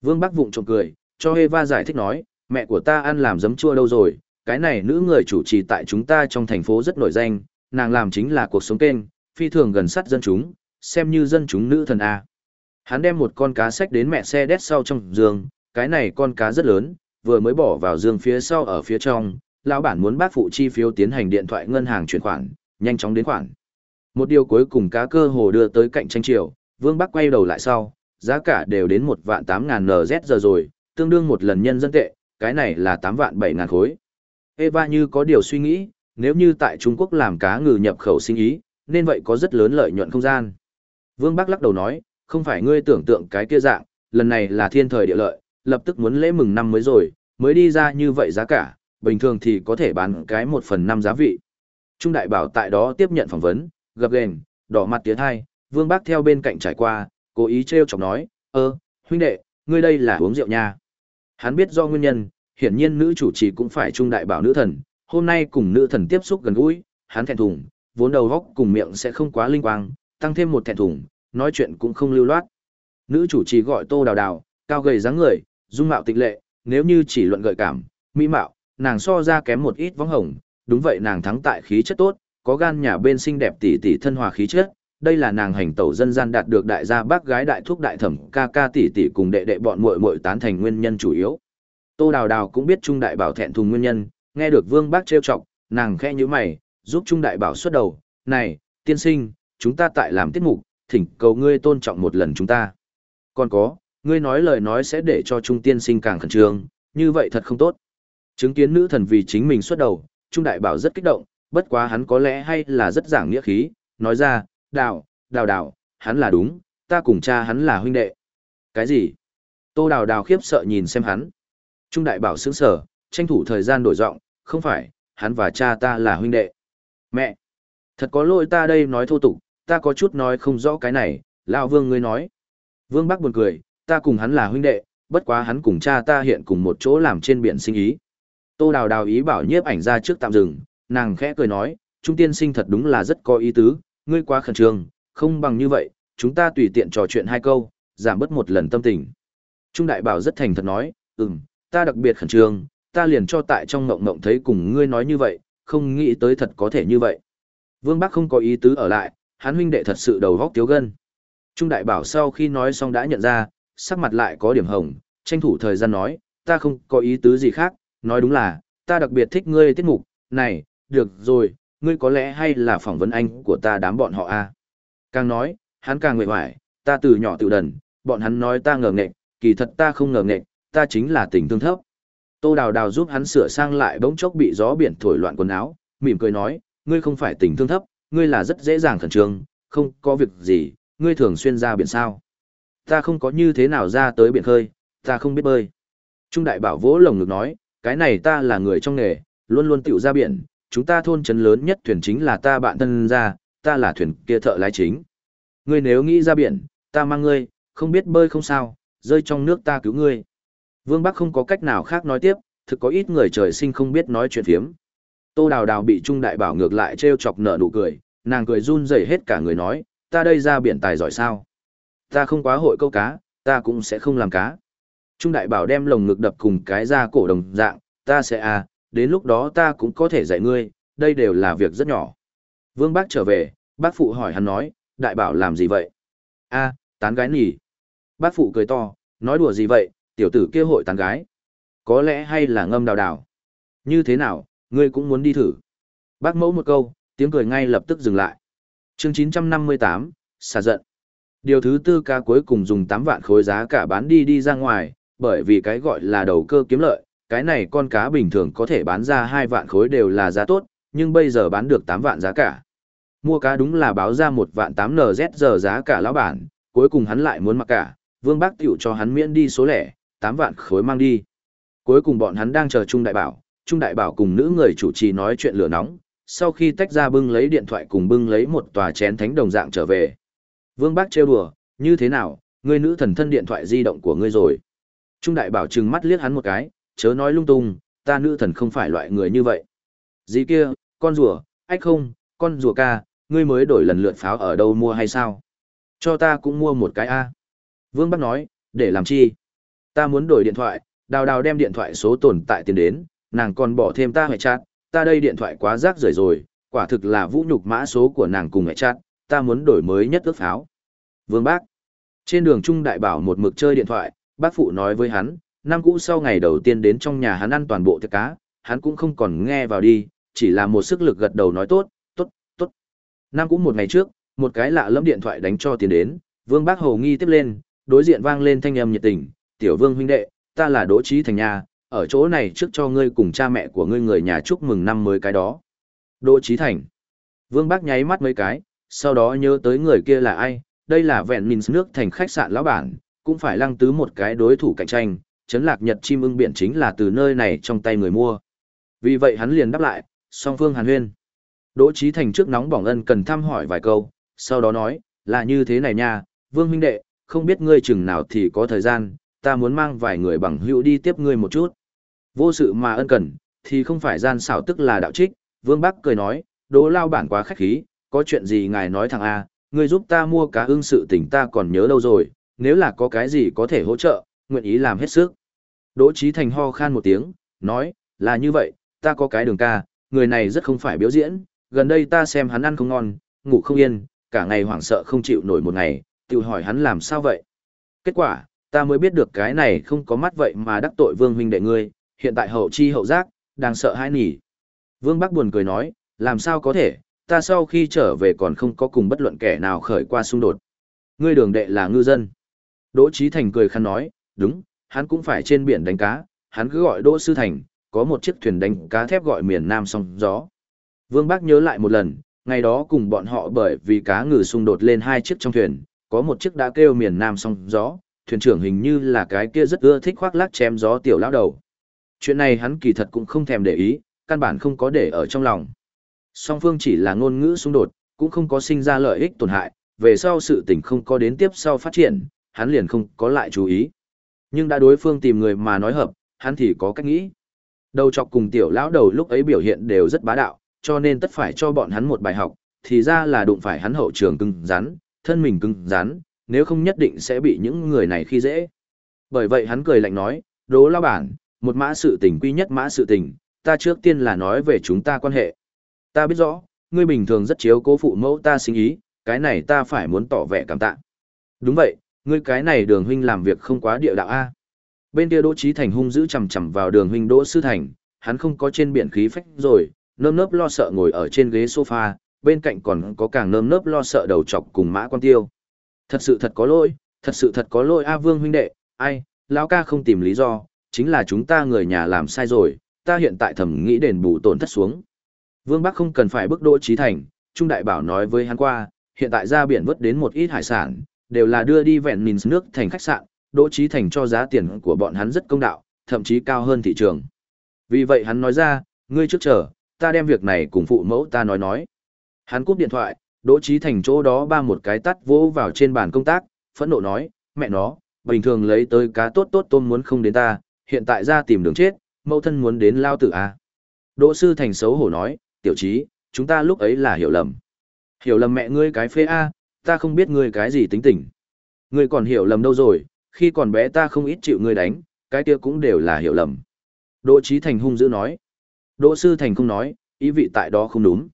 Vương Bắc vụng trộm cười, cho Eva giải thích nói, mẹ của ta ăn làm giấm chua đâu rồi, cái này nữ người chủ trì tại chúng ta trong thành phố rất nổi danh, nàng làm chính là cuộc sống kênh, phi thường gần sát dân chúng, xem như dân chúng nữ thần A. Hắn đem một con cá sách đến mẹ xe đét sau trong giường, cái này con cá rất lớn, vừa mới bỏ vào giường phía sau ở phía trong, lão bản muốn bác phụ chi phiếu tiến hành điện thoại ngân hàng chuyển khoản, nhanh chóng đến khoản. Một điều cuối cùng cá cơ hồ đưa tới cạnh tranh chiều, Vương Bắc quay đầu lại sau, giá cả đều đến một vạn tám ngàn NZ giờ rồi, tương đương một lần nhân dân tệ, cái này là tám vạn bảy ngàn khối. Eva như có điều suy nghĩ, nếu như tại Trung Quốc làm cá ngừ nhập khẩu sinh ý, nên vậy có rất lớn lợi nhuận không gian. Vương Bắc lắc đầu nói, không phải ngươi tưởng tượng cái kia dạng, lần này là thiên thời địa lợi, lập tức muốn lễ mừng năm mới rồi, mới đi ra như vậy giá cả, bình thường thì có thể bán cái một phần năm giá vị. Trung đại bảo tại đó tiếp nhận phỏng vấn, gập ghềnh, đỏ mặt tiến hai, Vương Bác theo bên cạnh trải qua, cố ý trêu chọc nói, ơ, huynh đệ, ngươi đây là uống rượu nha. Hắn biết do nguyên nhân, hiển nhiên nữ chủ trì cũng phải trung đại bảo nữ thần, hôm nay cùng nữ thần tiếp xúc gần gũi, hắn thẹn thùng, vốn đầu góc cùng miệng sẽ không quá linh quang, tăng thêm một thẹn thùng, nói chuyện cũng không lưu loát. Nữ chủ trì gọi Tô Đào Đào, cao gầy dáng người, dung mạo tịch lệ, nếu như chỉ luận gợi cảm, mỹ mạo, nàng so ra kém một ít vắng hồng, đúng vậy nàng thắng tại khí chất tốt, có gan nhà bên xinh đẹp tỷ tỷ thân hòa khí chất, đây là nàng hành tẩu dân gian đạt được đại gia bác gái đại thúc đại thẩm ca ca tỷ tỷ cùng đệ đệ bọn muội muội tán thành nguyên nhân chủ yếu. Tô Đào Đào cũng biết Trung Đại Bảo thẹn thùng nguyên nhân, nghe được Vương Bác trêu chọc, nàng khẽ như mày, giúp Trung Đại Bảo xuất đầu, "Này, tiên sinh, chúng ta tại làm tiết mục, thỉnh cầu ngươi tôn trọng một lần chúng ta." Còn có, ngươi nói lời nói sẽ để cho Trung tiên sinh càng khẩn trương, như vậy thật không tốt. Chứng kiến nữ thần vì chính mình xuất đầu, Trung Đại Bảo rất kích động, bất quá hắn có lẽ hay là rất giảng nghĩa khí, nói ra, đào, đào đào, hắn là đúng, ta cùng cha hắn là huynh đệ. Cái gì? Tô đào đào khiếp sợ nhìn xem hắn. Trung Đại Bảo sững sở, tranh thủ thời gian đổi giọng, không phải, hắn và cha ta là huynh đệ. Mẹ! Thật có lỗi ta đây nói thô tục, ta có chút nói không rõ cái này, lão vương ngươi nói. Vương Bắc buồn cười, ta cùng hắn là huynh đệ, bất quá hắn cùng cha ta hiện cùng một chỗ làm trên biển sinh ý. Tô Đào Đào ý bảo nhiếp ảnh ra trước tạm dừng, nàng khẽ cười nói, Trung tiên sinh thật đúng là rất có ý tứ, ngươi quá khẩn trương, không bằng như vậy, chúng ta tùy tiện trò chuyện hai câu, giảm bớt một lần tâm tình. Trung đại bảo rất thành thật nói, ừm, ta đặc biệt khẩn trương, ta liền cho tại trong ngộng ngộng thấy cùng ngươi nói như vậy, không nghĩ tới thật có thể như vậy. Vương Bắc không có ý tứ ở lại, hắn huynh đệ thật sự đầu góc tiếu gân. Trung đại bảo sau khi nói xong đã nhận ra, sắc mặt lại có điểm hồng, tranh thủ thời gian nói, ta không có ý tứ gì khác, nói đúng là, ta đặc biệt thích ngươi tiết mục, này, được rồi, ngươi có lẽ hay là phỏng vấn anh của ta đám bọn họ a à? Càng nói, hắn càng nguyện hoài, ta từ nhỏ tự đần, bọn hắn nói ta ngờ nghệch, kỳ thật ta không ngờ nghệch, ta chính là tình thương thấp. Tô Đào Đào giúp hắn sửa sang lại bỗng chốc bị gió biển thổi loạn quần áo, mỉm cười nói, ngươi không phải tình thương thấp, ngươi là rất dễ dàng khẩn trương, không có việc gì, ngươi thường xuyên ra biển sao. Ta không có như thế nào ra tới biển khơi, ta không biết bơi. Trung đại bảo vỗ lồng ngực nói, cái này ta là người trong nghề, luôn luôn tiểu ra biển, chúng ta thôn trấn lớn nhất thuyền chính là ta bạn thân ra, ta là thuyền kia thợ lái chính. Ngươi nếu nghĩ ra biển, ta mang ngươi, không biết bơi không sao, rơi trong nước ta cứu ngươi. Vương Bắc không có cách nào khác nói tiếp, thực có ít người trời sinh không biết nói chuyện phiếm. Tô Đào Đào bị Trung Đại Bảo ngược lại trêu chọc nở nụ cười, nàng cười run rẩy hết cả người nói, ta đây ra biển tài giỏi sao? Ta không quá hội câu cá, ta cũng sẽ không làm cá. Trung Đại Bảo đem lồng ngực đập cùng cái ra cổ đồng dạng, ta sẽ à, đến lúc đó ta cũng có thể dạy ngươi, đây đều là việc rất nhỏ. Vương Bác trở về, bác phụ hỏi hắn nói, Đại Bảo làm gì vậy? a tán gái nhỉ? Bác phụ cười to, nói đùa gì vậy, tiểu tử kia hội tán gái. Có lẽ hay là ngâm đào đào. Như thế nào, ngươi cũng muốn đi thử. Bác mẫu một câu, tiếng cười ngay lập tức dừng lại. chương 958, xả giận. Điều thứ tư ca cuối cùng dùng 8 vạn khối giá cả bán đi đi ra ngoài, bởi vì cái gọi là đầu cơ kiếm lợi, cái này con cá bình thường có thể bán ra 2 vạn khối đều là giá tốt, nhưng bây giờ bán được 8 vạn giá cả. Mua cá đúng là báo ra 1 vạn 8 NZ giờ giá cả lão bản, cuối cùng hắn lại muốn mặc cả, Vương Bác tiểu cho hắn miễn đi số lẻ, 8 vạn khối mang đi. Cuối cùng bọn hắn đang chờ Trung Đại Bảo, Trung Đại Bảo cùng nữ người chủ trì nói chuyện lửa nóng, sau khi tách ra bưng lấy điện thoại cùng bưng lấy một tòa chén thánh đồng dạng trở về. Vương Bác trêu đùa, như thế nào, ngươi nữ thần thân điện thoại di động của ngươi rồi. Trung Đại Bảo trừng mắt liếc hắn một cái, chớ nói lung tung, ta nữ thần không phải loại người như vậy. Gì kia, con rùa, ách không, con rùa ca, ngươi mới đổi lần lượt pháo ở đâu mua hay sao? Cho ta cũng mua một cái A. Vương Bắc nói, để làm chi? Ta muốn đổi điện thoại, đào đào đem điện thoại số tồn tại tiền đến, nàng còn bỏ thêm ta hệ chát, ta đây điện thoại quá rác rưởi rồi, quả thực là vũ nhục mã số của nàng cùng hệ chát, ta muốn đổi mới nhất ước pháo. Vương Bác. Trên đường Trung Đại Bảo một mực chơi điện thoại, bác phụ nói với hắn, năm cũ sau ngày đầu tiên đến trong nhà hắn ăn toàn bộ thịt cá, hắn cũng không còn nghe vào đi, chỉ là một sức lực gật đầu nói tốt, tốt, tốt. Năm cũ một ngày trước, một cái lạ lẫm điện thoại đánh cho tiền đến, Vương Bác Hồ nghi tiếp lên, đối diện vang lên thanh âm nhiệt tình, "Tiểu Vương huynh đệ, ta là Đỗ Chí Thành nhà, ở chỗ này trước cho ngươi cùng cha mẹ của ngươi người nhà chúc mừng năm mới cái đó." Đỗ Chí Thành. Vương Bác nháy mắt mấy cái, sau đó nhớ tới người kia là ai, đây là vẹn mình nước thành khách sạn lão bản, cũng phải lăng tứ một cái đối thủ cạnh tranh, chấn lạc nhật chim ưng biển chính là từ nơi này trong tay người mua. Vì vậy hắn liền đáp lại, song phương hàn huyên. Đỗ Chí Thành trước nóng bỏng ân cần thăm hỏi vài câu, sau đó nói, là như thế này nha, Vương huynh đệ, không biết ngươi chừng nào thì có thời gian, ta muốn mang vài người bằng hữu đi tiếp ngươi một chút. Vô sự mà ân cần, thì không phải gian xảo tức là đạo trích, Vương Bắc cười nói, Đỗ lao bản quá khách khí, có chuyện gì ngài nói thằng A, ngươi giúp ta mua cá ưng sự tình ta còn nhớ lâu rồi, nếu là có cái gì có thể hỗ trợ, nguyện ý làm hết sức. Đỗ Chí Thành ho khan một tiếng, nói, là như vậy, ta có cái đường ca, người này rất không phải biểu diễn, gần đây ta xem hắn ăn không ngon, ngủ không yên, cả ngày hoảng sợ không chịu nổi một ngày, tự hỏi hắn làm sao vậy. Kết quả, ta mới biết được cái này không có mắt vậy mà đắc tội vương huynh đệ ngươi, hiện tại hậu chi hậu giác, đang sợ hãi nỉ. Vương Bắc buồn cười nói, làm sao có thể, ta sau khi trở về còn không có cùng bất luận kẻ nào khởi qua xung đột. Ngươi đường đệ là ngư dân. Đỗ Chí Thành cười khăn nói, đúng, hắn cũng phải trên biển đánh cá, hắn cứ gọi Đỗ Sư Thành, có một chiếc thuyền đánh cá thép gọi miền Nam sông gió. Vương Bác nhớ lại một lần, ngày đó cùng bọn họ bởi vì cá ngừ xung đột lên hai chiếc trong thuyền, có một chiếc đã kêu miền Nam sông gió, thuyền trưởng hình như là cái kia rất ưa thích khoác lác chém gió tiểu lão đầu. Chuyện này hắn kỳ thật cũng không thèm để ý, căn bản không có để ở trong lòng. Song phương chỉ là ngôn ngữ xung đột, cũng không có sinh ra lợi ích tổn hại, về sau sự tình không có đến tiếp sau phát triển, hắn liền không có lại chú ý. Nhưng đã đối phương tìm người mà nói hợp, hắn thì có cách nghĩ. Đầu chọc cùng tiểu lão đầu lúc ấy biểu hiện đều rất bá đạo, cho nên tất phải cho bọn hắn một bài học, thì ra là đụng phải hắn hậu trường cứng rắn, thân mình cứng rắn, nếu không nhất định sẽ bị những người này khi dễ. Bởi vậy hắn cười lạnh nói, đố lao bản, một mã sự tình quy nhất mã sự tình, ta trước tiên là nói về chúng ta quan hệ. Ta biết rõ, ngươi bình thường rất chiếu cố phụ mẫu ta sinh ý, cái này ta phải muốn tỏ vẻ cảm tạ. Đúng vậy, ngươi cái này đường huynh làm việc không quá địa đạo A. Bên kia Đỗ Trí Thành hung dữ chầm chầm vào đường huynh Đỗ Sư Thành, hắn không có trên biển khí phách rồi, nơm nớp lo sợ ngồi ở trên ghế sofa, bên cạnh còn có càng nơm nớp lo sợ đầu chọc cùng mã quan tiêu. Thật sự thật có lỗi, thật sự thật có lỗi A Vương huynh đệ, ai, lão ca không tìm lý do, chính là chúng ta người nhà làm sai rồi, ta hiện tại thầm nghĩ đền bù tổn thất xuống. Vương Bắc không cần phải bức Đỗ Trí Thành, Trung Đại Bảo nói với hắn qua, hiện tại ra biển vớt đến một ít hải sản, đều là đưa đi vẹn mìn nước thành khách sạn, Đỗ Trí Thành cho giá tiền của bọn hắn rất công đạo, thậm chí cao hơn thị trường. Vì vậy hắn nói ra, Ngươi trước chờ, ta đem việc này cùng phụ mẫu ta nói nói. Hắn cúp điện thoại, Đỗ trí Thành chỗ đó ba một cái tắt vỗ vào trên bàn công tác, phẫn nộ nói, mẹ nó, bình thường lấy tới cá tốt tốt tôm muốn không đến ta, hiện tại ra tìm đường chết, mẫu thân muốn đến lao tử à. Đỗ Sư Thành xấu hổ nói, tiểu trí, chúng ta lúc ấy là hiểu lầm. Hiểu lầm mẹ ngươi cái phê a, ta không biết ngươi cái gì tính tình. Ngươi còn hiểu lầm đâu rồi, khi còn bé ta không ít chịu ngươi đánh, cái kia cũng đều là hiểu lầm. Đỗ Chí Thành hung dữ nói. Đỗ Sư Thành không nói, ý vị tại đó không đúng.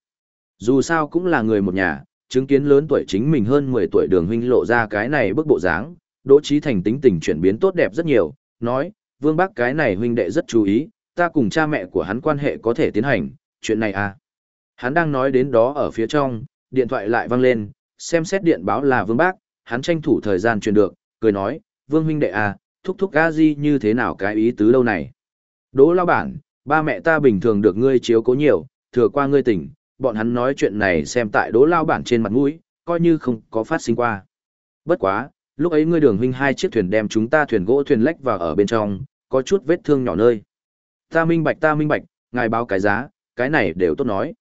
Dù sao cũng là người một nhà, chứng kiến lớn tuổi chính mình hơn 10 tuổi đường huynh lộ ra cái này bức bộ dáng, Đỗ Chí Thành tính tình chuyển biến tốt đẹp rất nhiều, nói, Vương bác cái này huynh đệ rất chú ý, ta cùng cha mẹ của hắn quan hệ có thể tiến hành, chuyện này à. Hắn đang nói đến đó ở phía trong, điện thoại lại vang lên, xem xét điện báo là Vương Bác, hắn tranh thủ thời gian truyền được, cười nói, Vương huynh đệ à, thúc thúc a di như thế nào cái ý tứ đâu này. Đỗ lao bản, ba mẹ ta bình thường được ngươi chiếu cố nhiều, thừa qua ngươi tỉnh, bọn hắn nói chuyện này xem tại đỗ lao bản trên mặt mũi, coi như không có phát sinh qua. Bất quá, lúc ấy ngươi đường huynh hai chiếc thuyền đem chúng ta thuyền gỗ thuyền lách vào ở bên trong, có chút vết thương nhỏ nơi. Ta minh bạch ta minh bạch, ngài báo cái giá, cái này đều tốt nói.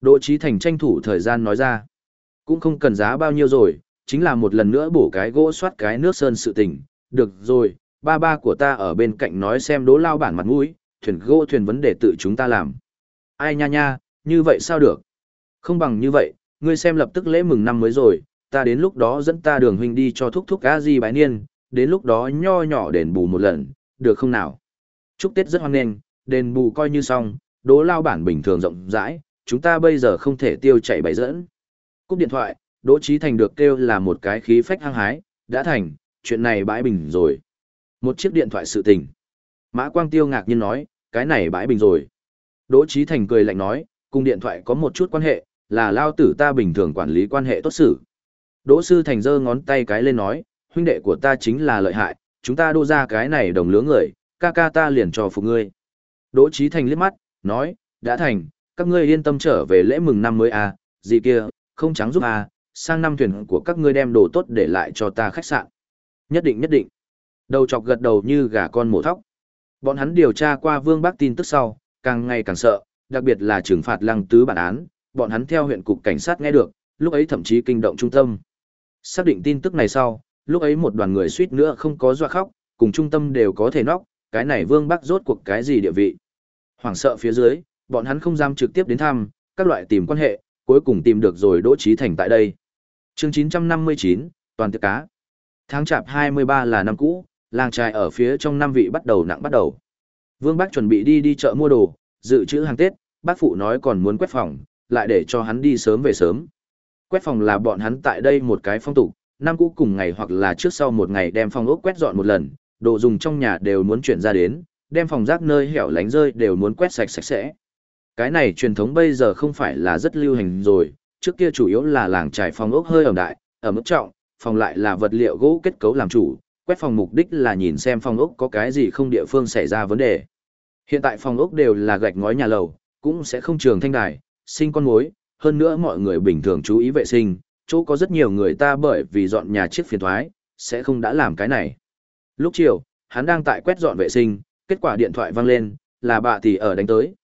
Đỗ Chí Thành tranh thủ thời gian nói ra. Cũng không cần giá bao nhiêu rồi, chính là một lần nữa bổ cái gỗ soát cái nước sơn sự tình. Được rồi, ba ba của ta ở bên cạnh nói xem đố lao bản mặt mũi, thuyền gỗ thuyền vấn đề tự chúng ta làm. Ai nha nha, như vậy sao được? Không bằng như vậy, ngươi xem lập tức lễ mừng năm mới rồi, ta đến lúc đó dẫn ta đường huynh đi cho thúc thúc cá gì bái niên, đến lúc đó nho nhỏ đền bù một lần, được không nào? Chúc Tết rất hoan nghênh, đền bù coi như xong, đố lao bản bình thường rộng rãi, chúng ta bây giờ không thể tiêu chạy bày dẫn. Cúp điện thoại, Đỗ Chí Thành được kêu là một cái khí phách hăng hái, đã thành, chuyện này bãi bình rồi. Một chiếc điện thoại sự tình. Mã Quang Tiêu ngạc nhiên nói, cái này bãi bình rồi. Đỗ Chí Thành cười lạnh nói, cùng điện thoại có một chút quan hệ, là lao tử ta bình thường quản lý quan hệ tốt xử. Đỗ Sư Thành giơ ngón tay cái lên nói, huynh đệ của ta chính là lợi hại, chúng ta đô ra cái này đồng lứa người, ca ca ta liền cho phục ngươi. Đỗ Chí Thành liếc mắt, nói, đã thành, các ngươi yên tâm trở về lễ mừng năm mới à, gì kia, không trắng giúp à, sang năm thuyền của các ngươi đem đồ tốt để lại cho ta khách sạn. Nhất định nhất định. Đầu chọc gật đầu như gà con mổ thóc. Bọn hắn điều tra qua Vương Bắc tin tức sau, càng ngày càng sợ, đặc biệt là trừng phạt lăng tứ bản án, bọn hắn theo huyện cục cảnh sát nghe được, lúc ấy thậm chí kinh động trung tâm. Xác định tin tức này sau, lúc ấy một đoàn người suýt nữa không có dọa khóc, cùng trung tâm đều có thể nóc, cái này Vương Bắc rốt cuộc cái gì địa vị. Hoảng sợ phía dưới, bọn hắn không dám trực tiếp đến thăm, các loại tìm quan hệ, cuối cùng tìm được rồi Đỗ Chí Thành tại đây. Chương 959, toàn tiệc cá. Tháng chạp 23 là năm cũ, làng trài ở phía trong năm vị bắt đầu nặng bắt đầu. Vương Bắc chuẩn bị đi đi chợ mua đồ, dự trữ hàng Tết, bác phụ nói còn muốn quét phòng, lại để cho hắn đi sớm về sớm. Quét phòng là bọn hắn tại đây một cái phong tục, năm cũ cùng ngày hoặc là trước sau một ngày đem phòng ốc quét dọn một lần, đồ dùng trong nhà đều muốn chuyển ra đến, đem phòng rác nơi hẻo lánh rơi đều muốn quét sạch sạch sẽ. Cái này truyền thống bây giờ không phải là rất lưu hành rồi, trước kia chủ yếu là làng trải phòng ốc hơi ẩm đại, ở mức trọng, phòng lại là vật liệu gỗ kết cấu làm chủ, quét phòng mục đích là nhìn xem phòng ốc có cái gì không địa phương xảy ra vấn đề. Hiện tại phòng ốc đều là gạch ngói nhà lầu, cũng sẽ không trường thanh đài, sinh con mối, hơn nữa mọi người bình thường chú ý vệ sinh, chỗ có rất nhiều người ta bởi vì dọn nhà chiếc phiền thoái, sẽ không đã làm cái này. Lúc chiều, hắn đang tại quét dọn vệ sinh, kết quả điện thoại vang lên, là bà tỷ ở đánh tới.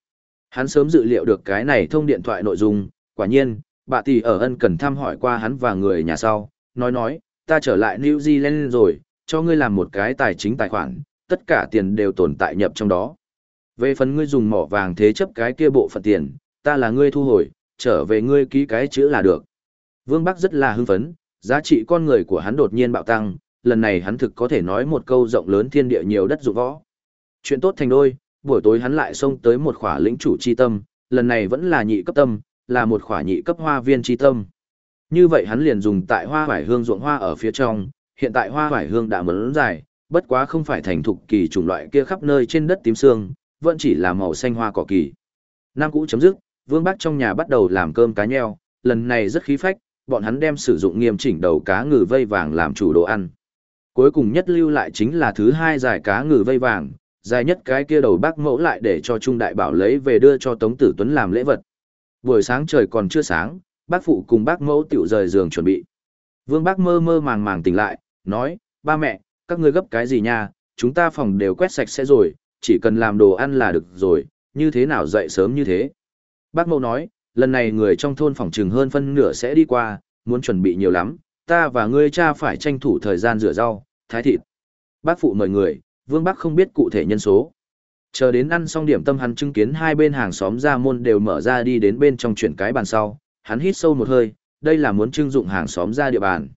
Hắn sớm dự liệu được cái này thông điện thoại nội dung, quả nhiên, bà tỷ ở ân cần thăm hỏi qua hắn và người nhà sau, nói nói, ta trở lại New Zealand rồi, cho ngươi làm một cái tài chính tài khoản, tất cả tiền đều tồn tại nhập trong đó. Về phần ngươi dùng mỏ vàng thế chấp cái kia bộ phận tiền, ta là ngươi thu hồi, trở về ngươi ký cái chữ là được. Vương Bắc rất là hưng phấn, giá trị con người của hắn đột nhiên bạo tăng, lần này hắn thực có thể nói một câu rộng lớn thiên địa nhiều đất dụng võ. Chuyện tốt thành đôi, buổi tối hắn lại xông tới một khỏa lĩnh chủ chi tâm, lần này vẫn là nhị cấp tâm, là một khỏa nhị cấp hoa viên chi tâm. Như vậy hắn liền dùng tại hoa vải hương ruộng hoa ở phía trong, hiện tại hoa vải hương đã mấn dài, bất quá không phải thành thục kỳ chủng loại kia khắp nơi trên đất tím xương, vẫn chỉ là màu xanh hoa cỏ kỳ. Nam cũ chấm dứt, Vương Bắc trong nhà bắt đầu làm cơm cá nheo, lần này rất khí phách, bọn hắn đem sử dụng nghiêm chỉnh đầu cá ngừ vây vàng làm chủ đồ ăn. Cuối cùng nhất lưu lại chính là thứ hai giải cá ngừ vây vàng, dài nhất cái kia đầu bác mẫu lại để cho Trung Đại Bảo lấy về đưa cho Tống Tử Tuấn làm lễ vật. Buổi sáng trời còn chưa sáng, bác phụ cùng bác mẫu tiểu rời giường chuẩn bị. Vương bác mơ mơ màng màng tỉnh lại, nói, ba mẹ, các ngươi gấp cái gì nha, chúng ta phòng đều quét sạch sẽ rồi, chỉ cần làm đồ ăn là được rồi, như thế nào dậy sớm như thế? Bác mẫu nói, lần này người trong thôn phòng trừng hơn phân nửa sẽ đi qua, muốn chuẩn bị nhiều lắm, ta và ngươi cha phải tranh thủ thời gian rửa rau, thái thịt. Bác phụ mời người, vương bác không biết cụ thể nhân số. Chờ đến ăn xong điểm tâm hắn chứng kiến hai bên hàng xóm ra môn đều mở ra đi đến bên trong chuyển cái bàn sau, hắn hít sâu một hơi, đây là muốn trưng dụng hàng xóm ra địa bàn.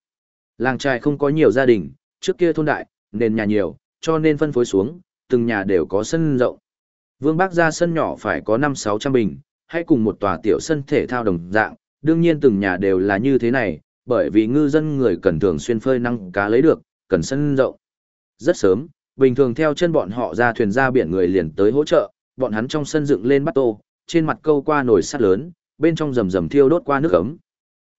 Làng trai không có nhiều gia đình, trước kia thôn đại, nền nhà nhiều, cho nên phân phối xuống, từng nhà đều có sân rộng. Vương Bác ra sân nhỏ phải có 5-600 bình, hay cùng một tòa tiểu sân thể thao đồng dạng, đương nhiên từng nhà đều là như thế này, bởi vì ngư dân người cần thường xuyên phơi năng cá lấy được, cần sân rộng. Rất sớm, bình thường theo chân bọn họ ra thuyền ra biển người liền tới hỗ trợ, bọn hắn trong sân dựng lên bắt tô, trên mặt câu qua nồi sắt lớn, bên trong rầm rầm thiêu đốt qua nước ấm.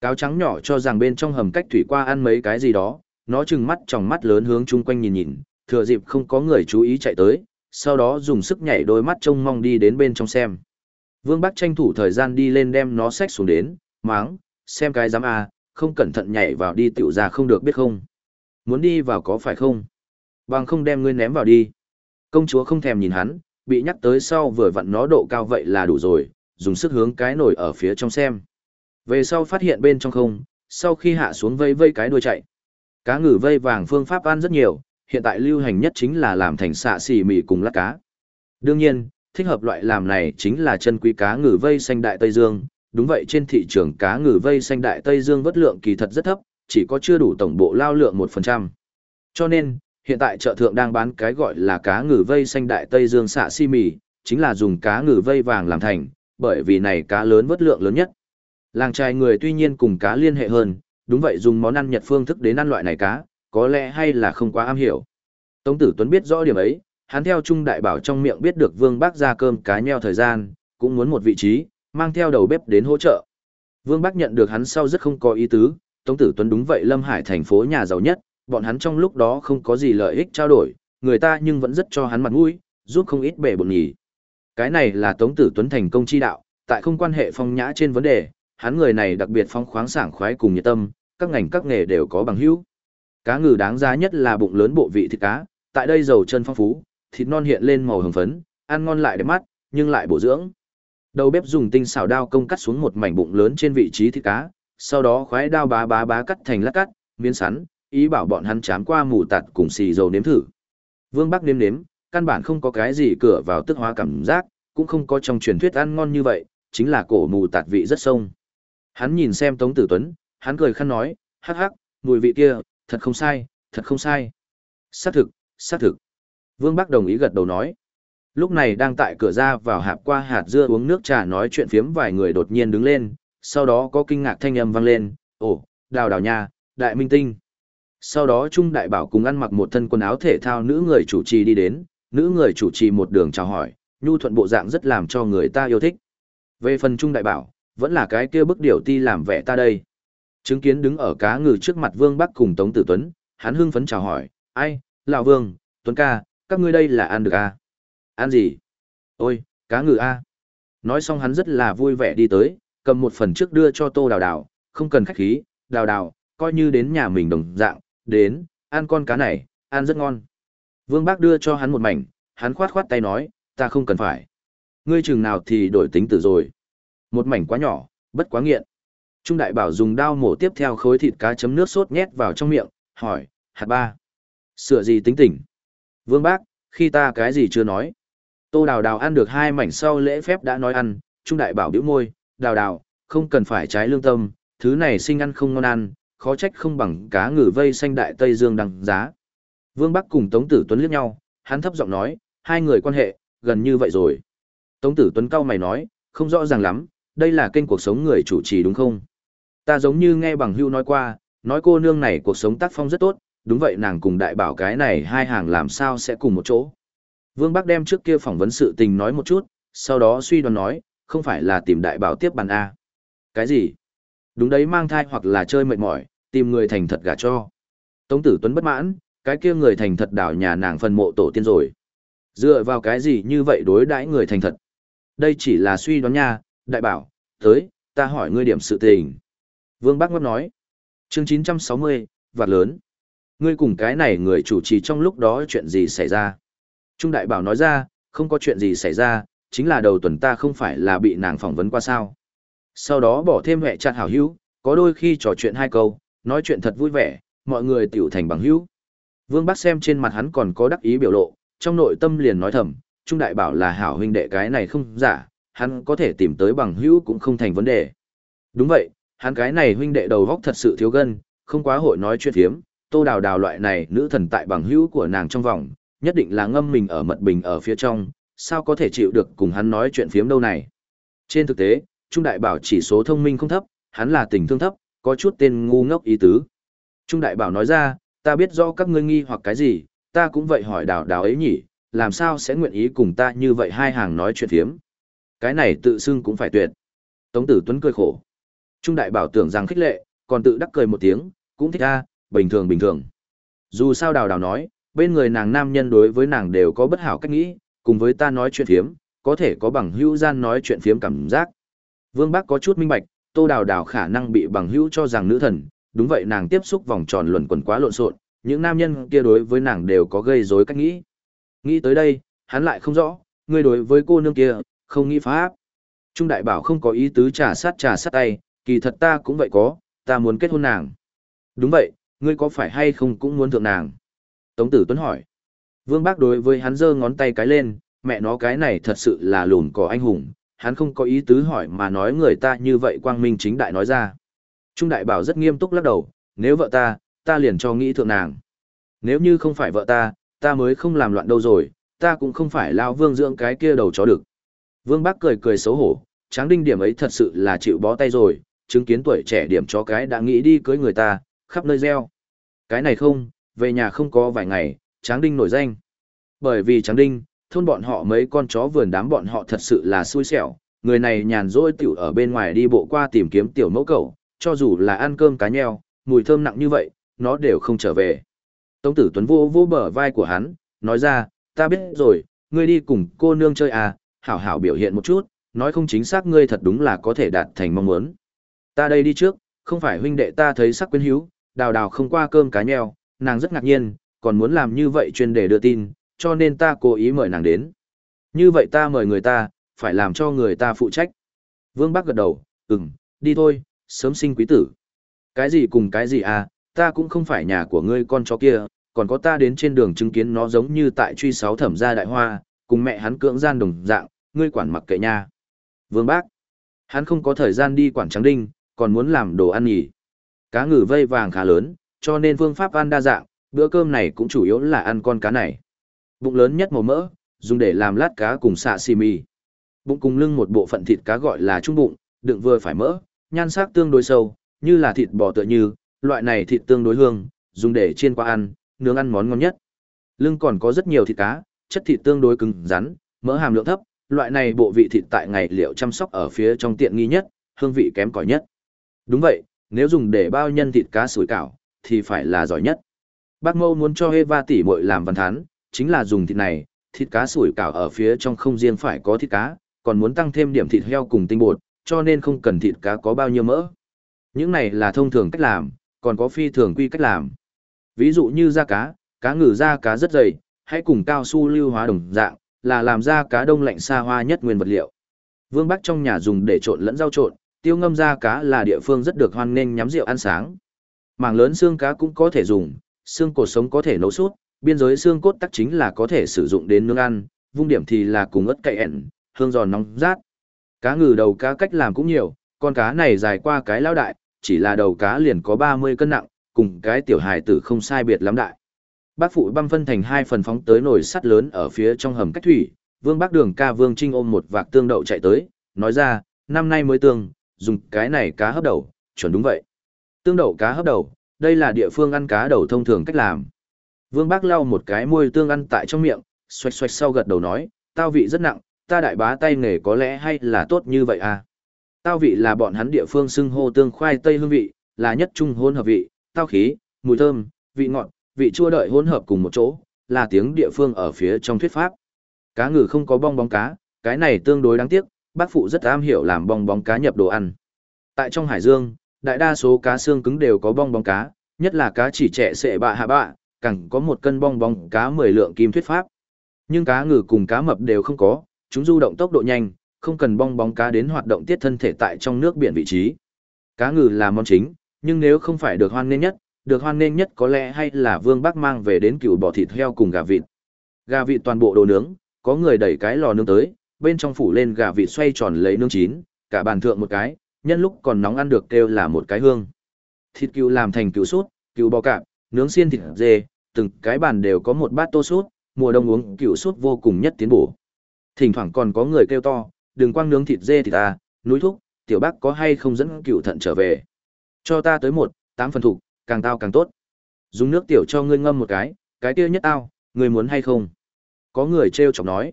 Cáo trắng nhỏ cho rằng bên trong hầm cách thủy qua ăn mấy cái gì đó, nó trừng mắt trong mắt lớn hướng chung quanh nhìn nhìn, thừa dịp không có người chú ý chạy tới, sau đó dùng sức nhảy đôi mắt trông mong đi đến bên trong xem. Vương Bắc tranh thủ thời gian đi lên đem nó xách xuống đến, máng, xem cái dám à, không cẩn thận nhảy vào đi tiểu ra không được biết không. Muốn đi vào có phải không? Bằng không đem ngươi ném vào đi. Công chúa không thèm nhìn hắn, bị nhắc tới sau vừa vặn nó độ cao vậy là đủ rồi, dùng sức hướng cái nổi ở phía trong xem. Về sau phát hiện bên trong không, sau khi hạ xuống vây vây cái đuôi chạy. Cá ngừ vây vàng phương pháp ăn rất nhiều, hiện tại lưu hành nhất chính là làm thành xạ xì mì cùng lát cá. Đương nhiên, thích hợp loại làm này chính là chân quý cá ngừ vây xanh đại Tây Dương. Đúng vậy trên thị trường cá ngừ vây xanh đại Tây Dương vất lượng kỳ thật rất thấp, chỉ có chưa đủ tổng bộ lao lượng 1%. Cho nên, hiện tại chợ thượng đang bán cái gọi là cá ngừ vây xanh đại Tây Dương xạ si mì, chính là dùng cá ngừ vây vàng làm thành, bởi vì này cá lớn vất lượng lớn nhất. Làng trai người tuy nhiên cùng cá liên hệ hơn, đúng vậy dùng món ăn Nhật phương thức đến ăn loại này cá, có lẽ hay là không quá am hiểu. Tống Tử Tuấn biết rõ điểm ấy, hắn theo Trung Đại Bảo trong miệng biết được Vương Bác ra cơm cá nheo thời gian, cũng muốn một vị trí, mang theo đầu bếp đến hỗ trợ. Vương Bác nhận được hắn sau rất không có ý tứ, Tống Tử Tuấn đúng vậy Lâm Hải thành phố nhà giàu nhất, bọn hắn trong lúc đó không có gì lợi ích trao đổi, người ta nhưng vẫn rất cho hắn mặt mũi, giúp không ít bể bộn nhỉ. Cái này là Tống Tử Tuấn thành công chi đạo, tại không quan hệ phong nhã trên vấn đề, hắn người này đặc biệt phong khoáng sảng khoái cùng nhiệt tâm, các ngành các nghề đều có bằng hữu. Cá ngừ đáng giá nhất là bụng lớn bộ vị thịt cá, tại đây dầu chân phong phú, thịt non hiện lên màu hồng phấn, ăn ngon lại đẹp mắt, nhưng lại bổ dưỡng. Đầu bếp dùng tinh xảo đao công cắt xuống một mảnh bụng lớn trên vị trí thịt cá, sau đó khoái đao bá bá bá cắt thành lát cắt, miếng sắn, ý bảo bọn hắn chám qua mù tạt cùng xì dầu nếm thử. Vương Bắc nếm nếm, căn bản không có cái gì cửa vào tức hóa cảm giác, cũng không có trong truyền thuyết ăn ngon như vậy, chính là cổ mù tạt vị rất sông. Hắn nhìn xem Tống Tử Tuấn, hắn cười khăn nói, hắc hắc, mùi vị kia, thật không sai, thật không sai. Xác thực, xác thực. Vương Bắc đồng ý gật đầu nói. Lúc này đang tại cửa ra vào hạp qua hạt dưa uống nước trà nói chuyện phiếm vài người đột nhiên đứng lên, sau đó có kinh ngạc thanh âm vang lên, ồ, đào đào nha, đại minh tinh. Sau đó Trung Đại Bảo cùng ăn mặc một thân quần áo thể thao nữ người chủ trì đi đến, nữ người chủ trì một đường chào hỏi, nhu thuận bộ dạng rất làm cho người ta yêu thích. Về phần Trung Đại Bảo, vẫn là cái kia bức điều ti làm vẻ ta đây. Chứng kiến đứng ở cá ngừ trước mặt Vương Bắc cùng Tống Tử Tuấn, hắn hưng phấn chào hỏi, ai, lão Vương, Tuấn ca, các ngươi đây là ăn được à? Ăn gì? Ôi, cá ngừ a. À? Nói xong hắn rất là vui vẻ đi tới, cầm một phần trước đưa cho tô đào đào, không cần khách khí, đào đào, coi như đến nhà mình đồng dạng, đến, ăn con cá này, ăn rất ngon. Vương Bác đưa cho hắn một mảnh, hắn khoát khoát tay nói, ta không cần phải. Ngươi chừng nào thì đổi tính tử rồi. Một mảnh quá nhỏ, bất quá nghiện. Trung đại bảo dùng dao mổ tiếp theo khối thịt cá chấm nước sốt nhét vào trong miệng, hỏi, hạt ba. Sửa gì tính tỉnh? Vương bác, khi ta cái gì chưa nói. Tô đào đào ăn được hai mảnh sau lễ phép đã nói ăn, Trung đại bảo biểu môi, đào đào, không cần phải trái lương tâm, thứ này sinh ăn không ngon ăn, khó trách không bằng cá ngừ vây xanh đại Tây Dương đăng giá. Vương Bắc cùng Tống Tử Tuấn liếc nhau, hắn thấp giọng nói, hai người quan hệ, gần như vậy rồi. Tống Tử Tuấn cau mày nói, không rõ ràng lắm, đây là kênh cuộc sống người chủ trì đúng không? Ta giống như nghe bằng hưu nói qua, nói cô nương này cuộc sống tác phong rất tốt, đúng vậy nàng cùng đại bảo cái này hai hàng làm sao sẽ cùng một chỗ. Vương Bắc đem trước kia phỏng vấn sự tình nói một chút, sau đó suy đoán nói, không phải là tìm đại bảo tiếp bàn A. Cái gì? Đúng đấy mang thai hoặc là chơi mệt mỏi, tìm người thành thật gả cho. Tống tử Tuấn bất mãn, cái kia người thành thật đảo nhà nàng phần mộ tổ tiên rồi. Dựa vào cái gì như vậy đối đãi người thành thật? Đây chỉ là suy đoán nha, đại bảo, tới, ta hỏi ngươi điểm sự tình. Vương Bác Ngấp nói, chương 960, vạt lớn. Ngươi cùng cái này người chủ trì trong lúc đó chuyện gì xảy ra? Trung đại bảo nói ra, không có chuyện gì xảy ra, chính là đầu tuần ta không phải là bị nàng phỏng vấn qua sao. Sau đó bỏ thêm hệ chặt hảo hữu, có đôi khi trò chuyện hai câu, nói chuyện thật vui vẻ, mọi người tiểu thành bằng hữu. Vương Bắc xem trên mặt hắn còn có đắc ý biểu lộ, trong nội tâm liền nói thầm, Trung Đại bảo là hảo huynh đệ cái này không giả, hắn có thể tìm tới bằng hữu cũng không thành vấn đề. Đúng vậy, hắn cái này huynh đệ đầu góc thật sự thiếu gân, không quá hội nói chuyện hiếm, tô đào đào loại này nữ thần tại bằng hữu của nàng trong vòng, nhất định là ngâm mình ở mật bình ở phía trong, sao có thể chịu được cùng hắn nói chuyện phiếm đâu này. Trên thực tế, Trung Đại Bảo chỉ số thông minh không thấp, hắn là tình thương thấp, có chút tên ngu ngốc ý tứ. Trung Đại Bảo nói ra, ta biết rõ các ngươi nghi hoặc cái gì, ta cũng vậy hỏi đào đào ấy nhỉ, làm sao sẽ nguyện ý cùng ta như vậy hai hàng nói chuyện phiếm. Cái này tự xưng cũng phải tuyệt. Tống Tử Tuấn cười khổ. Trung Đại Bảo tưởng rằng khích lệ, còn tự đắc cười một tiếng, cũng thích a, bình thường bình thường. Dù sao đào đào nói, bên người nàng nam nhân đối với nàng đều có bất hảo cách nghĩ, cùng với ta nói chuyện phiếm, có thể có bằng hữu gian nói chuyện phiếm cảm giác. Vương Bác có chút minh bạch, Tô Đào Đào khả năng bị bằng hữu cho rằng nữ thần, đúng vậy nàng tiếp xúc vòng tròn luẩn quẩn quá lộn xộn, những nam nhân kia đối với nàng đều có gây rối cách nghĩ. Nghĩ tới đây, hắn lại không rõ, người đối với cô nương kia, không nghĩ pháp. Trung đại bảo không có ý tứ trả sát trả sát tay, kỳ thật ta cũng vậy có, ta muốn kết hôn nàng. Đúng vậy, ngươi có phải hay không cũng muốn thượng nàng? Tống tử Tuấn hỏi. Vương Bác đối với hắn giơ ngón tay cái lên, mẹ nó cái này thật sự là lùn cỏ anh hùng, hắn không có ý tứ hỏi mà nói người ta như vậy quang minh chính đại nói ra. Trung đại bảo rất nghiêm túc lắc đầu, nếu vợ ta, ta liền cho nghĩ thượng nàng. Nếu như không phải vợ ta, ta mới không làm loạn đâu rồi, ta cũng không phải lao vương dưỡng cái kia đầu chó được. Vương Bác cười cười xấu hổ, tráng đinh điểm ấy thật sự là chịu bó tay rồi, chứng kiến tuổi trẻ điểm chó cái đã nghĩ đi cưới người ta, khắp nơi gieo. Cái này không, về nhà không có vài ngày, Tráng Đinh nổi danh. Bởi vì Tráng Đinh, thôn bọn họ mấy con chó vườn đám bọn họ thật sự là xui xẻo, người này nhàn rỗi tiểu ở bên ngoài đi bộ qua tìm kiếm tiểu mẫu cầu, cho dù là ăn cơm cá nheo, mùi thơm nặng như vậy, nó đều không trở về. Tống tử Tuấn vô vô bờ vai của hắn, nói ra, ta biết rồi, ngươi đi cùng cô nương chơi à, hảo hảo biểu hiện một chút, nói không chính xác ngươi thật đúng là có thể đạt thành mong muốn. Ta đây đi trước, không phải huynh đệ ta thấy sắc quyến hữu, đào đào không qua cơm cá nheo, nàng rất ngạc nhiên, còn muốn làm như vậy chuyên để đưa tin, cho nên ta cố ý mời nàng đến. Như vậy ta mời người ta, phải làm cho người ta phụ trách. Vương Bắc gật đầu, ừm, đi thôi, sớm sinh quý tử. Cái gì cùng cái gì à, ta cũng không phải nhà của ngươi con chó kia, còn có ta đến trên đường chứng kiến nó giống như tại truy sáu thẩm gia đại hoa, cùng mẹ hắn cưỡng gian đồng dạng, ngươi quản mặc kệ nha. Vương Bác, hắn không có thời gian đi quản trắng đinh, còn muốn làm đồ ăn nghỉ. Cá ngừ vây vàng khá lớn, cho nên phương pháp ăn đa dạng, bữa cơm này cũng chủ yếu là ăn con cá này. Bụng lớn nhất màu mỡ, dùng để làm lát cá cùng xạ xì mì. Bụng cùng lưng một bộ phận thịt cá gọi là trung bụng, đựng vừa phải mỡ, nhan sắc tương đối sâu, như là thịt bò tựa như, loại này thịt tương đối hương, dùng để chiên qua ăn, nướng ăn món ngon nhất. Lưng còn có rất nhiều thịt cá, chất thịt tương đối cứng rắn, mỡ hàm lượng thấp, loại này bộ vị thịt tại ngày liệu chăm sóc ở phía trong tiện nghi nhất, hương vị kém cỏi nhất. Đúng vậy, nếu dùng để bao nhân thịt cá sủi cảo, thì phải là giỏi nhất. Bác mâu muốn cho Eva tỷ muội làm văn thán, chính là dùng thịt này, thịt cá sủi cảo ở phía trong không riêng phải có thịt cá, còn muốn tăng thêm điểm thịt heo cùng tinh bột, cho nên không cần thịt cá có bao nhiêu mỡ. Những này là thông thường cách làm, còn có phi thường quy cách làm. Ví dụ như da cá, cá ngừ da cá rất dày, hãy cùng cao su lưu hóa đồng dạng, là làm ra cá đông lạnh xa hoa nhất nguyên vật liệu. Vương Bắc trong nhà dùng để trộn lẫn rau trộn, tiêu ngâm da cá là địa phương rất được hoan nghênh nhắm rượu ăn sáng. Mảng lớn xương cá cũng có thể dùng, xương cột sống có thể nấu sút, biên giới xương cốt tắc chính là có thể sử dụng đến nướng ăn, vung điểm thì là cùng ớt cay ẻn, hương giòn nóng rát. Cá ngừ đầu cá cách làm cũng nhiều, con cá này dài qua cái lão đại, chỉ là đầu cá liền có 30 cân nặng, cùng cái tiểu hài tử không sai biệt lắm đại. Bác phụ băm phân thành hai phần phóng tới nồi sắt lớn ở phía trong hầm cách thủy, Vương Bác Đường ca Vương Trinh ôm một vạc tương đậu chạy tới, nói ra, năm nay mới tương, dùng cái này cá hấp đầu, chuẩn đúng vậy. Tương đậu cá hấp đầu, đây là địa phương ăn cá đầu thông thường cách làm. Vương Bác lau một cái môi tương ăn tại trong miệng, xoạch xoạch sau gật đầu nói, tao vị rất nặng, ta đại bá tay nghề có lẽ hay là tốt như vậy à. Tao vị là bọn hắn địa phương xưng hô tương khoai tây hương vị, là nhất trung hôn hợp vị, tao khí, mùi thơm, vị ngọt, vị chua đợi hỗn hợp cùng một chỗ, là tiếng địa phương ở phía trong thuyết pháp. Cá ngừ không có bong bóng cá, cái này tương đối đáng tiếc, bác phụ rất am hiểu làm bong bóng cá nhập đồ ăn. Tại trong hải dương, đại đa số cá xương cứng đều có bong bóng cá, nhất là cá chỉ trẻ sệ bạ hạ bạ, càng có một cân bong bóng cá 10 lượng kim thuyết pháp. Nhưng cá ngừ cùng cá mập đều không có, chúng du động tốc độ nhanh, không cần bong bóng cá đến hoạt động tiết thân thể tại trong nước biển vị trí. Cá ngừ là món chính, nhưng nếu không phải được hoan nên nhất, được hoan nên nhất có lẽ hay là Vương Bắc mang về đến cừu bò thịt heo cùng gà vịt. Gà vịt toàn bộ đồ nướng, có người đẩy cái lò nướng tới, bên trong phủ lên gà vịt xoay tròn lấy nướng chín, cả bàn thượng một cái, nhân lúc còn nóng ăn được kêu là một cái hương. Thịt cừu làm thành cừu sút, cừu bò cạp, nướng xiên thịt dê, từng cái bàn đều có một bát tô sút, mùa đông uống cựu sút vô cùng nhất tiến bổ. Thỉnh thoảng còn có người kêu to, đừng quăng nướng thịt dê thì ta, núi thúc, tiểu bác có hay không dẫn cựu thận trở về. Cho ta tới một, tám phần thủ, càng tao càng tốt. Dùng nước tiểu cho ngươi ngâm một cái, cái kia nhất tao, ngươi muốn hay không? Có người trêu chọc nói.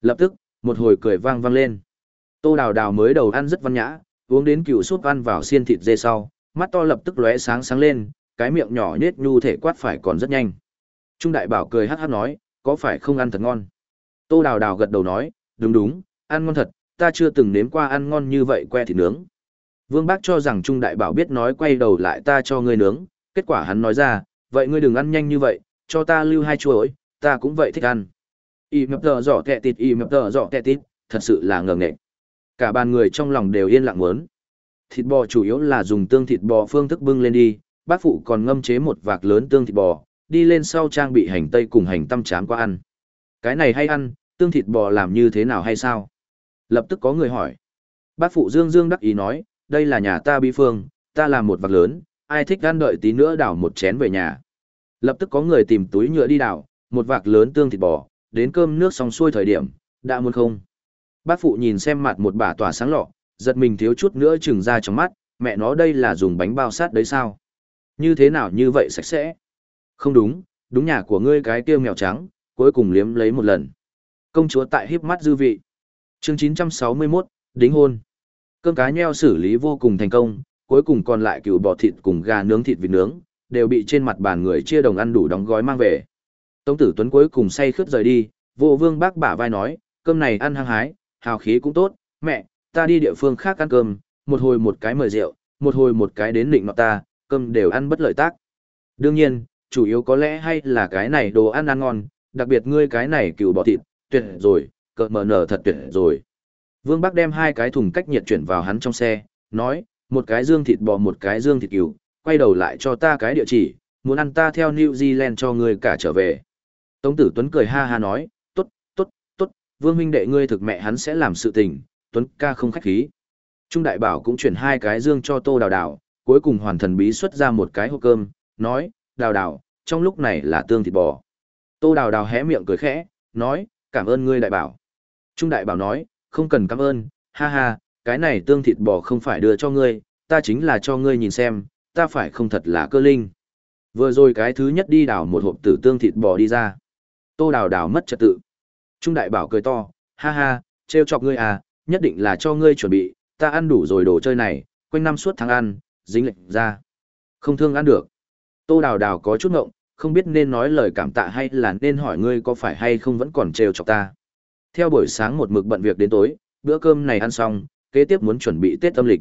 Lập tức, một hồi cười vang vang lên. Tô đào đào mới đầu ăn rất văn nhã, uống đến cựu súp ăn vào xiên thịt dê sau, mắt to lập tức lóe sáng sáng lên, cái miệng nhỏ nết nhu thể quát phải còn rất nhanh. Trung đại bảo cười hát hát nói, có phải không ăn thật ngon? Tô đào đào gật đầu nói, đúng đúng, ăn ngon thật, ta chưa từng nếm qua ăn ngon như vậy que thịt nướng. Vương Bác cho rằng Trung Đại Bảo biết nói quay đầu lại ta cho ngươi nướng, kết quả hắn nói ra, vậy ngươi đừng ăn nhanh như vậy, cho ta lưu hai chuỗi, ta cũng vậy thích ăn. Y mập tờ giỏ kẹ tịt y mập tờ giỏ kẹ tịt, thật sự là ngờ nghệ. Cả bàn người trong lòng đều yên lặng muốn. Thịt bò chủ yếu là dùng tương thịt bò phương thức bưng lên đi, bác phụ còn ngâm chế một vạc lớn tương thịt bò, đi lên sau trang bị hành tây cùng hành tăm chám qua ăn. Cái này hay ăn, tương thịt bò làm như thế nào hay sao? Lập tức có người hỏi. Bác phụ Dương Dương đắc ý nói, đây là nhà ta bi phương, ta làm một vạc lớn, ai thích ăn đợi tí nữa đảo một chén về nhà. Lập tức có người tìm túi nhựa đi đảo, một vạc lớn tương thịt bò, đến cơm nước xong xuôi thời điểm, đã muốn không. Bác phụ nhìn xem mặt một bà tỏa sáng lọ, giật mình thiếu chút nữa chừng ra trong mắt, mẹ nó đây là dùng bánh bao sát đấy sao? Như thế nào như vậy sạch sẽ? Không đúng, đúng nhà của ngươi cái tiêu mèo trắng, cuối cùng liếm lấy một lần. Công chúa tại híp mắt dư vị. Chương 961, đính hôn. Cơm cá nheo xử lý vô cùng thành công, cuối cùng còn lại cừu bò thịt cùng gà nướng thịt vịt nướng, đều bị trên mặt bàn người chia đồng ăn đủ đóng gói mang về. Tống tử Tuấn cuối cùng say khướt rời đi, vô vương bác bả vai nói, cơm này ăn hăng hái, hào khí cũng tốt, mẹ, ta đi địa phương khác ăn cơm, một hồi một cái mời rượu, một hồi một cái đến định nọ ta, cơm đều ăn bất lợi tác. Đương nhiên, chủ yếu có lẽ hay là cái này đồ ăn ăn ngon, đặc biệt ngươi cái này cừu bò thịt, tuyệt rồi, cợt mở nở thật tuyệt rồi. Vương Bắc đem hai cái thùng cách nhiệt chuyển vào hắn trong xe, nói, một cái dương thịt bò một cái dương thịt cừu, quay đầu lại cho ta cái địa chỉ, muốn ăn ta theo New Zealand cho ngươi cả trở về. Tống tử Tuấn cười ha ha nói, tốt, tốt, tốt, Vương huynh đệ ngươi thực mẹ hắn sẽ làm sự tình, Tuấn ca không khách khí. Trung đại bảo cũng chuyển hai cái dương cho tô đào đào, cuối cùng hoàn thần bí xuất ra một cái hộp cơm, nói, đào đào, trong lúc này là tương thịt bò. Tô đào đào hé miệng cười khẽ, nói, cảm ơn ngươi đại bảo. Trung đại bảo nói, không cần cảm ơn, ha ha, cái này tương thịt bò không phải đưa cho ngươi, ta chính là cho ngươi nhìn xem, ta phải không thật là cơ linh. Vừa rồi cái thứ nhất đi đào một hộp tử tương thịt bò đi ra. Tô đào đào mất trật tự. Trung đại bảo cười to, ha ha, trêu chọc ngươi à, nhất định là cho ngươi chuẩn bị, ta ăn đủ rồi đồ chơi này, quanh năm suốt tháng ăn, dính lệnh ra. Không thương ăn được. Tô đào đào có chút ngộng, không biết nên nói lời cảm tạ hay là nên hỏi ngươi có phải hay không vẫn còn trêu chọc ta. Theo buổi sáng một mực bận việc đến tối, bữa cơm này ăn xong, kế tiếp muốn chuẩn bị Tết âm lịch.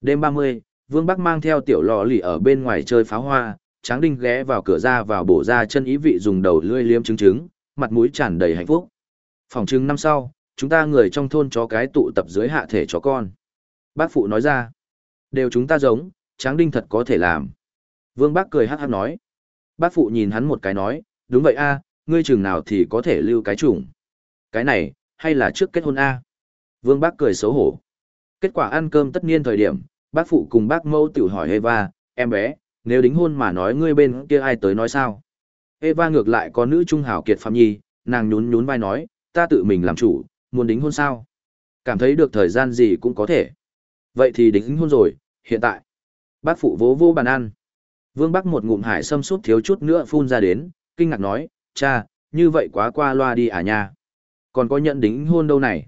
Đêm 30, Vương Bắc mang theo tiểu lò lì ở bên ngoài chơi pháo hoa, Tráng Đinh ghé vào cửa ra vào bổ ra chân ý vị dùng đầu lươi liếm trứng trứng, mặt mũi tràn đầy hạnh phúc. Phòng trưng năm sau, chúng ta người trong thôn chó cái tụ tập dưới hạ thể chó con. Bác phụ nói ra, đều chúng ta giống, Tráng Đinh thật có thể làm. Vương bác cười hát hát nói. Bác phụ nhìn hắn một cái nói, đúng vậy a, ngươi chừng nào thì có thể lưu cái chủng. Cái này, hay là trước kết hôn A? Vương bác cười xấu hổ. Kết quả ăn cơm tất niên thời điểm, bác phụ cùng bác mâu tiểu hỏi Eva, em bé, nếu đính hôn mà nói ngươi bên kia ai tới nói sao? Eva ngược lại có nữ trung hảo kiệt phạm nhi, nàng nhún nhún vai nói, ta tự mình làm chủ, muốn đính hôn sao? Cảm thấy được thời gian gì cũng có thể. Vậy thì đính hôn rồi, hiện tại. Bác phụ vỗ vô bàn ăn. Vương Bắc một ngụm hải sâm sút thiếu chút nữa phun ra đến, kinh ngạc nói, cha, như vậy quá qua loa đi à nha. Còn có nhận đính hôn đâu này?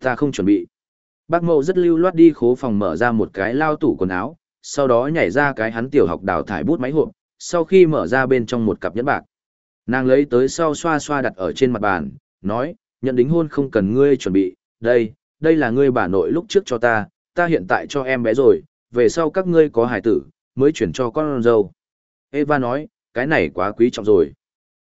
Ta không chuẩn bị. Bác mậu rất lưu loát đi khố phòng mở ra một cái lao tủ quần áo, sau đó nhảy ra cái hắn tiểu học đào thải bút máy hộp, sau khi mở ra bên trong một cặp nhẫn bạc. Nàng lấy tới sau xoa xoa đặt ở trên mặt bàn, nói, nhận đính hôn không cần ngươi chuẩn bị, đây, đây là ngươi bà nội lúc trước cho ta, ta hiện tại cho em bé rồi, về sau các ngươi có hài tử, mới chuyển cho con dâu. Eva nói, cái này quá quý trọng rồi.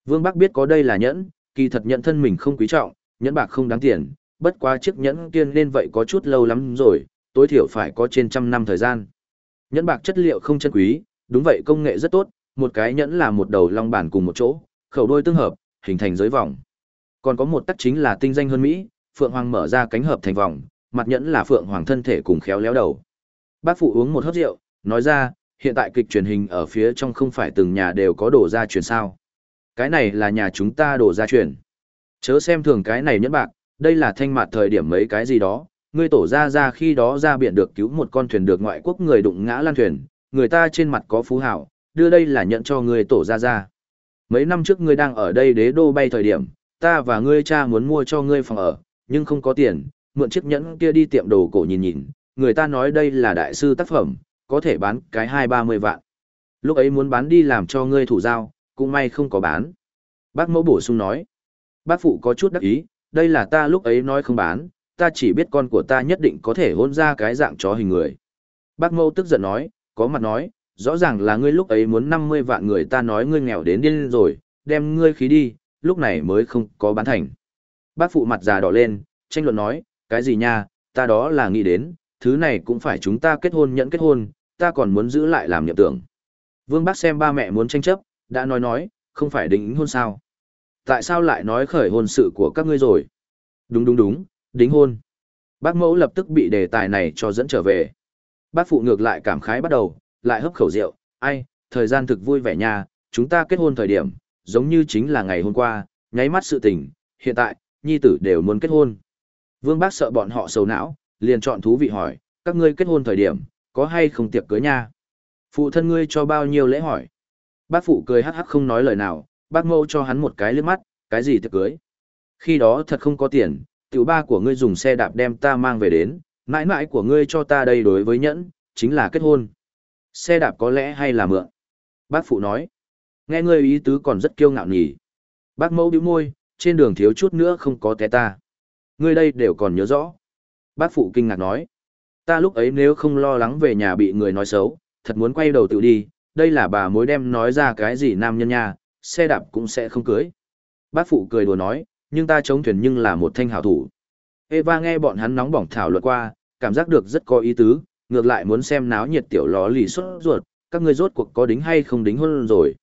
Vương Bắc biết có đây là nhẫn, kỳ thật nhận thân mình không quý trọng, nhẫn bạc không đáng tiền, bất quá chiếc nhẫn tiên nên vậy có chút lâu lắm rồi, tối thiểu phải có trên trăm năm thời gian. Nhẫn bạc chất liệu không chân quý, đúng vậy công nghệ rất tốt, một cái nhẫn là một đầu long bản cùng một chỗ, khẩu đôi tương hợp, hình thành giới vòng. Còn có một tắc chính là tinh danh hơn Mỹ, Phượng Hoàng mở ra cánh hợp thành vòng, mặt nhẫn là Phượng Hoàng thân thể cùng khéo léo đầu. Bác phụ uống một hớp rượu, nói ra, hiện tại kịch truyền hình ở phía trong không phải từng nhà đều có đồ gia truyền sao. Cái này là nhà chúng ta đồ gia truyền. Chớ xem thường cái này nhẫn bạc, đây là thanh mặt thời điểm mấy cái gì đó, ngươi tổ ra ra khi đó ra biển được cứu một con thuyền được ngoại quốc người đụng ngã lan thuyền, người ta trên mặt có phú hảo, đưa đây là nhận cho ngươi tổ ra ra. Mấy năm trước ngươi đang ở đây đế đô bay thời điểm, ta và ngươi cha muốn mua cho ngươi phòng ở, nhưng không có tiền, mượn chiếc nhẫn kia đi tiệm đồ cổ nhìn nhìn, người ta nói đây là đại sư tác phẩm, có thể bán cái hai ba mươi vạn. Lúc ấy muốn bán đi làm cho ngươi thủ giao, cũng may không có bán. Bác mẫu bổ sung nói, bác phụ có chút đắc ý, đây là ta lúc ấy nói không bán, ta chỉ biết con của ta nhất định có thể hôn ra cái dạng chó hình người. Bác mẫu tức giận nói, có mặt nói, rõ ràng là ngươi lúc ấy muốn 50 vạn người ta nói ngươi nghèo đến điên rồi, đem ngươi khí đi, lúc này mới không có bán thành. Bác phụ mặt già đỏ lên, tranh luận nói, cái gì nha, ta đó là nghĩ đến, thứ này cũng phải chúng ta kết hôn nhận kết hôn, ta còn muốn giữ lại làm niệm tưởng. Vương bác xem ba mẹ muốn tranh chấp, đã nói nói, không phải đính hôn sao. Tại sao lại nói khởi hôn sự của các ngươi rồi? Đúng đúng đúng, đính hôn. Bác mẫu lập tức bị đề tài này cho dẫn trở về. Bác phụ ngược lại cảm khái bắt đầu, lại hấp khẩu rượu, ai, thời gian thực vui vẻ nha, chúng ta kết hôn thời điểm, giống như chính là ngày hôm qua, nháy mắt sự tình, hiện tại, nhi tử đều muốn kết hôn. Vương bác sợ bọn họ sầu não, liền chọn thú vị hỏi, các ngươi kết hôn thời điểm, có hay không tiệc cưới nha? Phụ thân ngươi cho bao nhiêu lễ hỏi? Bác phụ cười hắc hắc không nói lời nào, bác mâu cho hắn một cái liếc mắt, cái gì tiệc cưới? Khi đó thật không có tiền, tiểu ba của ngươi dùng xe đạp đem ta mang về đến, mãi mãi của ngươi cho ta đây đối với nhẫn, chính là kết hôn. Xe đạp có lẽ hay là mượn? Bác phụ nói. Nghe ngươi ý tứ còn rất kiêu ngạo nhỉ. Bác mẫu bĩu môi, trên đường thiếu chút nữa không có té ta. Ngươi đây đều còn nhớ rõ. Bác phụ kinh ngạc nói. Ta lúc ấy nếu không lo lắng về nhà bị người nói xấu, thật muốn quay đầu tự đi, đây là bà mối đem nói ra cái gì nam nhân nha, xe đạp cũng sẽ không cưới. Bác phụ cười đùa nói, nhưng ta chống thuyền nhưng là một thanh hảo thủ. Eva nghe bọn hắn nóng bỏng thảo luận qua, cảm giác được rất có ý tứ, ngược lại muốn xem náo nhiệt tiểu ló lì xuất ruột, các ngươi rốt cuộc có đính hay không đính hôn rồi.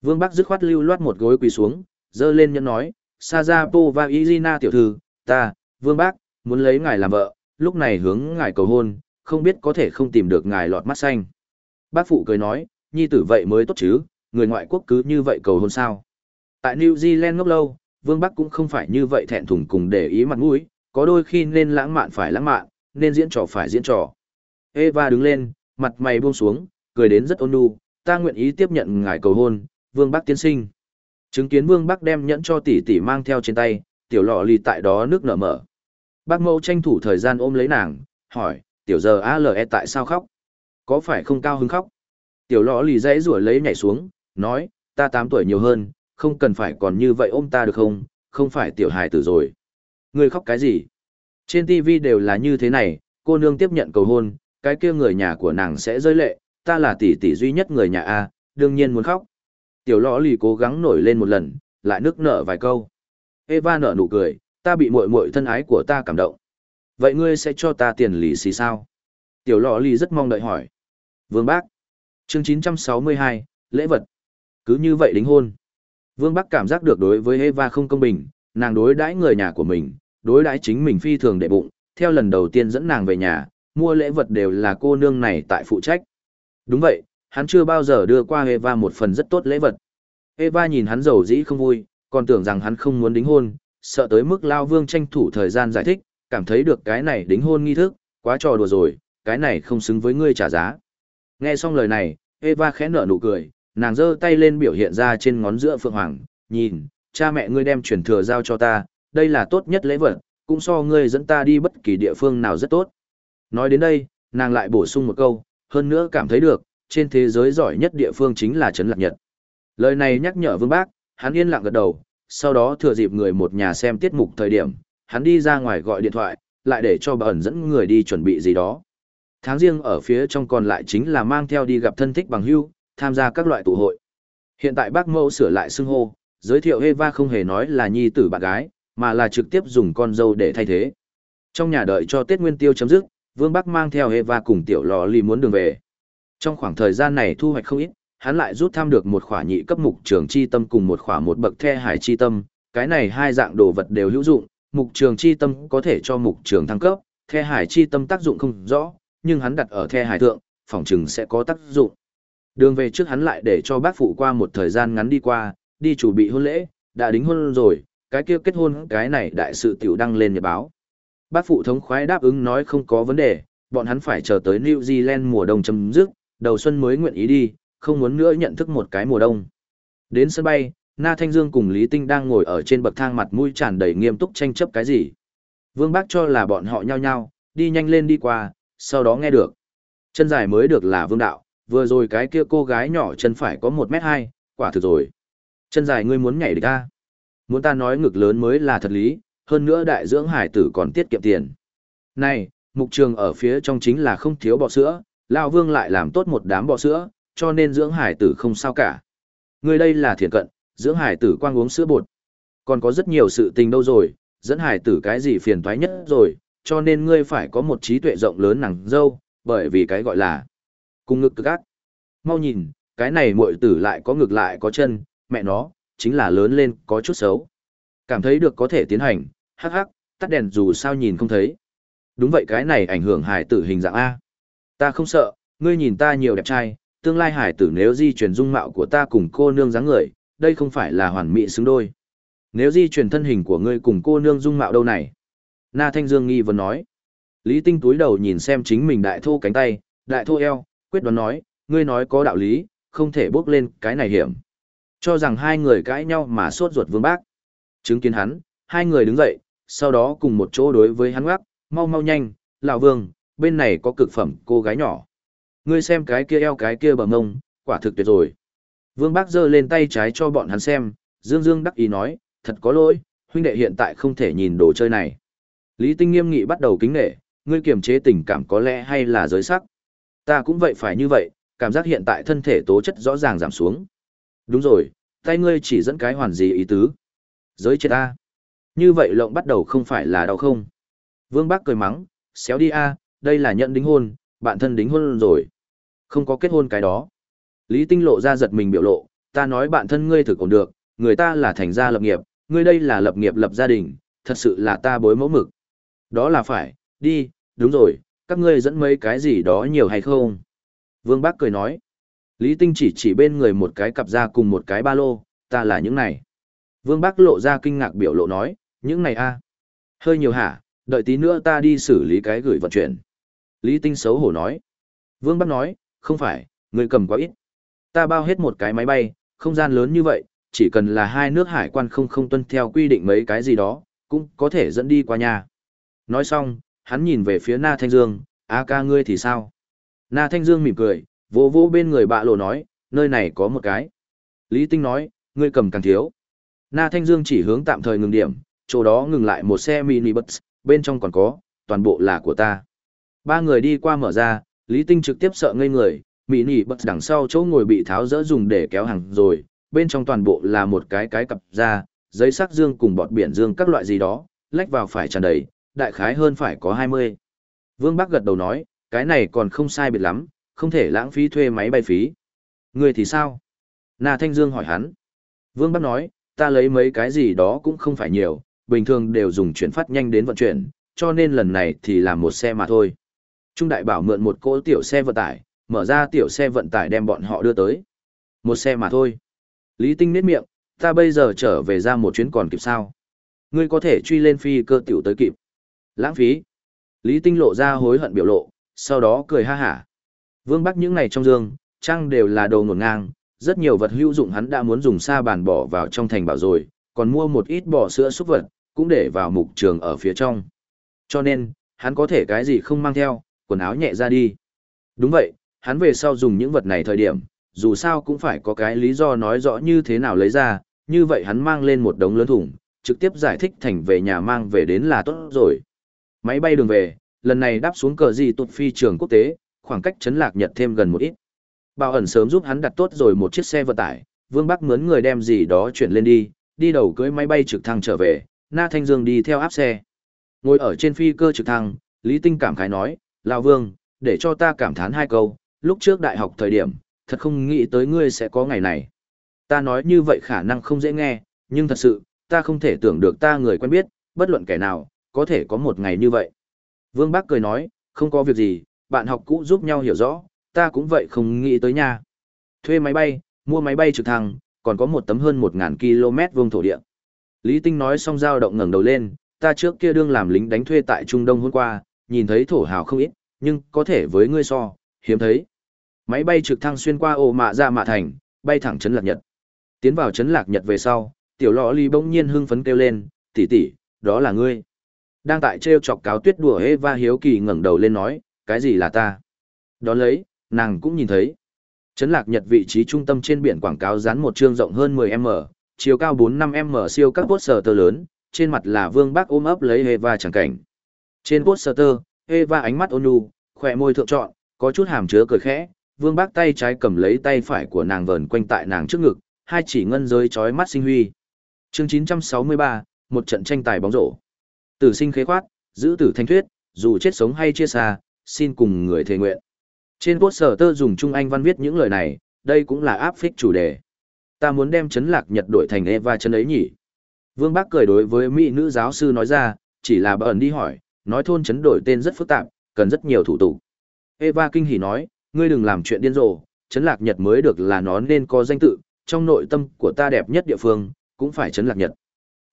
Vương Bắc dứt khoát lưu loát một gối quỳ xuống, dơ lên nhẫn nói, Sajapo và Izina tiểu thư, ta, Vương bác muốn lấy ngài làm vợ, lúc này hướng ngài cầu hôn, không biết có thể không tìm được ngài lọt mắt xanh. Bác phụ cười nói, nhi tử vậy mới tốt chứ, người ngoại quốc cứ như vậy cầu hôn sao. Tại New Zealand ngốc lâu, Vương Bắc cũng không phải như vậy thẹn thùng cùng để ý mặt mũi, có đôi khi nên lãng mạn phải lãng mạn, nên diễn trò phải diễn trò. Eva đứng lên, mặt mày buông xuống, cười đến rất ôn nhu, ta nguyện ý tiếp nhận ngài cầu hôn, Vương Bắc tiên sinh. Chứng kiến Vương Bắc đem nhẫn cho tỷ tỷ mang theo trên tay, tiểu lọ lì tại đó nước nở mở. Bác mẫu tranh thủ thời gian ôm lấy nàng, hỏi, tiểu giờ ALE tại sao khóc? Có phải không cao hứng khóc? Tiểu lọ lì dãy rủa lấy nhảy xuống, nói, ta 8 tuổi nhiều hơn, không cần phải còn như vậy ôm ta được không, không phải tiểu hài tử rồi. Người khóc cái gì? Trên TV đều là như thế này, cô nương tiếp nhận cầu hôn, cái kia người nhà của nàng sẽ rơi lệ, ta là tỷ tỷ duy nhất người nhà A, đương nhiên muốn khóc. Tiểu lõ lì cố gắng nổi lên một lần, lại nước nở vài câu. Eva nở nụ cười, ta bị muội muội thân ái của ta cảm động. Vậy ngươi sẽ cho ta tiền lì xì sao? Tiểu lọ lì rất mong đợi hỏi. Vương Bác. Chương 962, lễ vật. Cứ như vậy đính hôn. Vương Bắc cảm giác được đối với Eva không công bình, nàng đối đãi người nhà của mình, đối đãi chính mình phi thường đệ bụng, theo lần đầu tiên dẫn nàng về nhà, mua lễ vật đều là cô nương này tại phụ trách. Đúng vậy, hắn chưa bao giờ đưa qua Eva một phần rất tốt lễ vật. Eva nhìn hắn giàu dĩ không vui, còn tưởng rằng hắn không muốn đính hôn, sợ tới mức Lao Vương tranh thủ thời gian giải thích, cảm thấy được cái này đính hôn nghi thức, quá trò đùa rồi, cái này không xứng với ngươi trả giá. Nghe xong lời này, Eva khẽ nở nụ cười, nàng giơ tay lên biểu hiện ra trên ngón giữa Phượng Hoàng, nhìn, cha mẹ ngươi đem truyền thừa giao cho ta, đây là tốt nhất lễ vật, cũng so ngươi dẫn ta đi bất kỳ địa phương nào rất tốt. Nói đến đây, nàng lại bổ sung một câu, hơn nữa cảm thấy được, trên thế giới giỏi nhất địa phương chính là Trấn Lạc Nhật. Lời này nhắc nhở Vương Bác, hắn yên lặng gật đầu, sau đó thừa dịp người một nhà xem tiết mục thời điểm, hắn đi ra ngoài gọi điện thoại, lại để cho bà ẩn dẫn người đi chuẩn bị gì đó. Tháng riêng ở phía trong còn lại chính là mang theo đi gặp thân thích bằng hưu, tham gia các loại tụ hội. Hiện tại bác mẫu sửa lại xưng hô, giới thiệu Eva không hề nói là nhi tử bạn gái, mà là trực tiếp dùng con dâu để thay thế. Trong nhà đợi cho Tết Nguyên Tiêu chấm dứt, Vương Bắc mang theo Eva cùng tiểu lò lì muốn đường về. Trong khoảng thời gian này thu hoạch không ít, hắn lại rút tham được một khỏa nhị cấp mục trường chi tâm cùng một khỏa một bậc the hải chi tâm, cái này hai dạng đồ vật đều hữu dụng, mục trường chi tâm có thể cho mục trường thăng cấp, the hải chi tâm tác dụng không rõ, nhưng hắn đặt ở the hải thượng, phòng trừng sẽ có tác dụng. Đường về trước hắn lại để cho bác phụ qua một thời gian ngắn đi qua, đi chủ bị hôn lễ, đã đính hôn rồi, cái kia kết hôn cái này đại sự tiểu đăng lên nhật báo. Bác phụ thống khoái đáp ứng nói không có vấn đề, bọn hắn phải chờ tới New Zealand mùa đông chấm dứt, đầu xuân mới nguyện ý đi, không muốn nữa nhận thức một cái mùa đông. Đến sân bay, Na Thanh Dương cùng Lý Tinh đang ngồi ở trên bậc thang mặt mũi tràn đầy nghiêm túc tranh chấp cái gì. Vương Bác cho là bọn họ nhao nhao, đi nhanh lên đi qua, sau đó nghe được. Chân dài mới được là Vương Đạo, vừa rồi cái kia cô gái nhỏ chân phải có 1 mét 2, quả thực rồi. Chân dài ngươi muốn nhảy được ta. Muốn ta nói ngực lớn mới là thật lý, hơn nữa đại dưỡng hải tử còn tiết kiệm tiền. Này, mục trường ở phía trong chính là không thiếu bò sữa, Lao Vương lại làm tốt một đám bò sữa, cho nên dưỡng hải tử không sao cả. Người đây là thiện cận, dưỡng hải tử quang uống sữa bột. Còn có rất nhiều sự tình đâu rồi, dẫn hải tử cái gì phiền toái nhất rồi, cho nên ngươi phải có một trí tuệ rộng lớn nàng dâu, bởi vì cái gọi là cùng ngực cực ác. Mau nhìn, cái này muội tử lại có ngực lại có chân, mẹ nó, chính là lớn lên có chút xấu. Cảm thấy được có thể tiến hành, hắc hắc, tắt đèn dù sao nhìn không thấy. Đúng vậy cái này ảnh hưởng hải tử hình dạng A. Ta không sợ, ngươi nhìn ta nhiều đẹp trai, tương lai hải tử nếu di chuyển dung mạo của ta cùng cô nương dáng người, đây không phải là hoàn mỹ xứng đôi. Nếu di chuyển thân hình của ngươi cùng cô nương dung mạo đâu này? Na Thanh Dương nghi vấn nói. Lý Tinh túi đầu nhìn xem chính mình đại thô cánh tay, đại thô eo, quyết đoán nói, ngươi nói có đạo lý, không thể bước lên cái này hiểm. Cho rằng hai người cãi nhau mà sốt ruột vương bác. Chứng kiến hắn, hai người đứng dậy, sau đó cùng một chỗ đối với hắn gác, mau mau nhanh, lão vương, bên này có cực phẩm cô gái nhỏ. Ngươi xem cái kia eo cái kia bờ ngông, quả thực tuyệt rồi. Vương bác giơ lên tay trái cho bọn hắn xem, dương dương đắc ý nói, thật có lỗi, huynh đệ hiện tại không thể nhìn đồ chơi này. Lý Tinh nghiêm nghị bắt đầu kính nể, ngươi kiềm chế tình cảm có lẽ hay là giới sắc. Ta cũng vậy phải như vậy, cảm giác hiện tại thân thể tố chất rõ ràng giảm xuống. Đúng rồi, tay ngươi chỉ dẫn cái hoàn gì ý tứ. Giới chết a. Như vậy lộng bắt đầu không phải là đau không. Vương Bác cười mắng, xéo đi a, đây là nhận đính hôn, bạn thân đính hôn rồi. Không có kết hôn cái đó. Lý Tinh lộ ra giật mình biểu lộ, ta nói bạn thân ngươi thực ổn được, người ta là thành gia lập nghiệp, ngươi đây là lập nghiệp lập gia đình, thật sự là ta bối mẫu mực. Đó là phải, đi, đúng rồi, các ngươi dẫn mấy cái gì đó nhiều hay không? Vương Bác cười nói. Lý Tinh chỉ chỉ bên người một cái cặp da cùng một cái ba lô, ta là những này. Vương Bác lộ ra kinh ngạc biểu lộ nói, những này a Hơi nhiều hả, đợi tí nữa ta đi xử lý cái gửi vận chuyển. Lý Tinh xấu hổ nói. Vương Bác nói, không phải, người cầm quá ít. Ta bao hết một cái máy bay, không gian lớn như vậy, chỉ cần là hai nước hải quan không không tuân theo quy định mấy cái gì đó, cũng có thể dẫn đi qua nhà. Nói xong, hắn nhìn về phía Na Thanh Dương, A ca ngươi thì sao? Na Thanh Dương mỉm cười, vỗ vỗ bên người bạ lộ nói, nơi này có một cái. Lý Tinh nói, ngươi cầm càng thiếu. Na Thanh Dương chỉ hướng tạm thời ngừng điểm, chỗ đó ngừng lại một xe mini bus, bên trong còn có, toàn bộ là của ta. Ba người đi qua mở ra, Lý Tinh trực tiếp sợ ngây người, mini bật đằng sau chỗ ngồi bị tháo dỡ dùng để kéo hàng rồi, bên trong toàn bộ là một cái cái cặp da, giấy sắc dương cùng bọt biển dương các loại gì đó, lách vào phải tràn đầy, đại khái hơn phải có 20. Vương Bắc gật đầu nói, cái này còn không sai biệt lắm, không thể lãng phí thuê máy bay phí. Người thì sao? Na Thanh Dương hỏi hắn. Vương Bắc nói, ta lấy mấy cái gì đó cũng không phải nhiều, bình thường đều dùng chuyển phát nhanh đến vận chuyển, cho nên lần này thì làm một xe mà thôi. Trung đại bảo mượn một cỗ tiểu xe vận tải, mở ra tiểu xe vận tải đem bọn họ đưa tới. Một xe mà thôi. Lý Tinh nét miệng, ta bây giờ trở về ra một chuyến còn kịp sao? Ngươi có thể truy lên phi cơ tiểu tới kịp. Lãng phí. Lý Tinh lộ ra hối hận biểu lộ, sau đó cười ha hả. Vương Bắc những ngày trong dương, trang đều là đồ ngổn ngang, rất nhiều vật hữu dụng hắn đã muốn dùng sa bàn bỏ vào trong thành bảo rồi, còn mua một ít bò sữa xúc vật, cũng để vào mục trường ở phía trong. Cho nên, hắn có thể cái gì không mang theo, quần áo nhẹ ra đi. Đúng vậy, hắn về sau dùng những vật này thời điểm, dù sao cũng phải có cái lý do nói rõ như thế nào lấy ra, như vậy hắn mang lên một đống lớn thùng, trực tiếp giải thích thành về nhà mang về đến là tốt rồi. Máy bay đường về, lần này đáp xuống cờ gì tụt phi trường quốc tế, khoảng cách chấn lạc Nhật thêm gần một ít. Bảo ẩn sớm giúp hắn đặt tốt rồi một chiếc xe vận tải, Vương Bắc mướn người đem gì đó chuyển lên đi, đi đầu cưới máy bay trực thăng trở về, Na Thanh Dương đi theo áp xe. Ngồi ở trên phi cơ trực thăng, Lý Tinh cảm khái nói, Lão Vương, để cho ta cảm thán hai câu, lúc trước đại học thời điểm, thật không nghĩ tới ngươi sẽ có ngày này. Ta nói như vậy khả năng không dễ nghe, nhưng thật sự, ta không thể tưởng được ta người quen biết, bất luận kẻ nào, có thể có một ngày như vậy. Vương bác cười nói, không có việc gì, bạn học cũ giúp nhau hiểu rõ, ta cũng vậy không nghĩ tới nha. Thuê máy bay, mua máy bay trực thăng, còn có một tấm hơn 1.000 km vuông thổ địa. Lý Tinh nói xong dao động ngẩng đầu lên, ta trước kia đương làm lính đánh thuê tại Trung Đông hôm qua, nhìn thấy thổ hào không ít, nhưng có thể với ngươi so, hiếm thấy. Máy bay trực thăng xuyên qua ổ mạ ra mạ thành, bay thẳng trấn Lạc Nhật. Tiến vào trấn Lạc Nhật về sau, tiểu lọ ly bỗng nhiên hưng phấn kêu lên, tỷ tỷ, đó là ngươi. Đang tại treo chọc cáo tuyết đùa Eva hiếu kỳ ngẩng đầu lên nói, cái gì là ta? Đó lấy, nàng cũng nhìn thấy. Trấn Lạc Nhật vị trí trung tâm trên biển quảng cáo dán một chương rộng hơn 10m, chiều cao 4-5m siêu các poster tơ lớn, trên mặt là Vương Bác ôm ấp lấy Eva chẳng cảnh. Trên poster, Eva ánh mắt ôn nhu, khỏe môi thượng trọn, có chút hàm chứa cười khẽ, Vương Bác tay trái cầm lấy tay phải của nàng vờn quanh tại nàng trước ngực, hai chỉ ngân giới chói mắt sinh huy. Chương 963, một trận tranh tài bóng rổ. Tử sinh khế khoát, giữ tử thanh thuyết, dù chết sống hay chia xa, xin cùng người thề nguyện. Trên poster tơ dùng Trung Anh văn viết những lời này, đây cũng là áp phích chủ đề. Ta muốn đem chấn lạc Nhật đổi thành Eva chân ấy nhỉ. Vương Bác cười đối với mỹ nữ giáo sư nói ra, chỉ là bà ẩn đi hỏi, nói thôn chấn đổi tên rất phức tạp, cần rất nhiều thủ tục. Eva kinh hỉ nói, ngươi đừng làm chuyện điên rồ, chấn lạc Nhật mới được là nó nên có danh tự, trong nội tâm của ta đẹp nhất địa phương, cũng phải chấn lạc Nhật.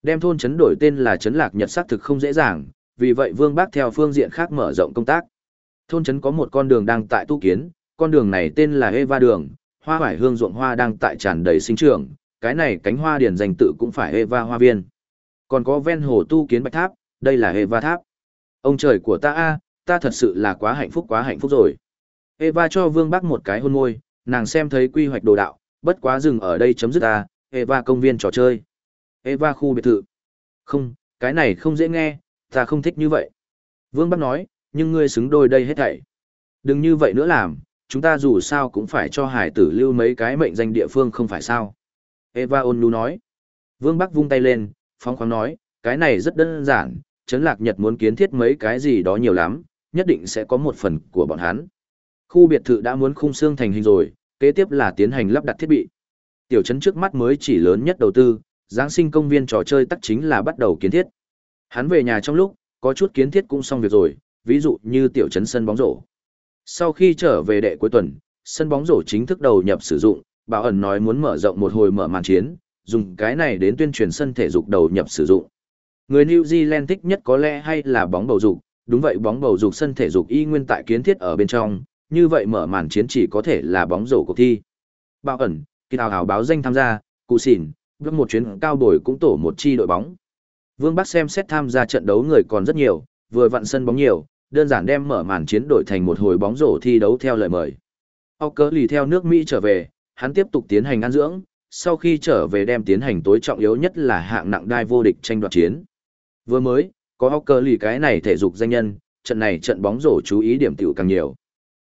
Đem thôn chấn đổi tên là chấn lạc Nhật xác thực không dễ dàng, vì vậy Vương Bác theo phương diện khác mở rộng công tác. Thôn chấn có một con đường đang tại tu kiến, con đường này tên là Eva đường, hoa hoải hương ruộng hoa đang tại tràn đầy sinh trưởng, cái này cánh hoa điển danh tự cũng phải Eva hoa viên. Còn có ven hồ tu kiến bạch tháp, đây là Eva tháp. Ông trời của ta a, ta thật sự là quá hạnh phúc quá hạnh phúc rồi. Eva cho Vương Bắc một cái hôn môi, nàng xem thấy quy hoạch đồ đạo, bất quá dừng ở đây chấm dứt ta, Eva công viên trò chơi. Eva khu biệt thự. Không, cái này không dễ nghe, ta không thích như vậy. Vương Bắc nói, nhưng ngươi xứng đôi đây hết thảy. Đừng như vậy nữa làm, chúng ta dù sao cũng phải cho hải tử lưu mấy cái mệnh danh địa phương không phải sao. Eva ôn nhu nói. Vương Bắc vung tay lên, phóng khoáng nói, cái này rất đơn giản, Trấn Lạc Nhật muốn kiến thiết mấy cái gì đó nhiều lắm, nhất định sẽ có một phần của bọn hắn. Khu biệt thự đã muốn khung xương thành hình rồi, kế tiếp là tiến hành lắp đặt thiết bị. Tiểu trấn trước mắt mới chỉ lớn nhất đầu tư, Giáng sinh công viên trò chơi tắc chính là bắt đầu kiến thiết. Hắn về nhà trong lúc, có chút kiến thiết cũng xong việc rồi, ví dụ như tiểu trấn sân bóng rổ. Sau khi trở về đệ cuối tuần, sân bóng rổ chính thức đầu nhập sử dụng, Bảo ẩn nói muốn mở rộng một hồi mở màn chiến, dùng cái này đến tuyên truyền sân thể dục đầu nhập sử dụng. Người New Zealand thích nhất có lẽ hay là bóng bầu dục, đúng vậy bóng bầu dục sân thể dục y nguyên tại kiến thiết ở bên trong, như vậy mở màn chiến chỉ có thể là bóng rổ cuộc thi. Bao ẩn, kỳ hào hào báo danh tham gia, cụ xỉn, bước một chuyến cao bồi cũng tổ một chi đội bóng. Vương Bắc xem xét tham gia trận đấu người còn rất nhiều, vừa vặn sân bóng nhiều, đơn giản đem mở màn chiến đổi thành một hồi bóng rổ thi đấu theo lời mời. Âu cớ lì theo nước Mỹ trở về, hắn tiếp tục tiến hành ăn dưỡng, sau khi trở về đem tiến hành tối trọng yếu nhất là hạng nặng đai vô địch tranh đoạt chiến. Vừa mới, có ốc cớ lì cái này thể dục danh nhân, trận này trận bóng rổ chú ý điểm tiểu càng nhiều.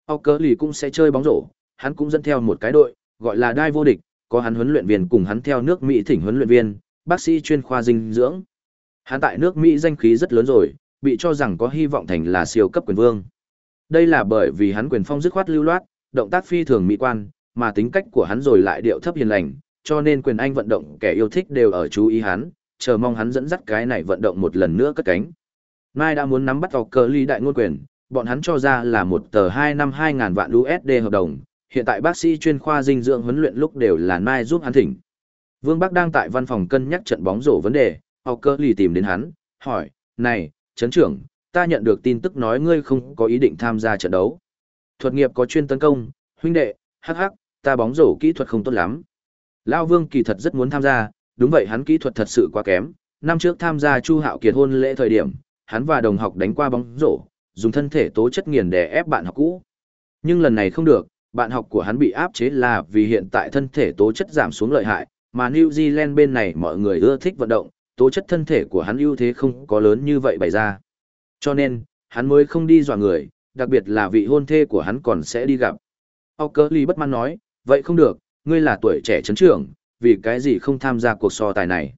Ốc cớ lì cũng sẽ chơi bóng rổ, hắn cũng dẫn theo một cái đội, gọi là đai vô địch, có hắn huấn luyện viên cùng hắn theo nước Mỹ thỉnh huấn luyện viên, bác sĩ chuyên khoa dinh dưỡng. Hắn tại nước Mỹ danh khí rất lớn rồi, bị cho rằng có hy vọng thành là siêu cấp quyền vương. Đây là bởi vì hắn quyền phong dứt khoát lưu loát, động tác phi thường mỹ quan, mà tính cách của hắn rồi lại điệu thấp hiền lành, cho nên quyền anh vận động kẻ yêu thích đều ở chú ý hắn, chờ mong hắn dẫn dắt cái này vận động một lần nữa cất cánh. Mai đã muốn nắm bắt vào cờ ly đại ngôn quyền, bọn hắn cho ra là một tờ 2 năm 2.000 vạn USD hợp đồng, hiện tại bác sĩ chuyên khoa dinh dưỡng huấn luyện lúc đều là Mai giúp hắn thỉnh. Vương Bắc đang tại văn phòng cân nhắc trận bóng rổ vấn đề, học cơ lì tìm đến hắn, hỏi, này, chấn trưởng, ta nhận được tin tức nói ngươi không có ý định tham gia trận đấu. Thuật nghiệp có chuyên tấn công, huynh đệ, hắc hắc, ta bóng rổ kỹ thuật không tốt lắm. Lao Vương kỳ thật rất muốn tham gia, đúng vậy hắn kỹ thuật thật sự quá kém. Năm trước tham gia Chu Hạo Kiệt hôn lễ thời điểm, hắn và đồng học đánh qua bóng rổ, dùng thân thể tố chất nghiền để ép bạn học cũ. Nhưng lần này không được, bạn học của hắn bị áp chế là vì hiện tại thân thể tố chất giảm xuống lợi hại, mà New Zealand bên này mọi người ưa thích vận động, tố chất thân thể của hắn ưu thế không có lớn như vậy bày ra. Cho nên, hắn mới không đi dọa người, đặc biệt là vị hôn thê của hắn còn sẽ đi gặp. Âu bất mãn nói, vậy không được, ngươi là tuổi trẻ chấn trưởng, vì cái gì không tham gia cuộc so tài này.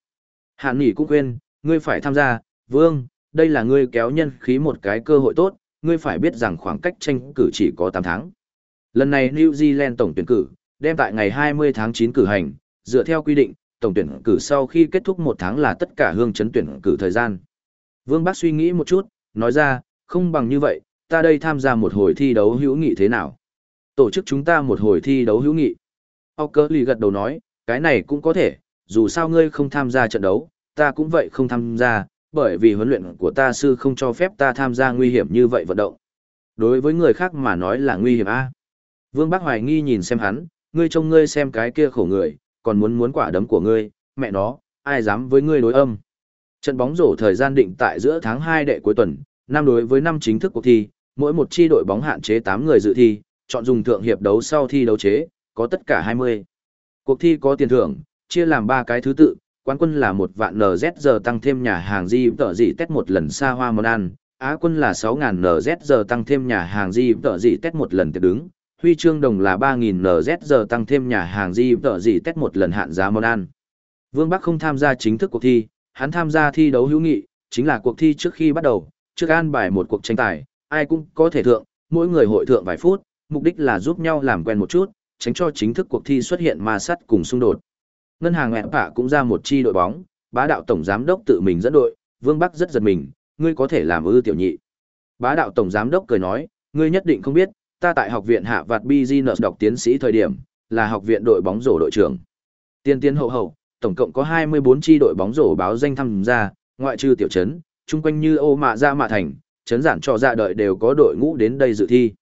Hạn nghỉ cũng quên, ngươi phải tham gia, vương, đây là ngươi kéo nhân khí một cái cơ hội tốt, ngươi phải biết rằng khoảng cách tranh cử chỉ có 8 tháng. Lần này New Zealand tổng tuyển cử, đem tại ngày 20 tháng 9 cử hành, dựa theo quy định, tổng tuyển cử sau khi kết thúc một tháng là tất cả hương chấn tuyển cử thời gian. Vương Bắc suy nghĩ một chút, nói ra, không bằng như vậy, ta đây tham gia một hồi thi đấu hữu nghị thế nào? Tổ chức chúng ta một hồi thi đấu hữu nghị. Ốc cơ lì gật đầu nói, cái này cũng có thể, dù sao ngươi không tham gia trận đấu, ta cũng vậy không tham gia, bởi vì huấn luyện của ta sư không cho phép ta tham gia nguy hiểm như vậy vận động. Đối với người khác mà nói là nguy hiểm a. Vương Bắc hoài nghi nhìn xem hắn, ngươi trông ngươi xem cái kia khổ người, còn muốn muốn quả đấm của ngươi, mẹ nó, ai dám với ngươi đối âm. Trận bóng rổ thời gian định tại giữa tháng 2 đệ cuối tuần, năm đối với năm chính thức cuộc thi, mỗi một chi đội bóng hạn chế 8 người dự thi, chọn dùng thượng hiệp đấu sau thi đấu chế, có tất cả 20. Cuộc thi có tiền thưởng, chia làm 3 cái thứ tự, quán quân là một vạn NZ giờ tăng thêm nhà hàng di tợ dị test một lần xa hoa món ăn, Á quân là 6.000 NZ giờ tăng thêm nhà hàng di tợ dị test một lần tiệc đứng, huy chương đồng là 3.000 NZ giờ tăng thêm nhà hàng di tợ dị test một lần hạn giá món ăn. Vương Bắc không tham gia chính thức cuộc thi, hắn tham gia thi đấu hữu nghị, chính là cuộc thi trước khi bắt đầu, trước an bài một cuộc tranh tài, ai cũng có thể thượng, mỗi người hội thượng vài phút, mục đích là giúp nhau làm quen một chút, tránh cho chính thức cuộc thi xuất hiện ma sát cùng xung đột. Ngân hàng ẹn phạ cũng ra một chi đội bóng, bá đạo tổng giám đốc tự mình dẫn đội, Vương Bắc rất giật mình, ngươi có thể làm ư tiểu nhị. Bá đạo tổng giám đốc cười nói, ngươi nhất định không biết, ta tại học viện hạ vạt business đọc tiến sĩ thời điểm, là học viện đội bóng rổ đội trưởng. Tiên tiến hậu hậu, tổng cộng có 24 chi đội bóng rổ báo danh tham gia, ngoại trừ tiểu trấn, chung quanh như ô mạ ra mạ thành, trấn giản cho ra dạ đợi đều có đội ngũ đến đây dự thi.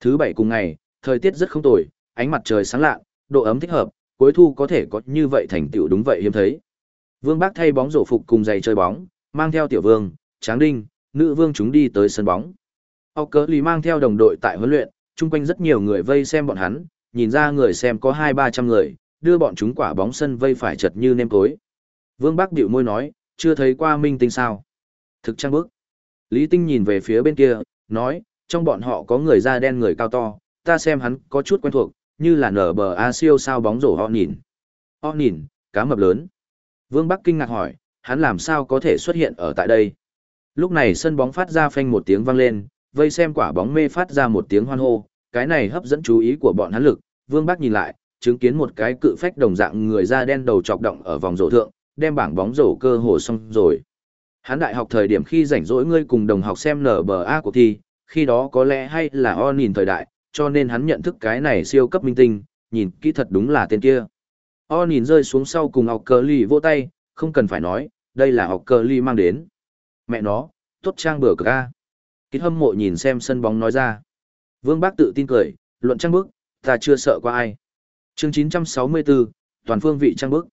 Thứ bảy cùng ngày, thời tiết rất không tồi, ánh mặt trời sáng lạ, độ ấm thích hợp, cuối thu có thể có như vậy thành tựu đúng vậy hiếm thấy. Vương Bác thay bóng rổ phục cùng giày chơi bóng, mang theo tiểu vương, tráng đinh, nữ vương chúng đi tới sân bóng. Âu cớ lý mang theo đồng đội tại huấn luyện, chung quanh rất nhiều người vây xem bọn hắn, nhìn ra người xem có hai ba trăm người, đưa bọn chúng quả bóng sân vây phải chật như nêm tối. Vương Bắc điệu môi nói, chưa thấy qua minh tinh sao. Thực trang bước. Lý Tinh nhìn về phía bên kia, nói, trong bọn họ có người da đen người cao to, ta xem hắn có chút quen thuộc, như là nở bờ A siêu sao bóng rổ họ nhìn. Họ nhìn, cá mập lớn. Vương Bắc kinh ngạc hỏi, hắn làm sao có thể xuất hiện ở tại đây. Lúc này sân bóng phát ra phanh một tiếng vang lên, vây xem quả bóng mê phát ra một tiếng hoan hô, cái này hấp dẫn chú ý của bọn hắn lực. Vương Bắc nhìn lại, chứng kiến một cái cự phách đồng dạng người da đen đầu chọc động ở vòng rổ thượng, đem bảng bóng rổ cơ hồ xong rồi. Hắn đại học thời điểm khi rảnh rỗi ngươi cùng đồng học xem NBA cuộc thi, khi đó có lẽ hay là o nhìn thời đại, cho nên hắn nhận thức cái này siêu cấp minh tinh, nhìn kỹ thật đúng là tên kia. O nhìn rơi xuống sau cùng học cờ ly vô tay, không cần phải nói, đây là học cờ ly mang đến. Mẹ nó, tốt trang bờ ca. Kít hâm mộ nhìn xem sân bóng nói ra. Vương Bác tự tin cười, luận trang bức, ta chưa sợ qua ai. chương 964, toàn phương vị trang bức.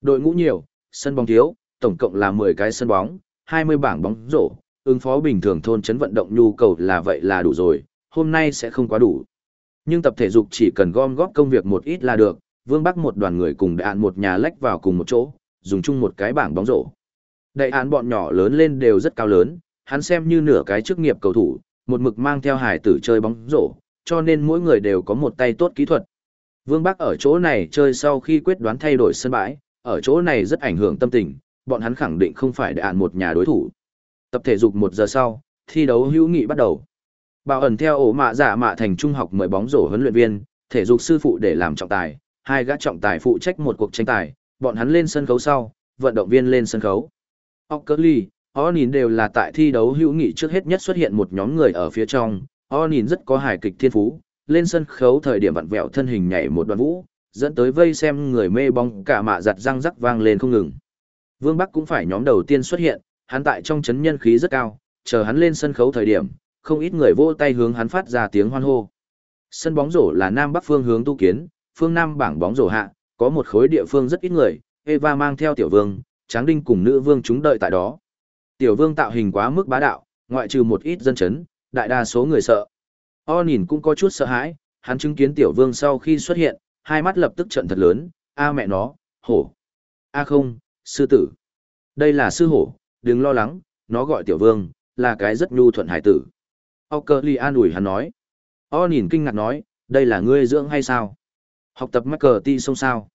Đội ngũ nhiều, sân bóng thiếu, tổng cộng là 10 cái sân bóng, 20 bảng bóng rổ, ứng phó bình thường thôn trấn vận động nhu cầu là vậy là đủ rồi, hôm nay sẽ không quá đủ. Nhưng tập thể dục chỉ cần gom góp công việc một ít là được, Vương Bắc một đoàn người cùng đại án một nhà lách vào cùng một chỗ, dùng chung một cái bảng bóng rổ. Đại án bọn nhỏ lớn lên đều rất cao lớn, hắn xem như nửa cái chức nghiệp cầu thủ, một mực mang theo hải tử chơi bóng rổ, cho nên mỗi người đều có một tay tốt kỹ thuật. Vương Bắc ở chỗ này chơi sau khi quyết đoán thay đổi sân bãi, ở chỗ này rất ảnh hưởng tâm tình, bọn hắn khẳng định không phải đại án một nhà đối thủ. Tập thể dục một giờ sau, thi đấu hữu nghị bắt đầu. Bảo ẩn theo ổ mạ giả mạ thành trung học mời bóng rổ huấn luyện viên, thể dục sư phụ để làm trọng tài, hai gã trọng tài phụ trách một cuộc tranh tài, bọn hắn lên sân khấu sau, vận động viên lên sân khấu. Ockerly, Onin đều là tại thi đấu hữu nghị trước hết nhất xuất hiện một nhóm người ở phía trong, Onin rất có hài kịch thiên phú, lên sân khấu thời điểm vặn vẹo thân hình nhảy một đoạn vũ, dẫn tới vây xem người mê bóng cả mạ giặt răng rắc vang lên không ngừng. Vương Bắc cũng phải nhóm đầu tiên xuất hiện, hắn tại trong chấn nhân khí rất cao, chờ hắn lên sân khấu thời điểm, không ít người vỗ tay hướng hắn phát ra tiếng hoan hô. Sân bóng rổ là nam bắc phương hướng tu kiến, phương nam bảng bóng rổ hạ, có một khối địa phương rất ít người, Eva mang theo tiểu vương, tráng đinh cùng nữ vương chúng đợi tại đó. Tiểu vương tạo hình quá mức bá đạo, ngoại trừ một ít dân chấn, đại đa số người sợ. O nhìn cũng có chút sợ hãi, hắn chứng kiến tiểu vương sau khi xuất hiện, hai mắt lập tức trận thật lớn, a mẹ nó, hổ. A không, sư tử. Đây là sư hổ, đừng lo lắng, nó gọi tiểu vương, là cái rất nhu thuận hải tử. Ockerly an ủi hắn nói. O nhìn kinh ngạc nói, đây là ngươi dưỡng hay sao? Học tập mắc cờ ti xong sao?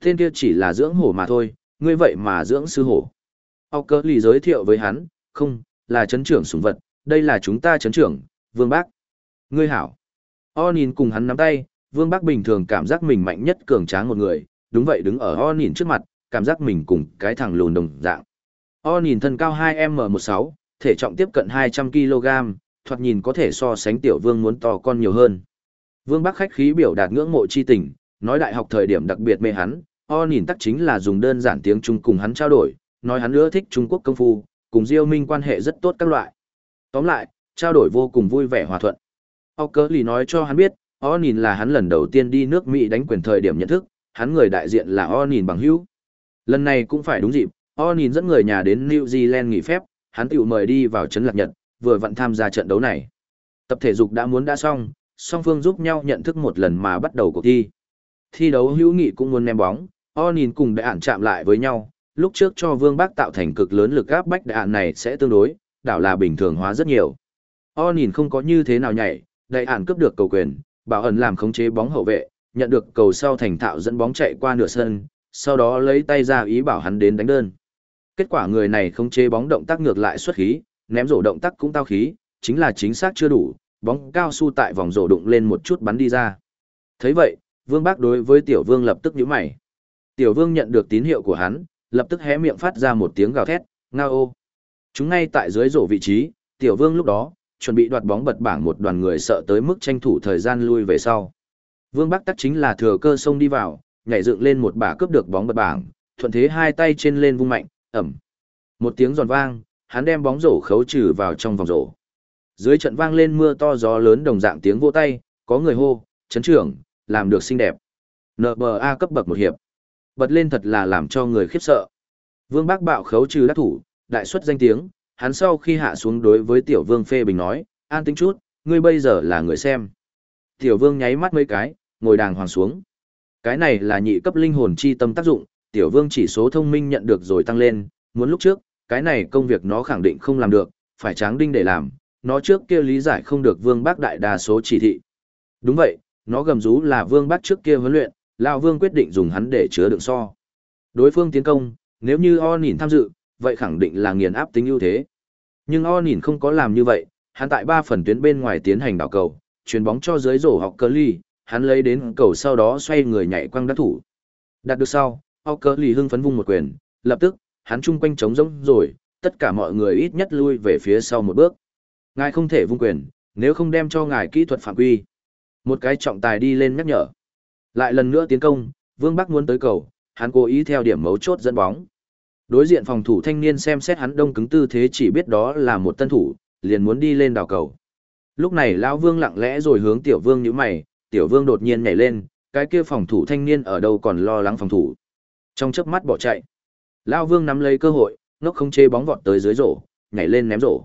Tên kia chỉ là dưỡng hổ mà thôi, ngươi vậy mà dưỡng sư hổ. Ockerly giới thiệu với hắn, không, là chấn trưởng sủng vật, đây là chúng ta chấn trưởng, Vương Bác. Ngươi hảo. O nhìn cùng hắn nắm tay, Vương Bác bình thường cảm giác mình mạnh nhất cường tráng một người, đúng vậy đứng ở O nhìn trước mặt, cảm giác mình cùng cái thằng lùn đồng dạng. O nhìn thân cao 2M16, thể trọng tiếp cận 200kg, thoạt nhìn có thể so sánh tiểu vương muốn to con nhiều hơn. Vương Bắc khách khí biểu đạt ngưỡng mộ chi tình, nói đại học thời điểm đặc biệt mê hắn, O nhìn tắc chính là dùng đơn giản tiếng Trung cùng hắn trao đổi, nói hắn ưa thích Trung Quốc công phu, cùng Diêu Minh quan hệ rất tốt các loại. Tóm lại, trao đổi vô cùng vui vẻ hòa thuận. O cớ lì nói cho hắn biết, O nhìn là hắn lần đầu tiên đi nước Mỹ đánh quyền thời điểm nhận thức, hắn người đại diện là O nhìn bằng hữu. Lần này cũng phải đúng dịp, O nhìn dẫn người nhà đến New Zealand nghỉ phép, hắn tự mời đi vào trấn lạc nhật, vừa vặn tham gia trận đấu này. Tập thể dục đã muốn đã xong, song phương giúp nhau nhận thức một lần mà bắt đầu cuộc thi. Thi đấu hữu nghị cũng muốn ném bóng, O nhìn cùng đại ản chạm lại với nhau, lúc trước cho Vương Bác tạo thành cực lớn lực áp bách đại ản này sẽ tương đối, đảo là bình thường hóa rất nhiều. O nhìn không có như thế nào nhảy, đại ản cướp được cầu quyền, bảo ẩn làm khống chế bóng hậu vệ, nhận được cầu sau thành thạo dẫn bóng chạy qua nửa sân, sau đó lấy tay ra ý bảo hắn đến đánh đơn. Kết quả người này khống chế bóng động tác ngược lại xuất khí, ném rổ động tác cũng tao khí, chính là chính xác chưa đủ, bóng cao su tại vòng rổ đụng lên một chút bắn đi ra. thấy vậy, Vương Bác đối với Tiểu Vương lập tức nhíu mày. Tiểu Vương nhận được tín hiệu của hắn, lập tức hé miệng phát ra một tiếng gào thét, ngao ô. Chúng ngay tại dưới rổ vị trí, Tiểu Vương lúc đó, chuẩn bị đoạt bóng bật bảng một đoàn người sợ tới mức tranh thủ thời gian lui về sau. Vương Bắc tắc chính là thừa cơ sông đi vào, nhảy dựng lên một bả cướp được bóng bật bảng, thuận thế hai tay trên lên vung mạnh, ẩm. Một tiếng giòn vang, hắn đem bóng rổ khấu trừ vào trong vòng rổ. Dưới trận vang lên mưa to gió lớn đồng dạng tiếng vỗ tay, có người hô, chấn trưởng, làm được xinh đẹp. NBA cấp bậc một hiệp. Bật lên thật là làm cho người khiếp sợ. Vương Bác bạo khấu trừ đắc thủ, đại xuất danh tiếng, hắn sau khi hạ xuống đối với tiểu vương phê bình nói, an tính chút, ngươi bây giờ là người xem. Tiểu vương nháy mắt mấy cái, ngồi đàng hoàng xuống. Cái này là nhị cấp linh hồn chi tâm tác dụng, tiểu vương chỉ số thông minh nhận được rồi tăng lên, muốn lúc trước, cái này công việc nó khẳng định không làm được, phải tráng đinh để làm, nó trước kia lý giải không được vương bác đại đa số chỉ thị. Đúng vậy, nó gầm rú là vương bác trước kia huấn luyện, Lão vương quyết định dùng hắn để chứa đựng so. Đối phương tiến công, nếu như O nhìn tham dự, vậy khẳng định là nghiền áp tính ưu thế. Nhưng O nhìn không có làm như vậy, hắn tại ba phần tuyến bên ngoài tiến hành đảo cầu, chuyền bóng cho dưới rổ học cơ ly, hắn lấy đến cầu sau đó xoay người nhảy quăng đắc thủ. Đạt được sau, học cơ ly hưng phấn vung một quyền, lập tức, hắn chung quanh trống rỗng rồi, tất cả mọi người ít nhất lui về phía sau một bước. Ngài không thể vung quyền, nếu không đem cho ngài kỹ thuật phạm quy. Một cái trọng tài đi lên nhắc nhở. Lại lần nữa tiến công, Vương Bắc muốn tới cầu, hắn cố ý theo điểm mấu chốt dẫn bóng. Đối diện phòng thủ thanh niên xem xét hắn đông cứng tư thế chỉ biết đó là một tân thủ, liền muốn đi lên đào cầu. Lúc này lão Vương lặng lẽ rồi hướng Tiểu Vương nhíu mày, Tiểu Vương đột nhiên nhảy lên, cái kia phòng thủ thanh niên ở đâu còn lo lắng phòng thủ. Trong chớp mắt bỏ chạy. Lão Vương nắm lấy cơ hội, ngốc không chế bóng vọt tới dưới rổ, nhảy lên ném rổ.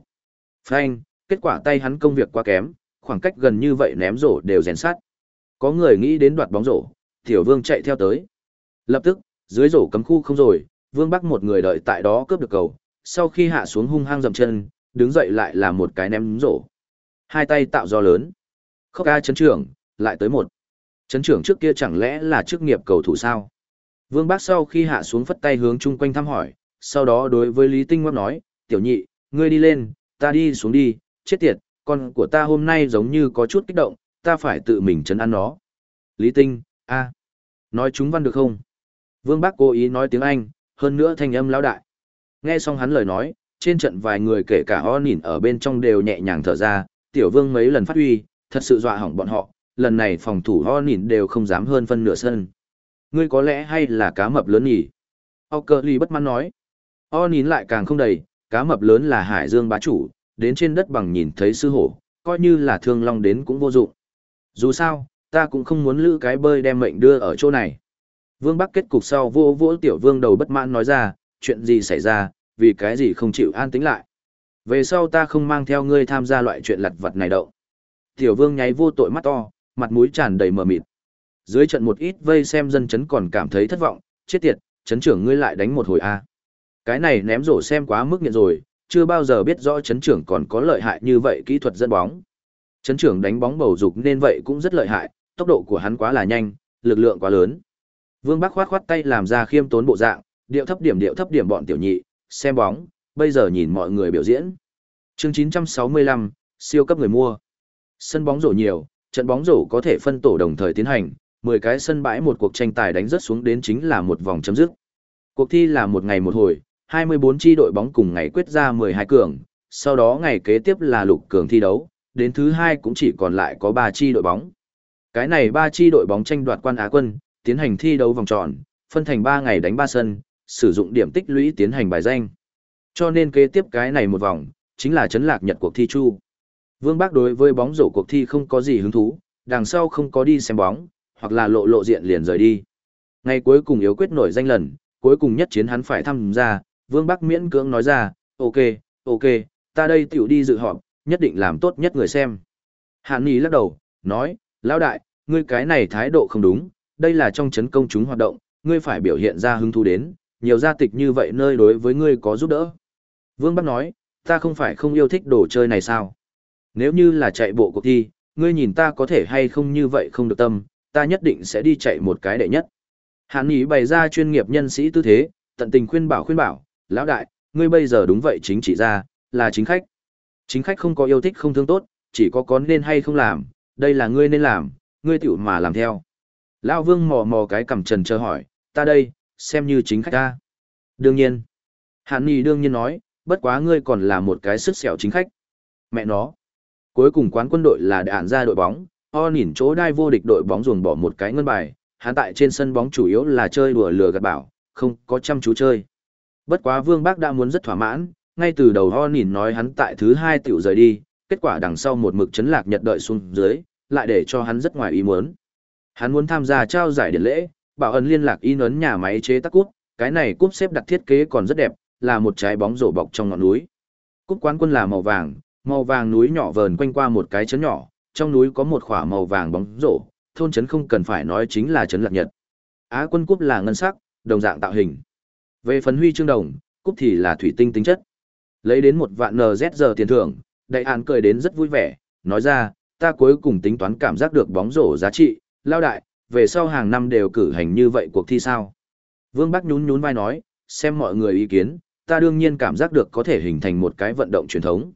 Phanh, kết quả tay hắn công việc quá kém, khoảng cách gần như vậy ném rổ đều rèn sát. Có người nghĩ đến đoạt bóng rổ, Tiểu Vương chạy theo tới. Lập tức, dưới rổ cấm khu không rồi, Vương Bắc một người đợi tại đó cướp được cầu, sau khi hạ xuống hung hăng dậm chân, đứng dậy lại là một cái ném rổ. Hai tay tạo do lớn. Khóc ca chấn trưởng, lại tới một. Chấn trưởng trước kia chẳng lẽ là chức nghiệp cầu thủ sao? Vương Bác sau khi hạ xuống phất tay hướng chung quanh thăm hỏi, sau đó đối với Lý Tinh Ngoắc nói, tiểu nhị, ngươi đi lên, ta đi xuống đi, chết tiệt, con của ta hôm nay giống như có chút kích động, ta phải tự mình chấn ăn nó. Lý Tinh, a, nói chúng văn được không? Vương Bác cố ý nói tiếng Anh, hơn nữa thanh âm lão đại. Nghe xong hắn lời nói, trên trận vài người kể cả o nhìn ở bên trong đều nhẹ nhàng thở ra, tiểu vương mấy lần phát huy, thật sự dọa hỏng bọn họ, lần này phòng thủ o nhìn đều không dám hơn phân nửa sân. Ngươi có lẽ hay là cá mập lớn nhỉ? Âu cơ ly bất mãn nói. O nín lại càng không đầy, cá mập lớn là hải dương bá chủ, đến trên đất bằng nhìn thấy sư hổ, coi như là thương long đến cũng vô dụng. Dù sao, ta cũng không muốn lữ cái bơi đem mệnh đưa ở chỗ này. Vương Bắc kết cục sau vô vỗ tiểu vương đầu bất mãn nói ra, chuyện gì xảy ra, vì cái gì không chịu an tính lại. Về sau ta không mang theo ngươi tham gia loại chuyện lặt vật này đâu. Tiểu vương nháy vô tội mắt to, mặt mũi tràn đầy mờ mịt. Dưới trận một ít vây xem dân chấn còn cảm thấy thất vọng, chết tiệt, chấn trưởng ngươi lại đánh một hồi a. Cái này ném rổ xem quá mức nghiện rồi, chưa bao giờ biết rõ chấn trưởng còn có lợi hại như vậy kỹ thuật dẫn bóng. Chấn trưởng đánh bóng bầu dục nên vậy cũng rất lợi hại, tốc độ của hắn quá là nhanh, lực lượng quá lớn. Vương Bắc khoát khoát tay làm ra khiêm tốn bộ dạng, điệu thấp điểm điệu thấp điểm bọn tiểu nhị, xem bóng, bây giờ nhìn mọi người biểu diễn. Chương 965, siêu cấp người mua. Sân bóng rổ nhiều, trận bóng rổ có thể phân tổ đồng thời tiến hành, 10 cái sân bãi một cuộc tranh tài đánh rất xuống đến chính là một vòng chấm dứt. Cuộc thi là một ngày một hồi, 24 chi đội bóng cùng ngày quyết ra 12 cường, sau đó ngày kế tiếp là lục cường thi đấu, đến thứ hai cũng chỉ còn lại có 3 chi đội bóng. Cái này 3 chi đội bóng tranh đoạt quan Á quân, tiến hành thi đấu vòng tròn, phân thành 3 ngày đánh 3 sân, sử dụng điểm tích lũy tiến hành bài danh. Cho nên kế tiếp cái này một vòng, chính là chấn lạc nhật cuộc thi chu. Vương Bác đối với bóng rổ cuộc thi không có gì hứng thú, đằng sau không có đi xem bóng, hoặc là lộ lộ diện liền rời đi. Ngày cuối cùng yếu quyết nổi danh lần, cuối cùng nhất chiến hắn phải tham gia, Vương Bắc miễn cưỡng nói ra, ok, ok, ta đây tiểu đi dự họp, nhất định làm tốt nhất người xem. Hàn Nhi lắc đầu, nói, lão đại, ngươi cái này thái độ không đúng, đây là trong chấn công chúng hoạt động, ngươi phải biểu hiện ra hứng thú đến, nhiều gia tịch như vậy nơi đối với ngươi có giúp đỡ. Vương Bắc nói, ta không phải không yêu thích đồ chơi này sao? Nếu như là chạy bộ cuộc thi, ngươi nhìn ta có thể hay không như vậy không được tâm, ta nhất định sẽ đi chạy một cái đệ nhất. Hàn Nghị bày ra chuyên nghiệp nhân sĩ tư thế, tận tình khuyên bảo khuyên bảo, lão đại, ngươi bây giờ đúng vậy chính trị ra, là chính khách. Chính khách không có yêu thích không thương tốt, chỉ có có nên hay không làm, đây là ngươi nên làm, ngươi tiểu mà làm theo. Lão Vương mò mò cái cằm trần chờ hỏi, ta đây, xem như chính khách ta. Đương nhiên. Hàn Nghị đương nhiên nói, bất quá ngươi còn là một cái sức sẹo chính khách. Mẹ nó. Cuối cùng quán quân đội là đạn ra đội bóng, o nhìn chỗ đai vô địch đội bóng ruồng bỏ một cái ngân bài, hắn tại trên sân bóng chủ yếu là chơi đùa lừa gạt bảo, không có chăm chú chơi. Bất quá Vương Bác đã muốn rất thỏa mãn, ngay từ đầu ho nhìn nói hắn tại thứ hai tiểu rời đi, kết quả đằng sau một mực chấn lạc nhật đợi xuống dưới, lại để cho hắn rất ngoài ý muốn. Hắn muốn tham gia trao giải điện lễ, bảo ẩn liên lạc in ấn nhà máy chế tác cúp, cái này cúp xếp đặt thiết kế còn rất đẹp, là một trái bóng rổ bọc trong ngọn núi. Cúp quán quân là màu vàng, màu vàng núi nhỏ vờn quanh qua một cái chấn nhỏ, trong núi có một khỏa màu vàng bóng rổ, thôn trấn không cần phải nói chính là trấn lạc nhật. Á quân cúp là ngân sắc, đồng dạng tạo hình. Về phần huy chương đồng, cúp thì là thủy tinh tính chất. Lấy đến một vạn NZ giờ tiền thưởng, đại án cười đến rất vui vẻ, nói ra, ta cuối cùng tính toán cảm giác được bóng rổ giá trị, lao đại, về sau hàng năm đều cử hành như vậy cuộc thi sao. Vương Bắc nhún nhún vai nói, xem mọi người ý kiến, ta đương nhiên cảm giác được có thể hình thành một cái vận động truyền thống.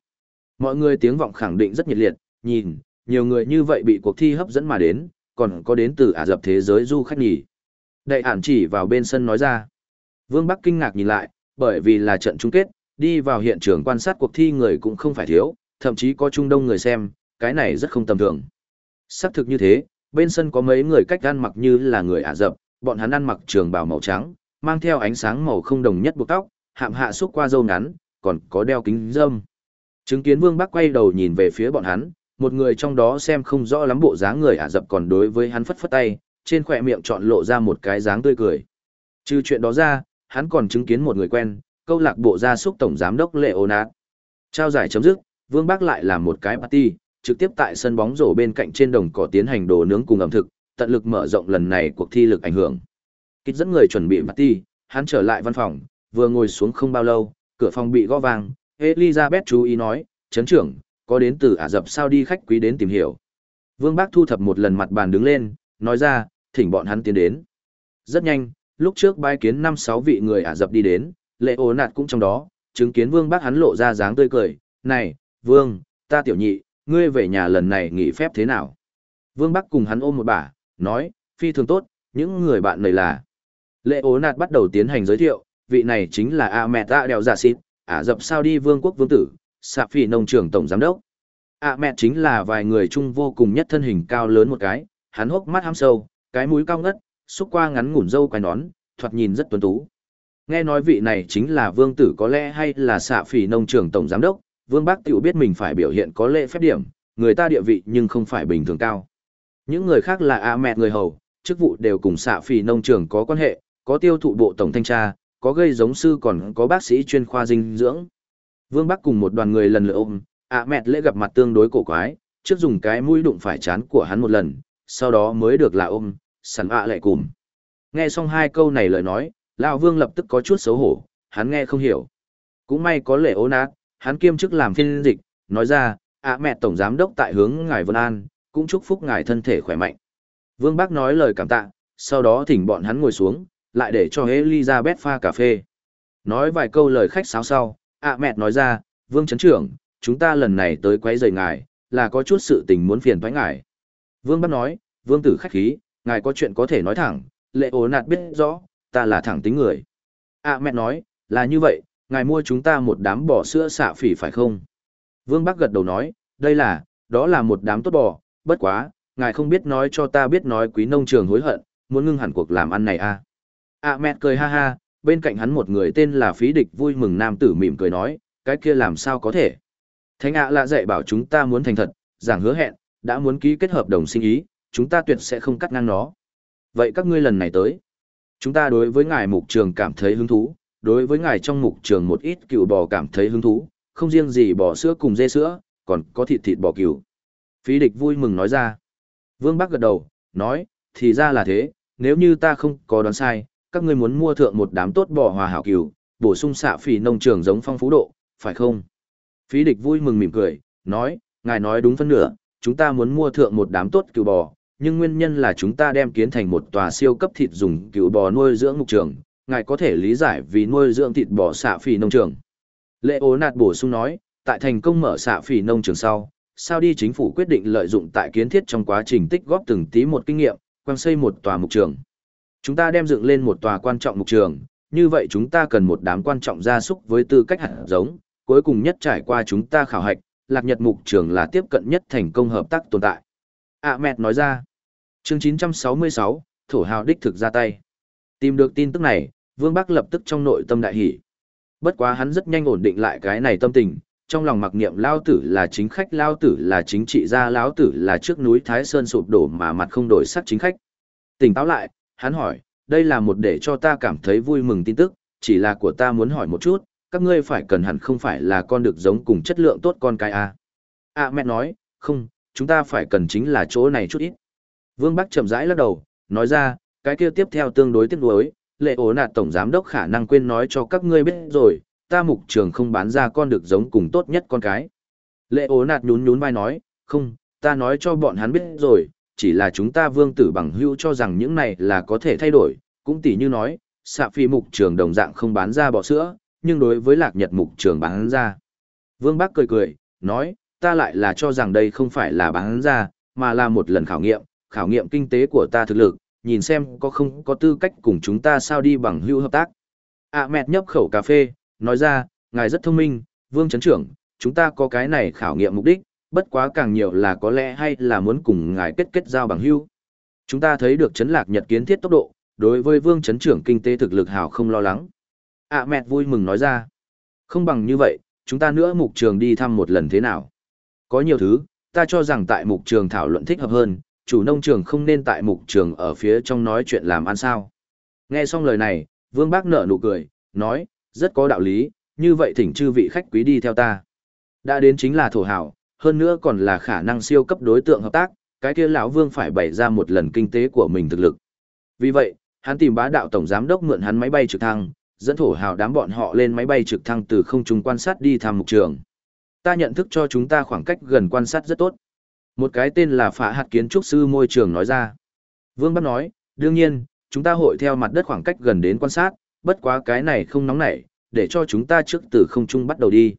Mọi người tiếng vọng khẳng định rất nhiệt liệt, nhìn, nhiều người như vậy bị cuộc thi hấp dẫn mà đến, còn có đến từ Ả Rập thế giới du khách nhỉ. Đại ản chỉ vào bên sân nói ra. Vương Bắc kinh ngạc nhìn lại, bởi vì là trận chung kết, đi vào hiện trường quan sát cuộc thi người cũng không phải thiếu, thậm chí có trung đông người xem, cái này rất không tầm thường. Xác thực như thế, bên sân có mấy người cách ăn mặc như là người Ả Rập, bọn hắn ăn mặc trường bào màu trắng, mang theo ánh sáng màu không đồng nhất buộc tóc, hạm hạ xúc qua râu ngắn, còn có đeo kính dâm. Chứng kiến Vương Bắc quay đầu nhìn về phía bọn hắn, một người trong đó xem không rõ lắm bộ dáng người Ả Rập còn đối với hắn phất phất tay, trên khỏe miệng chọn lộ ra một cái dáng tươi cười. Trừ chuyện đó ra, hắn còn chứng kiến một người quen, câu lạc bộ gia súc tổng giám đốc Lệ Leonard. Trao giải chấm dứt, Vương Bác lại làm một cái party, trực tiếp tại sân bóng rổ bên cạnh trên đồng cỏ tiến hành đồ nướng cùng ẩm thực, tận lực mở rộng lần này cuộc thi lực ảnh hưởng. Kích dẫn người chuẩn bị party, hắn trở lại văn phòng, vừa ngồi xuống không bao lâu, cửa phòng bị gõ vang, Elizabeth chú ý nói, chấn trưởng, có đến từ Ả Rập sao đi khách quý đến tìm hiểu. Vương Bác thu thập một lần mặt bàn đứng lên, nói ra, thỉnh bọn hắn tiến đến. Rất nhanh, lúc trước bái kiến năm sáu vị người Ả Rập đi đến, lệ ổ nạt cũng trong đó, chứng kiến Vương Bác hắn lộ ra dáng tươi cười, này, Vương, ta tiểu nhị, ngươi về nhà lần này nghỉ phép thế nào? Vương Bắc cùng hắn ôm một bả, nói, phi thường tốt, những người bạn này là. Lệ ố nạt bắt đầu tiến hành giới thiệu, vị này chính là A Mẹ Tạ Đèo Giả Xịt, Ả Rập sao đi vương quốc vương tử, xạ Phỉ nông trường tổng giám đốc. ạ Mẹ chính là vài người chung vô cùng nhất thân hình cao lớn một cái, hắn hốc mắt ham sâu, cái mũi cao ngất, xúc qua ngắn ngủn râu quai nón, thoạt nhìn rất tuấn tú. Nghe nói vị này chính là vương tử có lẽ hay là Sạ Phỉ nông trường tổng giám đốc, Vương Bác tiểu biết mình phải biểu hiện có lễ phép điểm, người ta địa vị nhưng không phải bình thường cao. Những người khác là ạ Mẹ người hầu, chức vụ đều cùng Sạ Phỉ nông trường có quan hệ, có tiêu thụ bộ tổng thanh tra, có gây giống sư còn có bác sĩ chuyên khoa dinh dưỡng. Vương Bắc cùng một đoàn người lần lượt ôm, ạ mẹt lễ gặp mặt tương đối cổ quái, trước dùng cái mũi đụng phải chán của hắn một lần, sau đó mới được là ôm, sẵn ạ lại cùng. Nghe xong hai câu này lời nói, Lão Vương lập tức có chút xấu hổ, hắn nghe không hiểu. Cũng may có lễ ố nát, hắn kiêm chức làm phiên dịch, nói ra, ạ mẹ tổng giám đốc tại hướng ngài Vân An, cũng chúc phúc ngài thân thể khỏe mạnh. Vương Bắc nói lời cảm tạ, sau đó thỉnh bọn hắn ngồi xuống, lại để cho Elizabeth pha cà phê. Nói vài câu lời khách sáo sau, ạ mẹ nói ra, Vương Trấn Trưởng, chúng ta lần này tới quấy rầy ngài, là có chút sự tình muốn phiền thoái ngài. Vương bắt nói, Vương Tử khách khí, ngài có chuyện có thể nói thẳng, lệ ố nạt biết rõ, ta là thẳng tính người. ạ mẹ nói, là như vậy, ngài mua chúng ta một đám bò sữa xạ phỉ phải không? Vương Bắc gật đầu nói, đây là, đó là một đám tốt bò, bất quá, ngài không biết nói cho ta biết nói quý nông trường hối hận, muốn ngưng hẳn cuộc làm ăn này à. À mẹ cười ha ha, bên cạnh hắn một người tên là phí địch vui mừng nam tử mỉm cười nói, cái kia làm sao có thể. Thánh ạ lạ dạy bảo chúng ta muốn thành thật, giảng hứa hẹn, đã muốn ký kết hợp đồng sinh ý, chúng ta tuyệt sẽ không cắt ngang nó. Vậy các ngươi lần này tới, chúng ta đối với ngài mục trường cảm thấy hứng thú, đối với ngài trong mục trường một ít cựu bò cảm thấy hứng thú, không riêng gì bò sữa cùng dê sữa, còn có thịt thịt bò cừu. Phí địch vui mừng nói ra. Vương Bắc gật đầu, nói, thì ra là thế, nếu như ta không có đoán sai, các ngươi muốn mua thượng một đám tốt bò hòa hảo cừu, bổ sung xạ phỉ nông trường giống phong phú độ, phải không? Phí địch vui mừng mỉm cười, nói, ngài nói đúng phân nửa, chúng ta muốn mua thượng một đám tốt cừu bò, nhưng nguyên nhân là chúng ta đem kiến thành một tòa siêu cấp thịt dùng cừu bò nuôi dưỡng mục trường, ngài có thể lý giải vì nuôi dưỡng thịt bò xạ phỉ nông trường. Lệ ố nạt bổ sung nói, tại thành công mở xạ phỉ nông trường sau, sao đi chính phủ quyết định lợi dụng tại kiến thiết trong quá trình tích góp từng tí một kinh nghiệm, quang xây một tòa mục trường. Chúng ta đem dựng lên một tòa quan trọng mục trường, như vậy chúng ta cần một đám quan trọng gia súc với tư cách hạt giống, cuối cùng nhất trải qua chúng ta khảo hạch, lạc nhật mục trường là tiếp cận nhất thành công hợp tác tồn tại. À mẹt nói ra, chương 966, thổ hào đích thực ra tay. Tìm được tin tức này, Vương Bắc lập tức trong nội tâm đại hỷ. Bất quá hắn rất nhanh ổn định lại cái này tâm tình, trong lòng mặc niệm lao tử là chính khách lao tử là chính trị gia lao tử là trước núi Thái Sơn sụp đổ mà mặt không đổi sắc chính khách. Tỉnh táo lại, hắn hỏi, đây là một để cho ta cảm thấy vui mừng tin tức, chỉ là của ta muốn hỏi một chút, các ngươi phải cần hẳn không phải là con được giống cùng chất lượng tốt con cái à. À mẹ nói, không, chúng ta phải cần chính là chỗ này chút ít. Vương Bắc chậm rãi lắc đầu, nói ra, cái kia tiếp theo tương đối tiếc nuối, lệ ổ nạt tổng giám đốc khả năng quên nói cho các ngươi biết rồi, ta mục trường không bán ra con được giống cùng tốt nhất con cái. Lệ ố nạt nhún nhún vai nói, không, ta nói cho bọn hắn biết rồi, chỉ là chúng ta vương tử bằng hưu cho rằng những này là có thể thay đổi, cũng tỉ như nói, xạ phi mục trường đồng dạng không bán ra bò sữa, nhưng đối với lạc nhật mục trường bán ra. Vương Bắc cười cười, nói, ta lại là cho rằng đây không phải là bán ra, mà là một lần khảo nghiệm, khảo nghiệm kinh tế của ta thực lực, nhìn xem có không có tư cách cùng chúng ta sao đi bằng hưu hợp tác. À mẹt nhấp khẩu cà phê, nói ra, ngài rất thông minh, vương chấn trưởng, chúng ta có cái này khảo nghiệm mục đích, bất quá càng nhiều là có lẽ hay là muốn cùng ngài kết kết giao bằng hữu Chúng ta thấy được chấn lạc nhật kiến thiết tốc độ, đối với vương chấn trưởng kinh tế thực lực hảo không lo lắng. À mẹ vui mừng nói ra, không bằng như vậy, chúng ta nữa mục trường đi thăm một lần thế nào. Có nhiều thứ, ta cho rằng tại mục trường thảo luận thích hợp hơn, chủ nông trường không nên tại mục trường ở phía trong nói chuyện làm ăn sao. Nghe xong lời này, vương bác nở nụ cười, nói, rất có đạo lý, như vậy thỉnh chư vị khách quý đi theo ta. Đã đến chính là thổ hảo, hơn nữa còn là khả năng siêu cấp đối tượng hợp tác, cái kia lão Vương phải bày ra một lần kinh tế của mình thực lực. Vì vậy, hắn tìm bá đạo tổng giám đốc mượn hắn máy bay trực thăng, dẫn thổ hào đám bọn họ lên máy bay trực thăng từ không trung quan sát đi thăm mục trường. Ta nhận thức cho chúng ta khoảng cách gần quan sát rất tốt. Một cái tên là phá hạt kiến trúc sư môi trường nói ra. Vương bắt nói, đương nhiên, chúng ta hội theo mặt đất khoảng cách gần đến quan sát, bất quá cái này không nóng nảy, để cho chúng ta trước từ không trung bắt đầu đi.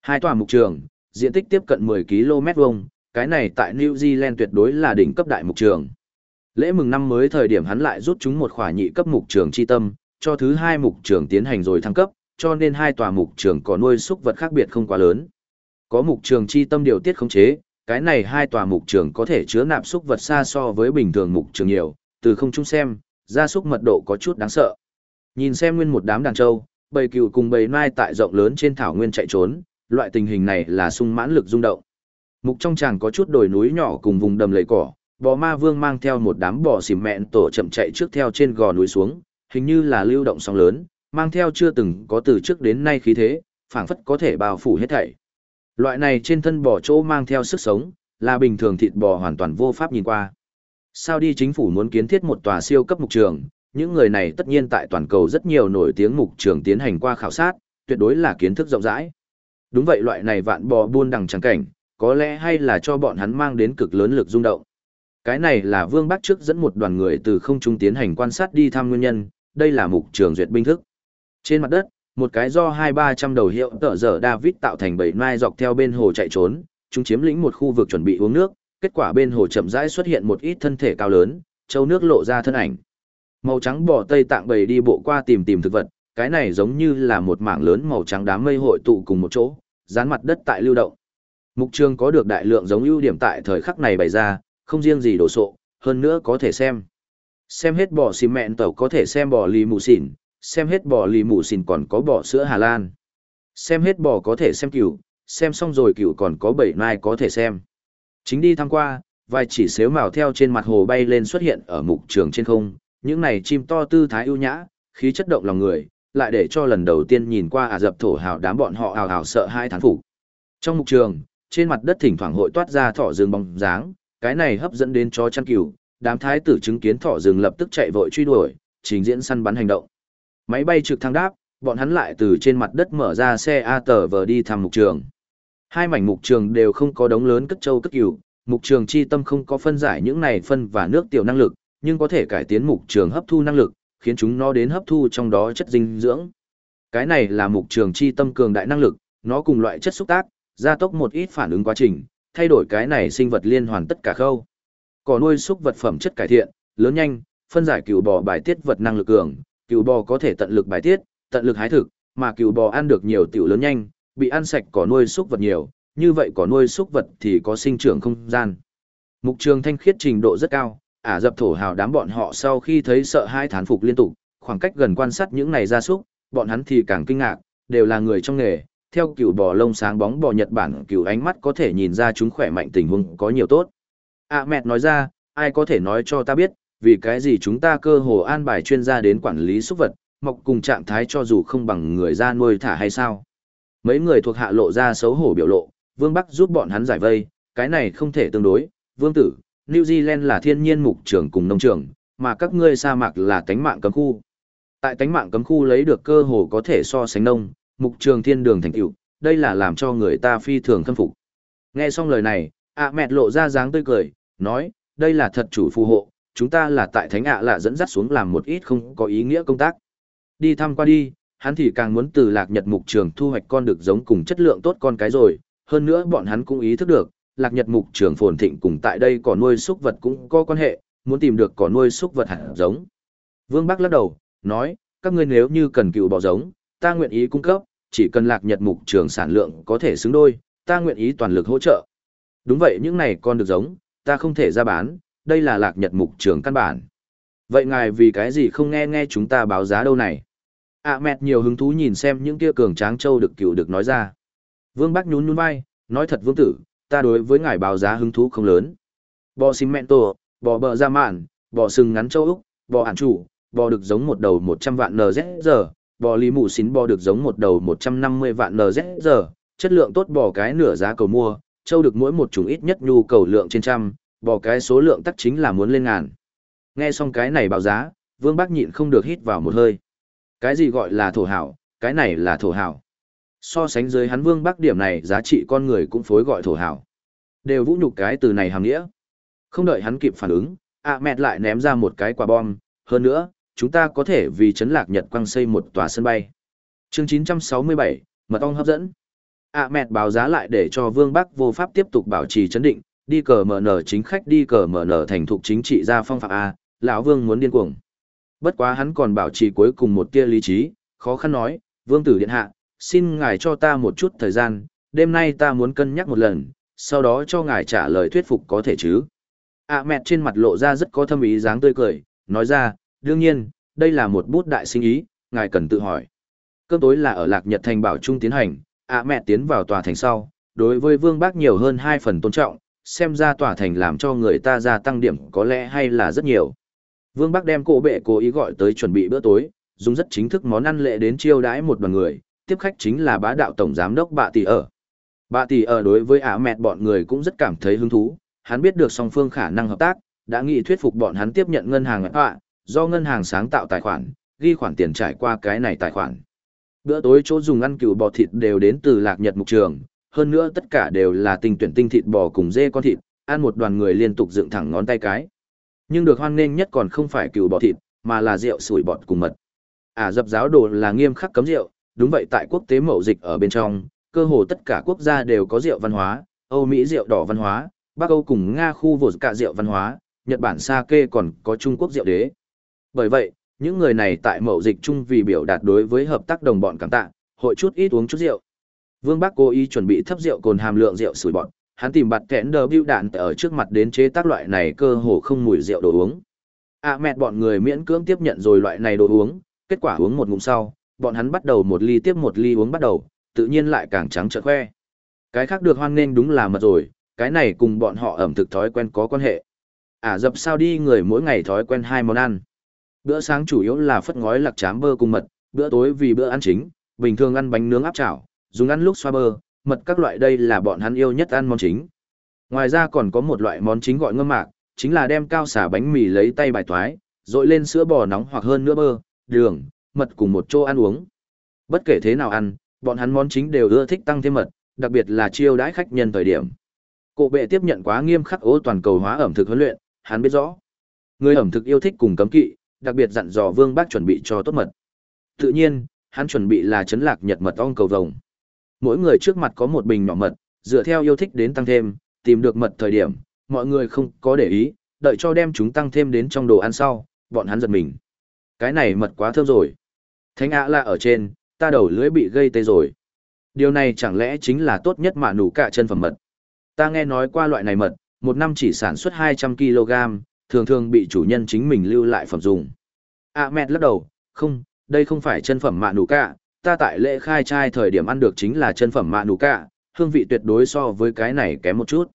Hai tòa mục trường, diện tích tiếp cận 10 km vuông, cái này tại New Zealand tuyệt đối là đỉnh cấp đại mục trường. Lễ mừng năm mới thời điểm hắn lại rút chúng một khỏa nhị cấp mục trường chi tâm, cho thứ hai mục trường tiến hành rồi thăng cấp, cho nên hai tòa mục trường có nuôi súc vật khác biệt không quá lớn. Có mục trường chi tâm điều tiết khống chế, cái này hai tòa mục trường có thể chứa nạp súc vật xa so với bình thường mục trường nhiều, từ không trung xem, gia súc mật độ có chút đáng sợ. Nhìn xem nguyên một đám đàn trâu, bầy cừu cùng bầy nai tại rộng lớn trên thảo nguyên chạy trốn, loại tình hình này là sung mãn lực rung động. Mục trong tràng có chút đồi núi nhỏ cùng vùng đầm lầy cỏ, bò ma vương mang theo một đám bò xỉm mẹn tổ chậm chạy trước theo trên gò núi xuống, hình như là lưu động sóng lớn, mang theo chưa từng có từ trước đến nay khí thế, phảng phất có thể bao phủ hết thảy. Loại này trên thân bò chỗ mang theo sức sống, là bình thường thịt bò hoàn toàn vô pháp nhìn qua. Sao đi chính phủ muốn kiến thiết một tòa siêu cấp mục trường, những người này tất nhiên tại toàn cầu rất nhiều nổi tiếng mục trường tiến hành qua khảo sát, tuyệt đối là kiến thức rộng rãi. Đúng vậy loại này vạn bò buôn đằng trắng cảnh, có lẽ hay là cho bọn hắn mang đến cực lớn lực rung động. Cái này là Vương Bắc trước dẫn một đoàn người từ không trung tiến hành quan sát đi thăm nguyên nhân, đây là mục trường duyệt binh thức. Trên mặt đất, một cái do hai ba trăm đầu hiệu tợ dở David tạo thành bảy mai dọc theo bên hồ chạy trốn, chúng chiếm lĩnh một khu vực chuẩn bị uống nước, kết quả bên hồ chậm rãi xuất hiện một ít thân thể cao lớn, châu nước lộ ra thân ảnh. Màu trắng bò Tây Tạng bầy đi bộ qua tìm tìm thực vật, cái này giống như là một mảng lớn màu trắng đám mây hội tụ cùng một chỗ, dán mặt đất tại lưu động. Mục trường có được đại lượng giống ưu điểm tại thời khắc này bày ra, không riêng gì đồ sộ, hơn nữa có thể xem. Xem hết bò xì mẹn tàu có thể xem bò lì mù xỉn, xem hết bò lì mù xỉn còn có bò sữa Hà Lan. Xem hết bò có thể xem cừu, xem xong rồi cừu còn có bảy mai có thể xem. Chính đi thăm qua, vài chỉ xếu màu theo trên mặt hồ bay lên xuất hiện ở mục trường trên không, những này chim to tư thái ưu nhã, khí chất động lòng người, lại để cho lần đầu tiên nhìn qua Ả Dập thổ hào đám bọn họ hào hào sợ hai thán phục. Trong mục trường, trên mặt đất thỉnh thoảng hội toát ra thỏ rừng bóng dáng, cái này hấp dẫn đến chó chăn cừu, đám thái tử chứng kiến thỏ rừng lập tức chạy vội truy đuổi, trình diễn săn bắn hành động. Máy bay trực thăng đáp, bọn hắn lại từ trên mặt đất mở ra xe A tờ vờ đi thăm mục trường. Hai mảnh mục trường đều không có đống lớn cất châu cất cừu, mục trường chi tâm không có phân giải những này phân và nước tiểu năng lực, nhưng có thể cải tiến mục trường hấp thu năng lực, khiến chúng nó đến hấp thu trong đó chất dinh dưỡng. Cái này là mục trường chi tâm cường đại năng lực, nó cùng loại chất xúc tác, gia tốc một ít phản ứng quá trình, thay đổi cái này sinh vật liên hoàn tất cả khâu. Cỏ nuôi xúc vật phẩm chất cải thiện, lớn nhanh, phân giải cừu bò bài tiết vật năng lực cường, cừu bò có thể tận lực bài tiết, tận lực hái thực, mà cừu bò ăn được nhiều tiểu lớn nhanh, bị ăn sạch cỏ nuôi xúc vật nhiều, như vậy cỏ nuôi xúc vật thì có sinh trưởng không gian. Mục trường thanh khiết trình độ rất cao, ả dập thổ hào đám bọn họ sau khi thấy sợ hai thán phục liên tục, khoảng cách gần quan sát những này ra súc, bọn hắn thì càng kinh ngạc, đều là người trong nghề, theo cựu bò lông sáng bóng bò Nhật Bản cựu ánh mắt có thể nhìn ra chúng khỏe mạnh tình huống có nhiều tốt. À mẹ nói ra, ai có thể nói cho ta biết, vì cái gì chúng ta cơ hồ an bài chuyên gia đến quản lý súc vật, mọc cùng trạng thái cho dù không bằng người ra nuôi thả hay sao. Mấy người thuộc hạ lộ ra xấu hổ biểu lộ, Vương Bắc giúp bọn hắn giải vây, cái này không thể tương đối, Vương Tử, New Zealand là thiên nhiên mục trường cùng nông trường, mà các ngươi sa mạc là tánh mạng cấm khu. Tại tánh mạng cấm khu lấy được cơ hồ có thể so sánh nông, mục trường thiên đường thành tựu, đây là làm cho người ta phi thường khâm phục. Nghe xong lời này, ạ mẹt lộ ra dáng tươi cười, nói, đây là thật chủ phù hộ, chúng ta là tại thánh ạ là dẫn dắt xuống làm một ít không có ý nghĩa công tác. Đi thăm qua đi, hắn thì càng muốn từ lạc nhật mục trường thu hoạch con được giống cùng chất lượng tốt con cái rồi, hơn nữa bọn hắn cũng ý thức được, lạc nhật mục trường phồn thịnh cùng tại đây cỏ nuôi súc vật cũng có quan hệ, muốn tìm được cỏ nuôi súc vật hạt giống. Vương Bắc lắc đầu, nói, các ngươi nếu như cần cựu bò giống, ta nguyện ý cung cấp, chỉ cần lạc nhật mục trường sản lượng có thể xứng đôi, ta nguyện ý toàn lực hỗ trợ. Đúng vậy những này con được giống, ta không thể ra bán, đây là lạc nhật mục trường căn bản. Vậy ngài vì cái gì không nghe nghe chúng ta báo giá đâu này? À mẹt nhiều hứng thú nhìn xem những kia cường tráng châu được cựu được nói ra. Vương Bắc nhún nhún vai, nói thật vương tử, ta đối với ngài báo giá hứng thú không lớn. Bò cimento, bò bờ ra mạn, bò sừng ngắn châu Úc, bò ản chủ, bò được giống một đầu 100 vạn NZ bò lý mù xín bò được giống một đầu 150 vạn NZ chất lượng tốt bò cái nửa giá cầu mua, châu được mỗi một chủng ít nhất nhu cầu lượng trên trăm, bò cái số lượng tắc chính là muốn lên ngàn. Nghe xong cái này báo giá, Vương bác nhịn không được hít vào một hơi. Cái gì gọi là thổ hảo, cái này là thổ hảo. So sánh dưới hắn Vương Bắc điểm này giá trị con người cũng phối gọi thổ hảo. Đều vũ nhục cái từ này hàm nghĩa. Không đợi hắn kịp phản ứng, ạ mẹt lại ném ra một cái quả bom, hơn nữa, chúng ta có thể vì chấn lạc Nhật quăng xây một tòa sân bay. Chương 967, mật ong hấp dẫn. ạ mẹt báo giá lại để cho Vương Bắc vô pháp tiếp tục bảo trì chấn định, đi cờ mở nở chính khách đi cờ mở nở thành thục chính trị ra phong phạm A, lão Vương muốn điên cuồng. Bất quá hắn còn bảo trì cuối cùng một tia lý trí, khó khăn nói, Vương tử điện hạ, xin ngài cho ta một chút thời gian, đêm nay ta muốn cân nhắc một lần, sau đó cho ngài trả lời thuyết phục có thể chứ. À mẹ trên mặt lộ ra rất có thâm ý dáng tươi cười, nói ra, đương nhiên, đây là một bút đại sinh ý, ngài cần tự hỏi. Cơm tối là ở Lạc Nhật Thành bảo trung tiến hành, à mẹ tiến vào tòa thành sau, đối với Vương Bác nhiều hơn hai phần tôn trọng, xem ra tòa thành làm cho người ta gia tăng điểm có lẽ hay là rất nhiều. Vương Bắc đem cổ bệ cố ý gọi tới chuẩn bị bữa tối, dùng rất chính thức món ăn lệ đến chiêu đãi một đoàn người, tiếp khách chính là bá đạo tổng giám đốc Bạ Tỷ ở. Bạ Tỷ ở đối với ả mẹt bọn người cũng rất cảm thấy hứng thú, hắn biết được song phương khả năng hợp tác, đã nghị thuyết phục bọn hắn tiếp nhận ngân hàng họa, do ngân hàng sáng tạo tài khoản, ghi khoản tiền trải qua cái này tài khoản. Bữa tối chỗ dùng ăn cừu bò thịt đều đến từ Lạc Nhật mục trường, hơn nữa tất cả đều là tinh tuyển tinh thịt bò cùng dê con thịt, ăn một đoàn người liên tục dựng thẳng ngón tay cái. Nhưng được hoan nghênh nhất còn không phải cừu bò thịt, mà là rượu sủi bọt cùng mật. Ả à, dập giáo đồ là nghiêm khắc cấm rượu, đúng vậy tại quốc tế mậu dịch ở bên trong, cơ hồ tất cả quốc gia đều có rượu văn hóa, Âu Mỹ rượu đỏ văn hóa, Bắc Âu cùng Nga khu vực cả rượu văn hóa, Nhật Bản sake còn có Trung Quốc rượu đế. Bởi vậy, những người này tại mậu dịch chung vì biểu đạt đối với hợp tác đồng bọn cảm tạ, hội chút ít uống chút rượu. Vương Bắc cố ý chuẩn bị thấp rượu cồn hàm lượng rượu sủi bọn, hắn tìm bạt kẽn đờ bưu đạn ở trước mặt đến chế tác loại này cơ hồ không mùi rượu đồ uống. À mẹ bọn người miễn cưỡng tiếp nhận rồi loại này đồ uống, kết quả uống một ngụm sau, bọn hắn bắt đầu một ly tiếp một ly uống bắt đầu, tự nhiên lại càng trắng trợn khoe. Cái khác được hoan nghênh đúng là mật rồi, cái này cùng bọn họ ẩm thực thói quen có quan hệ. À dập sao đi người mỗi ngày thói quen hai món ăn. Bữa sáng chủ yếu là phất ngói lạc chám bơ cùng mật, bữa tối vì bữa ăn chính, bình thường ăn bánh nướng áp chảo, dùng ăn lúc xoa bơ, mật các loại đây là bọn hắn yêu nhất ăn món chính. Ngoài ra còn có một loại món chính gọi ngâm mạc, chính là đem cao xả bánh mì lấy tay bài toái, rội lên sữa bò nóng hoặc hơn nữa bơ, đường, mật cùng một chỗ ăn uống. Bất kể thế nào ăn, bọn hắn món chính đều ưa thích tăng thêm mật, đặc biệt là chiêu đãi khách nhân thời điểm. Cổ bệ tiếp nhận quá nghiêm khắc ố toàn cầu hóa ẩm thực huấn luyện, hắn biết rõ. Người ẩm thực yêu thích cùng cấm kỵ, đặc biệt dặn dò Vương Bác chuẩn bị cho tốt mật. Tự nhiên, hắn chuẩn bị là chấn lạc nhật mật ong cầu vồng. Mỗi người trước mặt có một bình nhỏ mật, dựa theo yêu thích đến tăng thêm, tìm được mật thời điểm, mọi người không có để ý, đợi cho đem chúng tăng thêm đến trong đồ ăn sau, bọn hắn giật mình. Cái này mật quá thơm rồi. Thánh ạ là ở trên, ta đầu lưỡi bị gây tê rồi. Điều này chẳng lẽ chính là tốt nhất mà nủ cả chân phẩm mật. Ta nghe nói qua loại này mật, một năm chỉ sản xuất 200 kg, thường thường bị chủ nhân chính mình lưu lại phẩm dùng. À mẹt lắc đầu, không, đây không phải chân phẩm mạ nụ cả, ta tại lễ khai trai thời điểm ăn được chính là chân phẩm mạ nụ cả, hương vị tuyệt đối so với cái này kém một chút.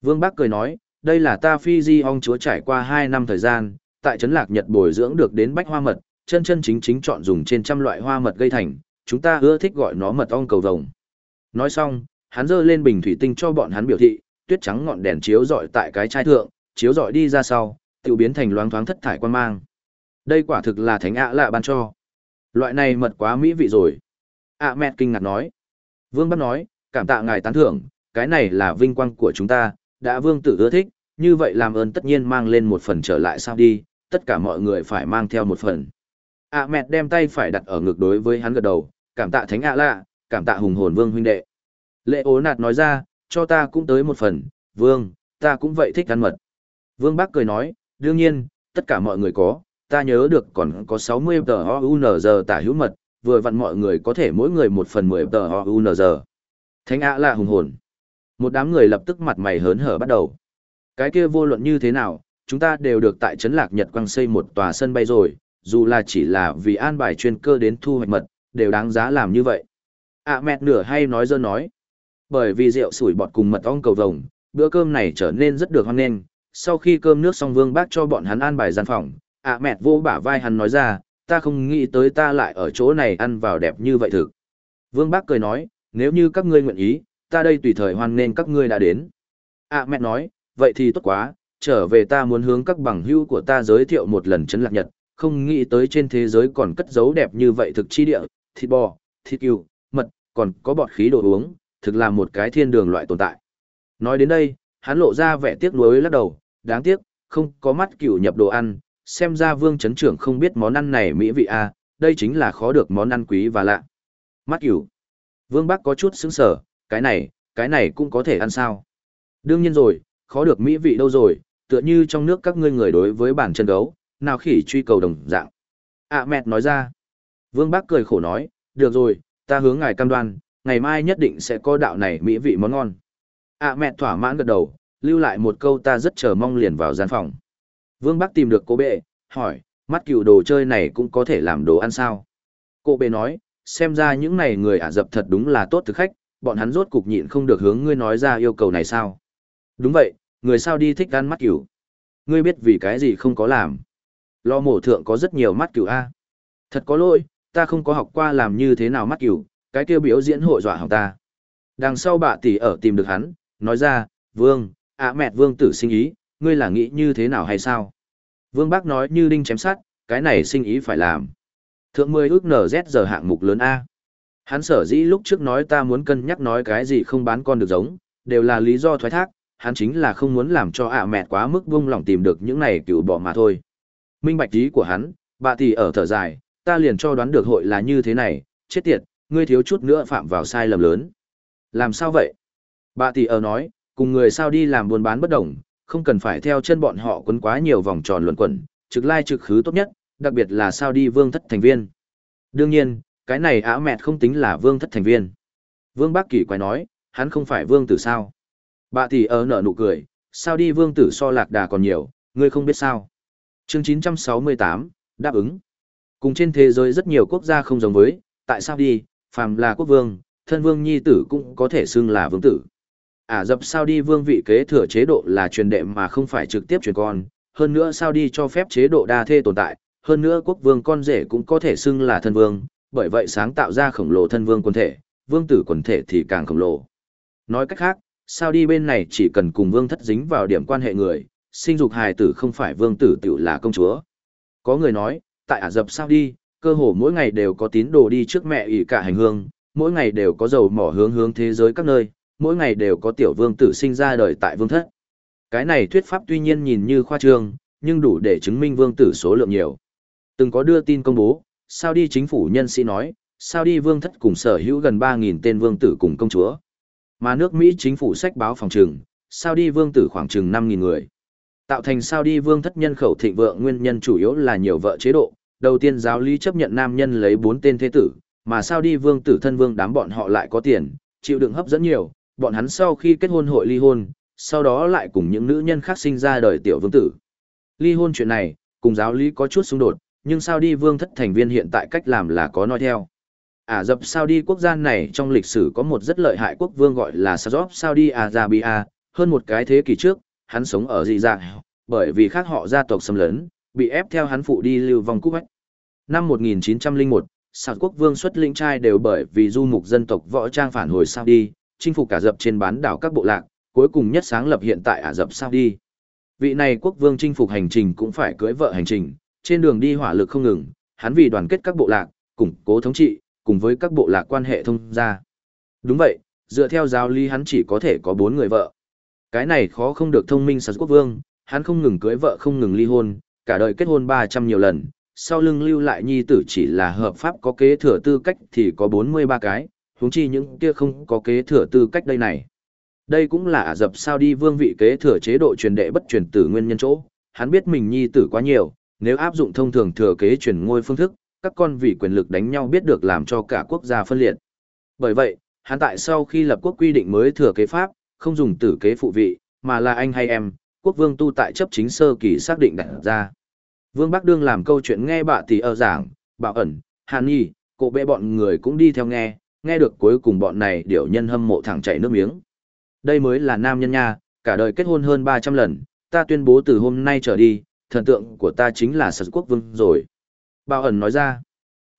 Vương Bắc cười nói, đây là ta phi di ong chúa trải qua 2 năm thời gian, tại trấn lạc Nhật bồi dưỡng được đến bách hoa mật, chân chân chính chính chọn dùng trên trăm loại hoa mật gây thành, chúng ta ưa thích gọi nó mật ong cầu vồng. Nói xong, hắn giơ lên bình thủy tinh cho bọn hắn biểu thị, tuyết trắng ngọn đèn chiếu rọi tại cái chai thượng, chiếu rọi đi ra sau, tự biến thành loáng thoáng thất thải quan mang. Đây quả thực là thánh ạ lạ ban cho. Loại này mật quá mỹ vị rồi. ạ mẹ kinh ngạc nói. Vương bắt nói, cảm tạ ngài tán thưởng, cái này là vinh quang của chúng ta, đã vương tử ưa thích, như vậy làm ơn tất nhiên mang lên một phần trở lại sao đi, tất cả mọi người phải mang theo một phần ạ mẹt đem tay phải đặt ở ngực đối với hắn gật đầu, cảm tạ thánh ạ lạ, cảm tạ hùng hồn vương huynh đệ. Lệ ố nạt nói ra, cho ta cũng tới một phần, vương, ta cũng vậy thích ăn mật. Vương Bác cười nói, đương nhiên, tất cả mọi người có, ta nhớ được còn có 60 tờ OUNZ tả hữu mật, vừa vặn mọi người có thể mỗi người một phần 10 tờ OUNZ. Thánh ạ lạ hùng hồn. Một đám người lập tức mặt mày hớn hở bắt đầu. Cái kia vô luận như thế nào, chúng ta đều được tại Trấn Lạc Nhật quang xây một tòa sân bay rồi, dù là chỉ là vì an bài chuyên cơ đến thu hoạch mật, đều đáng giá làm như vậy. À mẹt nửa hay nói dơ nói. Bởi vì rượu sủi bọt cùng mật ong cầu vồng, bữa cơm này trở nên rất được hoan nghênh. Sau khi cơm nước xong vương bác cho bọn hắn an bài gian phòng, à mẹt vô bả vai hắn nói ra, ta không nghĩ tới ta lại ở chỗ này ăn vào đẹp như vậy thực. Vương bác cười nói, nếu như các ngươi nguyện ý, ta đây tùy thời hoan nghênh các ngươi đã đến. À mẹt nói, vậy thì tốt quá, trở về ta muốn hướng các bằng hữu của ta giới thiệu một lần chấn lạc nhật, không nghĩ tới trên thế giới còn cất giấu đẹp như vậy thực chi địa, thịt bò, thịt cừu, mật, còn có bọt khí đồ uống, thực là một cái thiên đường loại tồn tại. Nói đến đây, hắn lộ ra vẻ tiếc nuối lắc đầu, đáng tiếc, không có mắt cừu nhập đồ ăn, xem ra vương chấn trưởng không biết món ăn này mỹ vị a, à, đây chính là khó được món ăn quý và lạ. Mắt cừu. Vương Bắc có chút sững sờ, cái này, cái này cũng có thể ăn sao? Đương nhiên rồi, khó được mỹ vị đâu rồi, tựa như trong nước các ngươi người đối với bản chân gấu, nào khỉ truy cầu đồng dạng. À mẹ nói ra. Vương Bắc cười khổ nói, được rồi, ta hướng ngài cam đoan, ngày mai nhất định sẽ có đạo này mỹ vị món ngon. À mẹ thỏa mãn gật đầu, lưu lại một câu ta rất chờ mong liền vào gian phòng. Vương Bắc tìm được cô bệ, hỏi, mắt cựu đồ chơi này cũng có thể làm đồ ăn sao? Cô bệ nói, xem ra những này người Ả Dập thật đúng là tốt thực khách, bọn hắn rốt cục nhịn không được hướng ngươi nói ra yêu cầu này sao? Đúng vậy, người sao đi thích ăn mắt cửu? Ngươi biết vì cái gì không có làm? Lo mổ thượng có rất nhiều mắt cửu A. Thật có lỗi, ta không có học qua làm như thế nào mắt cửu, cái kia biểu diễn hội dọa học ta. Đằng sau bà tỷ ở tìm được hắn, nói ra, vương, ạ à mẹ vương tử sinh ý, ngươi là nghĩ như thế nào hay sao? Vương Bác nói như đinh chém sát, cái này sinh ý phải làm. Thượng mười ước NZ giờ hạng mục lớn A. Hắn sở dĩ lúc trước nói ta muốn cân nhắc nói cái gì không bán con được giống, đều là lý do thoái thác, hắn chính là không muốn làm cho ạ à mẹ quá mức vung lòng tìm được những này cựu bỏ mà thôi. Minh bạch ý của hắn, bà tỷ ở thở dài, ta liền cho đoán được hội là như thế này, chết tiệt, ngươi thiếu chút nữa phạm vào sai lầm lớn. Làm sao vậy? Bà tỷ ở nói, cùng người sao đi làm buôn bán bất đồng, không cần phải theo chân bọn họ quấn quá nhiều vòng tròn luẩn quẩn, trực lai trực khứ tốt nhất, đặc biệt là sao đi vương thất thành viên. Đương nhiên, cái này ả mẹt không tính là vương thất thành viên. Vương Bác Kỳ quay nói, hắn không phải vương tử sao. Bà tỷ ở nở nụ cười, sao đi vương tử so lạc đà còn nhiều, ngươi không biết sao chương 968, đáp ứng. Cùng trên thế giới rất nhiều quốc gia không giống với, tại sao đi, phàm là quốc vương, thân vương nhi tử cũng có thể xưng là vương tử. Ả dập sao đi vương vị kế thừa chế độ là truyền đệ mà không phải trực tiếp truyền con, hơn nữa sao đi cho phép chế độ đa thê tồn tại, hơn nữa quốc vương con rể cũng có thể xưng là thân vương, bởi vậy sáng tạo ra khổng lồ thân vương quần thể, vương tử quần thể thì càng khổng lồ. Nói cách khác, sao đi bên này chỉ cần cùng vương thất dính vào điểm quan hệ người, sinh dục hài tử không phải vương tử tiểu là công chúa. Có người nói, tại Ả Dập sao đi, cơ hồ mỗi ngày đều có tín đồ đi trước mẹ ỷ cả hành hương, mỗi ngày đều có dầu mỏ hướng hướng thế giới các nơi, mỗi ngày đều có tiểu vương tử sinh ra đời tại vương thất. Cái này thuyết pháp tuy nhiên nhìn như khoa trương, nhưng đủ để chứng minh vương tử số lượng nhiều. Từng có đưa tin công bố, sao đi chính phủ nhân sĩ nói, sao đi vương thất cùng sở hữu gần 3.000 tên vương tử cùng công chúa. Mà nước Mỹ chính phủ sách báo phòng trừng, sao đi vương tử khoảng chừng 5.000 người. Tạo thành sao đi vương thất nhân khẩu thịnh vượng nguyên nhân chủ yếu là nhiều vợ chế độ, đầu tiên giáo lý chấp nhận nam nhân lấy bốn tên thế tử, mà sao đi vương tử thân vương đám bọn họ lại có tiền, chịu đựng hấp dẫn nhiều, bọn hắn sau khi kết hôn hội ly hôn, sau đó lại cùng những nữ nhân khác sinh ra đời tiểu vương tử. Ly hôn chuyện này, cùng giáo lý có chút xung đột, nhưng sao đi vương thất thành viên hiện tại cách làm là có nói theo. Ả Rập Saudi quốc gia này trong lịch sử có một rất lợi hại quốc vương gọi là sao đi Arabia, hơn một cái thế kỷ trước, hắn sống ở dị dạng, bởi vì khác họ gia tộc xâm lấn, bị ép theo hắn phụ đi lưu vong cúc ách. Năm 1901, Sạc quốc vương xuất lĩnh trai đều bởi vì du mục dân tộc võ trang phản hồi Saudi, chinh phục cả dập trên bán đảo các bộ lạc, cuối cùng nhất sáng lập hiện tại Ả Rập Saudi. Vị này quốc vương chinh phục hành trình cũng phải cưới vợ hành trình, trên đường đi hỏa lực không ngừng, hắn vì đoàn kết các bộ lạc, củng cố thống trị, cùng với các bộ lạc quan hệ thông gia. Đúng vậy, dựa theo giáo lý hắn chỉ có thể có bốn người vợ. Cái này khó không được thông minh sản quốc vương, hắn không ngừng cưới vợ không ngừng ly hôn, cả đời kết hôn 300 nhiều lần, sau lưng lưu lại nhi tử chỉ là hợp pháp có kế thừa tư cách thì có 43 cái, huống chi những kia không có kế thừa tư cách đây này. Đây cũng là Ả Dập sao đi vương vị kế thừa chế độ truyền đệ bất truyền tử nguyên nhân chỗ, hắn biết mình nhi tử quá nhiều, nếu áp dụng thông thường thừa kế truyền ngôi phương thức, các con vị quyền lực đánh nhau biết được làm cho cả quốc gia phân liệt. Bởi vậy, hắn tại sau khi lập quốc quy định mới thừa kế pháp, không dùng tử kế phụ vị, mà là anh hay em, quốc vương tu tại chấp chính sơ kỳ xác định đặt ra. Vương Bắc Đương làm câu chuyện nghe bạ tỷ ở giảng, bảo ẩn, hàn nhi, cổ bệ bọn người cũng đi theo nghe, nghe được cuối cùng bọn này điểu nhân hâm mộ thẳng chảy nước miếng. Đây mới là nam nhân nha, cả đời kết hôn hơn 300 lần, ta tuyên bố từ hôm nay trở đi, thần tượng của ta chính là sở quốc vương rồi. Bảo ẩn nói ra.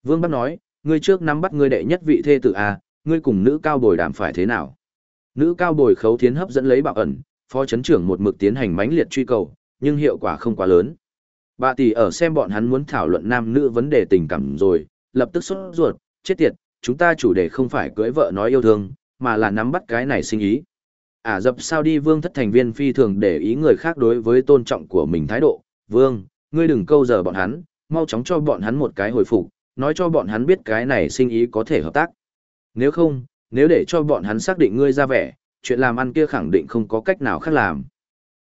Vương Bắc nói, ngươi trước nắm bắt ngươi đệ nhất vị thê tử A, ngươi cùng nữ cao bồi đàm phải thế nào? Nữ cao bồi khấu thiến hấp dẫn lấy bảo ẩn, phó chấn trưởng một mực tiến hành mãnh liệt truy cầu, nhưng hiệu quả không quá lớn. Bà tỷ ở xem bọn hắn muốn thảo luận nam nữ vấn đề tình cảm rồi, lập tức sốt ruột, chết tiệt, chúng ta chủ đề không phải cưới vợ nói yêu thương, mà là nắm bắt cái này sinh ý. Ả dập sao đi vương thất thành viên phi thường để ý người khác đối với tôn trọng của mình thái độ, vương, ngươi đừng câu giờ bọn hắn, mau chóng cho bọn hắn một cái hồi phục, nói cho bọn hắn biết cái này sinh ý có thể hợp tác. Nếu không, nếu để cho bọn hắn xác định ngươi ra vẻ, chuyện làm ăn kia khẳng định không có cách nào khác làm.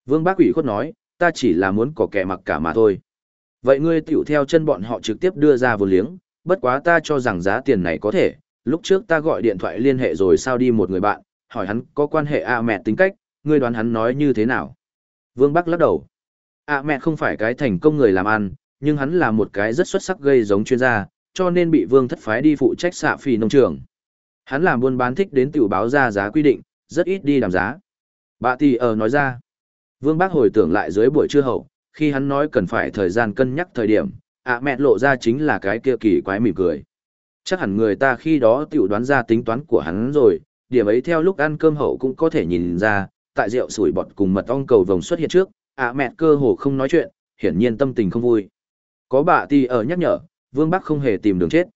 Vương Bác Quỷ khuất nói, ta chỉ là muốn có kẻ mặc cả mà thôi. Vậy ngươi tiểu theo chân bọn họ trực tiếp đưa ra vô liếng, bất quá ta cho rằng giá tiền này có thể, lúc trước ta gọi điện thoại liên hệ rồi sao đi một người bạn, hỏi hắn có quan hệ A mẹ tính cách, ngươi đoán hắn nói như thế nào. Vương Bắc lắc đầu. A mẹ không phải cái thành công người làm ăn, nhưng hắn là một cái rất xuất sắc gây giống chuyên gia, cho nên bị Vương thất phái đi phụ trách xạ phì nông trường. Hắn làm buôn bán thích đến tiểu báo ra giá quy định, rất ít đi đàm giá. Bà tỷ ở nói ra. Vương Bác hồi tưởng lại dưới buổi trưa hậu, khi hắn nói cần phải thời gian cân nhắc thời điểm, ạ mẹ lộ ra chính là cái kia kỳ quái mỉm cười. Chắc hẳn người ta khi đó tiểu đoán ra tính toán của hắn rồi, điểm ấy theo lúc ăn cơm hậu cũng có thể nhìn ra, tại rượu sủi bọt cùng mật ong cầu vồng xuất hiện trước, ạ mẹ cơ hồ không nói chuyện, hiển nhiên tâm tình không vui. Có bà tỷ ở nhắc nhở, Vương Bắc không hề tìm đường chết.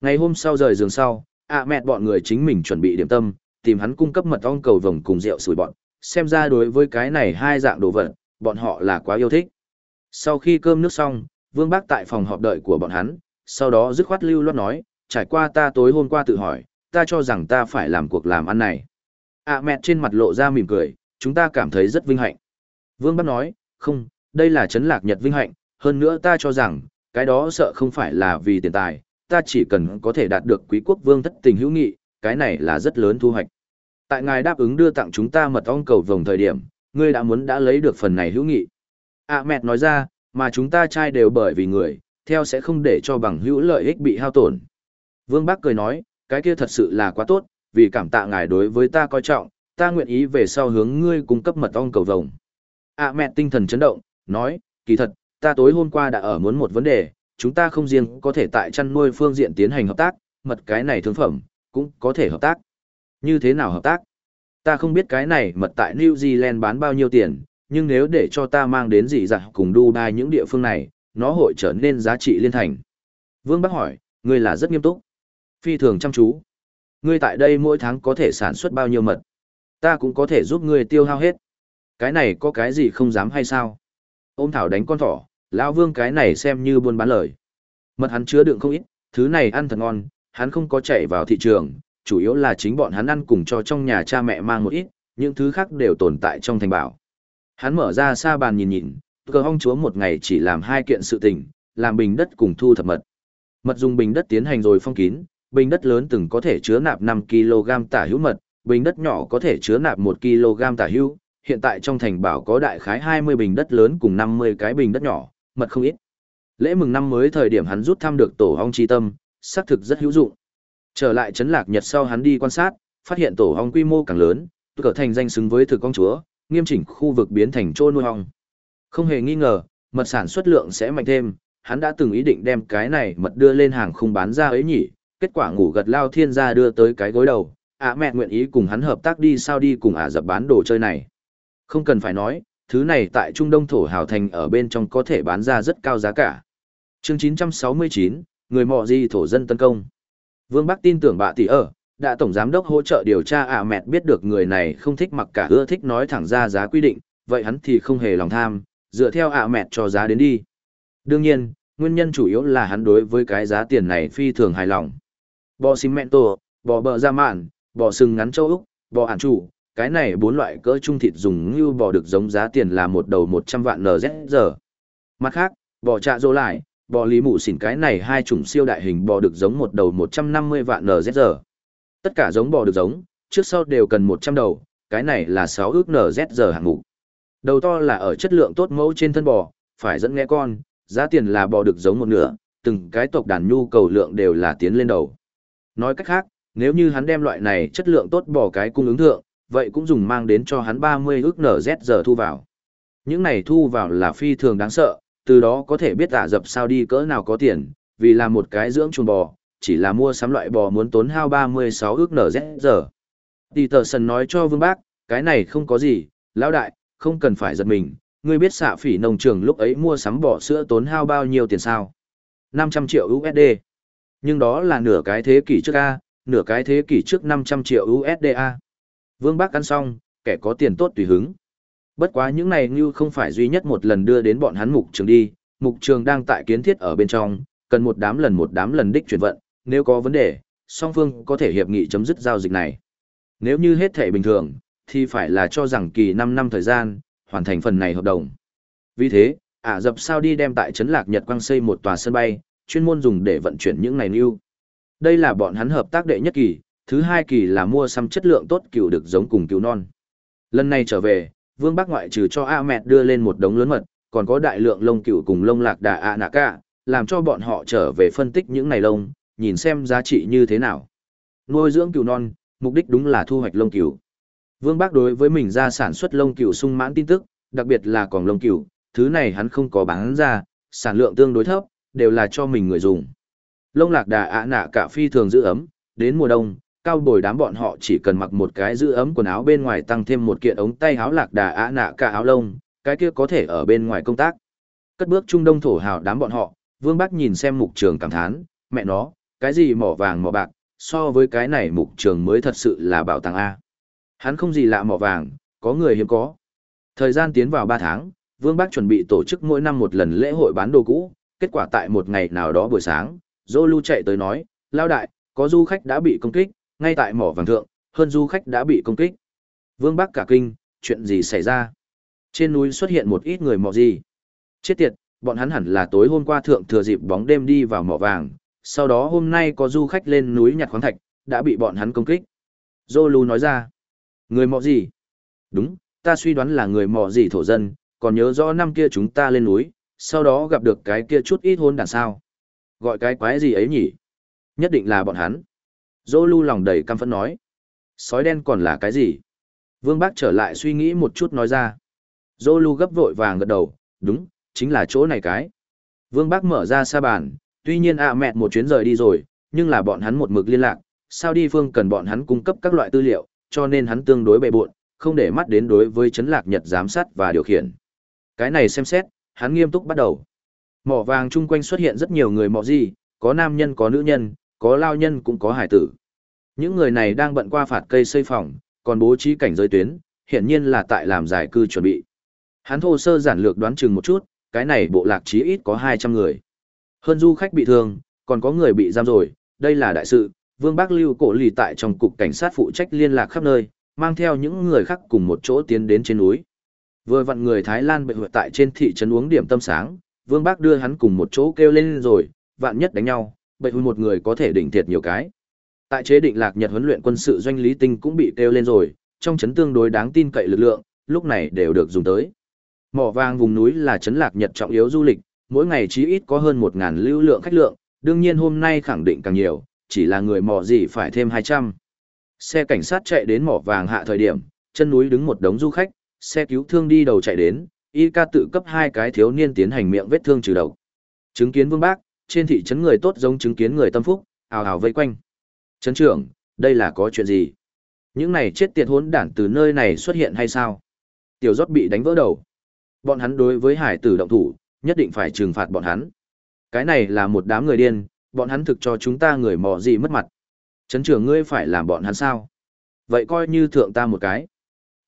Ngày hôm sau rời giường sau, ạ mẹ bọn người chính mình chuẩn bị điểm tâm, tìm hắn cung cấp mật ong cầu vồng cùng rượu sủi bọt, xem ra đối với cái này hai dạng đồ vật, bọn họ là quá yêu thích. Sau khi cơm nước xong, Vương Bác tại phòng họp đợi của bọn hắn, sau đó dứt khoát lưu loát nói, trải qua ta tối hôm qua tự hỏi, ta cho rằng ta phải làm cuộc làm ăn này. À mẹ trên mặt lộ ra mỉm cười, chúng ta cảm thấy rất vinh hạnh. Vương Bác nói, không, đây là chấn lạc nhật vinh hạnh, hơn nữa ta cho rằng, cái đó sợ không phải là vì tiền tài, ta chỉ cần có thể đạt được quý quốc vương thất tình hữu nghị, cái này là rất lớn thu hoạch. Tại ngài đáp ứng đưa tặng chúng ta mật ong cầu vòng thời điểm, ngươi đã muốn đã lấy được phần này hữu nghị. À mẹ nói ra, mà chúng ta trai đều bởi vì người, theo sẽ không để cho bằng hữu lợi ích bị hao tổn. Vương Bắc cười nói, cái kia thật sự là quá tốt, vì cảm tạ ngài đối với ta coi trọng, ta nguyện ý về sau hướng ngươi cung cấp mật ong cầu vồng. À mẹ tinh thần chấn động, nói, kỳ thật, ta tối hôm qua đã ở muốn một vấn đề, chúng ta không riêng có thể tại chăn nuôi phương diện tiến hành hợp tác, mật cái này thương phẩm, cũng có thể hợp tác. Như thế nào hợp tác? Ta không biết cái này mật tại New Zealand bán bao nhiêu tiền, nhưng nếu để cho ta mang đến dị dạng cùng Dubai những địa phương này, nó hội trở nên giá trị liên thành. Vương Bắc hỏi, ngươi là rất nghiêm túc. Phi thường chăm chú. Ngươi tại đây mỗi tháng có thể sản xuất bao nhiêu mật? Ta cũng có thể giúp ngươi tiêu hao hết. Cái này có cái gì không dám hay sao? Ôm thảo đánh con thỏ, lão vương cái này xem như buôn bán lời. Mật hắn chứa đựng không ít, thứ này ăn thật ngon, hắn không có chạy vào thị trường, chủ yếu là chính bọn hắn ăn cùng cho trong nhà cha mẹ mang một ít, những thứ khác đều tồn tại trong thành bảo. Hắn mở ra xa bàn nhìn nhìn, cờ hong chúa một ngày chỉ làm hai kiện sự tình, làm bình đất cùng thu thập mật. Mật dùng bình đất tiến hành rồi phong kín, bình đất lớn từng có thể chứa nạp 5 kg tả hữu mật, bình đất nhỏ có thể chứa nạp 1 kg tả hữu, hiện tại trong thành bảo có đại khái 20 bình đất lớn cùng 50 cái bình đất nhỏ, mật không ít. Lễ mừng năm mới thời điểm hắn rút thăm được tổ ong chi tâm, xác thực rất hữu dụng. Trở lại trấn lạc nhật sau hắn đi quan sát, phát hiện tổ ong quy mô càng lớn, cỡ thành danh xứng với thực ong chúa, nghiêm chỉnh khu vực biến thành chỗ nuôi ong. Không hề nghi ngờ, mật sản xuất lượng sẽ mạnh thêm, hắn đã từng ý định đem cái này mật đưa lên hàng không bán ra ấy nhỉ, kết quả ngủ gật lao thiên gia đưa tới cái gối đầu, ạ mẹ nguyện ý cùng hắn hợp tác đi sao đi cùng ả dập bán đồ chơi này. Không cần phải nói, thứ này tại Trung Đông thổ hào thành ở bên trong có thể bán ra rất cao giá cả. Chương 969, người mọ gì thổ dân tấn công. Vương Bắc tin tưởng bạ tỷ ở, đã tổng giám đốc hỗ trợ điều tra ạ mẹ biết được người này không thích mặc cả ưa thích nói thẳng ra giá quy định, vậy hắn thì không hề lòng tham, dựa theo ạ mẹ cho giá đến đi. Đương nhiên, nguyên nhân chủ yếu là hắn đối với cái giá tiền này phi thường hài lòng. Bò xím mẹn tổ, bò bờ ra mạn, bò sừng ngắn châu Úc, bò ản chủ, cái này bốn loại cỡ trung thịt dùng như bò được giống giá tiền là một đầu 100 vạn NZ Mặt khác, bò trạ dô lại, bò lý mụ xỉn cái này hai chủng siêu đại hình bò được giống một đầu 150 vạn NZ Tất cả giống bò được giống, trước sau đều cần 100 đầu, cái này là 6 ước NZ hạng mục. Đầu to là ở chất lượng tốt mẫu trên thân bò, phải dẫn nghe con, giá tiền là bò được giống một nửa, từng cái tộc đàn nhu cầu lượng đều là tiến lên đầu. Nói cách khác, nếu như hắn đem loại này chất lượng tốt bò cái cung ứng thượng, vậy cũng dùng mang đến cho hắn 30 ước NZ giờ thu vào. Những này thu vào là phi thường đáng sợ, từ đó có thể biết ả dập sao đi cỡ nào có tiền, vì là một cái dưỡng chuồng bò, chỉ là mua sắm loại bò muốn tốn hao 36 ước NZ giờ. Tỷ tờ sần nói cho vương bác, cái này không có gì, lão đại, không cần phải giật mình, ngươi biết xạ phỉ nông trường lúc ấy mua sắm bò sữa tốn hao bao nhiêu tiền sao? 500 triệu USD. Nhưng đó là nửa cái thế kỷ trước A, nửa cái thế kỷ trước 500 triệu USD A. Vương Bắc ăn xong, kẻ có tiền tốt tùy hứng. Bất quá những này như không phải duy nhất một lần đưa đến bọn hắn mục trường đi, mục trường đang tại kiến thiết ở bên trong, cần một đám lần một đám lần đích chuyển vận, nếu có vấn đề, song phương có thể hiệp nghị chấm dứt giao dịch này. Nếu như hết thể bình thường, thì phải là cho rằng kỳ 5 năm thời gian, hoàn thành phần này hợp đồng. Vì thế, Ả Dập sao đi đem tại Trấn Lạc Nhật quang xây một tòa sân bay, chuyên môn dùng để vận chuyển những này lưu. Đây là bọn hắn hợp tác đệ nhất kỳ, thứ hai kỳ là mua xăm chất lượng tốt cừu được giống cùng cừu non. Lần này trở về, Vương Bắc ngoại trừ cho A Mẹt đưa lên một đống lớn mật, còn có đại lượng lông cừu cùng lông lạc đà A nạ cả, làm cho bọn họ trở về phân tích những này lông, nhìn xem giá trị như thế nào. Nuôi dưỡng cừu non, mục đích đúng là thu hoạch lông cừu. Vương Bắc đối với mình ra sản xuất lông cừu sung mãn tin tức, đặc biệt là còn lông cừu, thứ này hắn không có bán ra, sản lượng tương đối thấp, đều là cho mình người dùng. Lông lạc đà ạ nạ cả phi thường giữ ấm, đến mùa đông, cao bồi đám bọn họ chỉ cần mặc một cái giữ ấm quần áo bên ngoài tăng thêm một kiện ống tay áo lạc đà ạ nạ cả áo lông, cái kia có thể ở bên ngoài công tác. Cất bước trung đông thổ hào đám bọn họ, Vương Bắc nhìn xem mục trường cảm thán, mẹ nó, cái gì mỏ vàng mỏ bạc, so với cái này mục trường mới thật sự là bảo tàng A. Hắn không gì lạ mỏ vàng, có người hiếm có. Thời gian tiến vào 3 tháng, Vương Bắc chuẩn bị tổ chức mỗi năm một lần lễ hội bán đồ cũ, kết quả tại một ngày nào đó buổi sáng, Zolu chạy tới nói, Lao đại, có du khách đã bị công kích, ngay tại mỏ vàng thượng, hơn du khách đã bị công kích. Vương Bắc cả kinh, chuyện gì xảy ra? Trên núi xuất hiện một ít người mỏ gì? Chết tiệt, bọn hắn hẳn là tối hôm qua thượng thừa dịp bóng đêm đi vào mỏ vàng, sau đó hôm nay có du khách lên núi nhặt khoáng thạch, đã bị bọn hắn công kích. Zolu nói ra, người mỏ gì? Đúng, ta suy đoán là người mỏ gì thổ dân, còn nhớ rõ năm kia chúng ta lên núi, sau đó gặp được cái kia chút ít hôn đàn sao. Gọi cái quái gì ấy nhỉ? Nhất định là bọn hắn. Zolu lòng đầy căm phẫn nói. Sói đen còn là cái gì? Vương Bác trở lại suy nghĩ một chút nói ra. Zolu gấp vội vàng gật đầu, đúng, chính là chỗ này cái. Vương Bác mở ra sa bàn, tuy nhiên ạ à mẹ một chuyến rời đi rồi, nhưng là bọn hắn một mực liên lạc, sao đi phương cần bọn hắn cung cấp các loại tư liệu, cho nên hắn tương đối bệ buộn, không để mắt đến đối với chấn lạc nhật giám sát và điều khiển. Cái này xem xét, hắn nghiêm túc bắt đầu. Mỏ vàng chung quanh xuất hiện rất nhiều người mỏ gì, có nam nhân có nữ nhân, có lao nhân cũng có hải tử. Những người này đang bận qua phạt cây xây phòng, còn bố trí cảnh giới tuyến, hiển nhiên là tại làm giải cư chuẩn bị. Hắn thô sơ giản lược đoán chừng một chút, cái này bộ lạc chí ít có 200 người. Hơn du khách bị thương, còn có người bị giam rồi, đây là đại sự. Vương Bác Lưu cổ lì tại trong cục cảnh sát phụ trách liên lạc khắp nơi, mang theo những người khác cùng một chỗ tiến đến trên núi. Vừa vặn người Thái Lan bị hội tại trên thị trấn uống điểm tâm sáng, Vương Bác đưa hắn cùng một chỗ kêu lên rồi, vạn nhất đánh nhau, bậy hùi một người có thể đỉnh thiệt nhiều cái. Tại chế định lạc nhật huấn luyện quân sự doanh lý tinh cũng bị kêu lên rồi, trong chấn tương đối đáng tin cậy lực lượng, lúc này đều được dùng tới. Mỏ vàng vùng núi là chấn lạc nhật trọng yếu du lịch, mỗi ngày chí ít có hơn một ngàn lưu lượng khách lượng, đương nhiên hôm nay khẳng định càng nhiều, chỉ là người mỏ gì phải thêm 200. Xe cảnh sát chạy đến mỏ vàng hạ thời điểm, chân núi đứng một đống du khách, xe cứu thương đi đầu chạy đến, y ca tự cấp hai cái thiếu niên tiến hành miệng vết thương trừ đầu. Chứng kiến vương bác, trên thị trấn người tốt giống chứng kiến người tâm phúc, ào ào vây quanh. Trấn trưởng, đây là có chuyện gì? Những này chết tiệt hỗn đản từ nơi này xuất hiện hay sao? Tiểu rót bị đánh vỡ đầu. Bọn hắn đối với hải tử động thủ, nhất định phải trừng phạt bọn hắn. Cái này là một đám người điên, bọn hắn thực cho chúng ta người mò gì mất mặt. Trấn trưởng ngươi phải làm bọn hắn sao? Vậy coi như thượng ta một cái.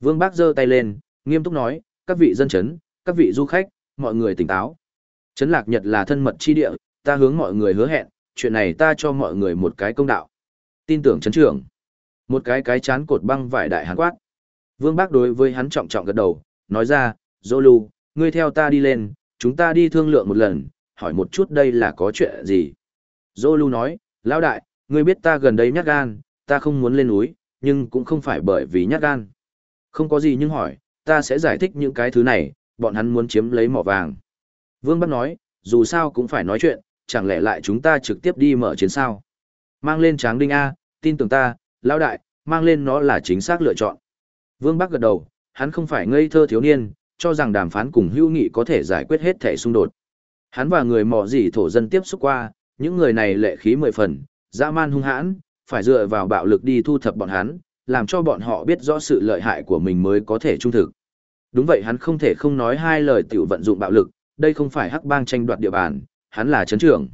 Vương Bác giơ tay lên, nghiêm túc nói, các vị dân chấn, các vị du khách, mọi người tỉnh táo. Trấn Lạc Nhật là thân mật chi địa, ta hướng mọi người hứa hẹn, chuyện này ta cho mọi người một cái công đạo. Tin tưởng chấn trưởng. Một cái cái chán cột băng vải đại hàn quát. Vương Bác đối với hắn trọng trọng gật đầu, nói ra, Zolu, ngươi theo ta đi lên, chúng ta đi thương lượng một lần, hỏi một chút đây là có chuyện gì. Zolu nói, lão đại, ngươi biết ta gần đây nhát gan, ta không muốn lên núi, nhưng cũng không phải bởi vì nhát gan. Không có gì nhưng hỏi, ta sẽ giải thích những cái thứ này, bọn hắn muốn chiếm lấy mỏ vàng. Vương Bắc nói, dù sao cũng phải nói chuyện, chẳng lẽ lại chúng ta trực tiếp đi mở chiến sao? Mang lên tráng đinh A, tin tưởng ta, lão đại, mang lên nó là chính xác lựa chọn. Vương Bắc gật đầu, hắn không phải ngây thơ thiếu niên, cho rằng đàm phán cùng hữu nghị có thể giải quyết hết thể xung đột. Hắn và người mỏ gì thổ dân tiếp xúc qua, những người này lệ khí mười phần, dã man hung hãn, phải dựa vào bạo lực đi thu thập bọn hắn, làm cho bọn họ biết rõ sự lợi hại của mình mới có thể trung thực. Đúng vậy hắn không thể không nói hai lời tiểu vận dụng bạo lực, đây không phải hắc bang tranh đoạt địa bàn, hắn là chấn trưởng.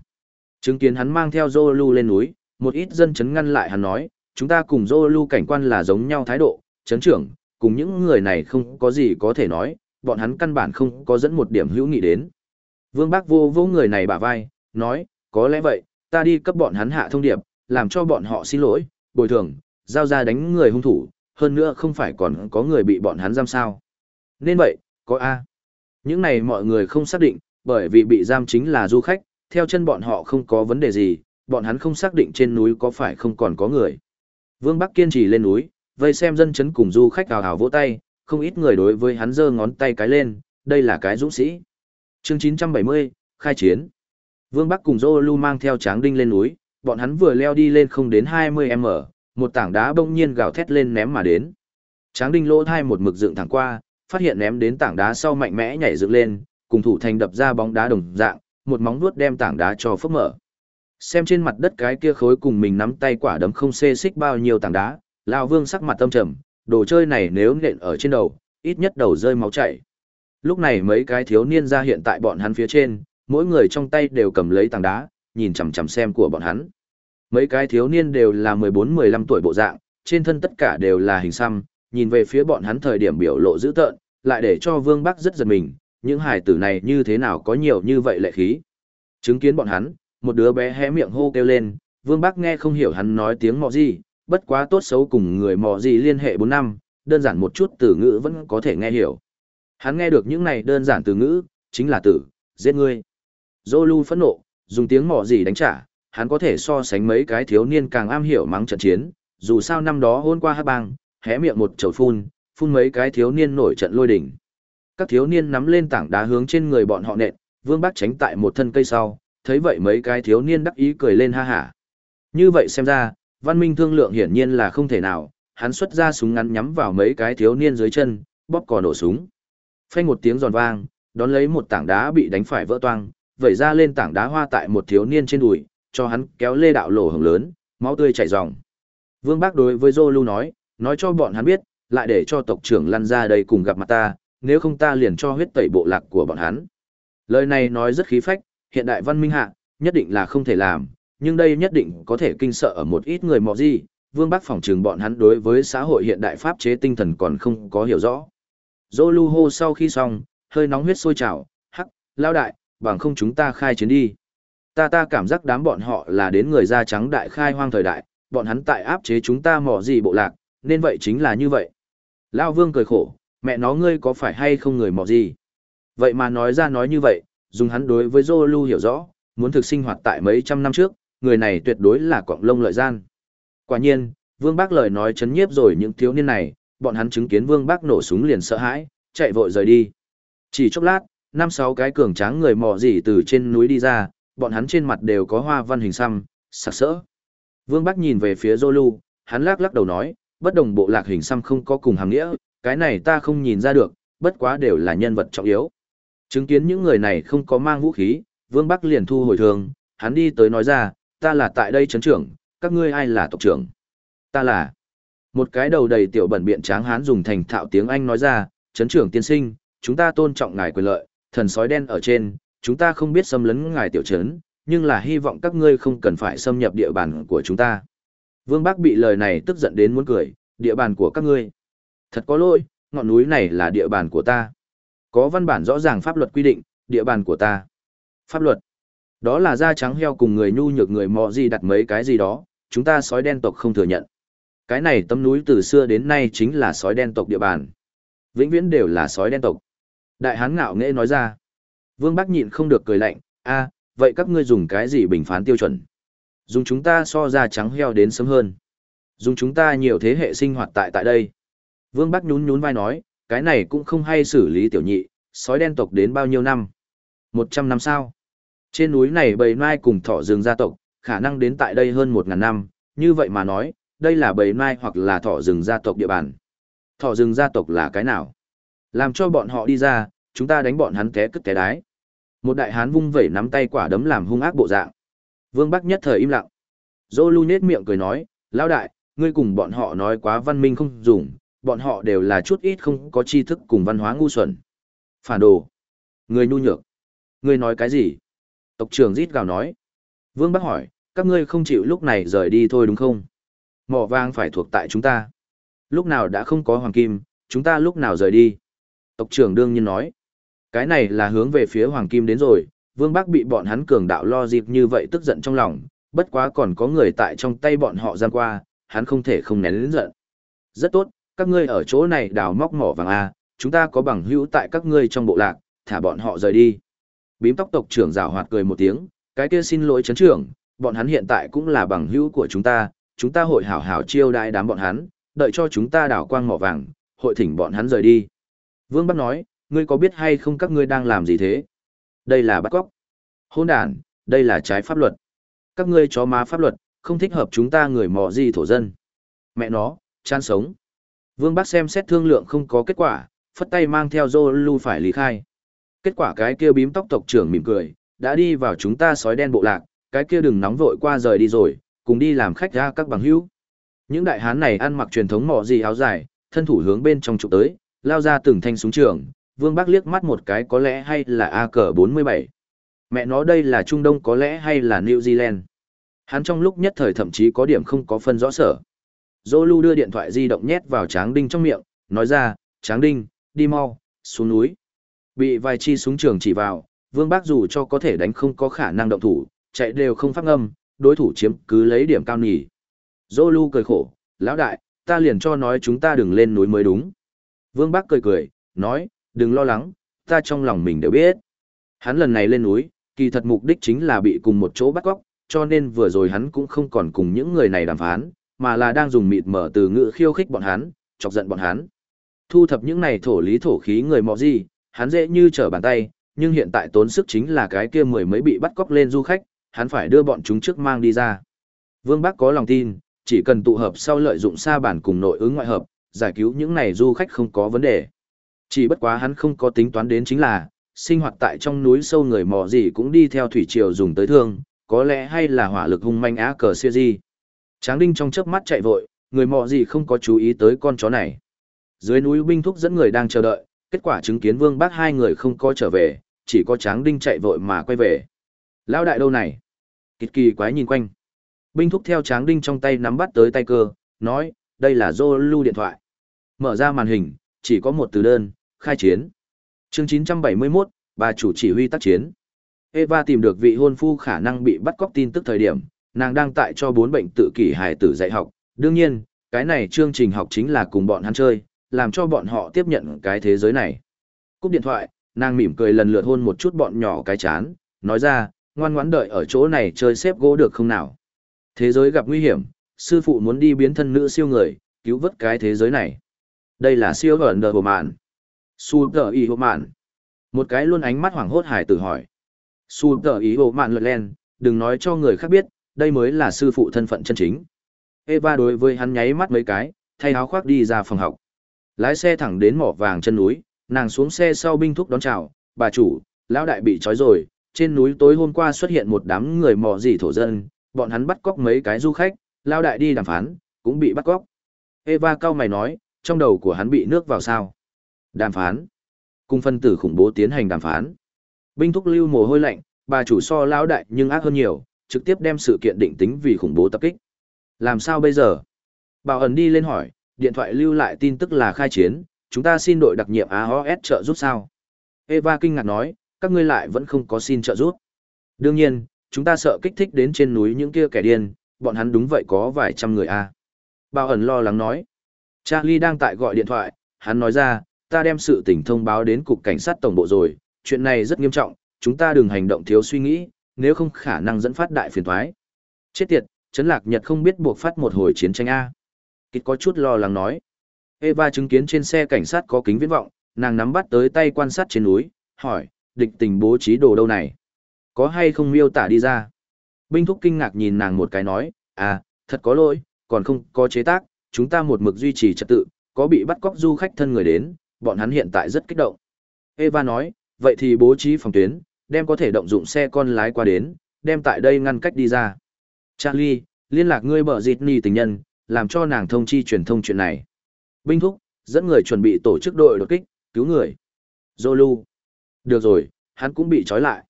Chứng kiến hắn mang theo Zolu lên núi, một ít dân chấn ngăn lại hắn nói, chúng ta cùng Zolu cảnh quan là giống nhau thái độ, chấn trưởng, cùng những người này không có gì có thể nói, bọn hắn căn bản không có dẫn một điểm hữu nghị đến. Vương Bác vô vô người này bả vai, nói, có lẽ vậy, ta đi cấp bọn hắn hạ thông điệp, làm cho bọn họ xin lỗi, bồi thường, giao ra đánh người hung thủ, hơn nữa không phải còn có người bị bọn hắn giam sao. Nên vậy, có A. Những này mọi người không xác định, bởi vì bị giam chính là du khách, theo chân bọn họ không có vấn đề gì, bọn hắn không xác định trên núi có phải không còn có người. Vương Bắc kiên trì lên núi, vây xem dân chấn cùng du khách hào hào vỗ tay, không ít người đối với hắn giơ ngón tay cái lên, đây là cái dũng sĩ. Chương 970, khai chiến. Vương Bắc cùng Zolu mang theo tráng đinh lên núi, bọn hắn vừa leo đi lên không đến 20m, một tảng đá bỗng nhiên gào thét lên ném mà đến. Tráng đinh lỗ thai một mực dựng thẳng qua, phát hiện ném đến tảng đá sau mạnh mẽ nhảy dựng lên, cùng thủ thành đập ra bóng đá đồng dạng, một móng vuốt đem tảng đá cho phốc mở. Xem trên mặt đất cái kia khối cùng mình nắm tay quả đấm không xê xích bao nhiêu tảng đá, lão Vương sắc mặt tâm trầm, đồ chơi này nếu nện ở trên đầu, ít nhất đầu rơi máu chảy. Lúc này mấy cái thiếu niên ra hiện tại bọn hắn phía trên, mỗi người trong tay đều cầm lấy tảng đá, nhìn chằm chằm xem của bọn hắn. Mấy cái thiếu niên đều là 14-15 tuổi bộ dạng, trên thân tất cả đều là hình xăm, nhìn về phía bọn hắn thời điểm biểu lộ dữ tợn, lại để cho Vương Bắc rất giật mình, những hải tử này như thế nào có nhiều như vậy lệ khí. Chứng kiến bọn hắn, một đứa bé hé miệng hô kêu lên, Vương Bắc nghe không hiểu hắn nói tiếng mò gì, bất quá tốt xấu cùng người mò gì liên hệ 4 năm, đơn giản một chút từ ngữ vẫn có thể nghe hiểu. Hắn nghe được những này đơn giản từ ngữ, chính là tử, giết ngươi. Zolu phẫn nộ, dùng tiếng mò gì đánh trả, hắn có thể so sánh mấy cái thiếu niên càng am hiểu mắng trận chiến, dù sao năm đó hôn qua hát bang, hé miệng một chầu phun, phun mấy cái thiếu niên nổi trận lôi đỉnh. Các thiếu niên nắm lên tảng đá hướng trên người bọn họ nện, Vương Bắc tránh tại một thân cây sau, thấy vậy mấy cái thiếu niên đắc ý cười lên ha hả. Như vậy xem ra, văn minh thương lượng hiển nhiên là không thể nào, hắn xuất ra súng ngắn nhắm vào mấy cái thiếu niên dưới chân, bóp cò nổ súng. Phanh một tiếng giòn vang, đón lấy một tảng đá bị đánh phải vỡ toang, vẩy ra lên tảng đá hoa tại một thiếu niên trên đùi, cho hắn kéo lê đạo lỗ hồng lớn, máu tươi chảy ròng. Vương Bác đối với Zolu nói, nói cho bọn hắn biết, lại để cho tộc trưởng lăn ra đây cùng gặp mặt ta, nếu không ta liền cho huyết tẩy bộ lạc của bọn hắn. Lời này nói rất khí phách, hiện đại văn minh hạ, nhất định là không thể làm, nhưng đây nhất định có thể kinh sợ ở một ít người mọ gì, Vương bác phỏng trường bọn hắn đối với xã hội hiện đại pháp chế tinh thần còn không có hiểu rõ. Zolu hô sau khi xong, hơi nóng huyết sôi trào, hắc, lao đại, bằng không chúng ta khai chiến đi. Ta ta cảm giác đám bọn họ là đến người da trắng đại khai hoang thời đại, bọn hắn tại áp chế chúng ta mỏ gì bộ lạc, nên vậy chính là như vậy. Lao vương cười khổ, mẹ nó ngươi có phải hay không người mò gì? Vậy mà nói ra nói như vậy, dùng hắn đối với Zolu hiểu rõ, muốn thực sinh hoạt tại mấy trăm năm trước, người này tuyệt đối là quạng lông lợi gian. Quả nhiên, Vương Bác lời nói chấn nhiếp rồi những thiếu niên này, bọn hắn chứng kiến Vương Bác nổ súng liền sợ hãi, chạy vội rời đi. Chỉ chốc lát, năm sáu cái cường tráng người mò gì từ trên núi đi ra, bọn hắn trên mặt đều có hoa văn hình xăm, sặc sỡ. Vương Bắc nhìn về phía Zolu, hắn lắc lắc đầu nói, bất đồng bộ lạc hình xăm không có cùng hàng nghĩa, cái này ta không nhìn ra được, bất quá đều là nhân vật trọng yếu. Chứng kiến những người này không có mang vũ khí, Vương Bắc liền thu hồi thường, hắn đi tới nói ra, ta là tại đây chấn trưởng, các ngươi ai là tộc trưởng? Ta là. Một cái đầu đầy tiểu bẩn biện tráng hán dùng thành thạo tiếng Anh nói ra, chấn trưởng tiên sinh, chúng ta tôn trọng ngài quyền lợi, thần sói đen ở trên, chúng ta không biết xâm lấn ngài tiểu trấn, nhưng là hy vọng các ngươi không cần phải xâm nhập địa bàn của chúng ta. Vương Bắc bị lời này tức giận đến muốn cười, địa bàn của các ngươi. Thật có lỗi, ngọn núi này là địa bàn của ta. Có văn bản rõ ràng pháp luật quy định, địa bàn của ta. Pháp luật. Đó là da trắng heo cùng người nhu nhược người mò gì đặt mấy cái gì đó, chúng ta sói đen tộc không thừa nhận. Cái này tấm núi từ xưa đến nay chính là sói đen tộc địa bàn. Vĩnh viễn đều là sói đen tộc. Đại hán ngạo nghễ nói ra. Vương Bắc nhịn không được cười lạnh, a vậy các ngươi dùng cái gì bình phán tiêu chuẩn? Dùng chúng ta so ra trắng heo đến sớm hơn. Dùng chúng ta nhiều thế hệ sinh hoạt tại tại đây. Vương Bắc nhún nhún vai nói, cái này cũng không hay xử lý tiểu nhị, sói đen tộc đến bao nhiêu năm? Một trăm năm sao? Trên núi này bầy nai cùng thỏ rừng gia tộc, khả năng đến tại đây hơn một ngàn năm, như vậy mà nói, đây là bầy nai hoặc là thỏ rừng gia tộc địa bàn. Thỏ rừng gia tộc là cái nào? Làm cho bọn họ đi ra, chúng ta đánh bọn hắn té cứt té đái. Một đại hán vung vẩy nắm tay quả đấm làm hung ác bộ dạng. Vương Bắc nhất thời im lặng. Dô lưu nết miệng cười nói, lão đại, ngươi cùng bọn họ nói quá văn minh không dùng, bọn họ đều là chút ít không có tri thức cùng văn hóa ngu xuẩn. Phản đồ. Người nhu nhược. người nói cái gì? Tộc trưởng rít gào nói. Vương Bắc hỏi, các ngươi không chịu lúc này rời đi thôi đúng không? Mỏ vàng phải thuộc tại chúng ta. Lúc nào đã không có hoàng kim, chúng ta lúc nào rời đi? Tộc trưởng đương nhiên nói. Cái này là hướng về phía hoàng kim đến rồi, Vương Bắc bị bọn hắn cường đạo lo dịp như vậy tức giận trong lòng, bất quá còn có người tại trong tay bọn họ giam qua, hắn không thể không nén lĩnh giận. Rất tốt, các ngươi ở chỗ này đào móc mỏ vàng A, chúng ta có bằng hữu tại các ngươi trong bộ lạc, thả bọn họ rời đi. Bím tóc tộc trưởng rào hoạt cười một tiếng, cái kia xin lỗi chấn trưởng, bọn hắn hiện tại cũng là bằng hữu của chúng ta, chúng ta hội hảo hảo chiêu đãi đám bọn hắn, đợi cho chúng ta đào quang mỏ vàng, hội thỉnh bọn hắn rời đi. Vương Bắc nói, ngươi có biết hay không các ngươi đang làm gì thế? Đây là bắt cóc. Hôn đàn, đây là trái pháp luật. Các ngươi chó má pháp luật, không thích hợp chúng ta người mò gì thổ dân. Mẹ nó, chan sống. Vương Bắc xem xét thương lượng không có kết quả, phất tay mang theo Zolu phải lý khai. Kết quả cái kia bím tóc tộc trưởng mỉm cười, đã đi vào chúng ta sói đen bộ lạc, cái kia đừng nóng vội qua rời đi rồi, cùng đi làm khách ra các bằng hữu. Những đại hán này ăn mặc truyền thống mỏ gì áo dài, thân thủ hướng bên trong trục tới, lao ra từng thanh súng trường, Vương Bắc liếc mắt một cái có lẽ hay là AK-47. Mẹ nó đây là Trung Đông có lẽ hay là New Zealand. Hắn trong lúc nhất thời thậm chí có điểm không có phân rõ sở. Zolu đưa điện thoại di động nhét vào Tráng Đinh trong miệng, nói ra, Tráng Đinh, đi mau, xuống núi. Bị vài chi súng trường chỉ vào, Vương Bác dù cho có thể đánh không có khả năng động thủ, chạy đều không phát ngâm, đối thủ chiếm cứ lấy điểm cao nhỉ. Zolu cười khổ, lão đại, ta liền cho nói chúng ta đừng lên núi mới đúng. Vương Bác cười cười, nói, đừng lo lắng, ta trong lòng mình đều biết. Hắn lần này lên núi, kỳ thật mục đích chính là bị cùng một chỗ bắt cóc, cho nên vừa rồi hắn cũng không còn cùng những người này đàm phán, mà là đang dùng mịt mở từ ngữ khiêu khích bọn hắn, chọc giận bọn hắn. Thu thập những này thổ lý thổ khí người mọ gì, hắn dễ như trở bàn tay, nhưng hiện tại tốn sức chính là cái kia mười mấy bị bắt cóc lên du khách, hắn phải đưa bọn chúng trước mang đi ra. Vương Bắc có lòng tin, chỉ cần tụ hợp sau lợi dụng xa bản cùng nội ứng ngoại hợp, giải cứu những này du khách không có vấn đề. Chỉ bất quá hắn không có tính toán đến chính là, sinh hoạt tại trong núi sâu người mò gì cũng đi theo thủy triều dùng tới thương, có lẽ hay là hỏa lực hung manh á cờ siêu di. Tráng đinh trong chớp mắt chạy vội, người mò gì không có chú ý tới con chó này. Dưới núi binh thúc dẫn người đang chờ đợi, kết quả chứng kiến vương bác hai người không có trở về, chỉ có tráng đinh chạy vội mà quay về. Lão đại đâu này? Kịt kỳ quái nhìn quanh. Binh thúc theo tráng đinh trong tay nắm bắt tới tay cơ, nói, đây là Zolu điện thoại. Mở ra màn hình, chỉ có một từ đơn, khai chiến. Chương 971, bà chủ chỉ huy tác chiến. Eva tìm được vị hôn phu khả năng bị bắt cóc tin tức thời điểm, nàng đang tại cho bốn bệnh tự kỷ hài tử dạy học. Đương nhiên, cái này chương trình học chính là cùng bọn hắn chơi, làm cho bọn họ tiếp nhận cái thế giới này. Cúp điện thoại, nàng mỉm cười lần lượt hôn một chút bọn nhỏ cái chán, nói ra, ngoan ngoãn đợi ở chỗ này chơi xếp gỗ được không nào. Thế giới gặp nguy hiểm, sư phụ muốn đi biến thân nữ siêu người, cứu vớt cái thế giới này. Đây là siêu ẩn nờ hồ mạn. Su tờ ý hồ mạn. Một cái luôn ánh mắt hoảng hốt hải tử hỏi. Su tờ ý hồ mạn lượt len, đừng nói cho người khác biết, đây mới là sư phụ thân phận chân chính. Eva đối với hắn nháy mắt mấy cái, thay áo khoác đi ra phòng học. Lái xe thẳng đến mỏ vàng chân núi, nàng xuống xe sau binh thúc đón chào, bà chủ, lão đại bị trói rồi, trên núi tối hôm qua xuất hiện một đám người mò gì thổ dân, bọn hắn bắt cóc mấy cái du khách, lão đại đi đàm phán, cũng bị bắt cóc. Eva cao mày nói, trong đầu của hắn bị nước vào sao. Đàm phán. Cùng phân tử khủng bố tiến hành đàm phán. Binh thúc lưu mồ hôi lạnh, bà chủ so lão đại nhưng ác hơn nhiều, trực tiếp đem sự kiện định tính vì khủng bố tập kích. Làm sao bây giờ? Bảo ẩn đi lên hỏi, điện thoại lưu lại tin tức là khai chiến, chúng ta xin đội đặc nhiệm AOS trợ giúp sao? Eva kinh ngạc nói, các ngươi lại vẫn không có xin trợ giúp. Đương nhiên, chúng ta sợ kích thích đến trên núi những kia kẻ điên, bọn hắn đúng vậy có vài trăm người a. À. Bảo ẩn lo lắng nói. Charlie đang tại gọi điện thoại, hắn nói ra, ta đem sự tình thông báo đến cục cảnh sát tổng bộ rồi, chuyện này rất nghiêm trọng, chúng ta đừng hành động thiếu suy nghĩ, nếu không khả năng dẫn phát đại phiền toái. Chết tiệt, Trấn Lạc Nhật không biết buộc phát một hồi chiến tranh A. Kịt có chút lo lắng nói. Eva chứng kiến trên xe cảnh sát có kính viễn vọng, nàng nắm bắt tới tay quan sát trên núi, hỏi, địch tình bố trí đồ đâu này? Có hay không miêu tả đi ra? Binh thúc kinh ngạc nhìn nàng một cái nói, à, thật có lỗi, còn không có chế tác, chúng ta một mực duy trì trật tự, có bị bắt cóc du khách thân người đến, bọn hắn hiện tại rất kích động. Eva nói, vậy thì bố trí phòng tuyến, đem có thể động dụng xe con lái qua đến, đem tại đây ngăn cách đi ra. Charlie, liên lạc ngươi bờ dịt nì tình nhân, làm cho nàng thông chi truyền thông chuyện này. Binh thúc, dẫn người chuẩn bị tổ chức đội đột kích, cứu người. Zolu. Được rồi, hắn cũng bị trói lại.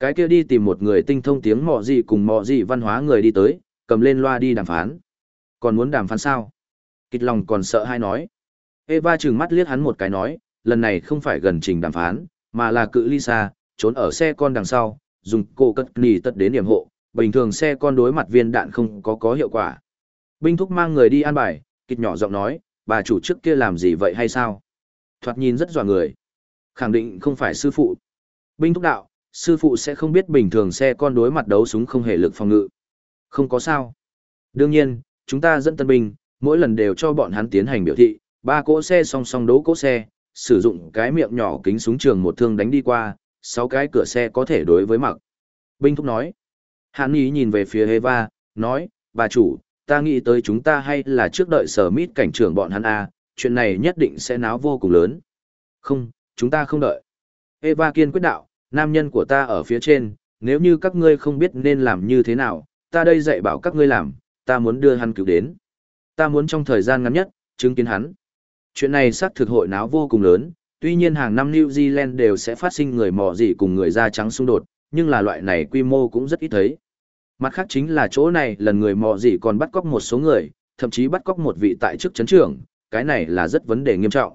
Cái kia đi tìm một người tinh thông tiếng Mọ gì cùng Mọ gì văn hóa người đi tới, cầm lên loa đi đàm phán. Còn muốn đàm phán sao? Kịch lòng còn sợ hay nói. Eva trừng mắt liếc hắn một cái nói, lần này không phải gần trình đàm phán, mà là cự ly xa, trốn ở xe con đằng sau, dùng cổ cất nì tật đến điểm hộ, bình thường xe con đối mặt viên đạn không có có hiệu quả. Binh thúc mang người đi an bài, kịch nhỏ giọng nói, bà chủ trước kia làm gì vậy hay sao? Thoạt nhìn rất dọa người. Khẳng định không phải sư phụ. Binh thúc đạo, sư phụ sẽ không biết bình thường xe con đối mặt đấu súng không hề lực phòng ngự. Không có sao. Đương nhiên, chúng ta dẫn tân binh, mỗi lần đều cho bọn hắn tiến hành biểu thị, ba cỗ xe song song đấu cỗ xe, sử dụng cái miệng nhỏ kính súng trường một thương đánh đi qua, sáu cái cửa xe có thể đối với mặc. Binh thúc nói. Hàn ý nhìn về phía Eva, nói, bà chủ, ta nghĩ tới chúng ta hay là trước đợi sở mít cảnh trưởng bọn hắn a chuyện này nhất định sẽ náo vô cùng lớn. Không, chúng ta không đợi. Eva kiên quyết đạo, nam nhân của ta ở phía trên, nếu như các ngươi không biết nên làm như thế nào, ta đây dạy bảo các ngươi làm, ta muốn đưa hắn cứu đến. Ta muốn trong thời gian ngắn nhất, chứng kiến hắn. Chuyện này xác thực hội náo vô cùng lớn, tuy nhiên hàng năm New Zealand đều sẽ phát sinh người mò gì cùng người da trắng xung đột, nhưng là loại này quy mô cũng rất ít thấy. Mặt khác chính là chỗ này lần người mò gì còn bắt cóc một số người, thậm chí bắt cóc một vị tại chức chấn trưởng, cái này là rất vấn đề nghiêm trọng.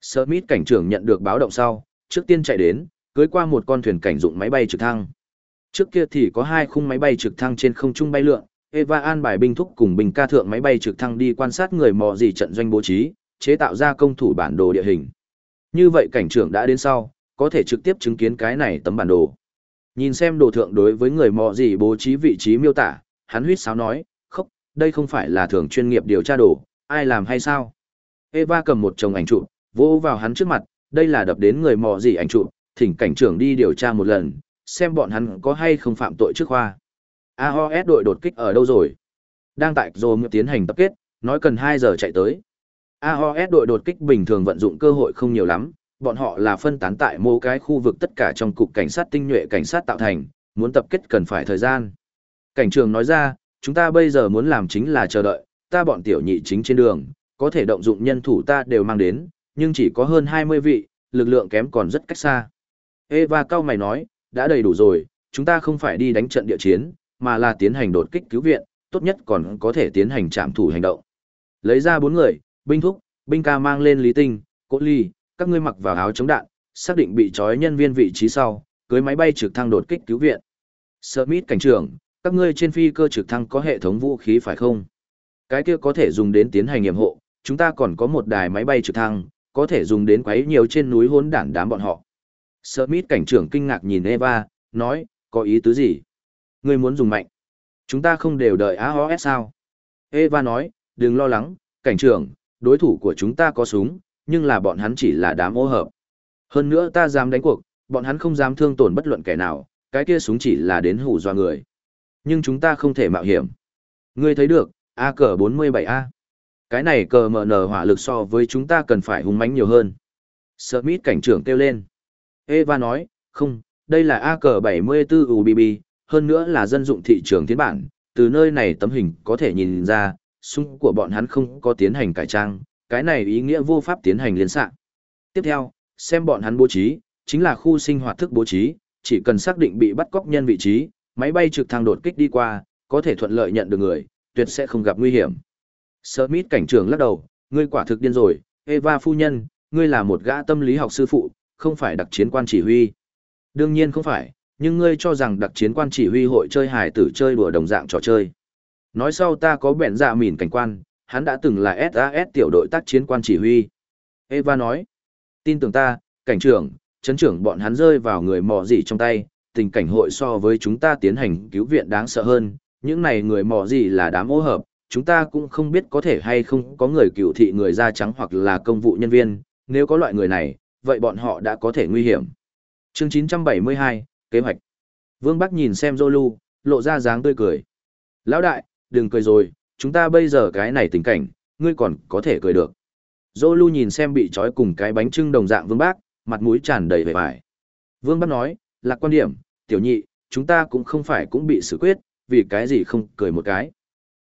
Smith cảnh trưởng nhận được báo động sau, trước tiên chạy đến, cưới qua một con thuyền cảnh dụng máy bay trực thăng. Trước kia thì có hai khung máy bay trực thăng trên không trung bay lượn, Eva an bài binh thúc cùng bình ca thượng máy bay trực thăng đi quan sát người mò gì trận doanh bố trí, chế tạo ra công thủ bản đồ địa hình. Như vậy cảnh trưởng đã đến sau, có thể trực tiếp chứng kiến cái này tấm bản đồ. Nhìn xem đồ thượng đối với người mò gì bố trí vị trí miêu tả, hắn huýt sáo nói, khóc, đây không phải là thường chuyên nghiệp điều tra đồ, ai làm hay sao? Eva cầm một chồng ảnh chụp, vỗ vào hắn trước mặt, đây là đập đến người mò gì ảnh chụp, thỉnh cảnh trưởng đi điều tra một lần, xem bọn hắn có hay không phạm tội trước khoa. AOS đội đột kích ở đâu rồi? Đang tại Rome tiến hành tập kết, nói cần 2 giờ chạy tới. AOS đội đột kích bình thường vận dụng cơ hội không nhiều lắm, bọn họ là phân tán tại mỗi cái khu vực tất cả trong cục cảnh sát tinh nhuệ cảnh sát tạo thành, muốn tập kết cần phải thời gian. Cảnh trường nói ra, chúng ta bây giờ muốn làm chính là chờ đợi, ta bọn tiểu nhị chính trên đường, có thể động dụng nhân thủ ta đều mang đến, nhưng chỉ có hơn 20 vị, lực lượng kém còn rất cách xa. Eva cao mày nói, đã đầy đủ rồi, chúng ta không phải đi đánh trận địa chiến, mà là tiến hành đột kích cứu viện, tốt nhất còn có thể tiến hành trạm thủ hành động. Lấy ra bốn người, binh thúc, binh ca mang lên lý tinh, Cố ly, các ngươi mặc vào áo chống đạn, xác định bị trói nhân viên vị trí sau, cưới máy bay trực thăng đột kích cứu viện. Smith cảnh trưởng, các ngươi trên phi cơ trực thăng có hệ thống vũ khí phải không? Cái kia có thể dùng đến tiến hành nghiệm hộ, chúng ta còn có một đài máy bay trực thăng, có thể dùng đến quấy nhiều trên núi hỗn đản đám bọn họ. Smith cảnh trưởng kinh ngạc nhìn Eva, nói, có ý tứ gì? Ngươi muốn dùng mạnh. Chúng ta không đều đợi AOS sao? Eva nói, đừng lo lắng, cảnh trưởng, đối thủ của chúng ta có súng, nhưng là bọn hắn chỉ là đám ô hợp. Hơn nữa ta dám đánh cuộc, bọn hắn không dám thương tổn bất luận kẻ nào, cái kia súng chỉ là đến hù dọa người. Nhưng chúng ta không thể mạo hiểm. Ngươi thấy được, A cờ 47A. Cái này cờ mở nở hỏa lực so với chúng ta cần phải hung mãnh nhiều hơn. Smith cảnh trưởng kêu lên. Eva nói, không, đây là A cờ 74 UBB, hơn nữa là dân dụng thị trường tiến bản. Từ nơi này tấm hình có thể nhìn ra, súng của bọn hắn không có tiến hành cải trang, cái này ý nghĩa vô pháp tiến hành liên xạ. Tiếp theo, xem bọn hắn bố trí, chính là khu sinh hoạt thức bố trí, chỉ cần xác định bị bắt cóc nhân vị trí, máy bay trực thăng đột kích đi qua, có thể thuận lợi nhận được người, tuyệt sẽ không gặp nguy hiểm. Smith cảnh trưởng lắc đầu, ngươi quả thực điên rồi, Eva phu nhân, ngươi là một gã tâm lý học sư phụ, không phải đặc chiến quan chỉ huy. Đương nhiên không phải, nhưng ngươi cho rằng đặc chiến quan chỉ huy hội chơi hài tử chơi đùa đồng dạng trò chơi. Nói sau ta có bẹn dạ mỉn cảnh quan, hắn đã từng là SAS tiểu đội tác chiến quan chỉ huy. Eva nói, tin tưởng ta, cảnh trưởng, chấn trưởng bọn hắn rơi vào người mò gì trong tay, tình cảnh hội so với chúng ta tiến hành cứu viện đáng sợ hơn, những này người mò gì là đám ô hợp, chúng ta cũng không biết có thể hay không có người cựu thị người da trắng hoặc là công vụ nhân viên, nếu có loại người này, vậy bọn họ đã có thể nguy hiểm. Chương 972, Kế hoạch Vương Bắc nhìn xem Zolu, lộ ra dáng tươi cười. Lão đại, đừng cười rồi, chúng ta bây giờ cái này tình cảnh, ngươi còn có thể cười được. Dô lưu nhìn xem bị trói cùng cái bánh trưng đồng dạng Vương Bác, mặt mũi tràn đầy vẻ vải. Vương Bác nói, lạc quan điểm, tiểu nhị, chúng ta cũng không phải cũng bị xử quyết, vì cái gì không cười một cái.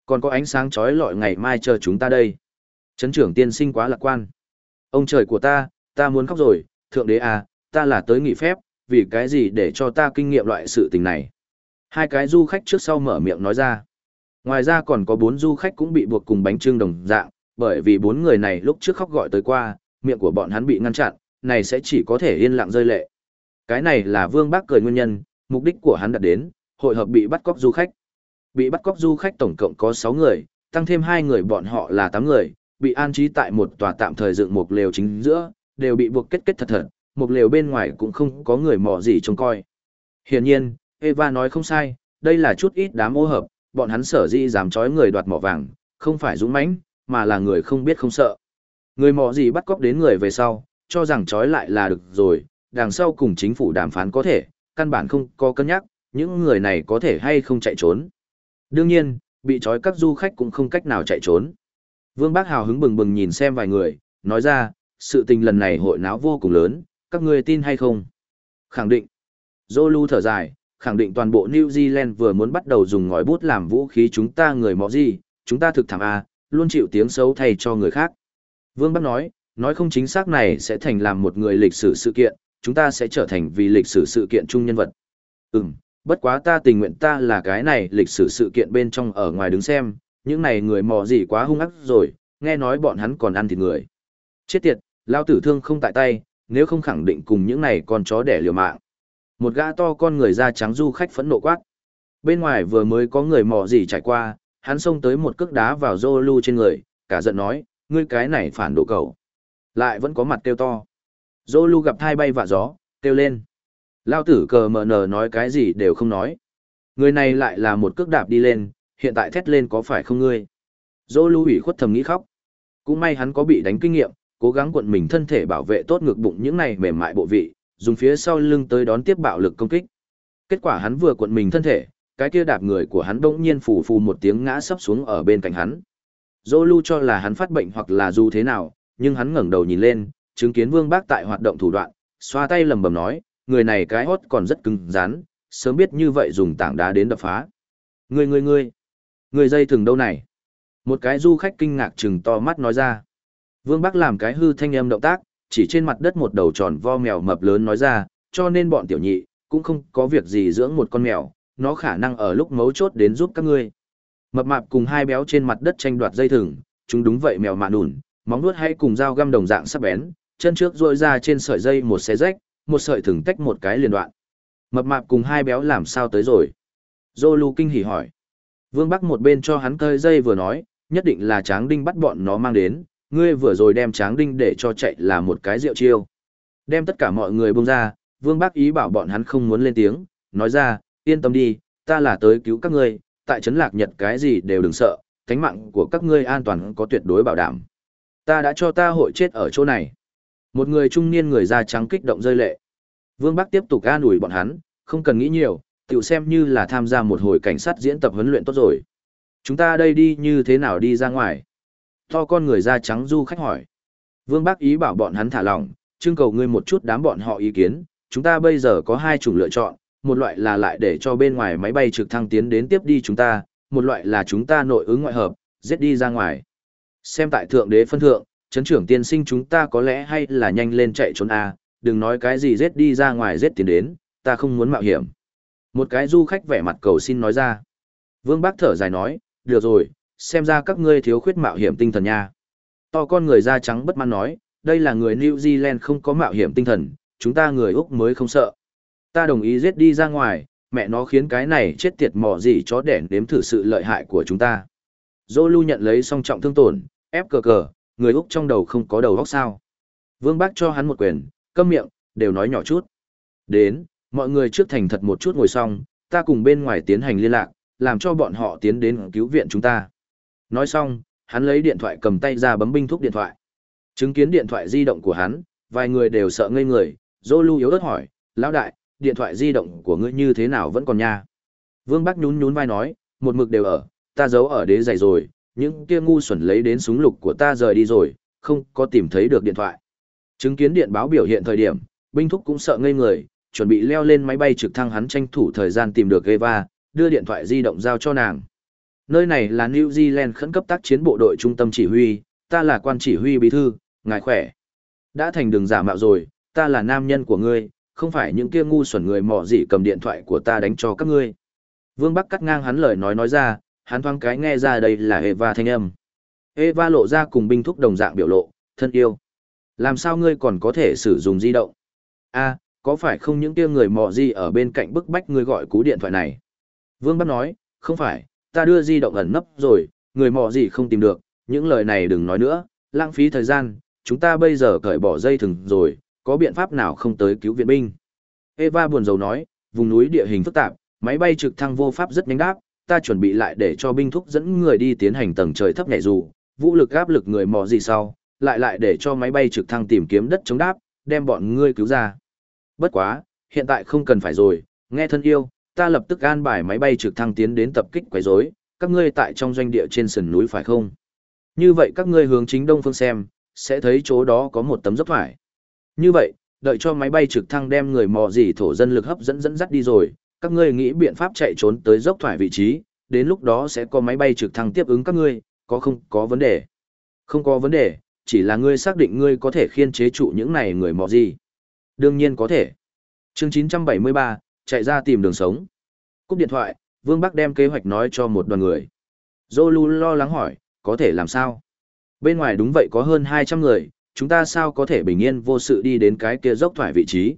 Còn có ánh sáng trói lọi ngày mai chờ chúng ta đây. Trấn trưởng tiên sinh quá lạc quan. Ông trời của ta, ta muốn khóc rồi, thượng đế à, ta là tới nghỉ phép, vì cái gì để cho ta kinh nghiệm loại sự tình này. Hai cái du khách trước sau mở miệng nói ra. Ngoài ra còn có bốn du khách cũng bị buộc cùng bánh trưng đồng dạng, bởi vì bốn người này lúc trước khóc gọi tới qua, miệng của bọn hắn bị ngăn chặn, này sẽ chỉ có thể yên lặng rơi lệ. Cái này là Vương Bác cười nguyên nhân, mục đích của hắn đạt đến, hội hợp bị bắt cóc du khách. Bị bắt cóc du khách tổng cộng có 6 người, tăng thêm 2 người bọn họ là 8 người, bị an trí tại một tòa tạm thời dựng một lều chính giữa, đều bị buộc kết kết thật thật, một lều bên ngoài cũng không có người mò gì trông coi. Hiển nhiên, Eva nói không sai, đây là chút ít đám ô hợp, bọn hắn sở dĩ dám trói người đoạt mỏ vàng, không phải dũng mãnh, mà là người không biết không sợ. Người mỏ gì bắt cóc đến người về sau, cho rằng trói lại là được rồi, đằng sau cùng chính phủ đàm phán có thể, căn bản không có cân nhắc, những người này có thể hay không chạy trốn. Đương nhiên, bị trói các du khách cũng không cách nào chạy trốn. Vương Bác Hào hứng bừng bừng nhìn xem vài người, nói ra, sự tình lần này hội náo vô cùng lớn, các người tin hay không? Khẳng định. Zolu thở dài, khẳng định toàn bộ New Zealand vừa muốn bắt đầu dùng ngòi bút làm vũ khí chúng ta người mò gì, chúng ta thực thảm A, luôn chịu tiếng xấu thay cho người khác. Vương Bắc nói, nói không chính xác này sẽ thành làm một người lịch sử sự kiện, chúng ta sẽ trở thành vì lịch sử sự kiện chung nhân vật. Ừm, bất quá ta tình nguyện ta là cái này lịch sử sự kiện bên trong ở ngoài đứng xem, những này người mò gì quá hung ác rồi, nghe nói bọn hắn còn ăn thịt người. Chết tiệt, lao tử thương không tại tay, nếu không khẳng định cùng những này con chó đẻ liều mạng. Một gã to con người da trắng du khách phẫn nộ quát. Bên ngoài vừa mới có người mò gì trải qua, hắn xông tới một cước đá vào Zolu trên người, cả giận nói, ngươi cái này phản đồ cầu. Lại vẫn có mặt kêu to. Zolu gặp thai bay vạ gió, kêu lên. Lao tử cờ mờ nờ nói cái gì đều không nói. Người này lại là một cước đạp đi lên, hiện tại thét lên có phải không ngươi? Zolu ủy khuất thầm nghĩ khóc. Cũng may hắn có bị đánh kinh nghiệm, cố gắng cuộn mình thân thể bảo vệ tốt ngực bụng những này mềm mại bộ vị, dùng phía sau lưng tới đón tiếp bạo lực công kích. Kết quả hắn vừa cuộn mình thân thể, cái kia đạp người của hắn bỗng nhiên phù phù một tiếng ngã sấp xuống ở bên cạnh hắn. Zolu cho là hắn phát bệnh hoặc là dù thế nào, nhưng hắn ngẩng đầu nhìn lên, chứng kiến Vương Bác tại hoạt động thủ đoạn, xoa tay lầm bầm nói, người này cái hốt còn rất cứng rắn, sớm biết như vậy dùng tảng đá đến đập phá. Ngươi ngươi ngươi, người dây thừng đâu này? Một cái du khách kinh ngạc chừng to mắt nói ra. Vương Bắc làm cái hư thanh âm động tác, chỉ trên mặt đất một đầu tròn vo mèo mập lớn nói ra, cho nên bọn tiểu nhị, cũng không có việc gì dưỡng một con mèo, nó khả năng ở lúc mấu chốt đến giúp các ngươi. Mập mạp cùng hai béo trên mặt đất tranh đoạt dây thừng, chúng đúng vậy mèo mạ nùn, móng nuốt hay cùng dao găm đồng dạng sắc bén, chân trước rôi ra trên sợi dây một xé rách, một sợi thừng tách một cái liền đoạn. Mập mạp cùng hai béo làm sao tới rồi? Zolu kinh hỉ hỏi. Vương Bắc một bên cho hắn cơi dây vừa nói, nhất định là Tráng Đinh bắt bọn nó mang đến, ngươi vừa rồi đem Tráng Đinh để cho chạy là một cái rượu chiêu. Đem tất cả mọi người buông ra, Vương bác ý bảo bọn hắn không muốn lên tiếng, nói ra, yên tâm đi, ta là tới cứu các ngươi, tại trấn lạc nhật cái gì đều đừng sợ, thánh mạng của các ngươi an toàn có tuyệt đối bảo đảm. Ta đã cho ta hội chết ở chỗ này. Một người trung niên người da trắng kích động rơi lệ. Vương Bắc tiếp tục an ủi bọn hắn, không cần nghĩ nhiều, tiểu xem như là tham gia một hồi cảnh sát diễn tập huấn luyện tốt rồi. Chúng ta đây đi như thế nào đi ra ngoài? To con người da trắng du khách hỏi. Vương bác ý bảo bọn hắn thả lỏng, trưng cầu ngươi một chút đám bọn họ ý kiến, chúng ta bây giờ có hai chủng lựa chọn, một loại là lại để cho bên ngoài máy bay trực thăng tiến đến tiếp đi chúng ta, một loại là chúng ta nội ứng ngoại hợp, giết đi ra ngoài. Xem tại thượng đế phân thượng, chấn trưởng tiên sinh chúng ta có lẽ hay là nhanh lên chạy trốn a, đừng nói cái gì giết đi ra ngoài giết tiến đến, ta không muốn mạo hiểm. Một cái du khách vẻ mặt cầu xin nói ra. Vương Bác thở dài nói, được rồi, xem ra các ngươi thiếu khuyết mạo hiểm tinh thần nha. To con người da trắng bất mãn nói, đây là người New Zealand không có mạo hiểm tinh thần, chúng ta người Úc mới không sợ. Ta đồng ý giết đi ra ngoài, mẹ nó khiến cái này chết tiệt mò gì chó đẻ nếm thử sự lợi hại của chúng ta. Zolu nhận lấy song trọng thương tổn, ép cờ cờ, người Úc trong đầu không có đầu óc sao. Vương Bác cho hắn một quyền, câm miệng, đều nói nhỏ chút. Đến, mọi người trước thành thật một chút ngồi xong, ta cùng bên ngoài tiến hành liên lạc, làm cho bọn họ tiến đến cứu viện chúng ta. Nói xong, hắn lấy điện thoại cầm tay ra bấm binh thúc điện thoại. Chứng kiến điện thoại di động của hắn, vài người đều sợ ngây người, Zolu yếu ớt hỏi, lão đại, điện thoại di động của ngươi như thế nào vẫn còn nha. Vương Bắc nhún nhún vai nói, một mực đều ở, ta giấu ở đế giày rồi, những kia ngu xuẩn lấy đến súng lục của ta rời đi rồi, không có tìm thấy được điện thoại. Chứng kiến điện báo biểu hiện thời điểm, binh thúc cũng sợ ngây người, chuẩn bị leo lên máy bay trực thăng hắn tranh thủ thời gian tìm được Eva, đưa điện thoại di động giao cho nàng. Nơi này là New Zealand khẩn cấp tác chiến bộ đội trung tâm chỉ huy, ta là quan chỉ huy bí thư, ngài khỏe. Đã thành đường giả mạo rồi, ta là nam nhân của ngươi, không phải những kia ngu xuẩn người mỏ gì cầm điện thoại của ta đánh cho các ngươi. Vương Bắc cắt ngang hắn lời nói nói ra, hắn thoáng cái nghe ra đây là Eva thanh âm. Eva lộ ra cùng binh thúc đồng dạng biểu lộ, thân yêu. Làm sao ngươi còn có thể sử dụng di động? a có phải không những kia người mò gì ở bên cạnh bức bách ngươi gọi cú điện thoại này? Vương Bắc nói, không phải, ta đưa di động ẩn nấp rồi, người mò gì không tìm được, những lời này đừng nói nữa, lãng phí thời gian, chúng ta bây giờ cởi bỏ dây thừng rồi, có biện pháp nào không tới cứu viện binh? Eva buồn rầu nói, vùng núi địa hình phức tạp, máy bay trực thăng vô pháp rất nhanh đáp, ta chuẩn bị lại để cho binh thúc dẫn người đi tiến hành tầng trời thấp nhảy dù, vũ lực áp lực người mò gì sau, lại lại để cho máy bay trực thăng tìm kiếm đất chống đáp, đem bọn ngươi cứu ra. Bất quá, hiện tại không cần phải rồi, nghe thân yêu, ta lập tức an bài máy bay trực thăng tiến đến tập kích quấy rối, các ngươi tại trong doanh địa trên sườn núi phải không? Như vậy các ngươi hướng chính đông phương xem, sẽ thấy chỗ đó có một tấm dốc thoải. Như vậy, đợi cho máy bay trực thăng đem người mò gì thổ dân lực hấp dẫn dẫn dắt đi rồi, các ngươi nghĩ biện pháp chạy trốn tới dốc thoải vị trí, đến lúc đó sẽ có máy bay trực thăng tiếp ứng các ngươi, có không có vấn đề? Không có vấn đề, chỉ là ngươi xác định ngươi có thể khiên chế trụ những này người mò gì. Đương nhiên có thể. Chương 973, chạy ra tìm đường sống. Cúp điện thoại, Vương Bắc đem kế hoạch nói cho một đoàn người. Zolu lo lắng hỏi, có thể làm sao? Bên ngoài đúng vậy có hơn 200 người, chúng ta sao có thể bình yên vô sự đi đến cái kia dốc thoải vị trí.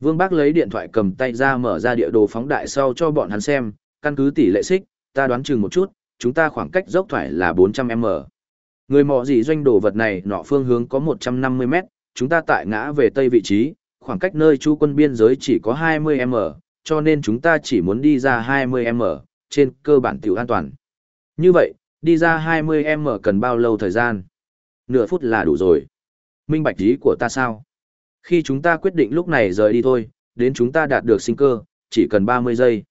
Vương Bác lấy điện thoại cầm tay ra mở ra địa đồ phóng đại sau cho bọn hắn xem, căn cứ tỷ lệ xích, ta đoán chừng một chút, chúng ta khoảng cách dốc thoải là 400m. Người mò gì doanh đồ vật này nọ phương hướng có 150m, chúng ta tại ngã về tây vị trí, khoảng cách nơi chú quân biên giới chỉ có 20m, cho nên chúng ta chỉ muốn đi ra 20m, trên cơ bản tiểu an toàn. Như vậy, đi ra 20m cần bao lâu thời gian? Nửa phút là đủ rồi. Minh bạch ý của ta sao? Khi chúng ta quyết định lúc này rời đi thôi, đến chúng ta đạt được sinh cơ, chỉ cần 30 giây.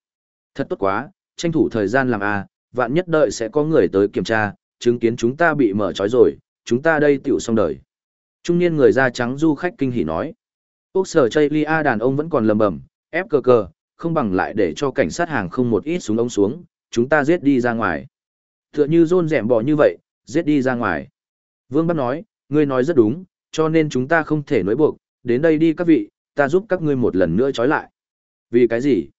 Thật tốt quá, tranh thủ thời gian làm à, vạn nhất đợi sẽ có người tới kiểm tra, chứng kiến chúng ta bị mở trói rồi, chúng ta đây tiểu xong đời. Trung niên người da trắng du khách kinh hỉ nói. Úc sở chây đàn ông vẫn còn lầm bầm, ép cờ cờ, không bằng lại để cho cảnh sát hàng không một ít súng ống xuống, chúng ta giết đi ra ngoài. Tựa như rôn rẻm bỏ như vậy, giết đi ra ngoài. Vương Bắc nói, ngươi nói rất đúng, cho nên chúng ta không thể nối buộc, đến đây đi các vị, ta giúp các ngươi một lần nữa trói lại. Vì cái gì?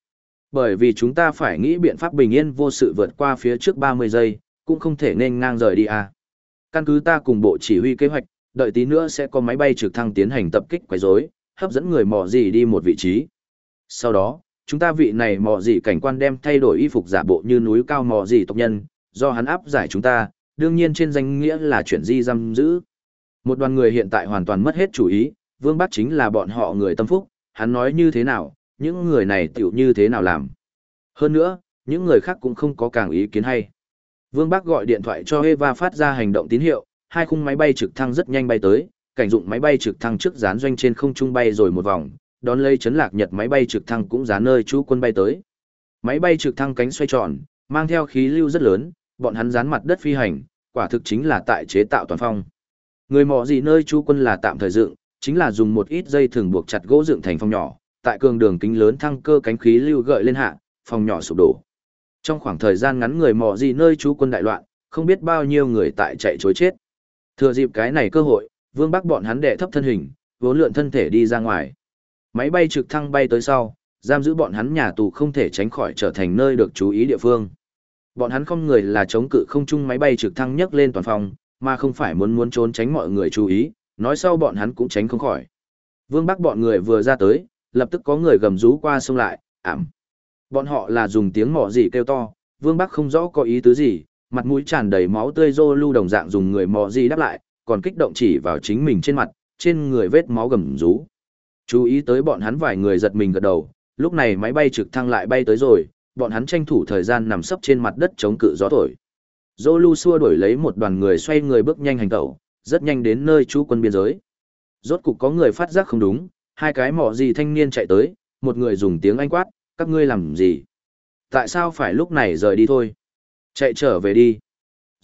Bởi vì chúng ta phải nghĩ biện pháp bình yên vô sự vượt qua phía trước 30 giây, cũng không thể nên ngang rời đi à. Căn cứ ta cùng bộ chỉ huy kế hoạch, đợi tí nữa sẽ có máy bay trực thăng tiến hành tập kích quấy rối, hấp dẫn người mò gì đi một vị trí. Sau đó, chúng ta vị này mò gì cảnh quan đem thay đổi y phục giả bộ như núi cao mò gì tộc nhân, do hắn áp giải chúng ta, đương nhiên trên danh nghĩa là chuyển di giam giữ. Một đoàn người hiện tại hoàn toàn mất hết chủ ý, Vương Bác chính là bọn họ người tâm phúc, hắn nói như thế nào, những người này tiểu như thế nào làm. Hơn nữa, những người khác cũng không có càng ý kiến hay. Vương Bác gọi điện thoại cho Eva phát ra hành động tín hiệu, hai khung máy bay trực thăng rất nhanh bay tới, cảnh dụng máy bay trực thăng trước dán doanh trên không trung bay rồi một vòng, đón lấy chấn lạc nhật máy bay trực thăng cũng dán nơi chú quân bay tới. Máy bay trực thăng cánh xoay tròn, mang theo khí lưu rất lớn, bọn hắn dán mặt đất phi hành, quả thực chính là tại chế tạo toàn phong. Người mò gì nơi chú quân là tạm thời dựng, chính là dùng một ít dây thường buộc chặt gỗ dựng thành phong nhỏ, tại cường đường kính lớn thăng cơ cánh khí lưu gợi lên hạ, phòng nhỏ sụp đổ. Trong khoảng thời gian ngắn người mò gì nơi chú quân đại loạn, không biết bao nhiêu người tại chạy chối chết. Thừa dịp cái này cơ hội, Vương Bắc bọn hắn đệ thấp thân hình, vốn lượn thân thể đi ra ngoài. Máy bay trực thăng bay tới sau, giam giữ bọn hắn nhà tù không thể tránh khỏi trở thành nơi được chú ý địa phương. Bọn hắn không người là chống cự không chung máy bay trực thăng nhấc lên toàn phòng, mà không phải muốn muốn trốn tránh mọi người chú ý, nói sau bọn hắn cũng tránh không khỏi. Vương Bắc bọn người vừa ra tới, lập tức có người gầm rú qua sông lại, ảm. Bọn họ là dùng tiếng mỏ gì kêu to, Vương Bắc không rõ có ý tứ gì, mặt mũi tràn đầy máu tươi rô lưu đồng dạng dùng người mỏ gì đáp lại, còn kích động chỉ vào chính mình trên mặt, trên người vết máu gầm rú. Chú ý tới bọn hắn vài người giật mình gật đầu, lúc này máy bay trực thăng lại bay tới rồi, bọn hắn tranh thủ thời gian nằm sấp trên mặt đất chống cự gió thổi. Zolu xua đuổi lấy một đoàn người xoay người bước nhanh hành tẩu, rất nhanh đến nơi chú quân biên giới. Rốt cục có người phát giác không đúng, hai cái mỏ gì thanh niên chạy tới, một người dùng tiếng Anh quát, các ngươi làm gì? Tại sao phải lúc này rời đi thôi? Chạy trở về đi.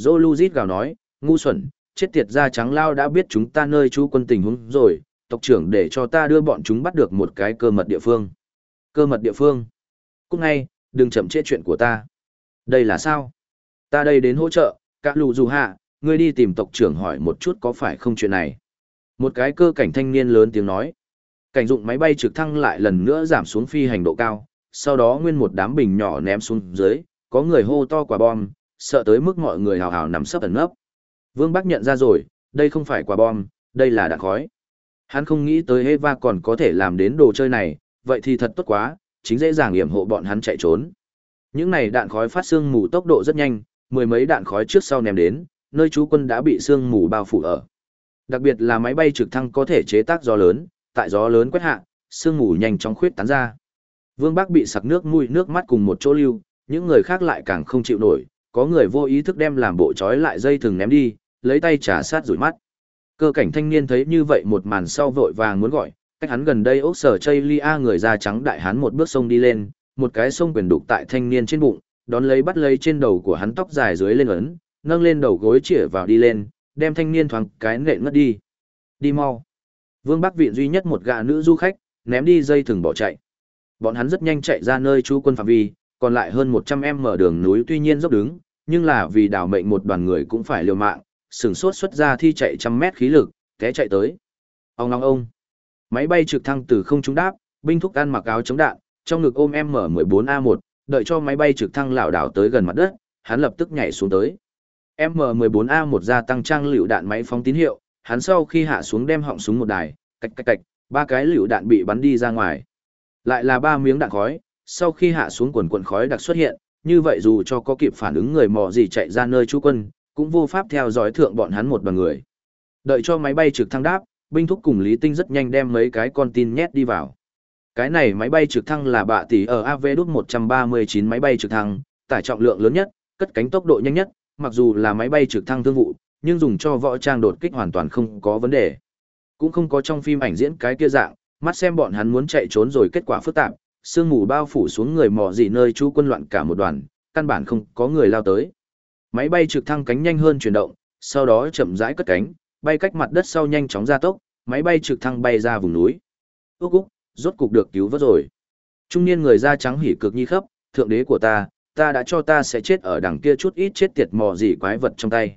Zolu rít gào nói, ngu xuẩn, chết tiệt ra trắng lao đã biết chúng ta nơi chú quân tình huống rồi, tộc trưởng để cho ta đưa bọn chúng bắt được một cái cơ mật địa phương. Cơ mật địa phương? Cũng ngay, đừng chậm trễ chuyện của ta. Đây là sao? Ta đây đến hỗ trợ, cả lù dù hạ, ngươi đi tìm tộc trưởng hỏi một chút có phải không chuyện này. Một cái cơ cảnh thanh niên lớn tiếng nói. Cảnh dụng máy bay trực thăng lại lần nữa giảm xuống phi hành độ cao, sau đó nguyên một đám bình nhỏ ném xuống dưới, có người hô to quả bom, sợ tới mức mọi người hào hào nằm sấp ẩn ngấp. Vương Bắc nhận ra rồi, đây không phải quả bom, đây là đạn khói. Hắn không nghĩ tới Eva còn có thể làm đến đồ chơi này, vậy thì thật tốt quá, chính dễ dàng hiểm hộ bọn hắn chạy trốn. Những này đạn khói phát xương mù tốc độ rất nhanh, mười mấy đạn khói trước sau ném đến, nơi chú quân đã bị sương mù bao phủ ở. Đặc biệt là máy bay trực thăng có thể chế tác gió lớn, tại gió lớn quét hạ, sương mù nhanh chóng khuyết tán ra. Vương Bắc bị sặc nước mũi nước mắt cùng một chỗ lưu, những người khác lại càng không chịu nổi, có người vô ý thức đem làm bộ trói lại dây thừng ném đi, lấy tay trả sát rủi mắt. Cơ cảnh thanh niên thấy như vậy một màn sau vội vàng muốn gọi, cách hắn gần đây ốc sở chây lia người da trắng đại hán một bước sông đi lên, một cái sông quyền đục tại thanh niên trên bụng, đón lấy bắt lấy trên đầu của hắn tóc dài dưới lên ấn, nâng lên đầu gối chĩa vào đi lên, đem thanh niên thoáng cái nện ngất đi. Đi mau. Vương Bắc viện duy nhất một gã nữ du khách, ném đi dây thừng bỏ chạy. Bọn hắn rất nhanh chạy ra nơi chú quân phạm vi, còn lại hơn 100 em mở đường núi tuy nhiên dốc đứng, nhưng là vì đảo mệnh một đoàn người cũng phải liều mạng, sừng sốt xuất ra thi chạy trăm mét khí lực, té chạy tới. Ông ngong ông. Máy bay trực thăng từ không trúng đáp, binh thúc ăn mặc áo chống đạn, trong ngực ôm M14A1, đợi cho máy bay trực thăng lảo đảo tới gần mặt đất, hắn lập tức nhảy xuống tới. M14A1 gia tăng trang lựu đạn máy phóng tín hiệu, hắn sau khi hạ xuống đem họng súng một đài, cạch cạch cạch, ba cái lựu đạn bị bắn đi ra ngoài. Lại là ba miếng đạn khói, sau khi hạ xuống quần quần khói đặc xuất hiện, như vậy dù cho có kịp phản ứng người mò gì chạy ra nơi trú quân, cũng vô pháp theo dõi thượng bọn hắn một đoàn người. Đợi cho máy bay trực thăng đáp, binh thúc cùng Lý Tinh rất nhanh đem mấy cái con tin nhét đi vào. Cái này máy bay trực thăng là bạ tỷ ở AV đúc 139 máy bay trực thăng, tải trọng lượng lớn nhất, cất cánh tốc độ nhanh nhất, mặc dù là máy bay trực thăng thương vụ, nhưng dùng cho võ trang đột kích hoàn toàn không có vấn đề. Cũng không có trong phim ảnh diễn cái kia dạng, mắt xem bọn hắn muốn chạy trốn rồi kết quả phức tạp, sương mù bao phủ xuống người mò gì nơi chú quân loạn cả một đoàn, căn bản không có người lao tới. Máy bay trực thăng cánh nhanh hơn chuyển động, sau đó chậm rãi cất cánh, bay cách mặt đất sau nhanh chóng gia tốc, máy bay trực thăng bay ra vùng núi. Úc úc, rốt cục được cứu vớt rồi. Trung niên người da trắng hỉ cực nhi khấp, thượng đế của ta, ta đã cho ta sẽ chết ở đằng kia chút ít chết tiệt mò gì quái vật trong tay.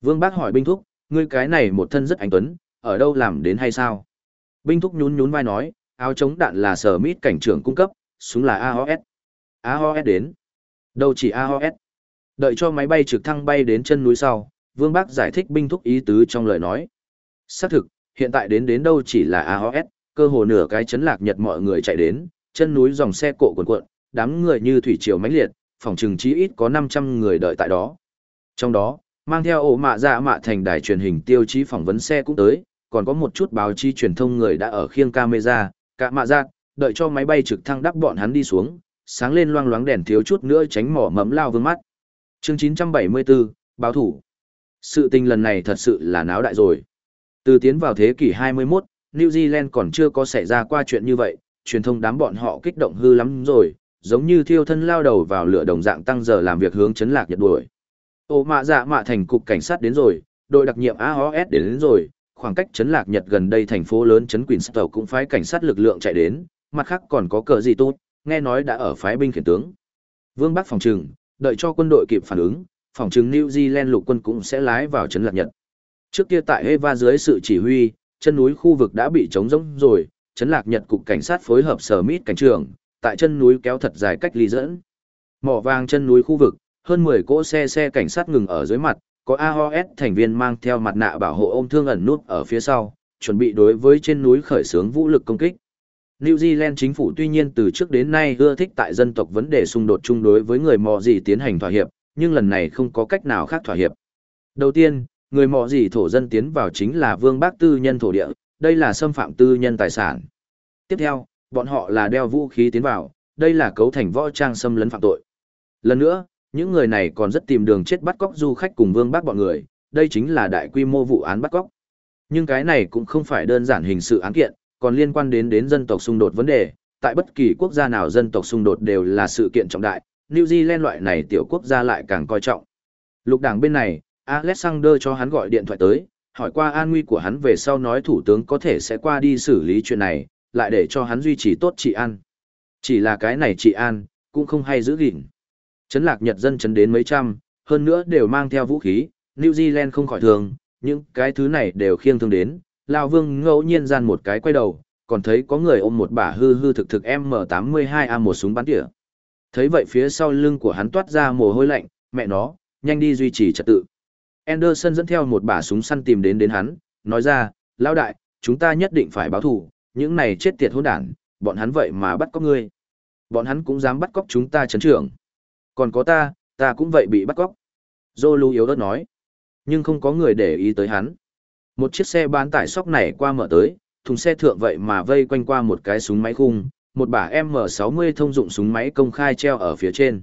Vương Bác hỏi binh thúc, ngươi cái này một thân rất anh tuấn, ở đâu làm đến hay sao? Binh thúc nhún nhún vai nói, áo chống đạn là sở mít cảnh trưởng cung cấp, súng là AOS. AOS đến. Đâu chỉ AOS. Đợi cho máy bay trực thăng bay đến chân núi sau, Vương Bác giải thích binh thúc ý tứ trong lời nói. Xác thực, hiện tại đến đến đâu chỉ là AOS, cơ hồ nửa cái chấn lạc nhật mọi người chạy đến, chân núi dòng xe cộ cuộn cuộn, đám người như thủy triều mãnh liệt, phòng trừng chí ít có 500 người đợi tại đó. Trong đó, mang theo ổ mạ dạ mạ thành đài truyền hình tiêu chí phỏng vấn xe cũng tới, còn có một chút báo chí truyền thông người đã ở khiêng camera, cả mạ dạ, đợi cho máy bay trực thăng đắp bọn hắn đi xuống, sáng lên loang loáng đèn thiếu chút nữa tránh mỏ mẫm lao vương mắt. Chương 974, báo thủ. Sự tình lần này thật sự là náo đại rồi. Từ tiến vào thế kỷ 21, New Zealand còn chưa có xảy ra qua chuyện như vậy, truyền thông đám bọn họ kích động hư lắm rồi, giống như thiêu thân lao đầu vào lửa đồng dạng tăng giờ làm việc hướng chấn lạc nhật đuổi. Ô mạ dạ mạ thành cục cảnh sát đến rồi, đội đặc nhiệm AOS đến, đến rồi, khoảng cách chấn lạc nhật gần đây thành phố lớn chấn Queenstown cũng phái cảnh sát lực lượng chạy đến, mặt khác còn có cờ gì tốt, nghe nói đã ở phái binh khiển tướng. Vương Bắc phòng trừng, đợi cho quân đội kịp phản ứng, phòng trừng New Zealand lục quân cũng sẽ lái vào chấn lạc nhật. Trước kia tại Eva dưới sự chỉ huy, chân núi khu vực đã bị trống rỗng rồi, chấn lạc nhật cục cảnh sát phối hợp sở mít cảnh trường, tại chân núi kéo thật dài cách ly dẫn. Mỏ vàng chân núi khu vực, hơn 10 cỗ xe xe cảnh sát ngừng ở dưới mặt, có AOS thành viên mang theo mặt nạ bảo hộ ôm thương ẩn nút ở phía sau, chuẩn bị đối với trên núi khởi xướng vũ lực công kích. New Zealand chính phủ tuy nhiên từ trước đến nay ưa thích tại dân tộc vấn đề xung đột chung đối với người mò gì tiến hành thỏa hiệp, nhưng lần này không có cách nào khác thỏa hiệp. Đầu tiên, người mò gì thổ dân tiến vào chính là vương bác tư nhân thổ địa, đây là xâm phạm tư nhân tài sản. Tiếp theo, bọn họ là đeo vũ khí tiến vào, đây là cấu thành võ trang xâm lấn phạm tội. Lần nữa, những người này còn rất tìm đường chết bắt cóc du khách cùng vương bác bọn người, đây chính là đại quy mô vụ án bắt cóc. Nhưng cái này cũng không phải đơn giản hình sự án kiện, còn liên quan đến đến dân tộc xung đột vấn đề, tại bất kỳ quốc gia nào dân tộc xung đột đều là sự kiện trọng đại, New Zealand loại này tiểu quốc gia lại càng coi trọng. Lục đảng bên này, Alexander cho hắn gọi điện thoại tới, hỏi qua an nguy của hắn về sau nói thủ tướng có thể sẽ qua đi xử lý chuyện này, lại để cho hắn duy trì tốt trị an. Chỉ là cái này trị an, cũng không hay giữ gìn. Chấn lạc Nhật dân chấn đến mấy trăm, hơn nữa đều mang theo vũ khí, New Zealand không khỏi thường, những cái thứ này đều khiêng thương đến. Lao Vương ngẫu nhiên gian một cái quay đầu, còn thấy có người ôm một bả hư hư thực thực M82A một súng bắn tỉa. Thấy vậy phía sau lưng của hắn toát ra mồ hôi lạnh, mẹ nó, nhanh đi duy trì trật tự. Anderson dẫn theo một bả súng săn tìm đến đến hắn, nói ra, lão đại, chúng ta nhất định phải báo thù, những này chết tiệt hỗn đản, bọn hắn vậy mà bắt cóc ngươi. Bọn hắn cũng dám bắt cóc chúng ta chấn trưởng. Còn có ta, ta cũng vậy bị bắt cóc. Zolu yếu ớt nói. Nhưng không có người để ý tới hắn. Một chiếc xe bán tải sóc này qua mở tới, thùng xe thượng vậy mà vây quanh qua một cái súng máy khung, một bả M60 thông dụng súng máy công khai treo ở phía trên.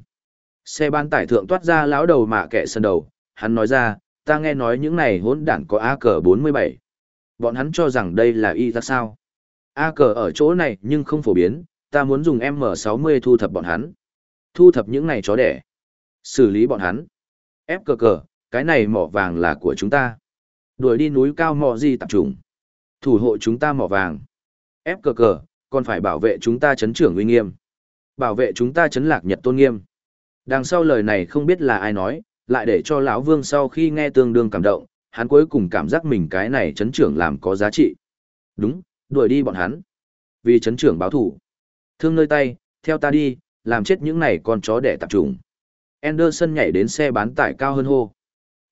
Xe bán tải thượng toát ra lão đầu mạ kẻ sân đầu, hắn nói ra, ta nghe nói những này hỗn đản có AK-47. Bọn hắn cho rằng đây là y ra sao. AK ở chỗ này nhưng không phổ biến, ta muốn dùng M60 thu thập bọn hắn. Thu thập những này chó đẻ. Xử lý bọn hắn. Ép cờ cờ, cái này mỏ vàng là của chúng ta. Đuổi đi núi cao mỏ gì tập trung. Thủ hộ chúng ta mỏ vàng. Ép cờ cờ, còn phải bảo vệ chúng ta chấn trưởng uy nghiêm. Bảo vệ chúng ta chấn lạc nhật tôn nghiêm. Đằng sau lời này không biết là ai nói, lại để cho lão vương sau khi nghe tương đương cảm động, hắn cuối cùng cảm giác mình cái này chấn trưởng làm có giá trị. Đúng, đuổi đi bọn hắn. Vì chấn trưởng báo thủ. Thương nơi tay, theo ta đi, làm chết những này con chó đẻ tạp trùng. Anderson nhảy đến xe bán tải cao hơn hô.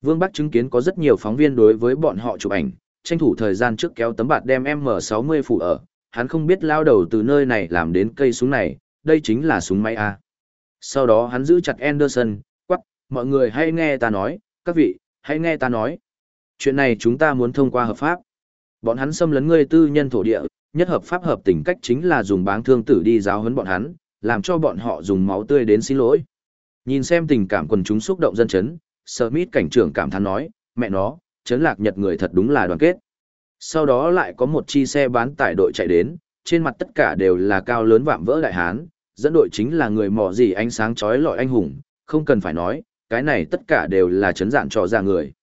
Vương Bắc chứng kiến có rất nhiều phóng viên đối với bọn họ chụp ảnh, tranh thủ thời gian trước kéo tấm bạt đem M60 phủ ở, hắn không biết lao đầu từ nơi này làm đến cây súng này, đây chính là súng máy A. Sau đó hắn giữ chặt Anderson, quắc, mọi người hãy nghe ta nói, các vị, hãy nghe ta nói. Chuyện này chúng ta muốn thông qua hợp pháp. Bọn hắn xâm lấn ngươi tư nhân thổ địa, nhất hợp pháp hợp tình cách chính là dùng báng thương tử đi giáo huấn bọn hắn, làm cho bọn họ dùng máu tươi đến xin lỗi. Nhìn xem tình cảm quần chúng xúc động dân chấn, Smith cảnh trưởng cảm thán nói, mẹ nó, chấn lạc nhật người thật đúng là đoàn kết. Sau đó lại có một chi xe bán tải đội chạy đến, trên mặt tất cả đều là cao lớn vạm vỡ đại hán, dẫn đội chính là người mò gì ánh sáng chói lọi anh hùng, không cần phải nói, cái này tất cả đều là chấn dạng trò ra người.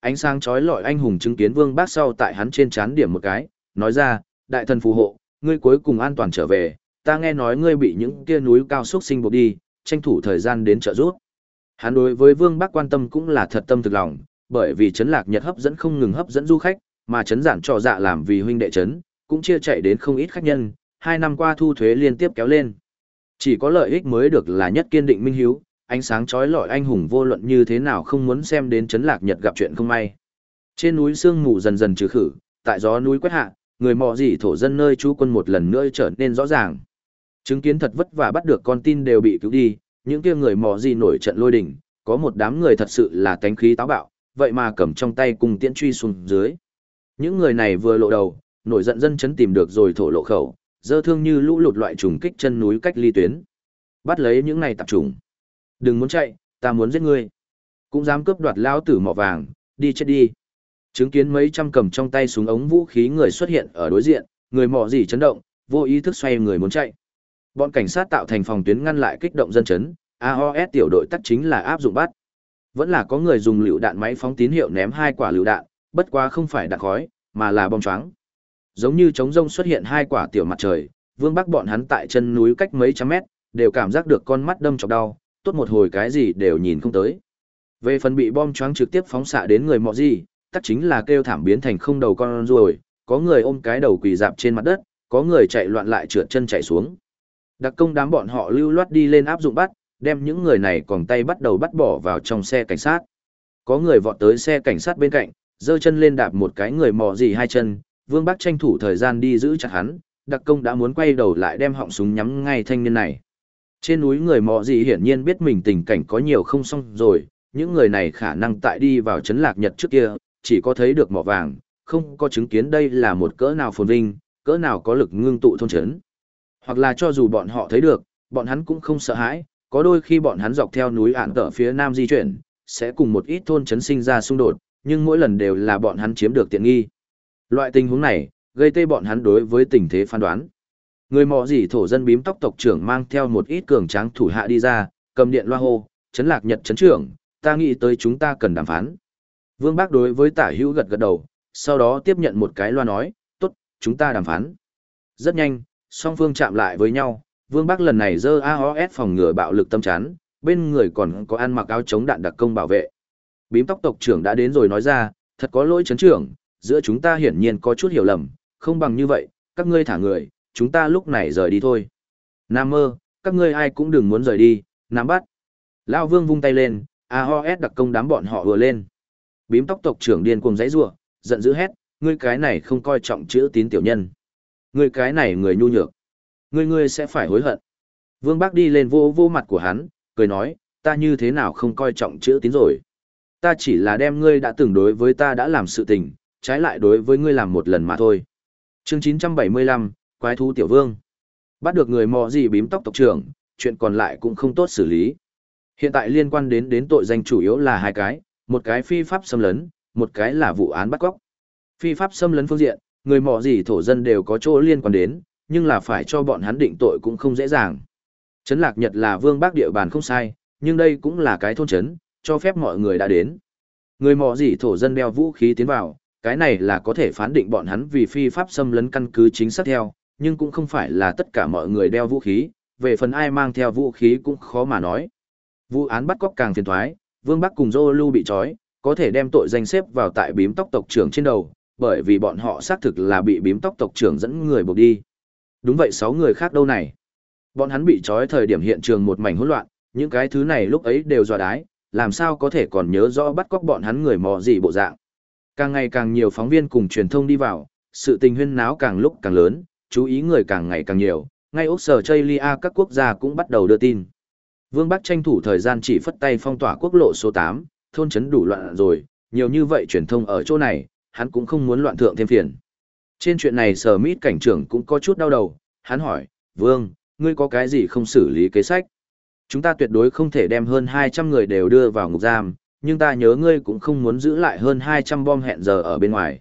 Ánh sáng chói lọi anh hùng chứng kiến vương bác sau tại hắn trên chán điểm một cái, nói ra, đại thần phù hộ, ngươi cuối cùng an toàn trở về, ta nghe nói ngươi bị những kia núi cao xúc sinh buộc đi, tranh thủ thời gian đến trợ giúp. Hắn đối với vương bắc quan tâm cũng là thật tâm thực lòng, bởi vì chấn lạc nhật hấp dẫn không ngừng hấp dẫn du khách, mà chấn giản trò dạ làm vì huynh đệ chấn, cũng chia chạy đến không ít khách nhân, hai năm qua thu thuế liên tiếp kéo lên. Chỉ có lợi ích mới được là nhất kiên định minh hiếu, ánh sáng chói lọi anh hùng vô luận như thế nào không muốn xem đến chấn lạc nhật gặp chuyện không may. Trên núi sương mù dần dần trừ khử, tại gió núi quét hạ, người mò dỉ thổ dân nơi chú quân một lần nữa trở nên rõ ràng. Chứng kiến thật vất vả bắt được con tin đều bị cứu đi, những kia người mò gì nổi trận lôi đình, có một đám người thật sự là tánh khí táo bạo, vậy mà cầm trong tay cùng tiễn truy xuống dưới. Những người này vừa lộ đầu, nổi giận dân chấn tìm được rồi thổ lộ khẩu, dơ thương như lũ lụt loại trùng kích chân núi cách ly tuyến. Bắt lấy những này tập trùng. Đừng muốn chạy, ta muốn giết ngươi. Cũng dám cướp đoạt lao tử mỏ vàng, đi chết đi. Chứng kiến mấy trăm cầm trong tay súng ống vũ khí người xuất hiện ở đối diện, người mỏ gì chấn động, vô ý thức xoay người muốn chạy. Bọn cảnh sát tạo thành phòng tuyến ngăn lại kích động dân chấn, AOS tiểu đội tắt chính là áp dụng bắt. Vẫn là có người dùng lựu đạn máy phóng tín hiệu ném hai quả lựu đạn, bất quá không phải đạn khói, mà là bom choáng. Giống như trống rông xuất hiện hai quả tiểu mặt trời, Vương Bắc bọn hắn tại chân núi cách mấy trăm mét, đều cảm giác được con mắt đâm chọc đau, tốt một hồi cái gì đều nhìn không tới. Về phần bị bom choáng trực tiếp phóng xạ đến người mọ gì, tất chính là kêu thảm biến thành không đầu con ruồi, có người ôm cái đầu quỳ dạp trên mặt đất, có người chạy loạn lại trượt chân chạy xuống. Đặc công đám bọn họ lưu loát đi lên áp dụng bắt, đem những người này còn tay bắt đầu bắt bỏ vào trong xe cảnh sát. Có người vọt tới xe cảnh sát bên cạnh, giơ chân lên đạp một cái người mò gì hai chân, Vương Bắc tranh thủ thời gian đi giữ chặt hắn, đặc công đã muốn quay đầu lại đem họng súng nhắm ngay thanh niên này. Trên núi người mò gì hiển nhiên biết mình tình cảnh có nhiều không xong rồi, những người này khả năng tại đi vào trấn lạc nhật trước kia, chỉ có thấy được mỏ vàng, không có chứng kiến đây là một cỡ nào phồn vinh, cỡ nào có lực ngưng tụ thôn trấn. Hoặc là cho dù bọn họ thấy được, bọn hắn cũng không sợ hãi, có đôi khi bọn hắn dọc theo núi ạn tở phía nam di chuyển, sẽ cùng một ít thôn chấn sinh ra xung đột, nhưng mỗi lần đều là bọn hắn chiếm được tiện nghi. Loại tình huống này, gây tê bọn hắn đối với tình thế phán đoán. Người mò gì thổ dân bím tóc tộc trưởng mang theo một ít cường tráng thủ hạ đi ra, cầm điện loa hô, chấn lạc nhật chấn trưởng, ta nghĩ tới chúng ta cần đàm phán. Vương Bác đối với tả hữu gật gật đầu, sau đó tiếp nhận một cái loa nói, tốt, chúng ta đàm phán. Rất nhanh, song phương chạm lại với nhau, Vương bắc lần này dơ AOS phòng ngừa bạo lực tâm chán, bên người còn có ăn mặc áo chống đạn đặc công bảo vệ. Bím tóc tộc trưởng đã đến rồi nói ra, thật có lỗi chấn trưởng, giữa chúng ta hiển nhiên có chút hiểu lầm, không bằng như vậy, các ngươi thả người, chúng ta lúc này rời đi thôi. Nam mơ, các ngươi ai cũng đừng muốn rời đi, nắm bắt. Lao vương vung tay lên, AOS đặc công đám bọn họ vừa lên. Bím tóc tộc trưởng điên cuồng giấy rủa, giận dữ hét, ngươi cái này không coi trọng chữ tín tiểu nhân. Ngươi cái này người nhu nhược. Ngươi ngươi sẽ phải hối hận. Vương Bác đi lên vô vô mặt của hắn, cười nói, ta như thế nào không coi trọng chữ tín rồi. Ta chỉ là đem ngươi đã từng đối với ta đã làm sự tình, trái lại đối với ngươi làm một lần mà thôi. Chương 975, Quái thú tiểu vương. Bắt được người mò gì bím tóc tộc trưởng, chuyện còn lại cũng không tốt xử lý. Hiện tại liên quan đến đến tội danh chủ yếu là hai cái, một cái phi pháp xâm lấn, một cái là vụ án bắt cóc. Phi pháp xâm lấn phương diện, người mọ gì thổ dân đều có chỗ liên quan đến, nhưng là phải cho bọn hắn định tội cũng không dễ dàng. Trấn Lạc Nhật là vương bác địa bàn không sai, nhưng đây cũng là cái thôn trấn, cho phép mọi người đã đến. Người mọ gì thổ dân đeo vũ khí tiến vào, cái này là có thể phán định bọn hắn vì phi pháp xâm lấn căn cứ chính xác theo, nhưng cũng không phải là tất cả mọi người đeo vũ khí, về phần ai mang theo vũ khí cũng khó mà nói. Vụ án bắt cóc càng phiền thoái, Vương Bắc cùng Zolu bị trói, có thể đem tội danh xếp vào tại bím tóc tộc trưởng trên đầu, bởi vì bọn họ xác thực là bị bím tóc tộc trưởng dẫn người buộc đi. Đúng vậy sáu người khác đâu này. Bọn hắn bị trói thời điểm hiện trường một mảnh hỗn loạn, những cái thứ này lúc ấy đều dọa đái, làm sao có thể còn nhớ rõ bắt cóc bọn hắn người mò gì bộ dạng. Càng ngày càng nhiều phóng viên cùng truyền thông đi vào, sự tình huyên náo càng lúc càng lớn, chú ý người càng ngày càng nhiều, ngay Úc Sở Chaylia các quốc gia cũng bắt đầu đưa tin. Vương Bắc tranh thủ thời gian chỉ phất tay phong tỏa quốc lộ số 8, thôn trấn đủ loạn rồi, nhiều như vậy truyền thông ở chỗ này, hắn cũng không muốn loạn thượng thêm phiền. Trên chuyện này sở mít cảnh trưởng cũng có chút đau đầu, hắn hỏi, Vương, ngươi có cái gì không xử lý kế sách? Chúng ta tuyệt đối không thể đem hơn 200 người đều đưa vào ngục giam, nhưng ta nhớ ngươi cũng không muốn giữ lại hơn 200 bom hẹn giờ ở bên ngoài.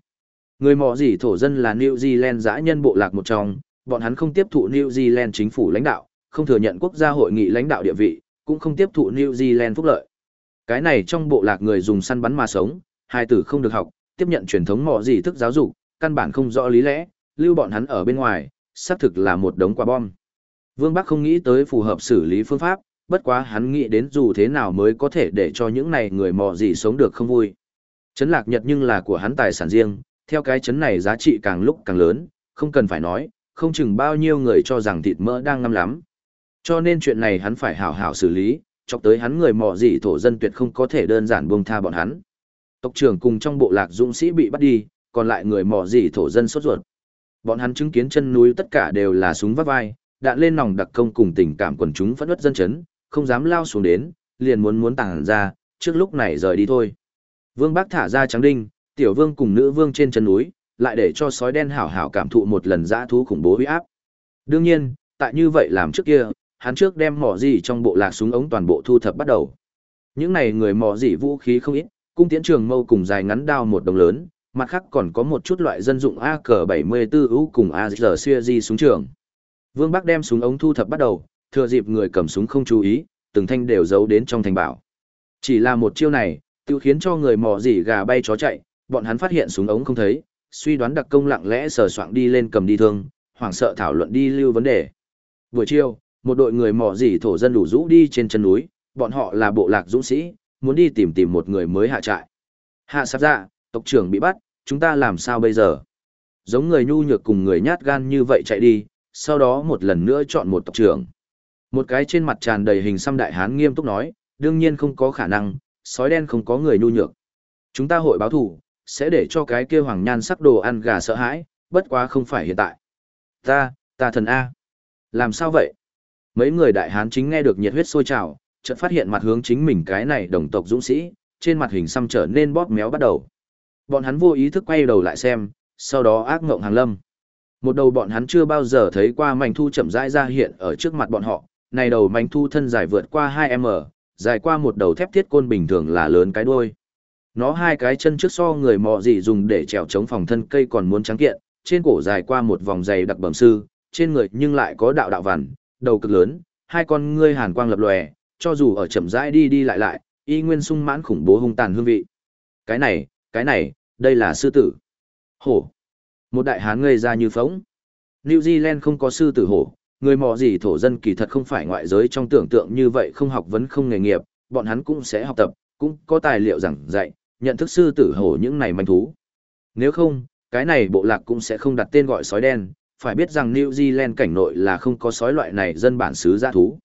Người mỏ gì thổ dân là New Zealand giã nhân bộ lạc một trong, bọn hắn không tiếp thụ New Zealand chính phủ lãnh đạo, không thừa nhận quốc gia hội nghị lãnh đạo địa vị, cũng không tiếp thụ New Zealand phúc lợi. Cái này trong bộ lạc người dùng săn bắn mà sống, hai tử không được học, tiếp nhận truyền thống mọ gì thức giáo dục, căn bản không rõ lý lẽ, lưu bọn hắn ở bên ngoài, xác thực là một đống quả bom. Vương Bắc không nghĩ tới phù hợp xử lý phương pháp, bất quá hắn nghĩ đến dù thế nào mới có thể để cho những này người mò gì sống được không vui. Chấn lạc nhật nhưng là của hắn tài sản riêng, theo cái chấn này giá trị càng lúc càng lớn, không cần phải nói, không chừng bao nhiêu người cho rằng thịt mỡ đang ngâm lắm. Cho nên chuyện này hắn phải hảo hảo xử lý, chọc tới hắn người mò gì thổ dân tuyệt không có thể đơn giản buông tha bọn hắn. Tộc trưởng cùng trong bộ lạc dũng sĩ bị bắt đi, còn lại người mỏ gì thổ dân sốt ruột. Bọn hắn chứng kiến chân núi tất cả đều là súng vắt vai, đạn lên nòng đặc công cùng tình cảm quần chúng phẫn uất dân chấn, không dám lao xuống đến, liền muốn muốn tàng ra, trước lúc này rời đi thôi. Vương Bác thả ra trắng đinh, tiểu vương cùng nữ vương trên chân núi, lại để cho sói đen hảo hảo cảm thụ một lần dã thú khủng bố uy áp. Đương nhiên, tại như vậy làm trước kia, hắn trước đem mỏ gì trong bộ lạc súng ống toàn bộ thu thập bắt đầu. Những này người mỏ gì vũ khí không ít, cung tiễn trường mâu cùng dài ngắn đao một đồng lớn, mặt khác còn có một chút loại dân dụng AK-74U cùng AZR súng trường. Vương Bắc đem súng ống thu thập bắt đầu, thừa dịp người cầm súng không chú ý, từng thanh đều giấu đến trong thành bảo. Chỉ là một chiêu này, tiêu khiến cho người mò dỉ gà bay chó chạy, bọn hắn phát hiện súng ống không thấy, suy đoán đặc công lặng lẽ sờ soạng đi lên cầm đi thương, hoảng sợ thảo luận đi lưu vấn đề. Buổi chiều, một đội người mò dỉ thổ dân đủ rũ đi trên chân núi, bọn họ là bộ lạc dũng sĩ, muốn đi tìm tìm một người mới hạ trại. Hạ sắp dạ, tộc trưởng bị bắt, chúng ta làm sao bây giờ? Giống người nhu nhược cùng người nhát gan như vậy chạy đi, sau đó một lần nữa chọn một tộc trưởng. Một cái trên mặt tràn đầy hình xăm đại hán nghiêm túc nói, đương nhiên không có khả năng, sói đen không có người nhu nhược. Chúng ta hội báo thủ, sẽ để cho cái kia hoàng nhan sắc đồ ăn gà sợ hãi, bất quá không phải hiện tại. Ta, ta thần A. Làm sao vậy? Mấy người đại hán chính nghe được nhiệt huyết sôi trào, chợt phát hiện mặt hướng chính mình cái này đồng tộc dũng sĩ, trên mặt hình xăm trở nên bóp méo bắt đầu. Bọn hắn vô ý thức quay đầu lại xem, sau đó ác ngộng hàng lâm. Một đầu bọn hắn chưa bao giờ thấy qua mảnh thu chậm rãi ra hiện ở trước mặt bọn họ, này đầu mảnh thu thân dài vượt qua 2m, dài qua một đầu thép thiết côn bình thường là lớn cái đuôi. Nó hai cái chân trước so người mọ gì dùng để trèo chống phòng thân cây còn muốn trắng kiện, trên cổ dài qua một vòng dày đặc bẩm sư, trên người nhưng lại có đạo đạo vằn, đầu cực lớn, hai con ngươi hàn quang lập lòe, cho dù ở chậm rãi đi đi lại lại, y nguyên sung mãn khủng bố hung tàn hương vị. Cái này, cái này, đây là sư tử. Hổ. Một đại hán ngây ra như phóng. New Zealand không có sư tử hổ, người mò gì thổ dân kỳ thật không phải ngoại giới trong tưởng tượng như vậy không học vấn không nghề nghiệp, bọn hắn cũng sẽ học tập, cũng có tài liệu giảng dạy, nhận thức sư tử hổ những này manh thú. Nếu không, cái này bộ lạc cũng sẽ không đặt tên gọi sói đen, phải biết rằng New Zealand cảnh nội là không có sói loại này dân bản xứ giã thú.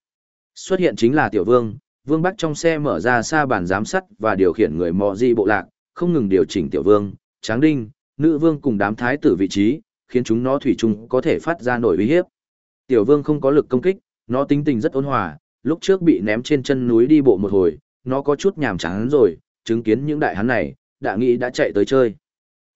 Xuất hiện chính là tiểu vương, vương bắc trong xe mở ra xa bàn giám sát và điều khiển người mò di bộ lạc, không ngừng điều chỉnh tiểu vương, tráng đinh, nữ vương cùng đám thái tử vị trí, khiến chúng nó thủy chung có thể phát ra nổi uy hiếp. Tiểu vương không có lực công kích, nó tính tình rất ôn hòa, lúc trước bị ném trên chân núi đi bộ một hồi, nó có chút nhàm chán rồi, chứng kiến những đại hắn này, đã nghĩ đã chạy tới chơi.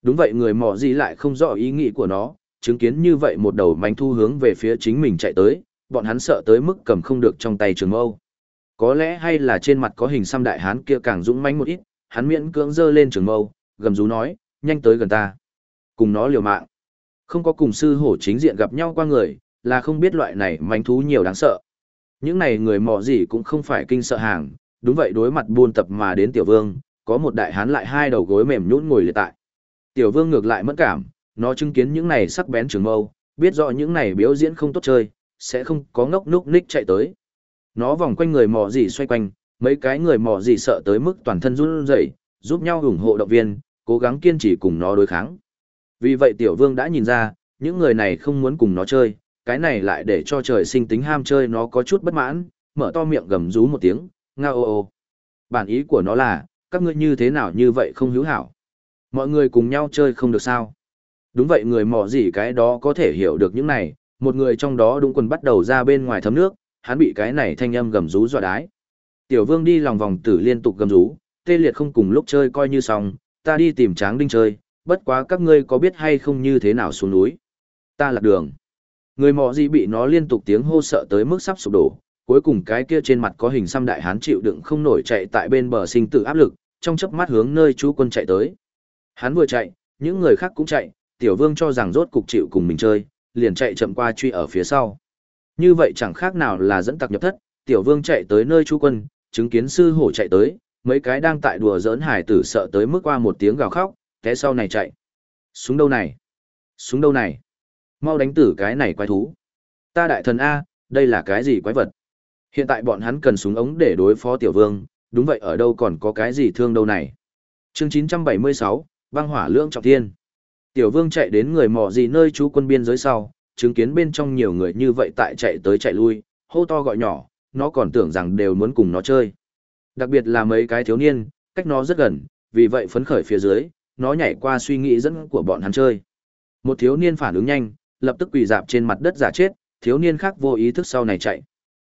Đúng vậy người mò gì lại không rõ ý nghĩ của nó, chứng kiến như vậy một đầu manh thu hướng về phía chính mình chạy tới, bọn hắn sợ tới mức cầm không được trong tay trường mâu. Có lẽ hay là trên mặt có hình xăm đại hán kia càng dũng mãnh một ít, hắn miễn cưỡng giơ lên trường mâu, gầm rú nói, nhanh tới gần ta. Cùng nó liều mạng. Không có cùng sư hổ chính diện gặp nhau qua người, là không biết loại này manh thú nhiều đáng sợ. Những này người mò gì cũng không phải kinh sợ hàng, đúng vậy đối mặt buôn tập mà đến tiểu vương, có một đại hán lại hai đầu gối mềm nhũn ngồi liệt tại. Tiểu vương ngược lại mất cảm, nó chứng kiến những này sắc bén trường mâu, biết rõ những này biểu diễn không tốt chơi, sẽ không có ngốc núc ních chạy tới. Nó vòng quanh người mò gì xoay quanh, mấy cái người mò gì sợ tới mức toàn thân run rẩy, giúp nhau ủng hộ động viên, cố gắng kiên trì cùng nó đối kháng. Vì vậy tiểu vương đã nhìn ra, những người này không muốn cùng nó chơi, cái này lại để cho trời sinh tính ham chơi nó có chút bất mãn, mở to miệng gầm rú một tiếng, ngao ô ô. Bản ý của nó là, các ngươi như thế nào như vậy không hữu hảo. Mọi người cùng nhau chơi không được sao. Đúng vậy người mò gì cái đó có thể hiểu được những này, một người trong đó đúng quần bắt đầu ra bên ngoài thấm nước, hắn bị cái này thanh âm gầm rú dọa đái. Tiểu vương đi lòng vòng tử liên tục gầm rú, tê liệt không cùng lúc chơi coi như xong, ta đi tìm tráng đinh chơi, bất quá các ngươi có biết hay không như thế nào xuống núi. Ta lạc đường. Người mọ gì bị nó liên tục tiếng hô sợ tới mức sắp sụp đổ, cuối cùng cái kia trên mặt có hình xăm đại hán chịu đựng không nổi chạy tại bên bờ sinh tử áp lực, trong chớp mắt hướng nơi chú quân chạy tới. Hắn vừa chạy, những người khác cũng chạy, tiểu vương cho rằng rốt cục chịu cùng mình chơi, liền chạy chậm qua truy ở phía sau. Như vậy chẳng khác nào là dẫn tặc nhập thất, tiểu vương chạy tới nơi chú quân, chứng kiến sư hổ chạy tới, mấy cái đang tại đùa giỡn hải tử sợ tới mức qua một tiếng gào khóc, té sau này chạy. Súng đâu này? Súng đâu này? Mau đánh tử cái này quái thú. Ta đại thần A, đây là cái gì quái vật? Hiện tại bọn hắn cần súng ống để đối phó tiểu vương, đúng vậy ở đâu còn có cái gì thương đâu này. Chương 976, băng hỏa lưỡng trọng thiên. Tiểu vương chạy đến người mò gì nơi chú quân biên giới sau, chứng kiến bên trong nhiều người như vậy tại chạy tới chạy lui, hô to gọi nhỏ, nó còn tưởng rằng đều muốn cùng nó chơi. Đặc biệt là mấy cái thiếu niên, cách nó rất gần, vì vậy phấn khởi phía dưới, nó nhảy qua suy nghĩ dẫn của bọn hắn chơi. Một thiếu niên phản ứng nhanh, lập tức quỳ dạp trên mặt đất giả chết, thiếu niên khác vô ý thức sau này chạy.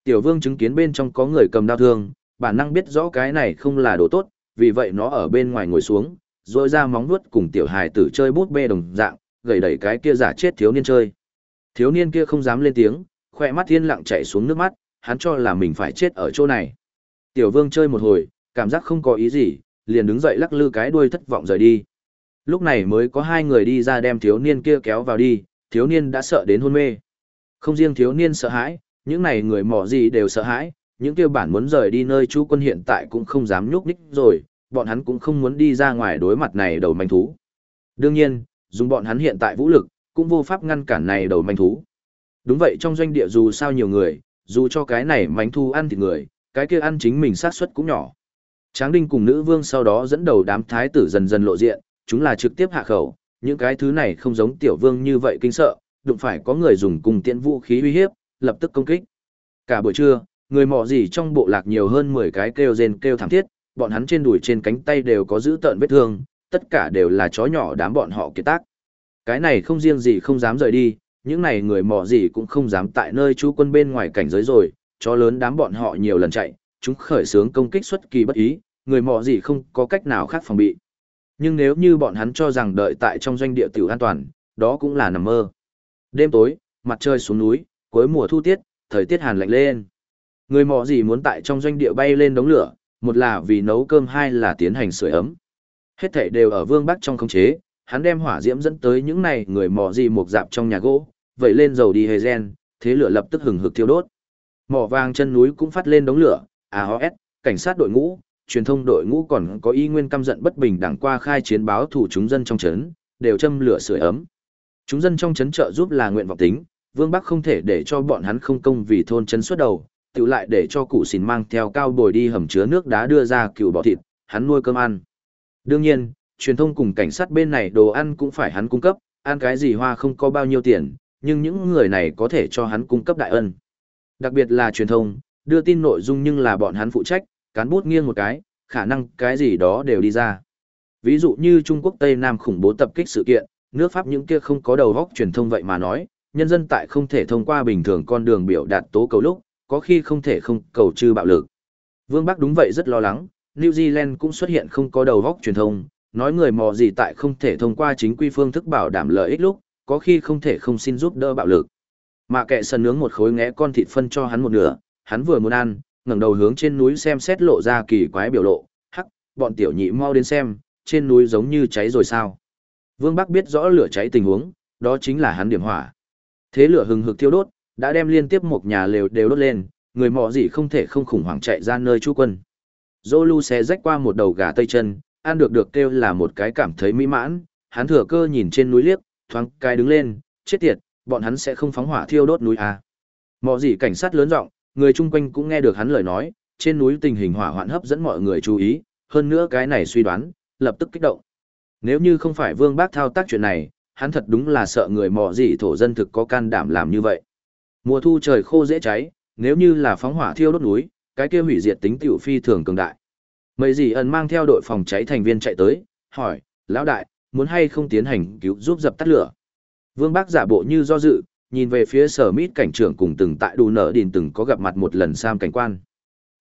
Tiểu vương chứng kiến bên trong có người cầm đao thương, bản năng biết rõ cái này không là đồ tốt, vì vậy nó ở bên ngoài ngồi xuống, rồi ra móng vuốt cùng tiểu hài tử chơi bút bê đồng dạng, gầy đẩy cái kia giả chết thiếu niên chơi. Thiếu niên kia không dám lên tiếng, khỏe mắt thiên lặng chảy xuống nước mắt, hắn cho là mình phải chết ở chỗ này. Tiểu vương chơi một hồi, cảm giác không có ý gì, liền đứng dậy lắc lư cái đuôi thất vọng rời đi. Lúc này mới có hai người đi ra đem thiếu niên kia kéo vào đi, thiếu niên đã sợ đến hôn mê. Không riêng thiếu niên sợ hãi, những này người mỏ gì đều sợ hãi, những kia bản muốn rời đi nơi chú quân hiện tại cũng không dám nhúc nhích rồi, bọn hắn cũng không muốn đi ra ngoài đối mặt này đầu manh thú. Đương nhiên, dùng bọn hắn hiện tại vũ lực, cũng vô pháp ngăn cản này đầu manh thú. Đúng vậy trong doanh địa dù sao nhiều người, dù cho cái này manh thú ăn thịt người, cái kia ăn chính mình sát suất cũng nhỏ. Tráng Đinh cùng nữ vương sau đó dẫn đầu đám thái tử dần dần lộ diện, chúng là trực tiếp hạ khẩu, những cái thứ này không giống tiểu vương như vậy kinh sợ, đụng phải có người dùng cùng tiện vũ khí uy hiếp, lập tức công kích. Cả buổi trưa, người mò gì trong bộ lạc nhiều hơn 10 cái kêu rên kêu thảm thiết, bọn hắn trên đùi trên cánh tay đều có giữ tợn vết thương, tất cả đều là chó nhỏ đám bọn họ kiệt tác. Cái này không riêng gì không dám rời đi, những này người mò gì cũng không dám tại nơi chú quân bên ngoài cảnh giới rồi, chó lớn đám bọn họ nhiều lần chạy, chúng khởi sướng công kích xuất kỳ bất ý, người mò gì không có cách nào khác phòng bị. Nhưng nếu như bọn hắn cho rằng đợi tại trong doanh địa tiểu an toàn, đó cũng là nằm mơ. Đêm tối, mặt trời xuống núi, cuối mùa thu tiết, thời tiết hàn lạnh lên. Người mò gì muốn tại trong doanh địa bay lên đống lửa, một là vì nấu cơm hai là tiến hành sưởi ấm. Hết thảy đều ở Vương Bắc trong khống chế, hắn đem hỏa diễm dẫn tới những này người mò gì một dạp trong nhà gỗ, vậy lên dầu đi hề gen, thế lửa lập tức hừng hực thiêu đốt. Mỏ vàng chân núi cũng phát lên đống lửa, AOS, cảnh sát đội ngũ, truyền thông đội ngũ còn có y nguyên căm giận bất bình đảng qua khai chiến báo thủ chúng dân trong trấn, đều châm lửa sưởi ấm. Chúng dân trong trấn trợ giúp là nguyện vọng tính, Vương Bắc không thể để cho bọn hắn không công vì thôn trấn xuất đầu, tự lại để cho cụ xỉn mang theo cao bồi đi hầm chứa nước đá đưa ra cựu bọ thịt, hắn nuôi cơm ăn. Đương nhiên, truyền thông cùng cảnh sát bên này đồ ăn cũng phải hắn cung cấp, ăn cái gì hoa không có bao nhiêu tiền, nhưng những người này có thể cho hắn cung cấp đại ân. Đặc biệt là truyền thông, đưa tin nội dung nhưng là bọn hắn phụ trách, cán bút nghiêng một cái, khả năng cái gì đó đều đi ra. Ví dụ như Trung Quốc Tây Nam khủng bố tập kích sự kiện, nước Pháp những kia không có đầu góc truyền thông vậy mà nói, nhân dân tại không thể thông qua bình thường con đường biểu đạt tố cầu lúc, có khi không thể không cầu trừ bạo lực. Vương Bắc đúng vậy rất lo lắng, New Zealand cũng xuất hiện không có đầu góc truyền thông, nói người mò gì tại không thể thông qua chính quy phương thức bảo đảm lợi ích lúc, có khi không thể không xin giúp đỡ bạo lực. Mà kệ sần nướng một khối ngẽ con thịt phân cho hắn một nửa, hắn vừa muốn ăn, ngẩng đầu hướng trên núi xem xét lộ ra kỳ quái biểu lộ, hắc, bọn tiểu nhị mau đến xem, trên núi giống như cháy rồi sao. Vương Bắc biết rõ lửa cháy tình huống, đó chính là hắn điểm hỏa. Thế lửa hừng hực thiêu đốt, đã đem liên tiếp một nhà lều đều đốt lên, người mọ gì không thể không khủng hoảng chạy ra nơi chú quân. Zolu xé rách qua một đầu gà tây chân, ăn được được kêu là một cái cảm thấy mỹ mãn, hắn thừa cơ nhìn trên núi liếc, thoáng cái đứng lên, chết tiệt, bọn hắn sẽ không phóng hỏa thiêu đốt núi à. Mọ gì cảnh sát lớn giọng, người chung quanh cũng nghe được hắn lời nói, trên núi tình hình hỏa hoạn hấp dẫn mọi người chú ý, hơn nữa cái này suy đoán, lập tức kích động. Nếu như không phải Vương Bác thao tác chuyện này, hắn thật đúng là sợ người mọ gì thổ dân thực có can đảm làm như vậy. Mùa thu trời khô dễ cháy, nếu như là phóng hỏa thiêu đốt núi, cái kia hủy diệt tính tiểu phi thường cường đại. Mấy gì ẩn mang theo đội phòng cháy thành viên chạy tới, hỏi, lão đại, muốn hay không tiến hành cứu giúp dập tắt lửa. Vương Bác giả bộ như do dự, nhìn về phía sở mít cảnh trưởng cùng từng tại đủ nở đìn từng có gặp mặt một lần Sam cảnh quan.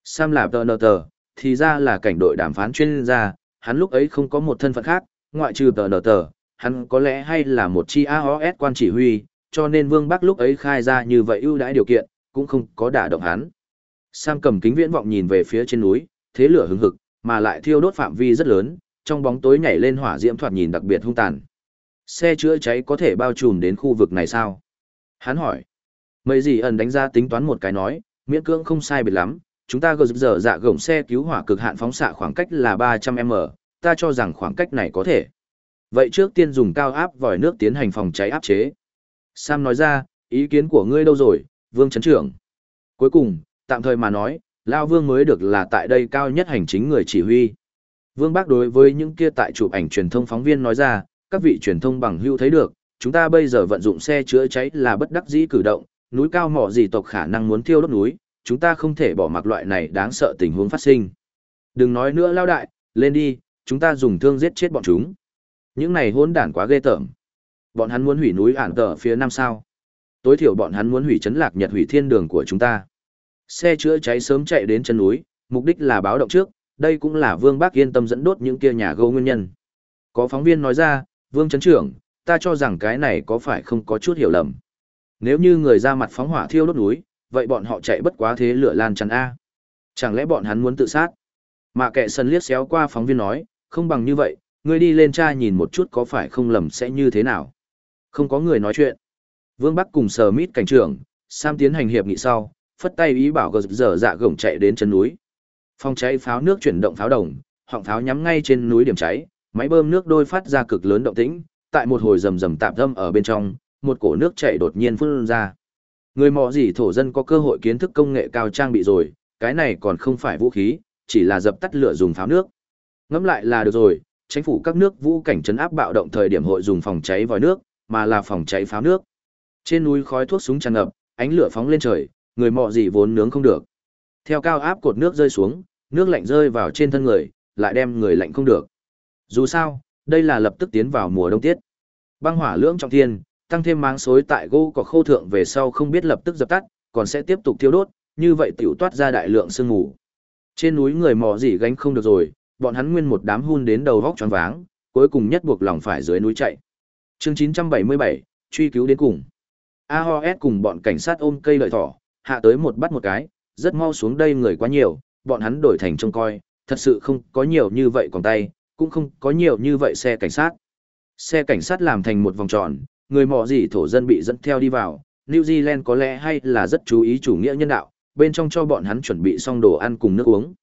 Sam là tờ nờ tờ, thì ra là cảnh đội đàm phán chuyên gia, hắn lúc ấy không có một thân phận khác, ngoại trừ tờ nờ tờ, hắn có lẽ hay là một chi AOS quan chỉ huy, cho nên Vương Bắc lúc ấy khai ra như vậy ưu đãi điều kiện, cũng không có đả động hắn. Sam cầm kính viễn vọng nhìn về phía trên núi, thế lửa hứng hực, mà lại thiêu đốt phạm vi rất lớn, trong bóng tối nhảy lên hỏa diễm thoạt nhìn đặc biệt hung tàn. Xe chữa cháy có thể bao trùm đến khu vực này sao? Hắn hỏi. Mấy gì ẩn đánh ra tính toán một cái nói, miễn cưỡng không sai biệt lắm, chúng ta gờ giờ dạ gồng xe cứu hỏa cực hạn phóng xạ khoảng cách là 300m, ta cho rằng khoảng cách này có thể. Vậy trước tiên dùng cao áp vòi nước tiến hành phòng cháy áp chế. Sam nói ra, ý kiến của ngươi đâu rồi, Vương Trấn Trưởng. Cuối cùng, tạm thời mà nói, Lao Vương mới được là tại đây cao nhất hành chính người chỉ huy. Vương Bác đối với những kia tại chụp ảnh truyền thông phóng viên nói ra, các vị truyền thông bằng hưu thấy được, chúng ta bây giờ vận dụng xe chữa cháy là bất đắc dĩ cử động, núi cao mỏ gì tộc khả năng muốn thiêu đốt núi, chúng ta không thể bỏ mặc loại này đáng sợ tình huống phát sinh. Đừng nói nữa lao đại, lên đi, chúng ta dùng thương giết chết bọn chúng. Những này hỗn đản quá ghê tởm. Bọn hắn muốn hủy núi ản tờ phía nam sao. Tối thiểu bọn hắn muốn hủy chấn lạc nhật hủy thiên đường của chúng ta. Xe chữa cháy sớm chạy đến chân núi, mục đích là báo động trước, đây cũng là Vương Bác yên tâm dẫn đốt những kia nhà gâu nguyên nhân. Có phóng viên nói ra, Vương Trấn Trưởng, ta cho rằng cái này có phải không có chút hiểu lầm. Nếu như người ra mặt phóng hỏa thiêu đốt núi, vậy bọn họ chạy bất quá thế lửa lan chắn A. Chẳng lẽ bọn hắn muốn tự sát? Mà kệ sân liếc xéo qua phóng viên nói, không bằng như vậy, ngươi đi lên tra nhìn một chút có phải không lầm sẽ như thế nào. Không có người nói chuyện. Vương Bắc cùng sờ mít cảnh trưởng, Sam tiến hành hiệp nghị sau, phất tay ý bảo gờ dở dạ gồng chạy đến chân núi. Phòng cháy pháo nước chuyển động pháo đồng, họng pháo nhắm ngay trên núi điểm cháy, máy bơm nước đôi phát ra cực lớn động tĩnh, tại một hồi rầm rầm tạm thâm ở bên trong, một cổ nước chảy đột nhiên phun ra. Người mò gì thổ dân có cơ hội kiến thức công nghệ cao trang bị rồi, cái này còn không phải vũ khí, chỉ là dập tắt lửa dùng pháo nước. Ngẫm lại là được rồi, chính phủ các nước vũ cảnh trấn áp bạo động thời điểm hội dùng phòng cháy vòi nước, mà là phòng cháy pháo nước. Trên núi khói thuốc súng tràn ngập, ánh lửa phóng lên trời, người mò gì vốn nướng không được. Theo cao áp cột nước rơi xuống, nước lạnh rơi vào trên thân người, lại đem người lạnh không được. Dù sao, đây là lập tức tiến vào mùa đông tiết. Băng hỏa lưỡng trọng thiên, tăng thêm máng xối tại gỗ có khô thượng về sau không biết lập tức dập tắt, còn sẽ tiếp tục thiêu đốt, như vậy tiểu toát ra đại lượng sương mù. Trên núi người mò gì gánh không được rồi, bọn hắn nguyên một đám hun đến đầu vóc choáng váng, cuối cùng nhất buộc lòng phải dưới núi chạy. Chương 977, truy cứu đến cùng. AOS cùng bọn cảnh sát ôm cây lợi thỏ, hạ tới một bắt một cái, rất mau xuống đây người quá nhiều, bọn hắn đổi thành trông coi, thật sự không có nhiều như vậy còn tay, cũng không có nhiều như vậy xe cảnh sát. Xe cảnh sát làm thành một vòng tròn, người mò gì thổ dân bị dẫn theo đi vào, New Zealand có lẽ hay là rất chú ý chủ nghĩa nhân đạo, bên trong cho bọn hắn chuẩn bị xong đồ ăn cùng nước uống.